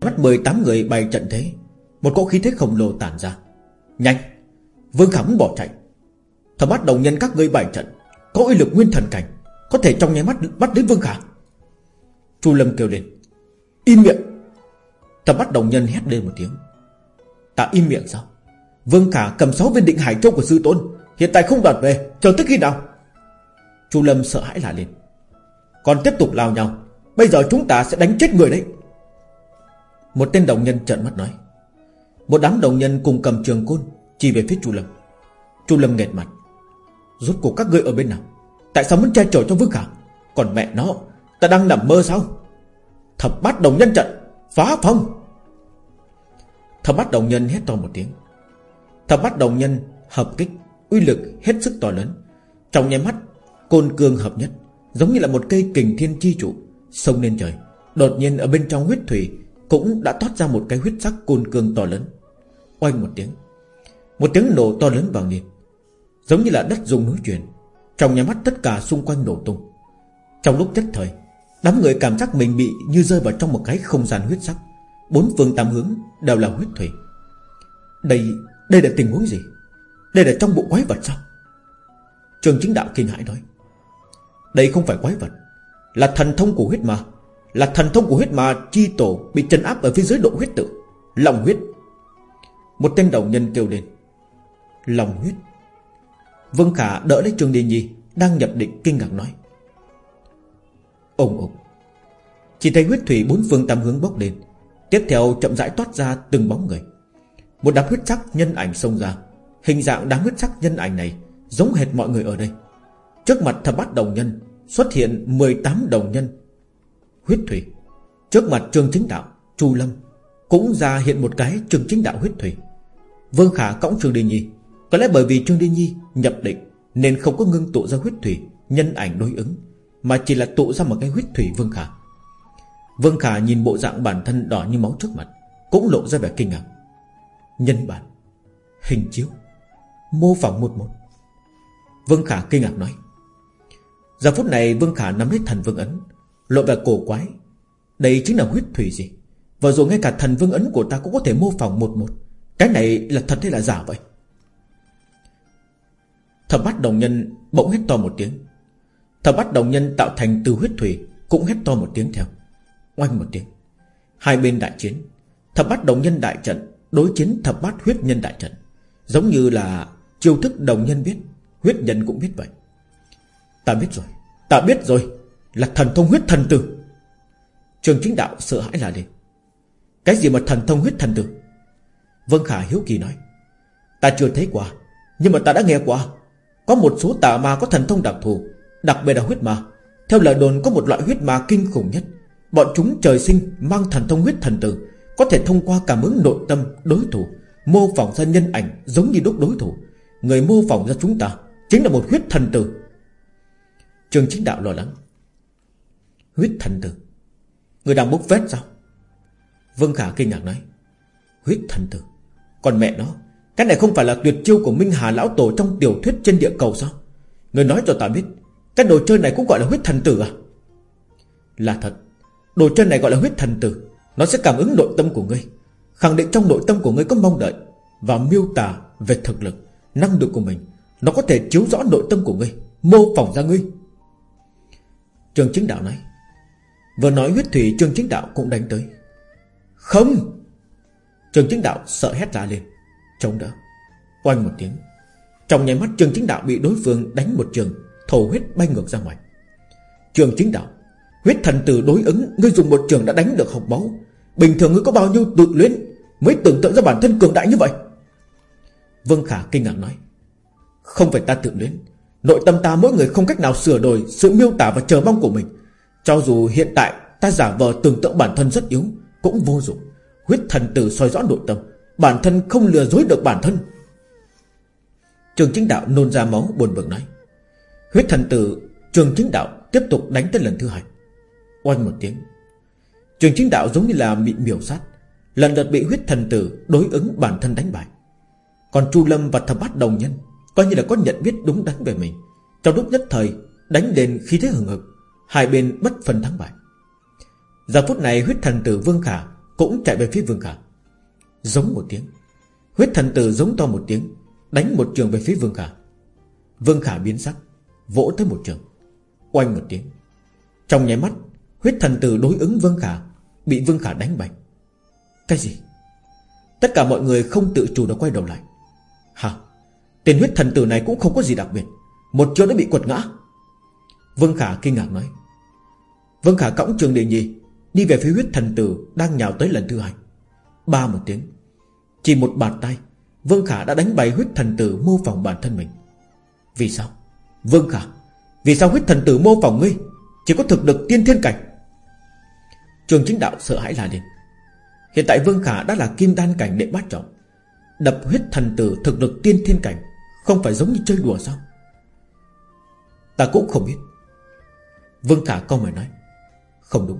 Mắt 18 người bày trận thế, Một cỗ khí thế khổng lồ tản ra. Nhanh! Vương Khả muốn bỏ chạy. Thập bát đồng nhân các ngươi bày trận. Có uy lực nguyên thần cảnh. Có thể trong nháy mắt bắt đến Vương Khả. Chu Lâm kêu lên. Im miệng. Thập bát đồng nhân hét lên một tiếng. Ta im miệng sao? Vương Khả cầm 6 viên định hải châu của sư tôn. Hiện tại không đoạt về. Chờ tới khi nào? Chu Lâm sợ hãi lạ lên. Còn tiếp tục lao nhau. Bây giờ chúng ta sẽ đánh chết người đấy. Một tên đồng nhân trợn mắt nói. Một đám đồng nhân cùng cầm trường côn, Chỉ về phía Chu Lâm. Chu Lâm nghẹt mặt. Rốt cuộc các ngươi ở bên nào? Tại sao muốn che chở cho Vương Khả? Còn mẹ nó, Ta đang nằm mơ sao? Thập bát đồng nhân trận, Phá phong. Thập bát đồng nhân hét to một tiếng. Thập bát đồng nhân hợp kích, Uy lực hết sức to lớn. Trong nháy mắt, Côn cương hợp nhất, Giống như là một cây kình thiên chi trụ, Sông lên trời. Đột nhiên ở bên trong huyết thủy Cũng đã toát ra một cái huyết sắc côn cương to lớn. Oanh một tiếng. Một tiếng nổ to lớn vào lên Giống như là đất dùng núi chuyển. Trong nhà mắt tất cả xung quanh nổ tung. Trong lúc nhất thời Đám người cảm giác mình bị như rơi vào trong một cái không gian huyết sắc. Bốn phương tám hướng đều là huyết thủy Đây, đây là tình huống gì? Đây là trong bộ quái vật sao? Trường chính đạo kinh hãi nói. Đây không phải quái vật. Là thần thông của huyết ma. Là thần thông của huyết ma chi tổ Bị trấn áp ở phía dưới độ huyết tự. Lòng huyết. Một tên đầu nhân kêu lên. Lòng huyết. Vương Khả đỡ lấy Trương Điên Nhi, Đang nhập định kinh ngạc nói. Ông ông Chỉ thấy huyết thủy bốn phương tam hướng bốc lên. Tiếp theo chậm rãi toát ra từng bóng người. Một đám huyết sắc nhân ảnh xông ra. Hình dạng đám huyết sắc nhân ảnh này Giống hệt mọi người ở đây. Trước mặt thập bát đồng nhân Xuất hiện 18 đồng nhân. Huyết thủy. Trước mặt trường chính đạo, Chu Lâm Cũng ra hiện một cái trường chính đạo huyết thủy. Vương Khả cõng Trương Đi Nhi có lẽ bởi vì Trương Đi Nhi nhập định Nên không có ngưng tụ ra huyết thủy, Nhân ảnh đối ứng, Mà chỉ là tụ ra một cái huyết thủy Vương Khả. Vương Khả nhìn bộ dạng bản thân đỏ như máu trước mặt, Cũng lộ ra vẻ kinh ngạc. Nhân bản, Hình chiếu, Mô phỏng một một. Vương Khả kinh ngạc nói, Giờ phút này Vương Khả nắm lấy thần vương ấn, Lộ vẻ cổ quái. Đây chính là huyết thủy gì? Và rồi ngay cả thần vương ấn của ta cũng có thể mô phỏng một một. Cái này là thật hay là giả vậy? Thập bát đồng nhân bỗng hét to một tiếng. Thập bát đồng nhân tạo thành từ huyết thủy Cũng hét to một tiếng theo. Oanh một tiếng. Hai bên đại chiến. Thập bát đồng nhân đại trận Đối chiến thập bát huyết nhân đại trận. Giống như là chiêu thức đồng nhân biết, Huyết nhân cũng biết vậy. Ta biết rồi. Ta biết rồi. Là thần thông huyết thần tử. Trường chính đạo sợ hãi là đi Cái gì mà thần thông huyết thần tử? Vân Khả hiếu kỳ nói. Ta chưa thấy qua, Nhưng mà ta đã nghe qua. Có một số tà ma có thần thông đặc thù, Đặc biệt là huyết ma. Theo lời đồn, có một loại huyết ma kinh khủng nhất. Bọn chúng trời sinh, mang thần thông huyết thần tử, Có thể thông qua cảm ứng nội tâm đối thủ, Mô phỏng ra nhân ảnh giống như đúc đối thủ. Người mô phỏng ra chúng ta Chính là một huyết thần tử. Trường chính đạo lo lắng. Huyết thần tử? Người đang bốc vết sao? Vương Khả kinh ngạc nói. Huyết thần tử? Còn mẹ nó? Cái này không phải là tuyệt chiêu của Minh Hà Lão Tổ Trong tiểu thuyết trên địa cầu sao? Người nói cho ta biết, Cái đồ chơi này cũng gọi là huyết thần tử à? Là thật, Đồ chơi này gọi là huyết thần tử, Nó sẽ cảm ứng nội tâm của ngươi, Khẳng định trong nội tâm của ngươi có mong đợi Và miêu tả về thực lực, Năng lực của mình. Nó có thể chiếu rõ nội tâm của ngươi, Mô phỏng ra ngươi. Trường chính đạo nói, Vừa nói huyết thủy trường chính đạo cũng đánh tới. Không! Trường chính đạo sợ hét ra lên Chống đỡ. Oanh một tiếng, Trong nháy mắt trường chính đạo bị đối phương đánh một trường, Thổ huyết bay ngược ra ngoài. Trường chính đạo, Huyết thần tử đối ứng, Ngươi dùng một trường đã đánh được học máu Bình thường ngươi có bao nhiêu tự luyến Mới tưởng tượng ra bản thân cường đại như vậy? Vương Khả kinh ngạc nói, Không phải ta tự luyến. Nội tâm ta mỗi người không cách nào sửa đổi Sự miêu tả và chờ mong của mình. Cho dù hiện tại ta giả vờ tưởng tượng bản thân rất yếu, Cũng vô dụng. Huyết thần tử soi rõ nội tâm Bản thân không lừa dối được bản thân. Trường chính đạo nôn ra máu, buồn bực nói. Huyết thần tử, Trường chính đạo tiếp tục đánh tới lần thứ hai. Oanh một tiếng. Trường chính đạo giống như là bị miểu sát. Lần lượt bị huyết thần tử đối ứng bản thân đánh bại. Còn Chu Lâm và thập bát đồng nhân Coi như là có nhận biết đúng đắn về mình. Trong lúc nhất thời, Đánh lên khí thế hừng hực, Hai bên bất phân thắng bại. Giờ phút này huyết thần tử Vương Khả Cũng chạy về phía Vương Khả. Giống một tiếng. Huyết thần tử giống to một tiếng, Đánh một trường về phía Vương Khả. Vương Khả biến sắc, Vỗ tới một trường. Oanh một tiếng. Trong nháy mắt, Huyết thần tử đối ứng Vương Khả, Bị Vương Khả đánh bạch Cái gì? Tất cả mọi người không tự chủ được quay đầu lại. Hả? Tên huyết thần tử này cũng không có gì đặc biệt. Một chiêu đã bị quật ngã. Vương Khả kinh ngạc nói. Vương Khả cõng trường đệ nhì Đi về phía huyết thần tử Đang nhào tới lần thứ hai. Ba một tiếng. Chỉ một bàn tay, Vương Khả đã đánh bại huyết thần tử mô phỏng bản thân mình. Vì sao? Vương Khả, Vì sao huyết thần tử mô phỏng ngươi Chỉ có thực lực tiên thiên cảnh? Trường chính đạo sợ hãi là lên. Hiện tại Vương Khả đã là kim đan cảnh đệ bát trọng, Đập huyết thần tử thực lực tiên thiên cảnh Không phải giống như chơi đùa sao? Ta cũng không biết. Vương Khả câu mày nói. Không đúng.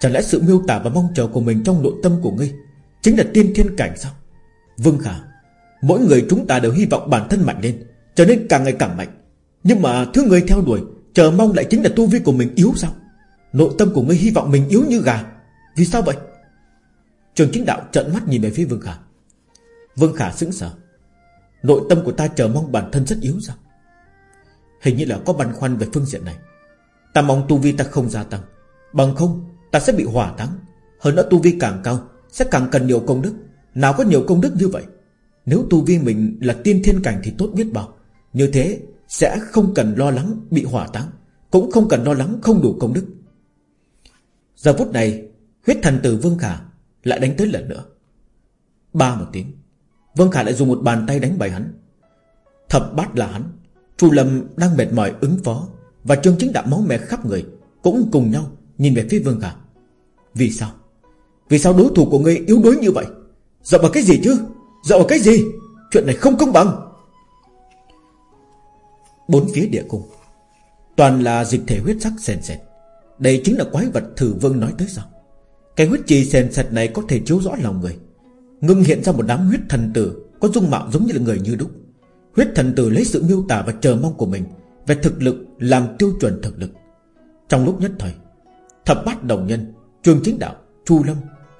Chẳng lẽ sự miêu tả và mong chờ của mình trong nội tâm của ngươi Chính là tiên thiên cảnh sao? Vương Khả, Mỗi người chúng ta đều hy vọng bản thân mạnh lên, Trở nên càng ngày càng mạnh. Nhưng mà thứ người theo đuổi, Chờ mong lại chính là tu vi của mình yếu sao? Nội tâm của ngươi hy vọng mình yếu như gà, Vì sao vậy? Trường chính đạo trợn mắt nhìn về phía Vương Khả. Vương Khả sững sờ. Nội tâm của ta chờ mong bản thân rất yếu sao? Hình như là có băn khoăn về phương diện này. Ta mong tu vi ta không gia tăng. Bằng không, ta sẽ bị hỏa táng. Hơn nữa tu vi càng cao, Sẽ càng cần nhiều công đức. Nào có nhiều công đức như vậy? Nếu tu vi mình là tiên thiên cảnh thì tốt biết bao. Như thế sẽ không cần lo lắng bị hỏa táng, Cũng không cần lo lắng không đủ công đức. Giờ phút này, Huyết thần tử Vương Khả Lại đánh tới lần nữa. Ba một tiếng, Vương Khả lại dùng một bàn tay đánh bại hắn. Thập bát là hắn Chu Lâm đang mệt mỏi ứng phó Và Trương Chính Đạo máu me khắp người Cũng cùng nhau nhìn về phía Vương Khả. Vì sao? Vì sao đối thủ của ngươi yếu đuối như vậy? Dọa vào cái gì chứ? Dọa vào cái gì? Chuyện này không công bằng. Bốn phía địa cung. Toàn là dịch thể huyết sắc sền sệt. Đây chính là quái vật thử vương nói tới sao? Cái huyết trì sền sệt này có thể chiếu rõ lòng người. Ngưng hiện ra một đám huyết thần tử, Có dung mạo giống như là người như đúc. Huyết thần tử lấy sự miêu tả và chờ mong của mình Về thực lực, làm tiêu chuẩn thực lực. Trong lúc nhất thời, Thập bát đồng nhân, Trường chính đạo, Chu Lâm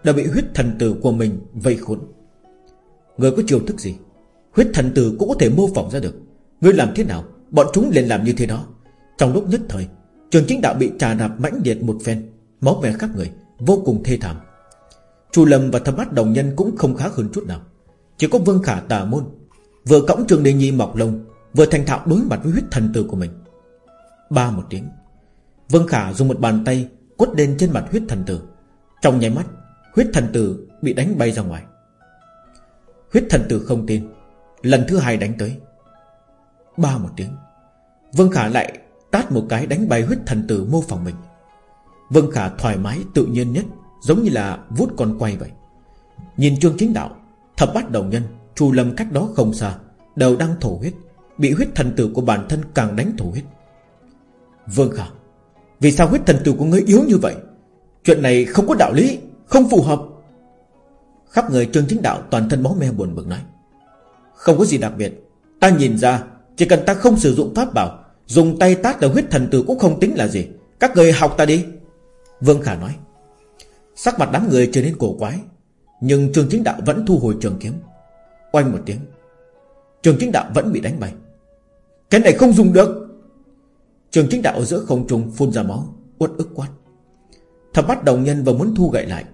đã bị huyết thần tử của mình vây khốn. Người có chiêu thức gì? Huyết thần tử cũng có thể mô phỏng ra được. Người làm thế nào? Bọn chúng liền làm như thế đó. Trong lúc nhất thời, Trường chính đạo bị trà đạp mãnh liệt một phen, Máu me khắp người, Vô cùng thê thảm. Chu Lâm và thâm bát đồng nhân cũng không khá hơn chút nào. Chỉ có Vương Khả tà môn, Vừa cõng Trường Đề Nhi mọc lông Vừa thành thạo đối mặt với huyết thần tử của mình. Ba một tiếng, Vương Khả dùng một bàn tay Quất lên trên mặt huyết thần tử. Trong nháy mắt Huyết thần tử bị đánh bay ra ngoài. Huyết thần tử không tin. Lần thứ hai đánh tới. Ba một tiếng. Vương Khả lại tát một cái đánh bay huyết thần tử mô phỏng mình. Vương Khả thoải mái, tự nhiên nhất, Giống như là vút con quay vậy. Nhìn trương chính đạo, Thập bát đầu nhân, Chu lâm cách đó không xa, Đều đang thổ huyết, Bị huyết thần tử của bản thân càng đánh thổ huyết. Vương Khả, Vì sao huyết thần tử của ngươi yếu như vậy? Chuyện này không có đạo lý. Không phù hợp. Khắp người trương chính đạo toàn thân máu me buồn bực nói. Không có gì đặc biệt. Ta nhìn ra, Chỉ cần ta không sử dụng pháp bảo, Dùng tay tát vào huyết thần tử cũng không tính là gì. Các người học ta đi. Vương Khả nói. Sắc mặt đám người trở nên cổ quái, Nhưng trường chính đạo vẫn thu hồi trường kiếm. Oanh một tiếng. Trường chính đạo vẫn bị đánh bay. Cái này không dùng được. Trường chính đạo ở giữa không trung phun ra máu, Uất ức quát. Thập bắt đồng nhân và muốn thu gậy lại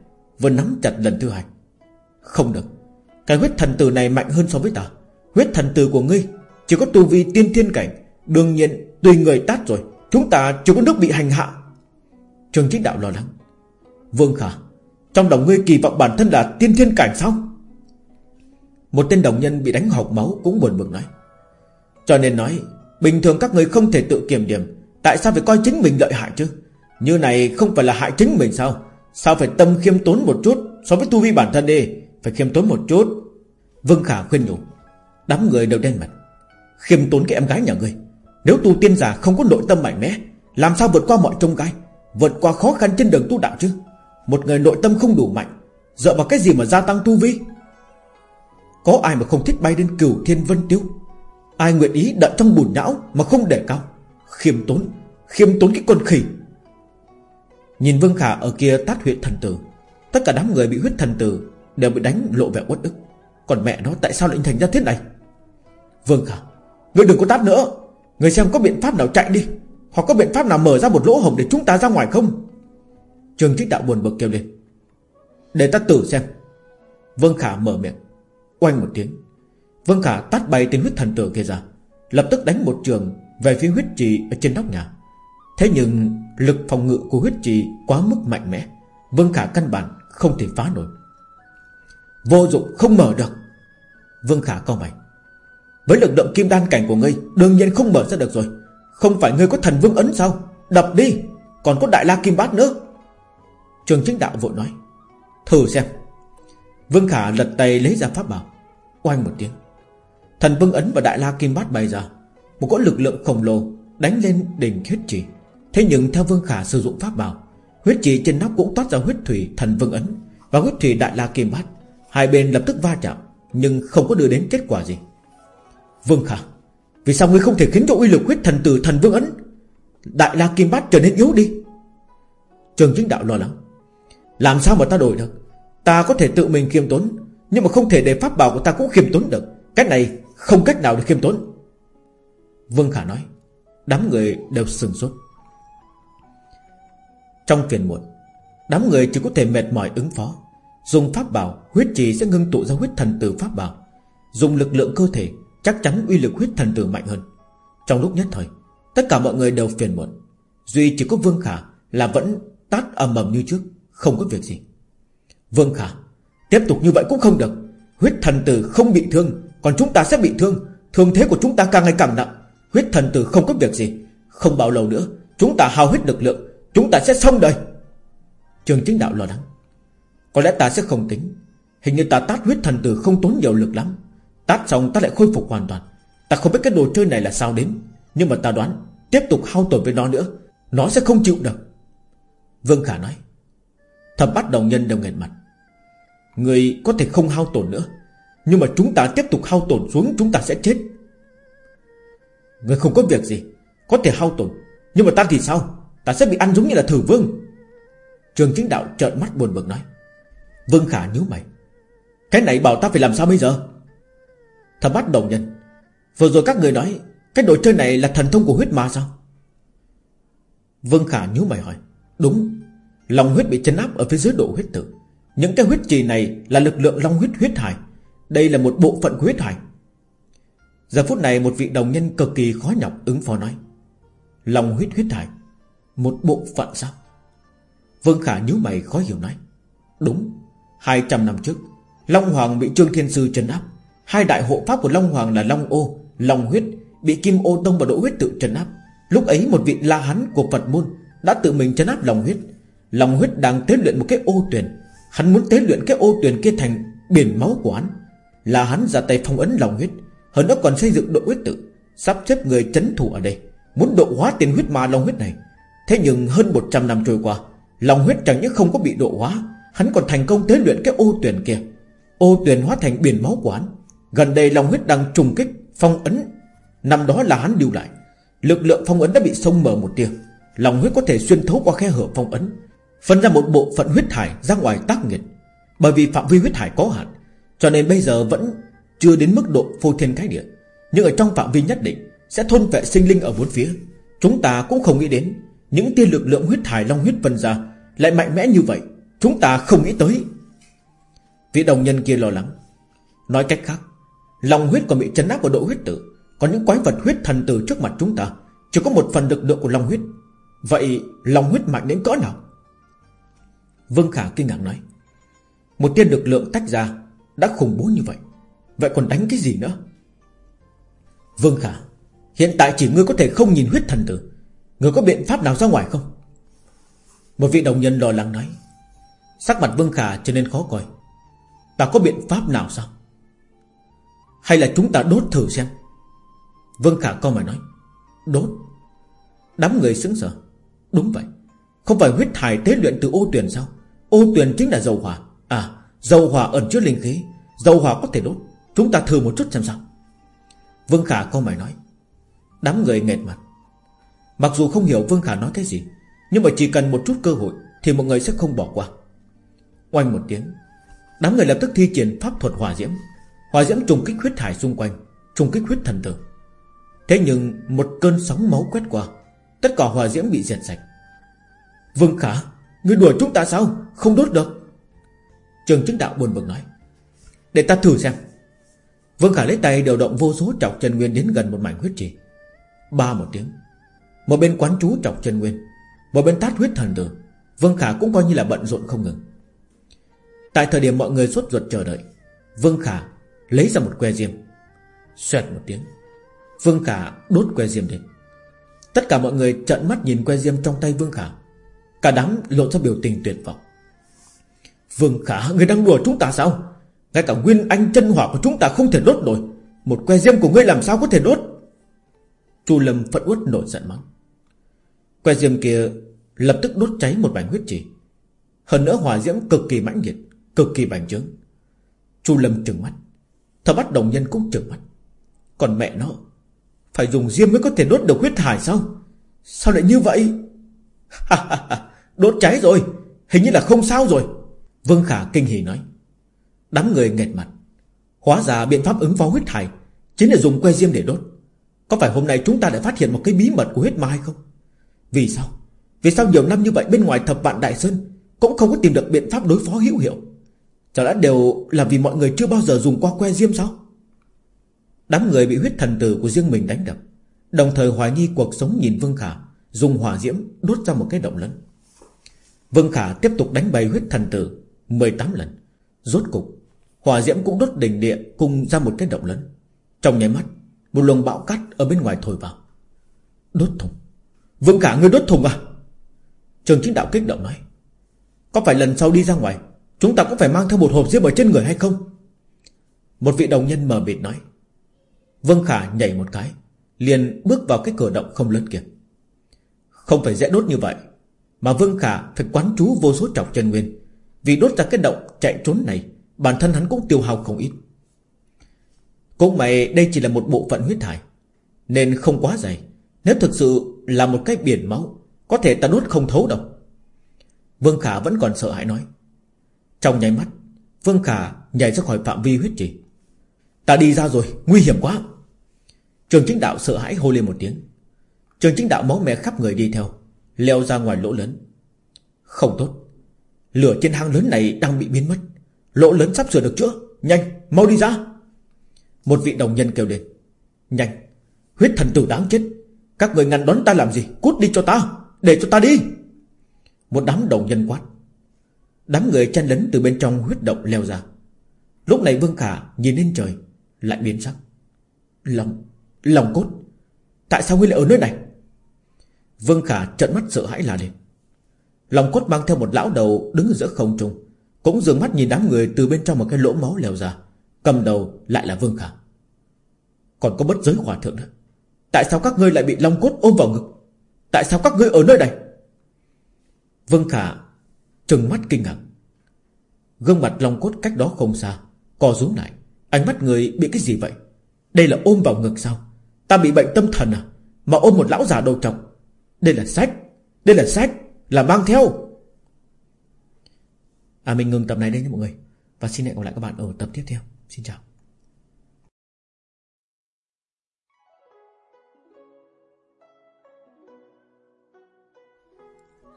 Vừa nắm chặt lần thứ hai. Không được. Cái huyết thần tử này mạnh hơn so với ta. Huyết thần tử của ngươi Chỉ có tu vi tiên thiên cảnh. Đương nhiên, tùy người tát rồi, Chúng ta chưa có nước bị hành hạ. Trường chính đạo lo lắng. Vương Khả, Trong đồng ngươi kỳ vọng bản thân là tiên thiên cảnh sao? Một tên đồng nhân bị đánh học máu Cũng buồn bực nói. Cho nên nói, Bình thường các người không thể tự kiểm điểm. Tại sao phải coi chính mình lợi hại chứ? Như này không phải là hại chính mình sao? Sao phải tâm khiêm tốn một chút So với tu vi bản thân đi? Phải khiêm tốn một chút. Vương Khả khuyên nhủ. Đám người đều đen mặt. Khiêm tốn cái em gái nhà ngươi. Nếu tu tiên giả không có nội tâm mạnh mẽ, Làm sao vượt qua mọi trông gai, Vượt qua khó khăn trên đường tu đạo chứ? Một người nội tâm không đủ mạnh, Dựa vào cái gì mà gia tăng tu vi? Có ai mà không thích bay đến cửu thiên vân tiêu? Ai nguyện ý đợi trong bùn não Mà không để cao? Khiêm tốn Khiêm tốn cái con khỉ. Nhìn Vương Khả ở kia tát huyết thần tử, Tất cả đám người bị huyết thần tử Đều bị đánh lộ vẻ uất ức. Còn mẹ nó tại sao lại thành ra thế này? Vương Khả, Ngươi đừng có tát nữa. Ngươi xem có biện pháp nào chạy đi, Hoặc có biện pháp nào mở ra một lỗ hổng để chúng ta ra ngoài không? Trường trích đạo buồn bực kêu lên. Để ta tử xem. Vương Khả mở miệng, Oanh một tiếng. Vương Khả tát bay tên huyết thần tử kia ra, Lập tức đánh một trường Về phía huyết trì ở trên nóc nhà. Thế nhưng, lực phòng ngự của huyết trì Quá mức mạnh mẽ, Vương Khả căn bản không thể phá nổi. Vô dụng không mở được. Vương Khả cao mày. Với lực lượng kim đan cảnh của ngươi, Đương nhiên không mở ra được rồi. Không phải ngươi có thần vương ấn sao? Đập đi, Còn có đại la kim bát nữa. Trường chính đạo vội nói. Thử xem. Vương Khả lật tay lấy ra pháp bảo. Oanh một tiếng. Thần vương ấn và đại la kim bát bay ra. Một cỗ lực lượng khổng lồ Đánh lên đỉnh huyết trì. Thế nhưng theo Vương Khả sử dụng pháp bảo, Huyết trì trên nóc cũng toát ra huyết thủy thần vương ấn, Và huyết thủy đại la kim bát. Hai bên lập tức va chạm, Nhưng không có đưa đến kết quả gì. Vương Khả, Vì sao ngươi không thể khiến cho uy lực huyết thần tử thần vương ấn, Đại la kim bát trở nên yếu đi? Trường chính đạo lo lắng. Làm sao mà ta đổi được? Ta có thể tự mình khiêm tốn, Nhưng mà không thể để pháp bảo của ta cũng khiêm tốn được. Cách này không cách nào để khiêm tốn. Vương Khả nói. Đám người đều sừng sốt. Trong phiền muộn. Đám người chỉ có thể mệt mỏi ứng phó. Dùng pháp bảo, Huyết trì sẽ ngưng tụ ra huyết thần tử pháp bảo. Dùng lực lượng cơ thể, Chắc chắn uy lực huyết thần tử mạnh hơn. Trong lúc nhất thời, Tất cả mọi người đều phiền muộn. Duy chỉ có Vương Khả là vẫn tát ầm ầm như trước, Không có việc gì. Vương Khả, Tiếp tục như vậy cũng không được. Huyết thần tử không bị thương, Còn chúng ta sẽ bị thương. Thương thế của chúng ta càng ngày càng nặng. Huyết thần tử không có việc gì. Không bao lâu nữa, Chúng ta hao hết lực lượng Chúng ta sẽ xong đời. Trường chính đạo lo lắng. Có lẽ ta sẽ không tính. Hình như ta tát huyết thần tử không tốn nhiều lực lắm. Tát xong ta lại khôi phục hoàn toàn. Ta không biết cái đồ chơi này là sao đến. Nhưng mà ta đoán, Tiếp tục hao tổn với nó nữa, Nó sẽ không chịu được. Vương Khả nói. Thập bắt đồng nhân đều nghẹn mặt. Người có thể không hao tổn nữa. Nhưng mà chúng ta tiếp tục hao tổn xuống, Chúng ta sẽ chết. Người không có việc gì Có thể hao tổn. Nhưng mà ta thì sao? Ta sẽ bị ăn giống như là thử vương. Trường chính đạo trợn mắt buồn bực nói. Vương Khả nhíu mày. Cái này bảo ta phải làm sao bây giờ? Thầm bắt đồng nhân. Vừa rồi các người nói Cái đồ chơi này là thần thông của huyết ma sao? Vương Khả nhíu mày hỏi. Đúng. Lòng huyết bị chấn áp ở phía dưới độ huyết tử. Những cái huyết trì này là lực lượng long huyết huyết hải. Đây là một bộ phận của huyết hải. Giờ phút này một vị đồng nhân cực kỳ khó nhọc ứng phó nói. Lòng huyết huyết hải. Một bộ phận sao? Vương Khả nhíu mày khó hiểu nói. Đúng 200 năm trước, Long Hoàng bị Trương Thiên Sư trấn áp. Hai đại hộ pháp của Long Hoàng là Long Ô, Long Huyết Bị Kim Ô Tông và Đỗ Huyết tự trấn áp. Lúc ấy một vị La Hán của Phật Môn Đã tự mình trấn áp Long Huyết. Long Huyết đang tế luyện một cái ô tuyển Hắn muốn tế luyện cái ô tuyển kia thành Biển máu của hắn. Là hắn ra tay phong ấn Long Huyết, Hơn nữa còn xây dựng độ huyết tự, Sắp xếp người chấn thủ ở đây. Muốn độ hóa tiền huyết ma Long Huyết này Thế nhưng hơn 100 năm trôi qua, lòng Huyết chẳng những không có bị độ hóa, Hắn còn thành công tế luyện cái ô tuyển kia. Ô tuyển hóa thành biển máu của hắn. Gần đây lòng Huyết đang trùng kích, Phong ấn. Năm đó là hắn lưu lại. Lực lượng phong ấn đã bị sông mở một tia. Lòng huyết có thể xuyên thấu qua khe hở phong ấn, Phân ra một bộ phận huyết thải ra ngoài tác nghiệt. Bởi vì phạm vi huyết thải có hạn, Cho nên bây giờ vẫn chưa đến mức độ phô thiên cái địa. Nhưng ở trong phạm vi nhất định, Sẽ thôn vệ sinh linh ở bốn phía. Chúng ta cũng không nghĩ đến những tia lực lượng huyết thải long huyết phân ra, Lại mạnh mẽ như vậy, Chúng ta không nghĩ tới. Vị đồng nhân kia lo lắng. Nói cách khác Long huyết còn bị chấn áp ở độ huyết tử, Còn những quái vật huyết thần tử trước mặt chúng ta, Chỉ có một phần lực lượng của long huyết. Vậy long huyết mạnh đến cỡ nào? Vương Khả kinh ngạc nói, Một tiên lực lượng tách ra Đã khủng bố như vậy Vậy còn đánh cái gì nữa? Vương Khả, Hiện tại chỉ ngươi có thể không nhìn huyết thần tử người có biện pháp nào ra ngoài không? Một vị đồng nhân lo lắng nói. Sắc mặt Vương Khả trở nên khó coi. Ta có biện pháp nào sao? Hay là chúng ta đốt thử xem? Vương Khả co mà nói. Đốt. Đám người sững sờ. Đúng vậy. Không phải huyết thải tế luyện từ ô tuyển sao? Ô tuyển chính là dầu hỏa. À dầu hỏa ẩn chứa linh khí. Dầu hỏa có thể đốt. Chúng ta thử một chút xem sao. Vương Khả co mày nói. Đám người nghẹt mặt. Mặc dù không hiểu Vương Khả nói cái gì, Nhưng mà chỉ cần một chút cơ hội Thì mọi người sẽ không bỏ qua. Oanh một tiếng, Đám người lập tức thi triển pháp thuật hỏa diễm. Hỏa diễm trùng kích huyết thải xung quanh, Trùng kích huyết thần tử Thế nhưng một cơn sóng máu quét qua, Tất cả hỏa diễm bị diệt sạch. Vương Khả, Người đuổi chúng ta sao? Không đốt được. Trường chính đạo buồn bực nói, Để ta thử xem. Vương Khả lấy tay điều động vô số trọc chân nguyên đến gần một mảnh huyết trì. Ba một tiếng một bên quán chú trọng chân nguyên, Một bên tát huyết thần tử, Vương Khả cũng coi như là bận rộn không ngừng. Tại thời điểm mọi người sốt ruột chờ đợi, Vương Khả lấy ra một que diêm, Xoẹt một tiếng, Vương Khả đốt que diêm lên. Tất cả mọi người trợn mắt nhìn que diêm trong tay Vương Khả, Cả đám lộ ra biểu tình tuyệt vọng. Vương Khả, Người đang đùa chúng ta sao? Ngay cả nguyên anh chân hỏa của chúng ta không thể đốt nổi. Một que diêm của ngươi làm sao có thể đốt? Chu Lâm phận uất nổi giận mắng. Que diêm kia Lập tức đốt cháy một bánh huyết trì. Hơn nữa hỏa diễm cực kỳ mãnh liệt, Cực kỳ bành trướng. Chu Lâm trừng mắt. Thợ bắt đồng nhân cũng trừng mắt. Còn mẹ nó, Phải dùng diêm mới có thể đốt được huyết hải sao? Sao lại như vậy? Đốt cháy rồi, Hình như là không sao rồi. Vương Khả kinh hỉ nói. Đám người nghẹt mặt. Hóa ra biện pháp ứng phó huyết hải Chính là dùng que diêm để đốt. Có phải hôm nay chúng ta đã phát hiện một cái bí mật của huyết ma hay không? Vì sao? Vì sao nhiều năm như vậy bên ngoài thập vạn đại sơn Cũng không có tìm được biện pháp đối phó hữu hiệu? Chẳng lẽ đều là vì mọi người chưa bao giờ dùng qua que diêm sao? Đám người bị huyết thần tử của riêng mình đánh đập, Đồng thời hoài nghi cuộc sống nhìn Vương Khả Dùng hỏa diễm đốt ra một cái động lớn. Vương Khả tiếp tục đánh bày huyết thần tử 18 lần. Rốt cục, Hỏa diễm cũng đốt đỉnh địa cùng ra một cái động lớn. Trong nháy mắt, Một luồng bão cát ở bên ngoài thổi vào. Đốt thùng. Vương cả ngươi đốt thùng à? Trường chính đạo kích động nói. Có phải lần sau đi ra ngoài, Chúng ta cũng phải mang theo một hộp diêm ở trên người hay không? Một vị đồng nhân mờ mịt nói. Vương Khả nhảy một cái, Liền bước vào cái cửa động không lớn kia. Không phải dễ đốt như vậy, Mà Vương Khả phải quán trú vô số trọc chân nguyên. Vì đốt ra cái động chạy trốn này, Bản thân hắn cũng tiêu hao không ít. Cũng mày đây chỉ là một bộ phận huyết thải, Nên không quá dày. Nếu thực sự là một cái biển máu, Có thể ta nuốt không thấu đâu. Vương Khả vẫn còn sợ hãi nói. Trong nháy mắt, Vương Khả nhảy ra khỏi phạm vi huyết trì. Ta đi ra rồi, Nguy hiểm quá. Trường chính đạo sợ hãi hô lên một tiếng. Trường chính đạo máu mẹ khắp người đi theo, Leo ra ngoài lỗ lớn. Không tốt. Lửa trên hang lớn này đang bị biến mất. Lỗ lớn sắp sửa được chữa. Nhanh, mau đi ra. Một vị đồng nhân kêu lên. Nhanh. Huyết thần tử đáng chết. Các người ngăn đón ta làm gì? Cút đi cho ta. Để cho ta đi. Một đám đồng nhân quát. Đám người chen lấn từ bên trong huyết động leo ra. Lúc này Vương Khả nhìn lên trời, Lại biến sắc. Lòng Lòng cốt. Tại sao ngươi lại ở nơi này? Vương Khả trợn mắt sợ hãi là lên. Lòng cốt mang theo một lão đầu Đứng giữa không trung, Cũng dường mắt nhìn đám người từ bên trong một cái lỗ máu leo ra, Cầm đầu lại là Vương Khả. Còn có bất giới hòa thượng nữa. Tại sao các ngươi lại bị Long cốt ôm vào ngực? Tại sao các ngươi ở nơi này? Vương Khả Trừng mắt kinh ngạc. Gương mặt Long cốt cách đó không xa, Co rúm lại. Ánh mắt người bị cái gì vậy? Đây là ôm vào ngực sao? Ta bị bệnh tâm thần à? Mà ôm một lão già đầu trọc Đây là sách. Đây là sách. Là mang theo. À mình ngừng tập này đây nha mọi người. Và xin hẹn gặp lại các bạn ở tập tiếp theo. Xin chào.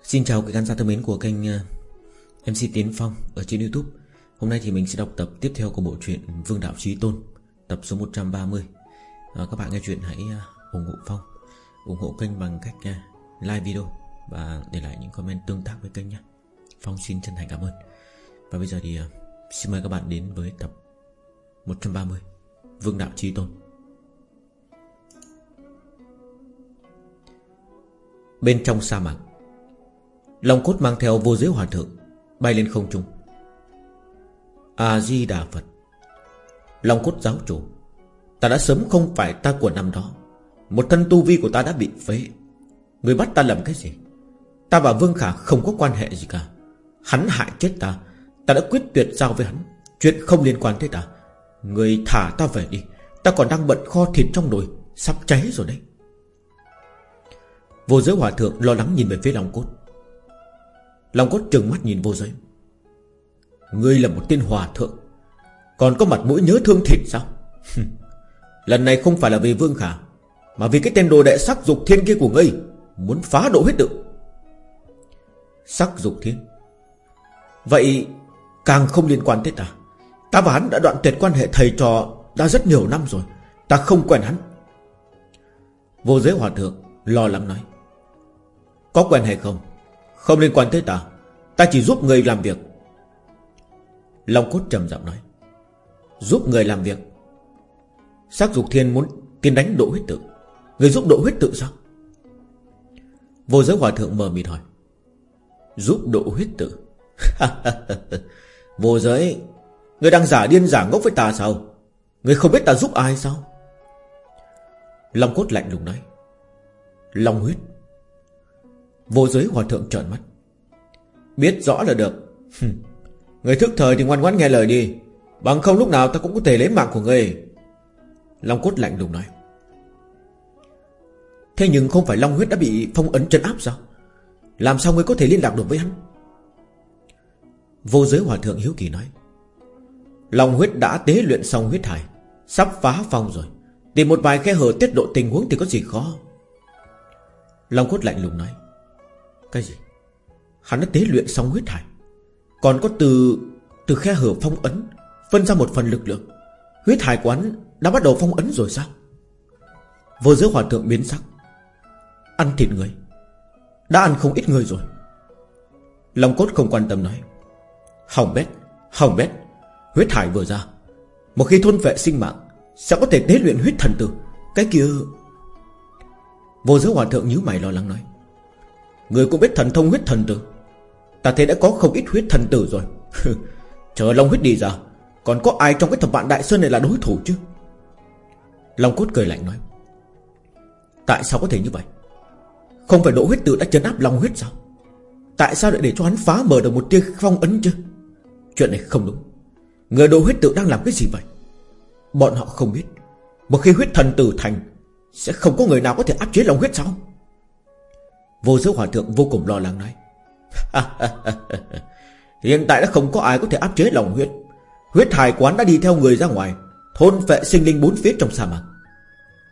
Xin chào quý khán giả thân mến của kênh ờ, MC Tiến Phong ở trên Youtube. Hôm nay thì mình sẽ đọc tập tiếp theo của bộ truyện Vương Đạo Trí Tôn Tập số 130 à, ờ, Các bạn nghe chuyện hãy ờ, ủng hộ Phong ủng hộ kênh bằng cách like video và để lại những comment tương tác với kênh nhé. Phong xin chân thành cảm ơn. Và bây giờ thì xin mời các bạn đến với tập 130 Vương Đạo Trí Tôn. Bên trong sa mạc Long cốt mang theo vô giới hòa thượng, Bay lên không trung. A-di-đà Phật. Long cốt giáo chủ, Ta đã sớm không phải ta của năm đó. Một thân tu vi của ta đã bị phế. Người bắt ta làm cái gì? Ta và Vương Khả không có quan hệ gì cả. Hắn hại chết ta Ta đã quyết tuyệt giao với hắn. Chuyện không liên quan tới ta. Người thả ta về đi, Ta còn đang bận kho thịt trong nồi, Sắp cháy rồi đấy. Vô giới hòa thượng lo lắng nhìn về phía Long cốt. Long cốt trừng mắt nhìn vô giới. Ngươi là một tên hòa thượng, Còn có mặt mũi nhớ thương thịt sao? Lần này không phải là vì Vương Khả, Mà vì cái tên đồ đệ sắc dục thiên kia của ngươi Muốn phá độ huyết tự. Sắc dục thiên? Vậy càng không liên quan tới ta. Ta và hắn đã đoạn tuyệt quan hệ thầy trò Đã rất nhiều năm rồi, Ta không quen hắn. Vô giới hòa thượng lo lắng nói. Có quen hay không? Không liên quan tới ta. Ta chỉ giúp người làm việc. Long cốt trầm giọng nói. Giúp người làm việc? Sắc dục thiên muốn tiến đánh độ huyết tự. Người giúp độ huyết tự sao? Vô giới hòa thượng mờ mịt hỏi. Giúp độ huyết tự? Vô giới, Người đang giả điên giả ngốc với ta sao? Người không biết ta giúp ai sao? Long cốt lạnh lùng nói. Long huyết Vô giới hòa thượng trợn mắt. Biết rõ là được. Người thức thời thì ngoan ngoãn nghe lời đi. Bằng không lúc nào ta cũng có thể lấy mạng của người. Long cốt lạnh lùng nói. Thế nhưng không phải Long huyết đã bị phong ấn chân áp sao? Làm sao ngươi có thể liên lạc được với hắn? Vô giới hòa thượng hiếu kỳ nói. Long huyết đã tế luyện xong huyết hải, Sắp phá phong rồi. Tìm một vài khe hở tiết độ tình huống thì có gì khó? Long cốt lạnh lùng nói. Cái gì? Hắn đã tế luyện xong huyết hải. Còn có từ Từ khe hở phong ấn, Phân ra một phần lực lượng. Huyết hải quán đã bắt đầu phong ấn rồi sao? Vô giới hòa thượng biến sắc. Ăn thịt người. Đã ăn không ít người rồi. Long cốt không quan tâm nói. Hỏng bét Hỏng bét. Huyết hải vừa ra. Một khi thôn vệ sinh mạng, Sẽ có thể tế luyện huyết thần tử. Cái kia Vô giới hòa thượng nhíu mày lo lắng nói. Người cũng biết thần thông huyết thần tử. Ta thấy đã có không ít huyết thần tử rồi. Chờ Long huyết đi ra, Còn có ai trong cái thập vạn đại sơn này là đối thủ chứ? Long cốt cười lạnh nói, Tại sao có thể như vậy? Không phải đỗ huyết tử đã chấn áp Long huyết sao? Tại sao lại để cho hắn phá mở được một tia phong ấn chứ? Chuyện này không đúng. Người đỗ huyết tử đang làm cái gì vậy? Bọn họ không biết. Một khi huyết thần tử thành, Sẽ không có người nào có thể áp chế Long huyết sao? Vô giới hòa thượng vô cùng lo lắng nói. Hiện tại đã không có ai có thể áp chế lòng huyết. Huyết hài quán đã đi theo người ra ngoài. Thôn vệ sinh linh bốn phía trong sa mạc.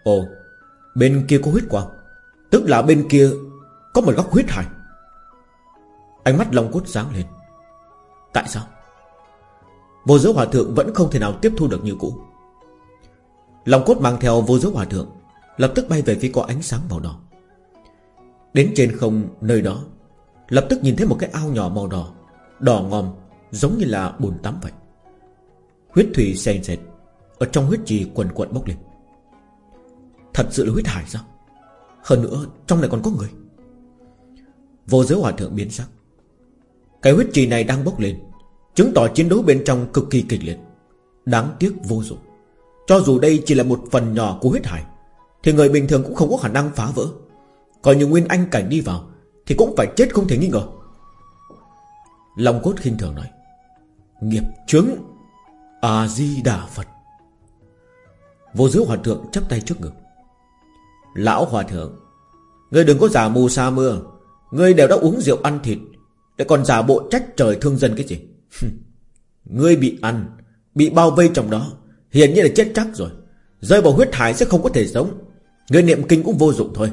Ồ, Bên kia có huyết quang. Tức là bên kia Có một góc huyết hải Ánh mắt Long Cốt sáng lên. Tại sao? Vô giới hòa thượng vẫn không thể nào tiếp thu được như cũ. Long cốt mang theo vô giới hòa thượng, Lập tức bay về phía có ánh sáng màu đỏ. Đến trên không, nơi đó, Lập tức nhìn thấy một cái ao nhỏ màu đỏ Đỏ ngòm, Giống như là bồn tắm vậy. Huyết thủy sền sệt Ở trong huyết trì quần quận bốc lên. Thật sự là huyết hải sao? Hơn nữa, trong này còn có người. Vô giới hòa thượng biến sắc. Cái huyết trì này đang bốc lên, Chứng tỏ chiến đấu bên trong cực kỳ kịch liệt, Đáng tiếc vô dụng. Cho dù đây chỉ là một phần nhỏ của huyết hải, Thì người bình thường cũng không có khả năng phá vỡ. Còn như Nguyên Anh cảnh đi vào, Thì cũng phải chết không thể nghi ngờ. Long cốt khinh thường nói, Nghiệp chứng A-di-đà Phật. Vô giới hòa thượng chắp tay trước ngực. Lão hòa thượng, Ngươi đừng có giả mù sa mưa. Ngươi đều đã uống rượu ăn thịt Để còn giả bộ trách trời thương dân cái gì? Ngươi bị ăn, Bị bao vây trong đó, Hiển nhiên là chết chắc rồi. Rơi vào huyết hải sẽ không có thể sống. Ngươi niệm kinh cũng vô dụng thôi.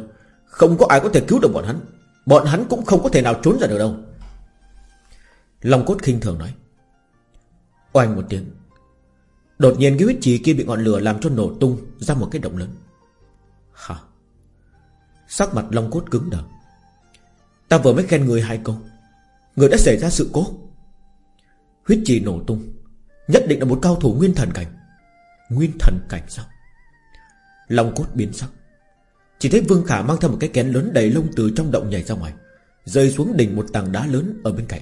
Không có ai có thể cứu được bọn hắn. Bọn hắn cũng không có thể nào trốn ra được đâu. Long cốt khinh thường nói. Oanh một tiếng. Đột nhiên cái huyết trì kia bị ngọn lửa làm cho nổ tung Ra một cái động lớn. Hả? Sắc mặt Long cốt cứng đờ. Ta vừa mới khen người hai câu. Người đã xảy ra sự cố. Huyết trì nổ tung. Nhất định là một cao thủ nguyên thần cảnh. Nguyên thần cảnh sao? Long cốt biến sắc. Chỉ thấy Vương Khả mang theo một cái kén lớn đầy lông từ trong động nhảy ra ngoài, Rơi xuống đỉnh một tảng đá lớn ở bên cạnh.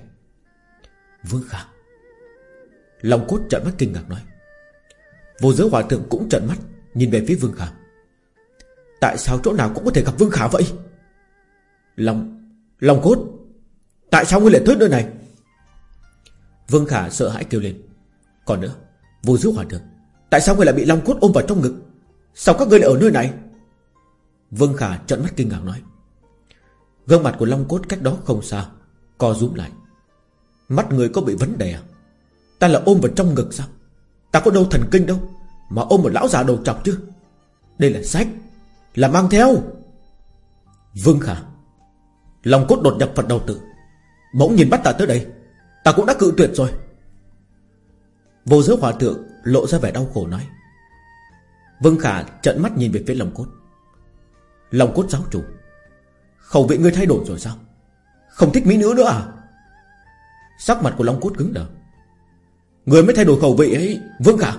Vương Khả. Long cốt trợn mắt kinh ngạc nói. Vô giới hòa thượng cũng trợn mắt, Nhìn về phía Vương Khả. Tại sao chỗ nào cũng có thể gặp Vương Khả vậy? Long Long cốt, Tại sao ngươi lại tới nơi này? Vương Khả sợ hãi kêu lên. Còn nữa, Vô giới hòa thượng, Tại sao ngươi lại bị Long cốt ôm vào trong ngực? Sao các ngươi lại ở nơi này? Vương Khả trợn mắt kinh ngạc nói. Gương mặt của Long cốt cách đó không xa, Co rúm lại. Mắt người có bị vấn đề à? Ta là ôm vào trong ngực sao? Ta có đâu thần kinh đâu, Mà ôm một lão già đầu chọc chứ? Đây là sách, Là mang theo. Vương Khả. Long cốt đột nhập Phật đầu tử Bỗng nhìn bắt ta tới đây, Ta cũng đã cự tuyệt rồi. Vô giới hòa thượng lộ ra vẻ đau khổ nói. Vương Khả trận mắt nhìn về phía Long cốt. Lòng cốt giáo chủ. Khẩu vị ngươi thay đổi rồi sao? Không thích mỹ nữ nữa à? Sắc mặt của Long Cốt cứng đờ. Người mới thay đổi khẩu vị ấy, Vương Khả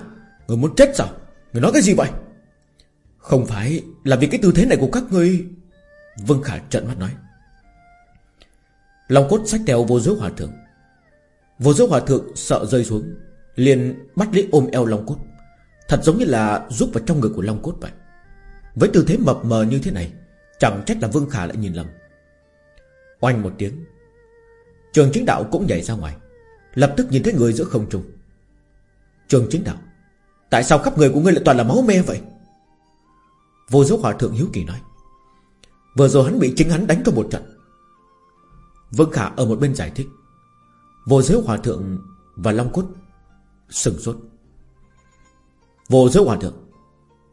Người muốn chết sao? Người nói cái gì vậy? Không phải là vì cái tư thế này của các ngươi, Vương Khả trận mắt nói. Long cốt sách theo vô giới hòa thượng. Vô giới hòa thượng sợ rơi xuống, liền bắt lấy ôm eo Long cốt. Thật giống như là giúp vào trong người của Long cốt vậy. Với tư thế mập mờ như thế này, Chẳng trách là Vương Khả lại nhìn lầm. Oanh một tiếng, Trường chính đạo cũng nhảy ra ngoài, Lập tức nhìn thấy người giữa không trung. Trường chính đạo, Tại sao khắp người của ngươi lại toàn là máu me vậy? Vô giới hòa thượng hiếu kỳ nói, Vừa rồi hắn bị chính hắn đánh cho một trận. Vương Khả ở một bên giải thích, Vô giới hòa thượng và Long Cốt Sừng sốt. Vô giới hòa thượng,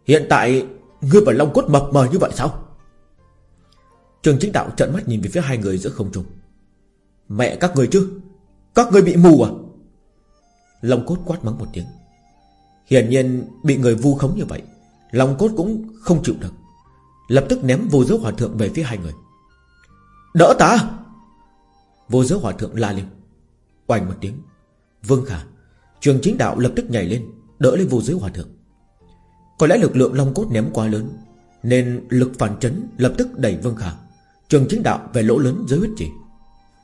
Hiện tại Ngươi và Long Cốt mập mờ như vậy sao? Trường chính đạo trận mắt nhìn về phía hai người giữa không trung. Mẹ các người chứ? Các người bị mù à? Long cốt quát mắng một tiếng. Hiển nhiên bị người vu khống như vậy, Long cốt cũng không chịu được. Lập tức ném vô giới hòa thượng về phía hai người. Đỡ ta! Vô giới hòa thượng la lên. Oanh một tiếng. Vương Khả, Trường chính đạo lập tức nhảy lên, Đỡ lên vô giới hòa thượng. Có lẽ lực lượng long cốt ném quá lớn, Nên lực phản chấn lập tức đẩy Vương Khả. Trường chính đạo về lỗ lớn dưới huyết chỉ.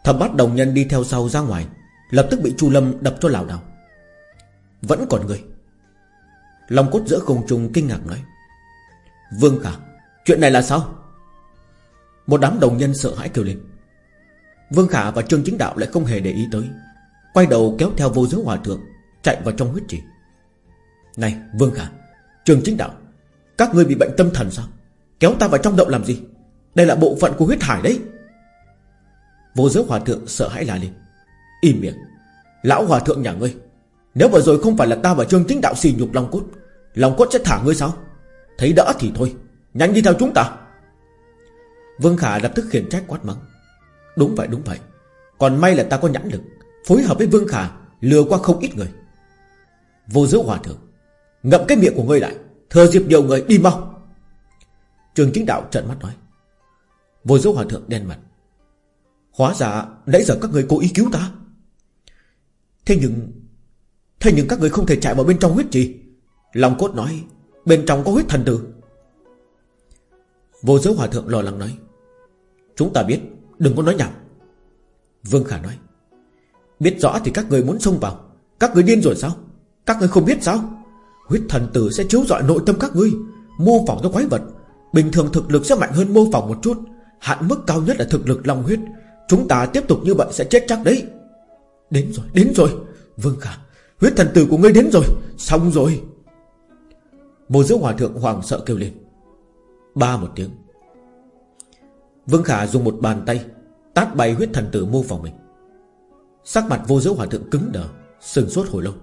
Thầm bắt đồng nhân đi theo sau ra ngoài, Lập tức bị Chu Lâm đập cho lảo đảo. Vẫn còn người. Long cốt giữa không trung kinh ngạc nói, Vương Khả, Chuyện này là sao? Một đám đồng nhân sợ hãi kêu lên. Vương Khả và Trương Chính Đạo lại không hề để ý tới, Quay đầu kéo theo vô giới hòa thượng, Chạy vào trong huyết trì Này, Vương Khả Trương Chính Đạo, Các ngươi bị bệnh tâm thần sao? Kéo ta vào trong động làm gì? Đây là bộ phận của huyết hải đấy. Vô giới hòa thượng sợ hãi la lên. Im miệng. Lão hòa thượng nhà ngươi, Nếu vừa rồi không phải là ta và trương chính đạo xì nhục Long Cốt Long Cốt sẽ thả ngươi sao? Thấy đỡ thì thôi, Nhanh đi theo chúng ta. Vương Khả lập tức khiển trách quát mắng. Đúng vậy đúng vậy. Còn may là ta có nhãn lực, Phối hợp với Vương Khả Lừa qua không ít người. Vô giới hòa thượng Ngậm cái miệng của ngươi lại. Thừa dịp nhiều người đi mau. Trường chính đạo trợn mắt nói. Vô giới hòa thượng đen mặt. Hóa ra nãy giờ các người cố ý cứu ta. Thế nhưng Thế nhưng các người không thể chạy vào bên trong huyết trì. Lòng cốt nói, Bên trong có huyết thần tử. Vô giới hòa thượng lo lắng nói. Chúng ta biết, Đừng có nói nhảm. Vương Khả nói. Biết rõ thì các người muốn xông vào. Các người điên rồi sao? Các người không biết sao? Huyết thần tử sẽ chiếu rọi nội tâm các ngươi. Mô phỏng cho quái vật. Bình thường thực lực sẽ mạnh hơn mô phỏng một chút. Hạn mức cao nhất là thực lực long huyết. Chúng ta tiếp tục như vậy sẽ chết chắc đấy. Đến rồi, đến rồi. Vương Khả, huyết thần tử của ngươi đến rồi. Xong rồi. Vô giữa hòa thượng hoàng sợ kêu lên. Ba một tiếng. Vương Khả dùng một bàn tay Tát bay huyết thần tử mô phỏng mình. Sắc mặt vô giữa hòa thượng cứng đờ Sừng sốt hồi lâu.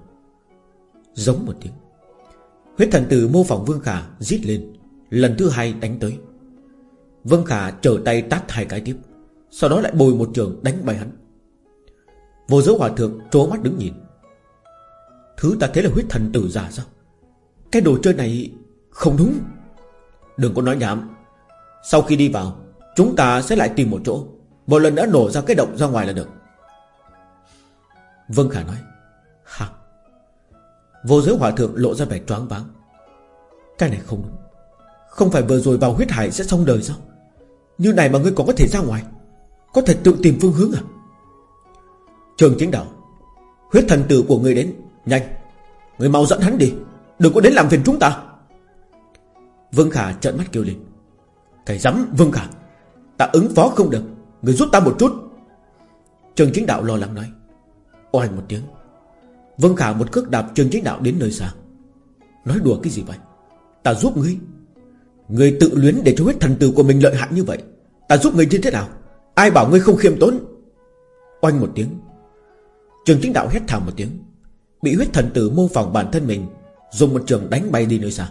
Giống một tiếng. Huyết thần tử mô phỏng Vương Khả giết lên, Lần thứ hai đánh tới. Vương Khả trở tay tát hai cái tiếp, Sau đó lại bồi một trường đánh bay hắn. Vô giới hòa thượng trố mắt đứng nhìn. Thứ ta thấy là huyết thần tử giả sao? Cái đồ chơi này Không đúng. Đừng có nói nhảm. Sau khi đi vào, Chúng ta sẽ lại tìm một chỗ. Một lần nữa nổ ra cái động ra ngoài là được. Vân Khả nói. Vô giới hòa thượng lộ ra vẻ choáng váng. Cái này không đúng. Không phải vừa rồi vào huyết hải sẽ xong đời sao? Như này mà ngươi còn có thể ra ngoài. Có thể tự tìm phương hướng à? Trường chính đạo, Huyết thần tử của ngươi đến. Nhanh, Người mau dẫn hắn đi. Đừng có đến làm phiền chúng ta. Vương Khả trợn mắt kêu lên. Cái rắm, Vương Khả, Ta ứng phó không được. Người giúp ta một chút. Trường chính đạo lo lắng nói. Oanh một tiếng. Vương Khả một cước đạp trường chính đạo đến nơi xa. Nói đùa cái gì vậy? Ta giúp ngươi. Ngươi tự luyến để cho huyết thần tử của mình lợi hại như vậy. Ta giúp ngươi như thế nào? Ai bảo ngươi không khiêm tốn? Oanh một tiếng. Trường chính đạo hét thảm một tiếng. Bị huyết thần tử mô phỏng bản thân mình, Dùng một trường đánh bay đi nơi xa.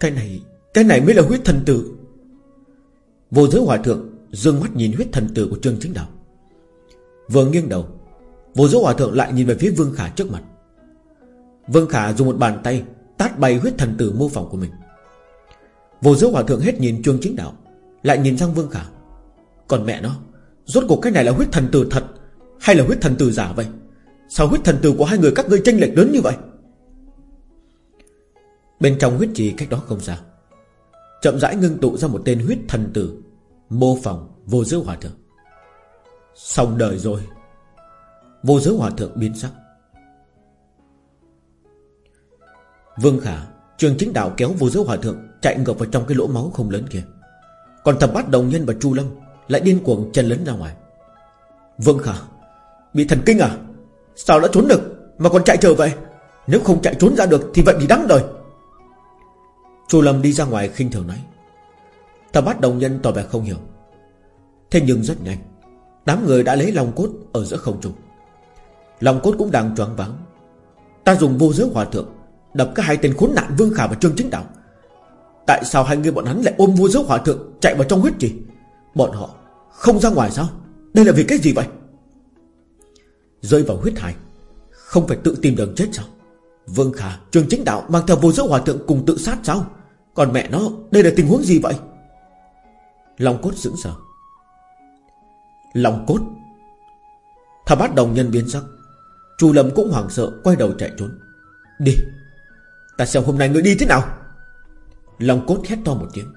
Cái này Cái này mới là huyết thần tử. Vô giới hòa thượng Dương mắt nhìn huyết thần tử của trường chính đạo. Vừa nghiêng đầu Vô giới hòa thượng lại nhìn về phía Vương Khả trước mặt. Vương Khả dùng một bàn tay Tát bay huyết thần tử mô phỏng của mình. Vô giới hòa thượng hết nhìn chuông chính đạo, Lại nhìn sang Vương Khả. Còn mẹ nó, Rốt cuộc cái này là huyết thần tử thật Hay là huyết thần tử giả vậy? Sao huyết thần tử của hai người các ngươi tranh lệch lớn như vậy? Bên trong huyết trì cách đó không xa, Chậm rãi ngưng tụ ra một tên huyết thần tử Mô phỏng vô giới hòa thượng. Xong đời rồi. Vô giới hòa thượng biến sắc. Vương Khả, Trường chính đạo kéo vô giới hòa thượng Chạy ngược vào trong cái lỗ máu không lớn kia. Còn thập bát đồng nhân và Chu Lâm Lại điên cuồng chân lấn ra ngoài. Vương Khả, Bị thần kinh à? Sao đã trốn được Mà còn chạy trở về? Nếu không chạy trốn ra được Thì vậy thì đáng đời Chu Lâm đi ra ngoài khinh thường nói. Thập bát đồng nhân tỏ vẻ không hiểu. Thế nhưng rất nhanh, Đám người đã lấy lòng cốt ở giữa không trung. Lòng cốt cũng đang choáng váng. Ta dùng vô giới hòa thượng, Đập cái hai tên khốn nạn Vương Khả và Trương Chính Đạo. Tại sao hai người bọn hắn lại ôm vô giới hòa thượng Chạy vào trong huyết trì? Bọn họ không ra ngoài sao? Đây là vì cái gì vậy? Rơi vào huyết hải, Không phải tự tìm đường chết sao? Vương Khả, Trương Chính Đạo mang theo vô giới hòa thượng cùng tự sát sao? Còn mẹ nó, Đây là tình huống gì vậy? Long cốt sững sờ. Long cốt. Thả bát đồng nhân biến sắc. Chu Lâm cũng hoảng sợ, quay đầu chạy trốn. Đi, Ta xem hôm nay người đi thế nào. Long cốt hét to một tiếng.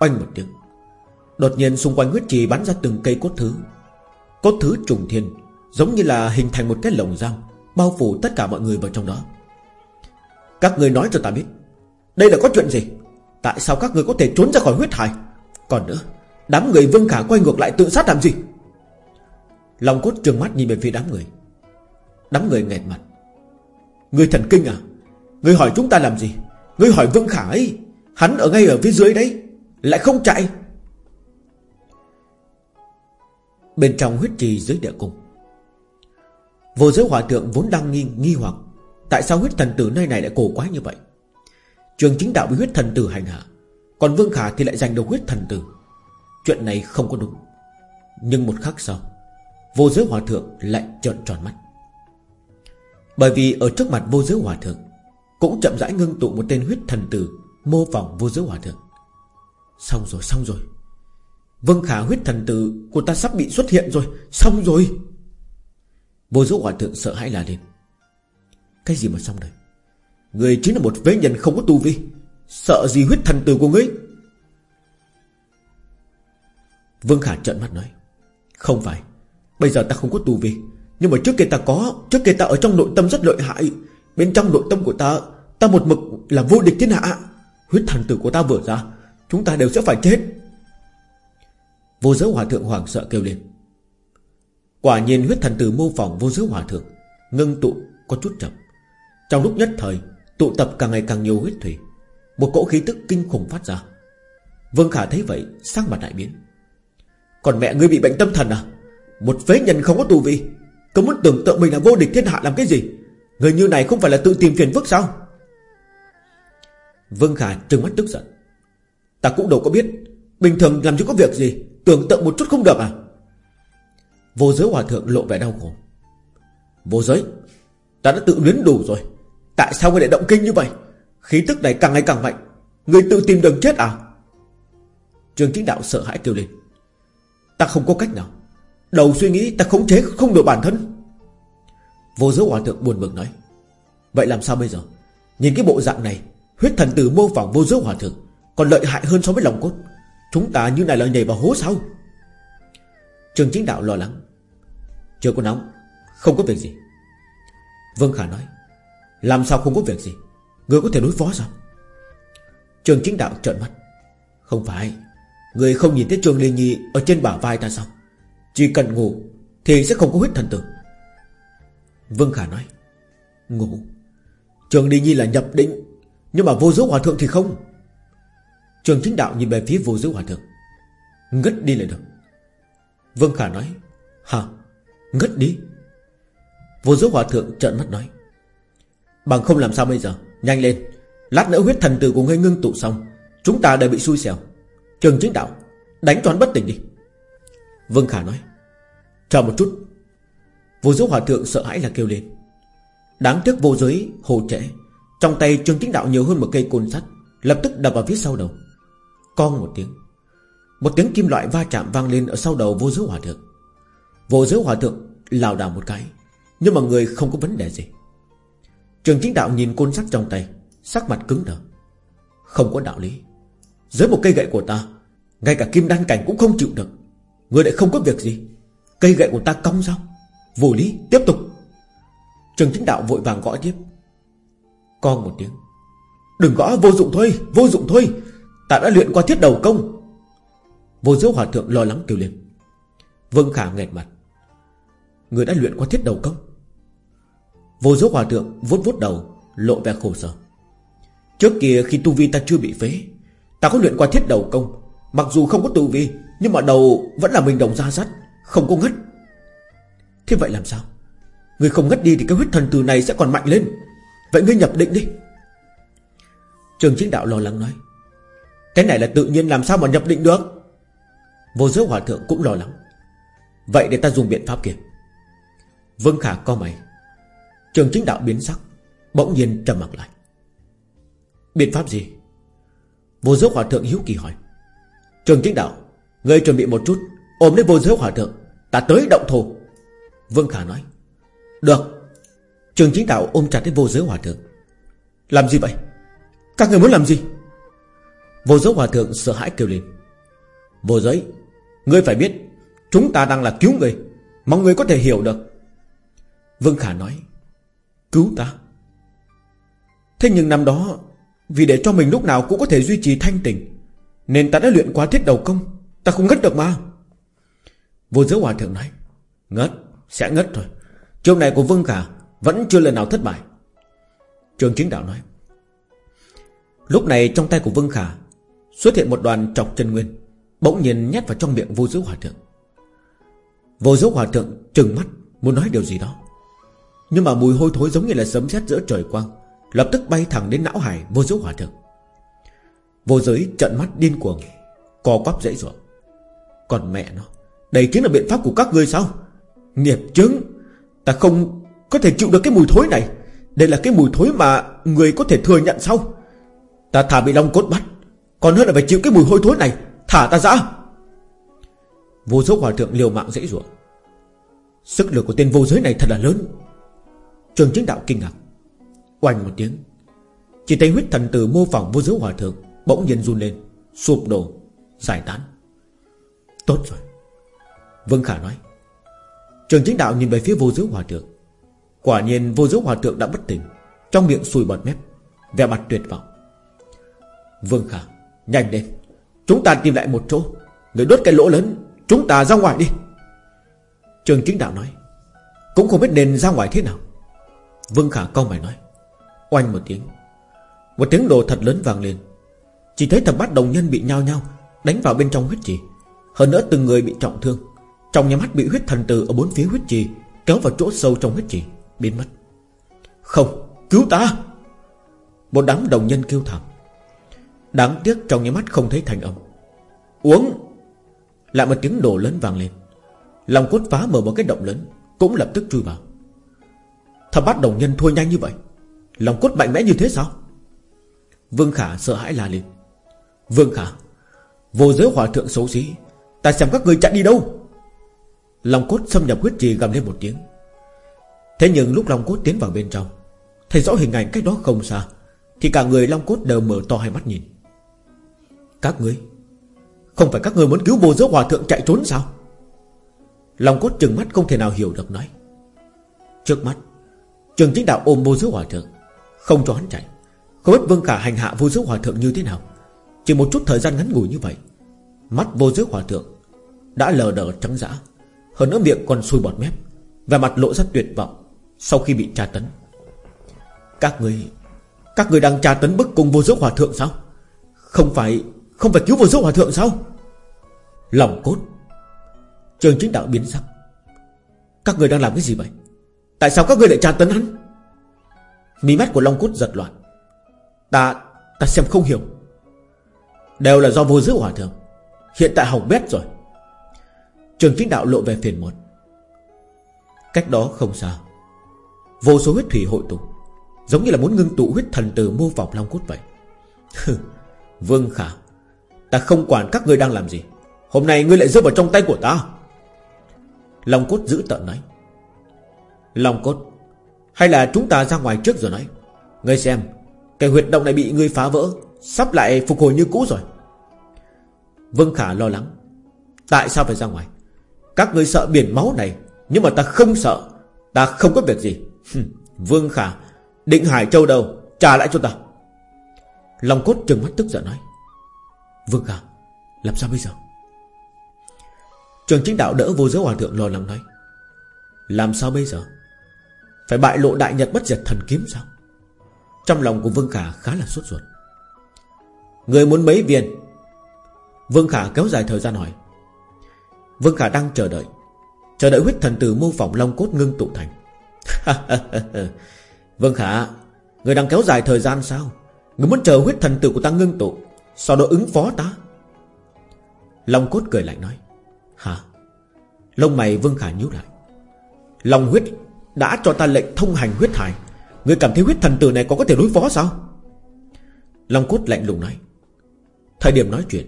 Oanh một tiếng. Đột nhiên xung quanh huyết trì bắn ra từng cây cốt thứ. Cốt thứ trùng thiên, Giống như là hình thành một cái lồng giam Bao phủ tất cả mọi người vào trong đó. Các người nói cho ta biết, Đây là có chuyện gì? Tại sao các người có thể trốn ra khỏi huyết hải? Còn nữa, Đám người Vương Khả quay ngược lại tự sát làm gì? Long cốt trừng mắt nhìn về phía đám người. Đám người nghẹt mặt. Người thần kinh à? Người hỏi chúng ta làm gì? Người hỏi Vương Khả ấy Hắn ở ngay ở phía dưới đấy Lại không chạy. Bên trong huyết trì dưới địa cung Vô giới hòa thượng vốn đang nghi, nghi hoặc Tại sao huyết thần tử nơi này lại cổ quá như vậy? Trường chính đạo bị huyết thần tử hành hạ Còn Vương Khả thì lại giành được huyết thần tử. Chuyện này không có đúng Nhưng một khắc sau Vô giới hòa thượng lại trợn tròn mắt. Bởi vì ở trước mặt vô giới hòa thượng, Cũng chậm rãi ngưng tụ một tên huyết thần tử Mô phỏng vô giới hòa thượng. Xong rồi xong rồi. Vân khả huyết thần tử của ta sắp bị xuất hiện rồi. Xong rồi. Vô giới hòa thượng sợ hãi là lên. Cái gì mà xong rồi Người chính là một vế nhân không có tu vi. Sợ gì huyết thần tử của ngươi? Vương Khả trợn mắt nói. Không phải. Bây giờ ta không có tu vi. Nhưng mà trước kia ta có, Trước kia ta ở trong nội tâm rất lợi hại. Bên trong nội tâm của ta Ta một mực là vô địch thiên hạ. Huyết thần tử của ta vừa ra, Chúng ta đều sẽ phải chết. Vô giới hòa thượng hoảng sợ kêu lên. Quả nhiên huyết thần tử mô phỏng vô giới hòa thượng, Ngưng tụ, có chút chậm Trong lúc nhất thời, Tụ tập càng ngày càng nhiều huyết thủy, Một cỗ khí tức kinh khủng phát ra. Vương Khả thấy vậy, sắc mặt đại biến. Còn mẹ ngươi bị bệnh tâm thần à? Một phế nhân không có tu vi Cậu muốn tưởng tượng mình là vô địch thiên hạ làm cái gì? Người như này không phải là tự tìm phiền phức sao? Vương Khả trừng mắt tức giận. Ta cũng đâu có biết, Bình thường làm chứ có việc gì, Tưởng tượng một chút không được à? Vô giới hòa thượng lộ vẻ đau khổ. Vô giới, Ta đã tự luyến đủ rồi. Tại sao ngươi lại động kinh như vậy? Khí tức này càng ngày càng mạnh. Ngươi tự tìm đường chết à? Trường chính đạo sợ hãi kêu lên. Ta không có cách nào. Đầu suy nghĩ ta khống chế không được bản thân. Vô giới hòa thượng buồn bực nói, Vậy làm sao bây giờ? Nhìn cái bộ dạng này, Huyết thần tử mô phỏng vô giới hòa thượng Còn lợi hại hơn so với lòng cốt. Chúng ta như này là nhảy vào hố sao? Trường chính đạo lo lắng, Chưa có nóng, Không có việc gì. Vương Khả nói, Làm sao không có việc gì? Người có thể đối phó sao? Trường chính đạo trợn mắt, Không phải Người không nhìn thấy Trường Liên Nhi Ở trên bả vai ta sao? Chỉ cần ngủ Thì sẽ không có huyết thần tử. Vương Khả nói, Ngủ. Trường đi Nhi là nhập định, Nhưng mà vô giới hòa thượng thì không. Trường chính đạo nhìn về phía vô giới hòa thượng, Ngất đi là được. Vương Khả nói, Hả? Ngất đi? Vô giới hòa thượng trợn mắt nói, Bằng không làm sao bây giờ? Nhanh lên, Lát nữa huyết thần tử của ngươi ngưng tụ xong, Chúng ta đều bị xui xẻo. Trường chính đạo Đánh toán bất tỉnh đi. Vương Khả nói. Chờ một chút. Vô giới hòa thượng sợ hãi là kêu lên. Đáng tiếc vô giới, hồ trễ. Trong tay trường chính đạo nhiều hơn một cây côn sắt, Lập tức đập vào phía sau đầu. Con một tiếng. Một tiếng kim loại va chạm vang lên ở sau đầu vô giới hòa thượng. Vô giới hòa thượng lảo đảo một cái, Nhưng mà người không có vấn đề gì. Trường chính đạo nhìn côn sắt trong tay, Sắc mặt cứng đờ. Không có đạo lý. Dưới một cây gậy của ta, Ngay cả kim đan cảnh cũng không chịu được. Người lại không có việc gì. Cây gậy của ta cong sao? Vô lý, tiếp tục. Trường chính đạo vội vàng gõ tiếp. Con một tiếng. Đừng gõ, vô dụng thôi, Vô dụng thôi. Ta đã luyện qua thiết đầu công. Vô giới hòa thượng lo lắng kêu lên. Vương Khả nghẹt mặt. Người đã luyện qua thiết đầu công. Vô giới hòa thượng vuốt vuốt đầu, Lộ vẻ khổ sở. Trước kia khi tu vi ta chưa bị phế, Ta có luyện qua thiết đầu công, Mặc dù không có tu vi nhưng mà đầu vẫn là mình đồng ra sắt Không có ngất. Thế vậy làm sao? Người không ngất đi thì cái huyết thần từ này sẽ còn mạnh lên. Vậy ngươi nhập định đi. Trường chính đạo lo lắng nói, Cái này là tự nhiên làm sao mà nhập định được? Vô giới hòa thượng cũng lo lắng, Vậy để ta dùng biện pháp kia. Vương Khả co mày. Trường chính đạo biến sắc, Bỗng nhiên trầm mặt lại. Biện pháp gì? Vô giới hòa thượng hiếu kỳ hỏi. Trường chính đạo Ngươi chuẩn bị một chút, Ôm lấy vô giới hòa thượng, Ta tới động thổ Vương Khả nói, Được. Trường chính đạo ôm chặt lấy vô giới hòa thượng. Làm gì vậy? Các người muốn làm gì? Vô giới hòa thượng sợ hãi kêu lên, Vô giới Ngươi phải biết, Chúng ta đang là cứu người Mong người có thể hiểu được. Vương Khả nói, Cứu ta? Thế nhưng năm đó, Vì để cho mình lúc nào cũng có thể duy trì thanh tỉnh Nên ta đã luyện quá thiết đầu công Ta không ngất được mà. Vô giới hòa thượng nói Ngất, sẽ ngất thôi. Trường này của Vương Khả Vẫn chưa lần nào thất bại. Trường chính đạo nói Lúc này trong tay của Vương Khả Xuất hiện một đoàn chọc chân nguyên Bỗng nhiên nhét vào trong miệng vô giới hòa thượng. Vô giới hòa thượng trừng mắt Muốn nói điều gì đó. Nhưng mà mùi hôi thối giống như là sấm sét giữa trời quang Lập tức bay thẳng đến não hải vô giới hòa thượng. Vô giới trận mắt điên cuồng Co quắp dãy ruộng. Còn mẹ nó. Đây chính là biện pháp của các ngươi sao? Nghiệp chứng Ta không có thể chịu được cái mùi thối này. Đây là cái mùi thối mà Người có thể thừa nhận sao? Ta thả bị long cốt bắt. Còn hơn là phải chịu cái mùi hôi thối này. Thả ta ra. Vô giới hòa thượng liều mạng dễ dụa. Sức lực của tên vô giới này thật là lớn. Trường chính đạo kinh ngạc. Oanh một tiếng. Chỉ thấy huyết thần tử mô phỏng vô giới hòa thượng Bỗng nhiên run lên, Sụp đổ, Giải tán. Tốt rồi. Vương Khả nói. Trường chính đạo nhìn về phía vô giới hòa thượng. Quả nhiên vô giới hòa thượng đã bất tỉnh, Trong miệng sùi bọt mép, Vẻ mặt tuyệt vọng. Vương Khả, Nhanh lên. Chúng ta tìm lại một chỗ. Người đốt cái lỗ lớn, Chúng ta ra ngoài đi. Trường chính đạo nói. Cũng không biết nên ra ngoài thế nào. Vương Khả câu mày nói. Oanh một tiếng. Một tiếng đồ thật lớn vang lên. Chỉ thấy thập bát đồng nhân bị nhao nhao Đánh vào bên trong huyết trì. Hơn nữa từng người bị trọng thương. Trong nhà mắt bị huyết thần tử ở bốn phía huyết trì, Kéo vào chỗ sâu trong huyết trì, Biến mất. Không, cứu ta! Một đám đồng nhân kêu thảm. Đáng tiếc trong nhà mắt không thấy thành âm. Uống! Lại một tiếng đổ lớn vang lên. Lòng cốt phá mở một cái động lớn, Cũng lập tức chui vào. Thập bát đồng nhân thua nhanh như vậy. Lòng cốt mạnh mẽ như thế sao? Vương Khả sợ hãi la lên. Vương Khả, Vô giới hòa thượng xấu xí Ta xem các người chạy đi đâu. Lòng cốt xâm nhập huyết trì gầm lên một tiếng. Thế nhưng lúc Long cốt tiến vào bên trong, Thấy rõ hình ảnh cách đó không xa, Thì cả người Long cốt đều mở to hai mắt nhìn. Các ngươi, Không phải các ngươi muốn cứu vô giới hòa thượng chạy trốn sao? Long cốt trừng mắt không thể nào hiểu được nói. Trước mắt, Trường chính đạo ôm vô giới hòa thượng, Không cho hắn chạy. Không biết Vương Khả hành hạ vô giới hòa thượng như thế nào. Chỉ một chút thời gian ngắn ngủi như vậy, Mắt vô giới hòa thượng đã lờ đờ trắng dã. Hơn nữa miệng còn sùi bọt mép Và mặt lộ rất tuyệt vọng Sau khi bị tra tấn. Các người Các người đang tra tấn bức cùng vô giới hòa thượng sao? Không phải Không phải cứu vô giới hòa thượng sao? Lòng cốt. Trường chính đạo biến sắc. Các người đang làm cái gì vậy? Tại sao các người lại tra tấn hắn? Mí mắt của Long Cốt giật loạn. Ta Ta xem không hiểu. Đều là do vô giới hòa thượng. Hiện tại hỏng bét rồi. Trường chính đạo lộ về phiền muộn, Cách đó không xa Vô số huyết thủy hội tụ Giống như là muốn ngưng tụ huyết thần từ mô vọng Long Cốt vậy. Vương Khả Ta không quản các ngươi đang làm gì Hôm nay ngươi lại rơi vào trong tay của ta. Long Cốt giữ tận nói. Long Cốt Hay là chúng ta ra ngoài trước rồi nói. Ngươi xem Cái huyệt động này bị ngươi phá vỡ Sắp lại phục hồi như cũ rồi. Vương Khả lo lắng. Tại sao phải ra ngoài? Các ngươi sợ biển máu này, Nhưng mà ta không sợ, Ta không có việc gì. Vương Khả, Định Hải Châu đâu? Trả lại cho ta. Long Cốt trừng mắt tức giận nói. Vương Khả, Làm sao bây giờ? Trường chính đạo đỡ vô giới hòa thượng lo lắng nói. Làm sao bây giờ? Phải bại lộ đại nhật bất diệt thần kiếm sao? Trong lòng của Vương Khả khá là sốt ruột. Người muốn mấy viên? Vương Khả kéo dài thời gian hỏi. Vương Khả đang chờ đợi. Chờ đợi huyết thần tử mô phỏng long cốt ngưng tụ thành. Vương Khả Người đang kéo dài thời gian sao? Người muốn chờ huyết thần tử của ta ngưng tụ Sau đó ứng phó ta? Long cốt cười lạnh nói. Hả? Lông mày Vương Khả nhíu lại. Long huyết đã cho ta lệnh thông hành huyết hải. Người cảm thấy huyết thần tử này có có thể đối phó sao? Long cốt lạnh lùng nói. Thời điểm nói chuyện,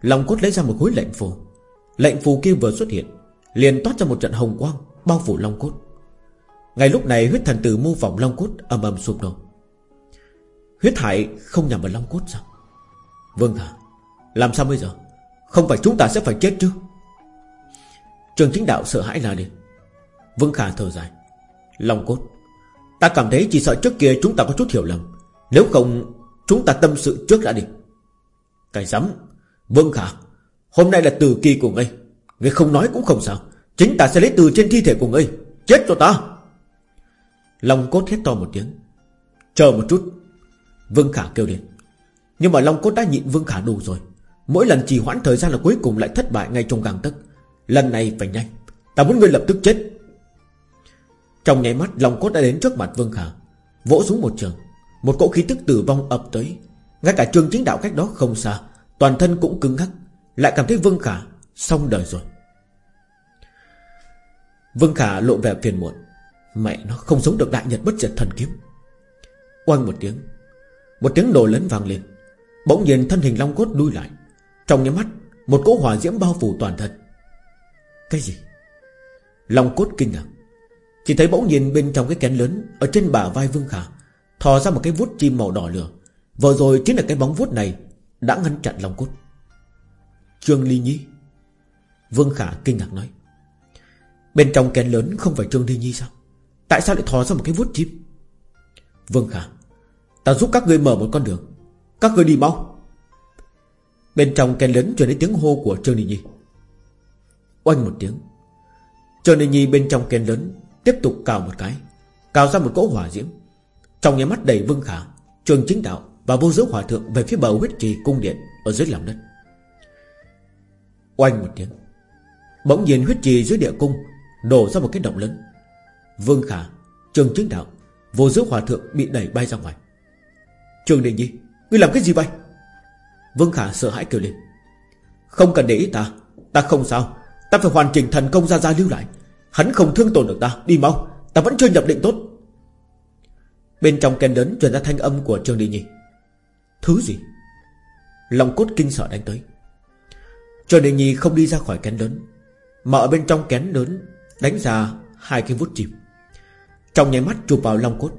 Long cốt lấy ra một khối lệnh phù. Lệnh phù kia vừa xuất hiện, Liền toát ra một trận hồng quang, Bao phủ Long cốt. Ngay lúc này, huyết thần tử mô phỏng Long cốt ầm ầm sụp đổ. Huyết hải không nhằm vào Long cốt sao? Vương Khả Làm sao bây giờ? Không phải chúng ta sẽ phải chết chứ? Trường chính đạo sợ hãi là đi Vương Khả thở dài. Long cốt, Ta cảm thấy chỉ sợ trước kia chúng ta có chút hiểu lầm. Nếu không, Chúng ta tâm sự trước đã đi. Cái rắm, Vương Khả Hôm nay là từ kỳ của ngươi. Ngươi không nói cũng không sao. Chính ta sẽ lấy từ trên thi thể của ngươi. Chết cho ta. Long cốt hét to một tiếng. Chờ một chút. Vương Khả kêu lên. Nhưng mà Long cốt đã nhịn Vương Khả đủ rồi. Mỗi lần trì hoãn thời gian là cuối cùng lại thất bại ngay trong gang tấc. Lần này phải nhanh. Ta muốn ngươi lập tức chết. Trong nháy mắt, Long cốt đã đến trước mặt Vương Khả. Vỗ xuống một trường. Một cỗ khí tức tử vong ập tới. Ngay cả Trương Chính Đạo cách đó không xa. Toàn thân cũng cứng ngắc. Lại cảm thấy Vương Khả xong đời rồi. Vương Khả lộ vẻ phiền muộn. Mẹ nó không sống được đại nhật bất diệt thần kiếm. Oanh một tiếng. Một tiếng nổ lớn vang lên. Bỗng nhiên thân hình long cốt đuôi lại. Trong nhắm mắt, Một cỗ hỏa diễm bao phủ toàn thân. Cái gì? Long cốt kinh ngạc. Chỉ thấy bỗng nhiên bên trong cái kén lớn, Ở trên bả vai Vương Khả, Thò ra một cái vuốt chim màu đỏ lửa. Vừa rồi chính là cái bóng vuốt này Đã ngăn chặn Long cốt. Trương Ly Nhi? Vương Khả kinh ngạc nói. Bên trong kén lớn không phải Trương Ly Nhi sao? Tại sao lại thò ra một cái vuốt chim? Vương Khả, Ta giúp các ngươi mở một con đường. Các ngươi đi mau. Bên trong kén lớn truyền đến tiếng hô của Trương Ly Nhi. Oanh một tiếng. Trương Ly Nhi bên trong kén lớn Tiếp tục cào một cái, Cào ra một cỗ hỏa diễm. Trong nhà mắt đầy Vương Khả, Trường chính đạo và vô giới hòa thượng Về phía bờ huyết trì cung điện Ở dưới lòng đất. Oanh một tiếng. Bỗng nhiên huyết trì dưới địa cung đổ ra một cái động lớn. Vương Khả, Trường Chính Đạo Vô giới hòa thượng bị đẩy bay ra ngoài. Trường Đình Nhi Ngươi làm cái gì vậy? Vương Khả sợ hãi kêu lên. Không cần để ý ta Ta không sao. Ta phải hoàn chỉnh thần công ra ra lưu lại. Hắn không thương tổn được ta Đi mau. Ta vẫn chưa nhập định tốt. Bên trong kèn đớn truyền ra thanh âm của Trương Đình Nhi. Thứ gì? Lòng cốt kinh sợ đánh tới. Cho nên Nhi không đi ra khỏi kén lớn, Mà ở bên trong kén lớn Đánh ra hai cái vút chìm. Trong nháy mắt chụp vào long cốt.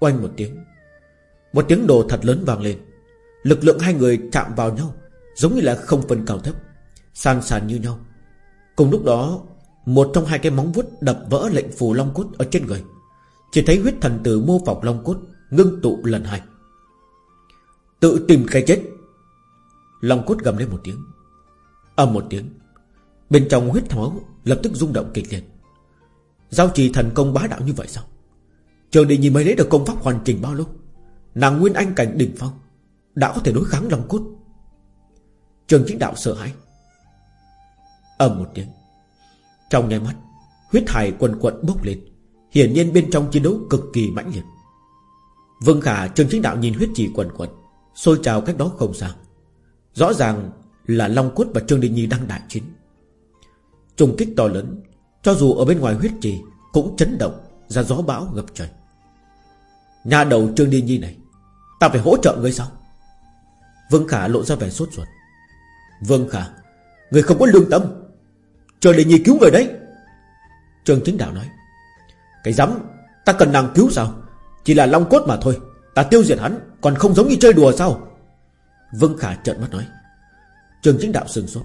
Oanh một tiếng Một tiếng đồ thật lớn vang lên. Lực lượng hai người chạm vào nhau, Giống như là không phân cao thấp, San sàn như nhau. Cùng lúc đó, Một trong hai cái móng vuốt đập vỡ lệnh phù long cốt ở trên người. Chỉ thấy huyết thần tử mô phỏng long cốt, Ngưng tụ lần hai. Tự tìm cái chết. Long cốt gầm lên một tiếng. Âm một tiếng. Bên trong huyết máu lập tức rung động kịch liệt. Giao trì thần công bá đạo như vậy sao? Trường định nhìn mới lấy được công pháp hoàn chỉnh bao lâu? Nàng nguyên anh cảnh đỉnh phong, Đã có thể đối kháng Long cốt. Trường chính đạo sợ hãi. Ầm một tiếng. Trong nháy mắt, Huyết hải quần quận bốc lên, Hiển nhiên bên trong chiến đấu cực kỳ mãnh liệt. Vương Khả, trường chính đạo nhìn huyết trì quần quận Xôi trào cách đó không xa. Rõ ràng là Long Cốt và Trương Đình Nhi đang đại chiến. Trùng kích to lớn, Cho dù ở bên ngoài huyết trì, Cũng chấn động, ra gió bão ngập trời. Nhà đầu Trương Đình Nhi này, Ta phải hỗ trợ ngươi sao? Vương Khả lộ ra vẻ sốt ruột. Vương Khả Người không có lương tâm. Trương Đình Nhi cứu người đấy. Trương Chính Đạo nói, Cái rắm, Ta cần nàng cứu sao? Chỉ là long cốt mà thôi, Ta tiêu diệt hắn, Còn không giống như chơi đùa sao? Vương Khả trợn mắt nói Trường chính đạo sừng sốt.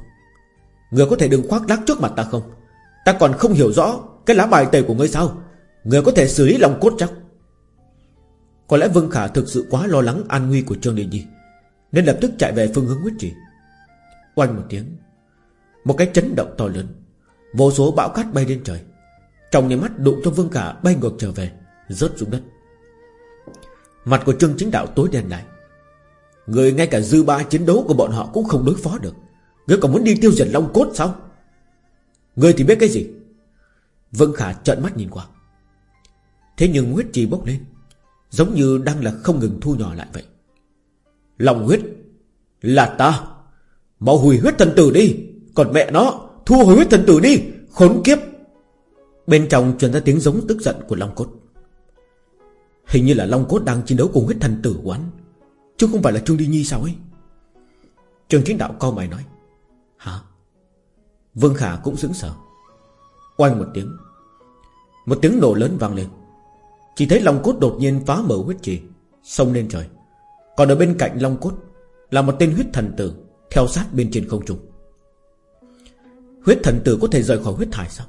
Người có thể đừng khoác lác trước mặt ta không? Ta còn không hiểu rõ Cái lá bài tẩy của ngươi sao? Người có thể xử lý lòng cốt chắc. Có lẽ Vương Khả thực sự quá lo lắng An nguy của Trương Đình Nhi, Nên lập tức chạy về phương hướng huyết trì. Oanh một tiếng, Một cái chấn động to lớn, Vô số bão cát bay lên trời. Trong nhà mắt đụng cho Vương Khả bay ngược trở về, Rớt xuống đất. Mặt của Trương Chính Đạo tối đen lại Người ngay cả dư ba chiến đấu của bọn họ cũng không đối phó được. Người còn muốn đi tiêu diệt Long Cốt sao? Người thì biết cái gì? Vân Khả trợn mắt nhìn qua. Thế nhưng huyết trì bốc lên, Giống như đang là không ngừng thu nhỏ lại vậy. Lòng huyết Là ta. Mau hủy huyết thần tử đi. Còn mẹ nó, Thu hồi huyết thần tử đi. Khốn kiếp. Bên trong truyền ra tiếng giống tức giận của Long Cốt. Hình như là Long Cốt đang chiến đấu cùng huyết thần tử quán. Chứ không phải là Trương Đi Nhi sao ấy? Trường chính đạo co mày nói. Hả? Vương Khả cũng sững sờ. Oanh một tiếng. Một tiếng nổ lớn vang lên. Chỉ thấy Long Cốt đột nhiên phá mở huyết trì Xông lên trời. Còn ở bên cạnh Long Cốt Là một tên huyết thần tử Theo sát bên trên không trung. Huyết thần tử có thể rời khỏi huyết thải sao?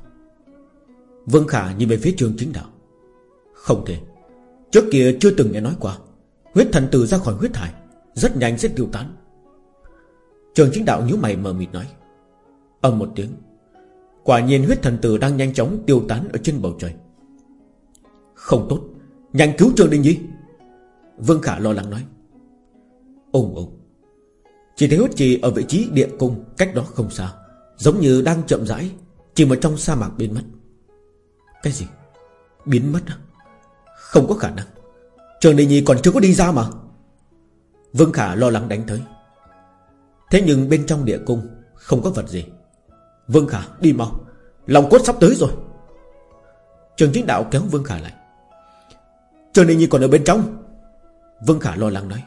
Vương Khả nhìn về phía trường chính đạo. Không thể. Trước kia chưa từng nghe nói qua Huyết thần tử ra khỏi huyết hải, Rất nhanh sẽ tiêu tán. Trường chính đạo nhíu mày mờ mịt nói Âm một tiếng, Quả nhiên huyết thần tử đang nhanh chóng tiêu tán Ở trên bầu trời. Không tốt, Nhanh cứu Trường Đình Nhi. Vương Khả lo lắng nói Ùng ùng Chỉ thấy huyết trì ở vị trí địa cung Cách đó không xa, Giống như đang chậm rãi, Chỉ ở trong sa mạc biến mất Cái gì? Biến mất à? Không có khả năng. Trường Đình Nhi còn chưa có đi ra mà. Vương Khả lo lắng đánh tới. Thế nhưng bên trong địa cung Không có vật gì. Vương Khả đi mau. Lòng cốt sắp tới rồi. Trường chính đạo kéo Vương Khả lại. Trường Đình Nhi còn ở bên trong. Vương Khả lo lắng nói.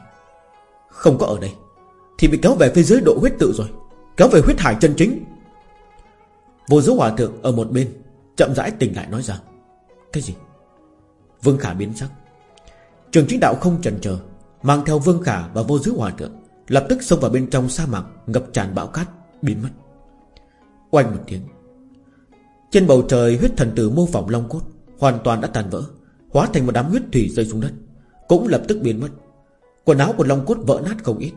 Không có ở đây. Thì bị kéo về phía dưới độ huyết tự rồi. Kéo về huyết hải chân chính. Vô giới hòa thượng ở một bên Chậm rãi tỉnh lại nói rằng Cái gì? Vương Khả biến sắc. Trường chính đạo không chần chờ, Mang theo Vương Khả và vô giới hòa thượng, Lập tức xông vào bên trong sa mạc, Ngập tràn bão cát, biến mất. Oanh một tiếng, Trên bầu trời huyết thần tử mô phỏng long cốt Hoàn toàn đã tàn vỡ, Hóa thành một đám huyết thủy rơi xuống đất, Cũng lập tức biến mất. Quần áo của long cốt vỡ nát không ít,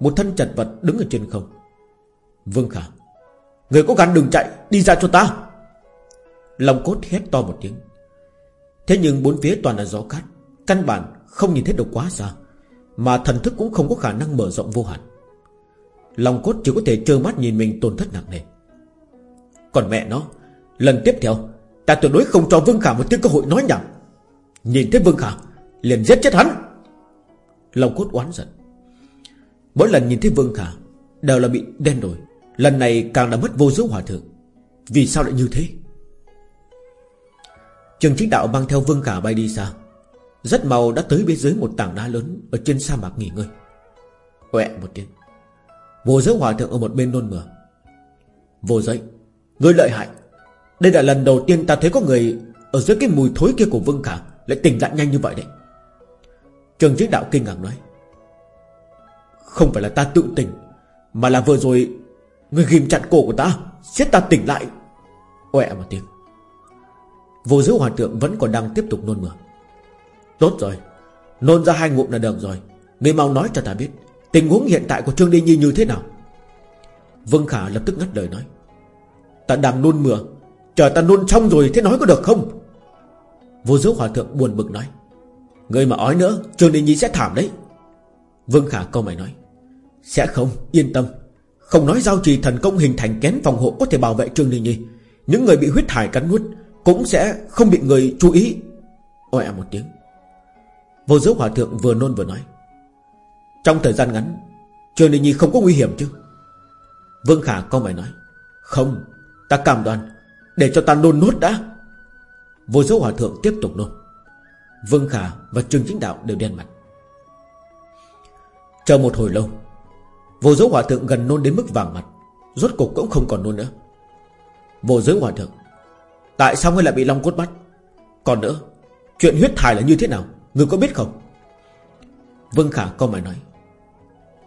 Một thân chật vật đứng ở trên không. Vương Khả, Người có gan đừng chạy Đi ra cho ta. Long cốt hét to một tiếng, Thế nhưng bốn phía toàn là gió cát Căn bản không nhìn thấy được quá xa, Mà thần thức cũng không có khả năng mở rộng vô hạn. Lòng cốt chỉ có thể trơ mắt nhìn mình tổn thất nặng nề. Còn mẹ nó, Lần tiếp theo, Ta tuyệt đối không cho Vương Khả một tiếng cơ hội nói nhảm. Nhìn thấy Vương Khả, Liền giết chết hắn. Lòng cốt oán giận. Mỗi lần nhìn thấy Vương Khả, Đều là bị đen đổi. Lần này càng đã mất vô giới hòa thượng. Vì sao lại như thế? Trường chính đạo mang theo Vương Khả bay đi xa. Rất mau đã tới bên dưới một tảng đá lớn Ở trên sa mạc nghỉ ngơi. Quẹ một tiếng. Vô giới hòa thượng ở một bên nôn mửa. Vô giới, Ngươi lợi hại. Đây là lần đầu tiên ta thấy có người Ở dưới cái mùi thối kia của Vương Khả Lại tỉnh lại nhanh như vậy đấy. Trường chính đạo kinh ngạc nói. Không phải là ta tự tỉnh, Mà là vừa rồi Người ghim chặt cổ của ta, giết ta tỉnh lại. Oẹ một tiếng. Vô giới hòa thượng vẫn còn đang tiếp tục nôn mửa. Tốt rồi. Nôn ra hai ngụm là được rồi. Người mau nói cho ta biết, Tình huống hiện tại của Trương Đi Nhi như thế nào? Vương Khả lập tức ngắt lời nói. Ta đang nôn mửa. Chờ ta nôn xong rồi thế nói có được không? Vô giới hòa thượng buồn bực nói. Người mà ói nữa, Trương Đi Nhi sẽ thảm đấy. Vương Khả câu mày nói. Sẽ không, yên tâm. Không nói giao trì thần công hình thành kén phòng hộ Có thể bảo vệ Trương Đi Nhi. Những người bị huyết thải cắn nuốt Cũng sẽ không bị người chú ý. Ôi một tiếng. Vô giới hòa thượng vừa nôn vừa nói. Trong thời gian ngắn Trường Đình Nhi không có nguy hiểm chứ? Vương Khả con mày nói. Không, Ta cảm đoan, Để cho ta nôn nốt đã. Vô giới hòa thượng tiếp tục nôn. Vương Khả và Trương Chính Đạo đều đen mặt. Chờ một hồi lâu, Vô giới hòa thượng gần nôn đến mức vàng mặt, Rốt cục cũng không còn nôn nữa. Vô giới hòa thượng, Tại sao ngươi lại bị Long Cốt bắt? Còn nữa, Chuyện huyết thải là như thế nào? Ngươi có biết không? Vương Khả câu mày nói.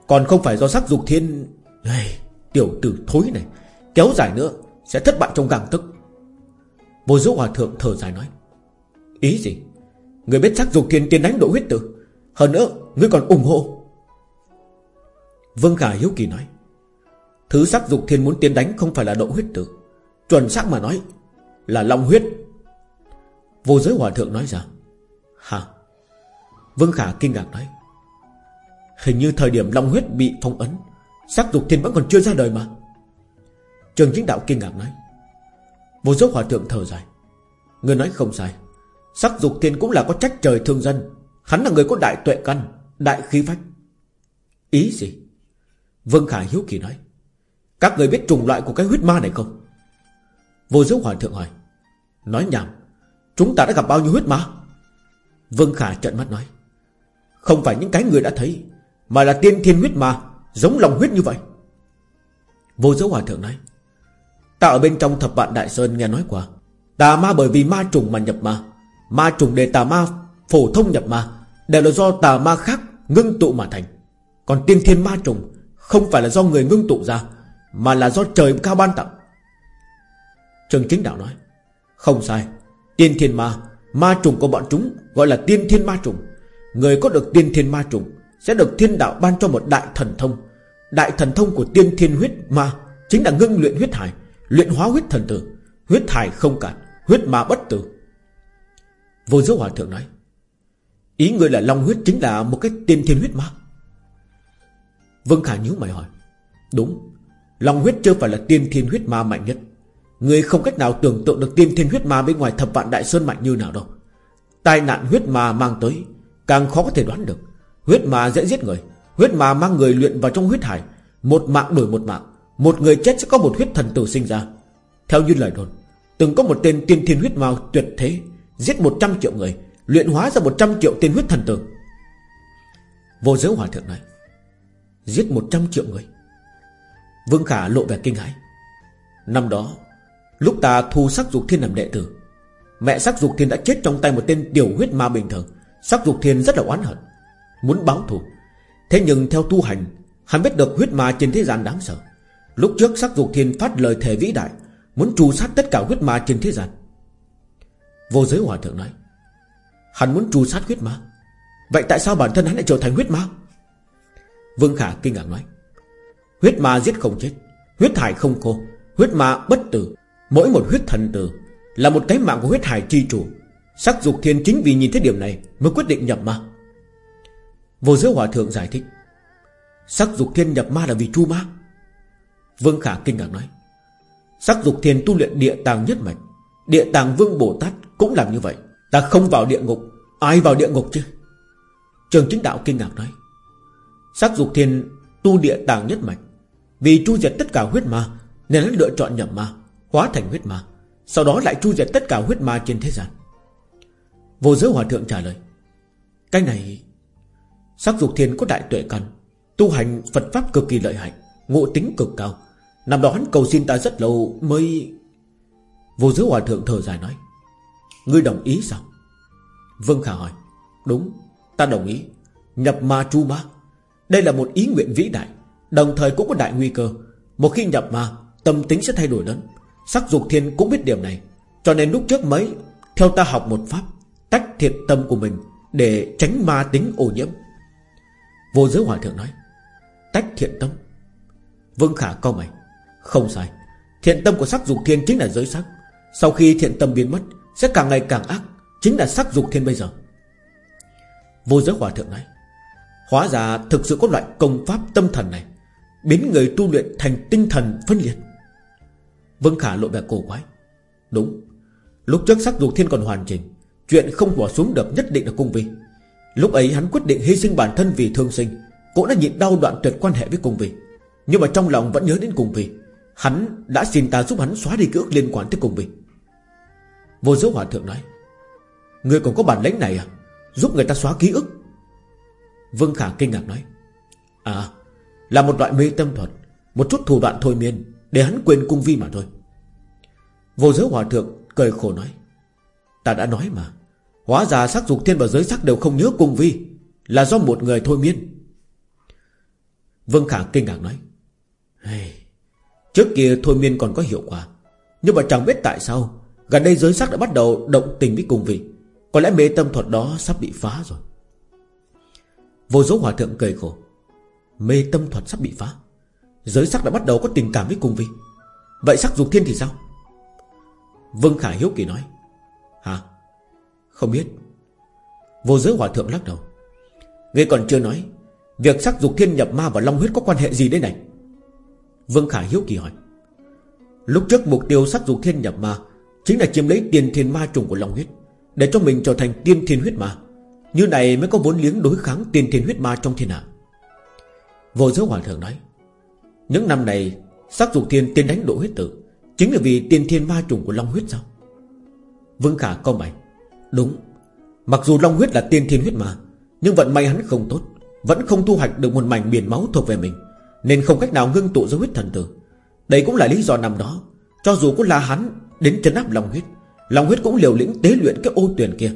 Còn không phải do sắc dục thiên hey, Tiểu tử thối này Kéo dài nữa Sẽ thất bại trong gàng tức Vô giới hòa thượng thở dài nói. Ý gì? Người biết sắc dục thiên tiên đánh độ huyết tử Hơn nữa Ngươi còn ủng hộ. Vương Khả hiếu kỳ nói. Thứ sắc dục thiên muốn tiến đánh không phải là độ huyết tử. Chuẩn xác mà nói Là long huyết. Vô giới hòa thượng nói rằng Vương Khả kinh ngạc nói, Hình như thời điểm long huyết bị phong ấn Sắc dục thiên vẫn còn chưa ra đời mà. Trường chính đạo kinh ngạc nói, Vô giới hòa thượng thở dài Người nói không sai Sắc dục thiên cũng là có trách trời thương dân, Hắn là người có đại tuệ căn, Đại khí phách. Ý gì? Vương Khả hiếu kỳ nói, Các người biết trùng loại của cái huyết ma này không? Vô giới hòa thượng hỏi, Nói nhảm, Chúng ta đã gặp bao nhiêu huyết ma? Vương Khả trợn mắt nói không phải những cái người đã thấy, Mà là tiên thiên huyết ma, Giống lòng huyết như vậy. Vô giới hòa thượng nói, Ta ở bên trong thập vạn đại sơn nghe nói qua, Tà ma bởi vì ma trùng mà nhập ma. Ma trùng để tà ma phổ thông nhập ma, Đều là do tà ma khác ngưng tụ mà thành. Còn tiên thiên ma trùng Không phải là do người ngưng tụ ra, Mà là do trời cao ban tặng. Trường chính đạo nói, Không sai, Tiên thiên ma Ma trùng của bọn chúng gọi là tiên thiên ma trùng. Người có được tiên thiên ma trùng Sẽ được thiên đạo ban cho một đại thần thông. Đại thần thông của tiên thiên huyết ma Chính là ngưng luyện huyết hải, Luyện hóa huyết thần tử. Huyết hải không cản Huyết ma bất tử. Vô giới hòa thượng nói, Ý người là long huyết chính là một cái tiên thiên huyết ma? Vương Khả nhíu mày hỏi, Đúng, Long huyết chưa phải là tiên thiên huyết ma mạnh nhất. Người không cách nào tưởng tượng được tiên thiên huyết ma bên ngoài thập vạn đại sơn mạnh như nào đâu. Tai nạn huyết ma mang tới Càng khó có thể đoán được. Huyết ma dễ giết người. Huyết ma mang người luyện vào trong huyết hải. Một mạng đổi một mạng. Một người chết sẽ có một huyết thần tử sinh ra. Theo như lời đồn, Từng có một tên tiên thiên huyết ma tuyệt thế, Giết 100 triệu người, Luyện hóa ra 100 triệu tiên huyết thần tử. Vô giới hòa thượng này, Giết 100 triệu người. Vương Khả lộ vẻ kinh hãi. Năm đó, Lúc ta thu sắc dục thiên làm đệ tử, Mẹ sắc dục thiên đã chết trong tay một tên tiểu huyết ma bình thường. Sắc dục thiên rất là oán hận, Muốn báo thù. Thế nhưng theo tu hành, Hắn biết được huyết ma trên thế gian đáng sợ. Lúc trước sắc dục thiên phát lời thề vĩ đại, Muốn trù sát tất cả huyết ma trên thế gian. Vô giới hòa thượng nói, Hắn muốn trù sát huyết ma? Vậy tại sao bản thân hắn lại trở thành huyết ma? Vương Khả kinh ngạc nói, Huyết ma giết không chết, Huyết hải không khô, Huyết ma bất tử. Mỗi một huyết thần tử Là một cái mạng của huyết hải chi chủ. Sắc dục thiên chính vì nhìn thấy điểm này Mới quyết định nhập ma. Vô giới hòa thượng giải thích, Sắc dục thiên nhập ma là vì chu ma. Vương Khả kinh ngạc nói, Sắc dục thiên tu luyện địa tàng nhất mạch, Địa tàng vương Bồ Tát cũng làm như vậy, Ta không vào địa ngục, Ai vào địa ngục chứ? Trường chính đạo kinh ngạc nói, Sắc dục thiên tu địa tàng nhất mạch, Vì chu diệt tất cả huyết ma, Nên hắn lựa chọn nhập ma, Hóa thành huyết ma, Sau đó lại chu diệt tất cả huyết ma trên thế gian. Vô giới hòa thượng trả lời, Cái này, Sắc dục thiên có đại tuệ căn, Tu hành Phật Pháp cực kỳ lợi hại, Ngộ tính cực cao. Năm đó hắn cầu xin ta rất lâu mới Vô giới hòa thượng thở dài nói, Ngươi đồng ý sao? Vương Khả hỏi, Đúng, ta đồng ý. Nhập ma chu ma, Đây là một ý nguyện vĩ đại, Đồng thời cũng có đại nguy cơ. Một khi nhập ma, Tâm tính sẽ thay đổi lớn. Sắc dục thiên cũng biết điểm này, Cho nên lúc trước mấy, Theo ta học một pháp Tách thiện tâm của mình Để tránh ma tính ô nhiễm. Vô giới hòa thượng nói, Tách thiện tâm. Vương Khả câu mày, Không sai. Thiện tâm của sắc dục thiên chính là giới sắc. Sau khi thiện tâm biến mất, Sẽ càng ngày càng ác, Chính là sắc dục thiên bây giờ. Vô giới hòa thượng nói, Hóa ra thực sự có loại công pháp tâm thần này, Biến người tu luyện thành tinh thần phân liệt. Vương Khả lộ vẻ cổ quái. Đúng, Lúc trước sắc dục thiên còn hoàn chỉnh Chuyện không bỏ xuống được nhất định là cung vi Lúc ấy hắn quyết định hy sinh bản thân vì thương sinh, Cũng đã nhịn đau đoạn tuyệt quan hệ với cung vi Nhưng mà trong lòng vẫn nhớ đến cung vi Hắn đã xin ta giúp hắn xóa đi ký ức liên quan tới cung vi Vô giới hòa thượng nói Người còn có bản lĩnh này à? Giúp người ta xóa ký ức. Vương Khả kinh ngạc nói À Là một loại mê tâm thuật, Một chút thủ đoạn thôi miên, Để hắn quên cung vi mà thôi. Vô giới hòa thượng cười khổ nói, Ta đã nói mà Hóa ra sắc dục thiên và giới sắc đều không nhớ cung vi Là do một người thôi miên. Vương Khả kinh ngạc nói hey, Trước kia thôi miên còn có hiệu quả Nhưng mà chẳng biết tại sao Gần đây giới sắc đã bắt đầu động tình với cung vi. Có lẽ mê tâm thuật đó sắp bị phá rồi. Vô dấu hòa thượng cười khổ Mê tâm thuật sắp bị phá? Giới sắc đã bắt đầu có tình cảm với cung vi. Vậy sắc dục thiên thì sao? Vương Khả hiếu kỳ nói Hả? Không biết. Vô giới hòa thượng lắc đầu. Ngươi còn chưa nói, Việc sắc dục thiên nhập ma và long huyết có quan hệ gì đây này? Vương Khả hiếu kỳ hỏi. Lúc trước mục tiêu sắc dục thiên nhập ma Chính là chiếm lấy tiền thiên ma trùng của long huyết, Để cho mình trở thành tiên thiên huyết ma. Như này mới có vốn liếng đối kháng tiên thiên huyết ma trong thiên hạ. Vô giới hòa thượng nói, Những năm này, Sắc dục thiên tiên đánh độ huyết tử Chính là vì tiên thiên ma trùng của long huyết sao? Vương Khả câu mày. Đúng. Mặc dù long huyết là tiên thiên huyết mà, Nhưng vận may hắn không tốt, Vẫn không thu hoạch được một mảnh biển máu thuộc về mình, Nên không cách nào ngưng tụ ra huyết thần tử. Đây cũng là lý do năm đó. Cho dù có là hắn đến chấn áp long huyết Long huyết cũng liều lĩnh tế luyện cái ô tuyển kia.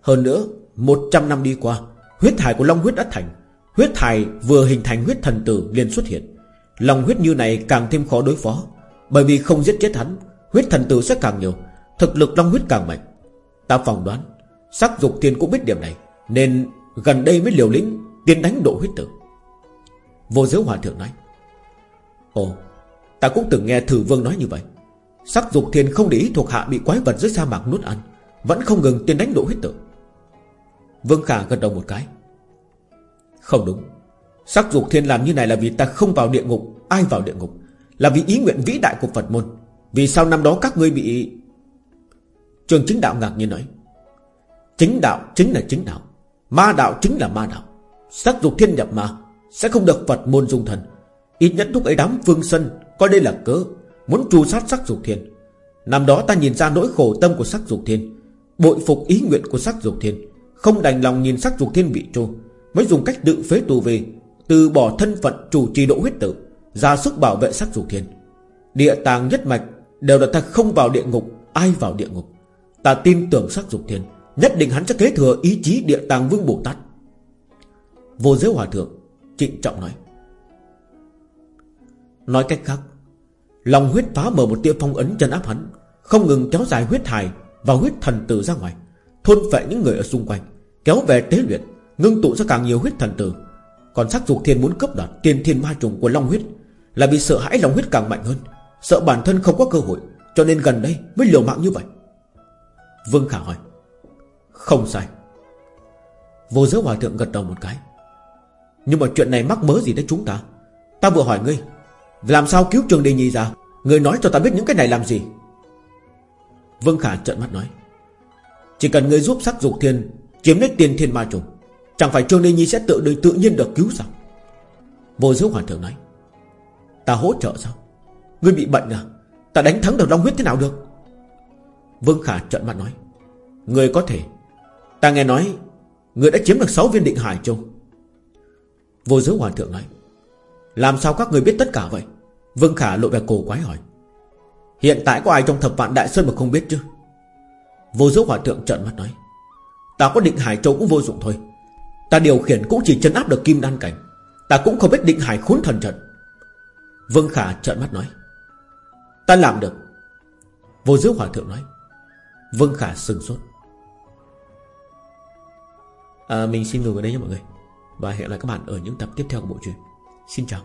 Hơn nữa 100 năm đi qua, Huyết thải của long huyết đã thành. Huyết thải vừa hình thành huyết thần tử liền xuất hiện. Long huyết như này càng thêm khó đối phó, Bởi vì không giết chết hắn, Huyết thần tử sẽ càng nhiều, Thực lực long huyết càng mạnh. Ta phỏng đoán, Sắc dục tiên cũng biết điểm này, Nên gần đây mới liều lĩnh tiên đánh độ huyết tử. Vô giới hòa thượng nói, Ồ, Ta cũng từng nghe thử vương nói như vậy. Sắc dục thiên không để ý thuộc hạ bị quái vật dưới sa mạc nuốt ăn, Vẫn không ngừng tiên đánh độ huyết tử. Vương Khả gật đầu một cái. Không đúng. Sắc dục thiên làm như này là vì ta không vào địa ngục, Ai vào địa ngục? Là vì ý nguyện vĩ đại của Phật môn. Vì sao năm đó các ngươi bị Trường chính đạo ngạc nhiên nói, Chính đạo chính là chính đạo, Ma đạo chính là ma đạo. Sắc dục thiên nhập ma Sẽ không được Phật môn dung thần. Ít nhất lúc ấy đám phương sân, Coi đây là cớ, Muốn tru sát sắc dục thiên. Năm đó ta nhìn ra nỗi khổ tâm của sắc dục thiên, Bội phục ý nguyện của sắc dục thiên, Không đành lòng nhìn sắc dục thiên bị trù Mới dùng cách tự phế tù về, Từ bỏ thân phận chủ trì độ huyết tử Ra sức bảo vệ sắc dục thiên. Địa tàng nhất mạch Đều là ta không vào địa ngục, Ai vào địa ngục? Ta tin tưởng sắc dục thiên Nhất định hắn sẽ kế thừa ý chí địa tàng vương Bồ Tát. Vô giới hòa thượng, Trịnh trọng nói. Nói cách khác, Lòng huyết phá mở một tia phong ấn chân áp hắn, Không ngừng kéo dài huyết hài Và huyết thần tử ra ngoài, Thôn phệ những người ở xung quanh, Kéo về tế luyện, Ngưng tụ ra càng nhiều huyết thần tử Còn sắc dục thiên muốn cấp đoạt tiền thiên ma trùng của Long huyết Là vì sợ hãi lòng huyết càng mạnh hơn, Sợ bản thân không có cơ hội, Cho nên gần đây mới liều mạng như vậy. Vương Khả hỏi. Không sai. Vô giới hòa thượng gật đầu một cái. Nhưng mà chuyện này mắc mớ gì đến chúng ta? Ta vừa hỏi ngươi, Làm sao cứu trường Đề nhi ra Ngươi nói cho ta biết những cái này làm gì? Vương Khả trợn mắt nói. Chỉ cần ngươi giúp sắc dục thiên Chiếm lấy tiền thiên ma trùng, Chẳng phải Trương Đình Nhi sẽ tự đời tự nhiên được cứu sao? Vô giới hòa thượng nói. Ta hỗ trợ sao? Ngươi bị bệnh à? Ta đánh thắng được Long huyết thế nào được? Vương Khả trợn mắt nói, người có thể. Ta nghe nói, người đã chiếm được 6 viên định hải châu Vô giới hòa thượng nói, Làm sao các người biết tất cả vậy? Vương Khả lộ vẻ cổ quái hỏi, Hiện tại có ai trong thập vạn đại sơn mà không biết chứ? Vô giới hòa thượng trợn mắt nói, Ta có định hải châu cũng vô dụng thôi. Ta điều khiển cũng chỉ chân áp được kim đan cảnh. Ta cũng không biết định hải khốn thần trận. Vương Khả trợn mắt nói, Ta làm được. Vô giới hòa thượng nói Vương Khả sừng sốt. À, Mình xin ngừng ở đây nha mọi người. Và hẹn gặp lại các bạn ở những tập tiếp theo của bộ truyện. Xin chào.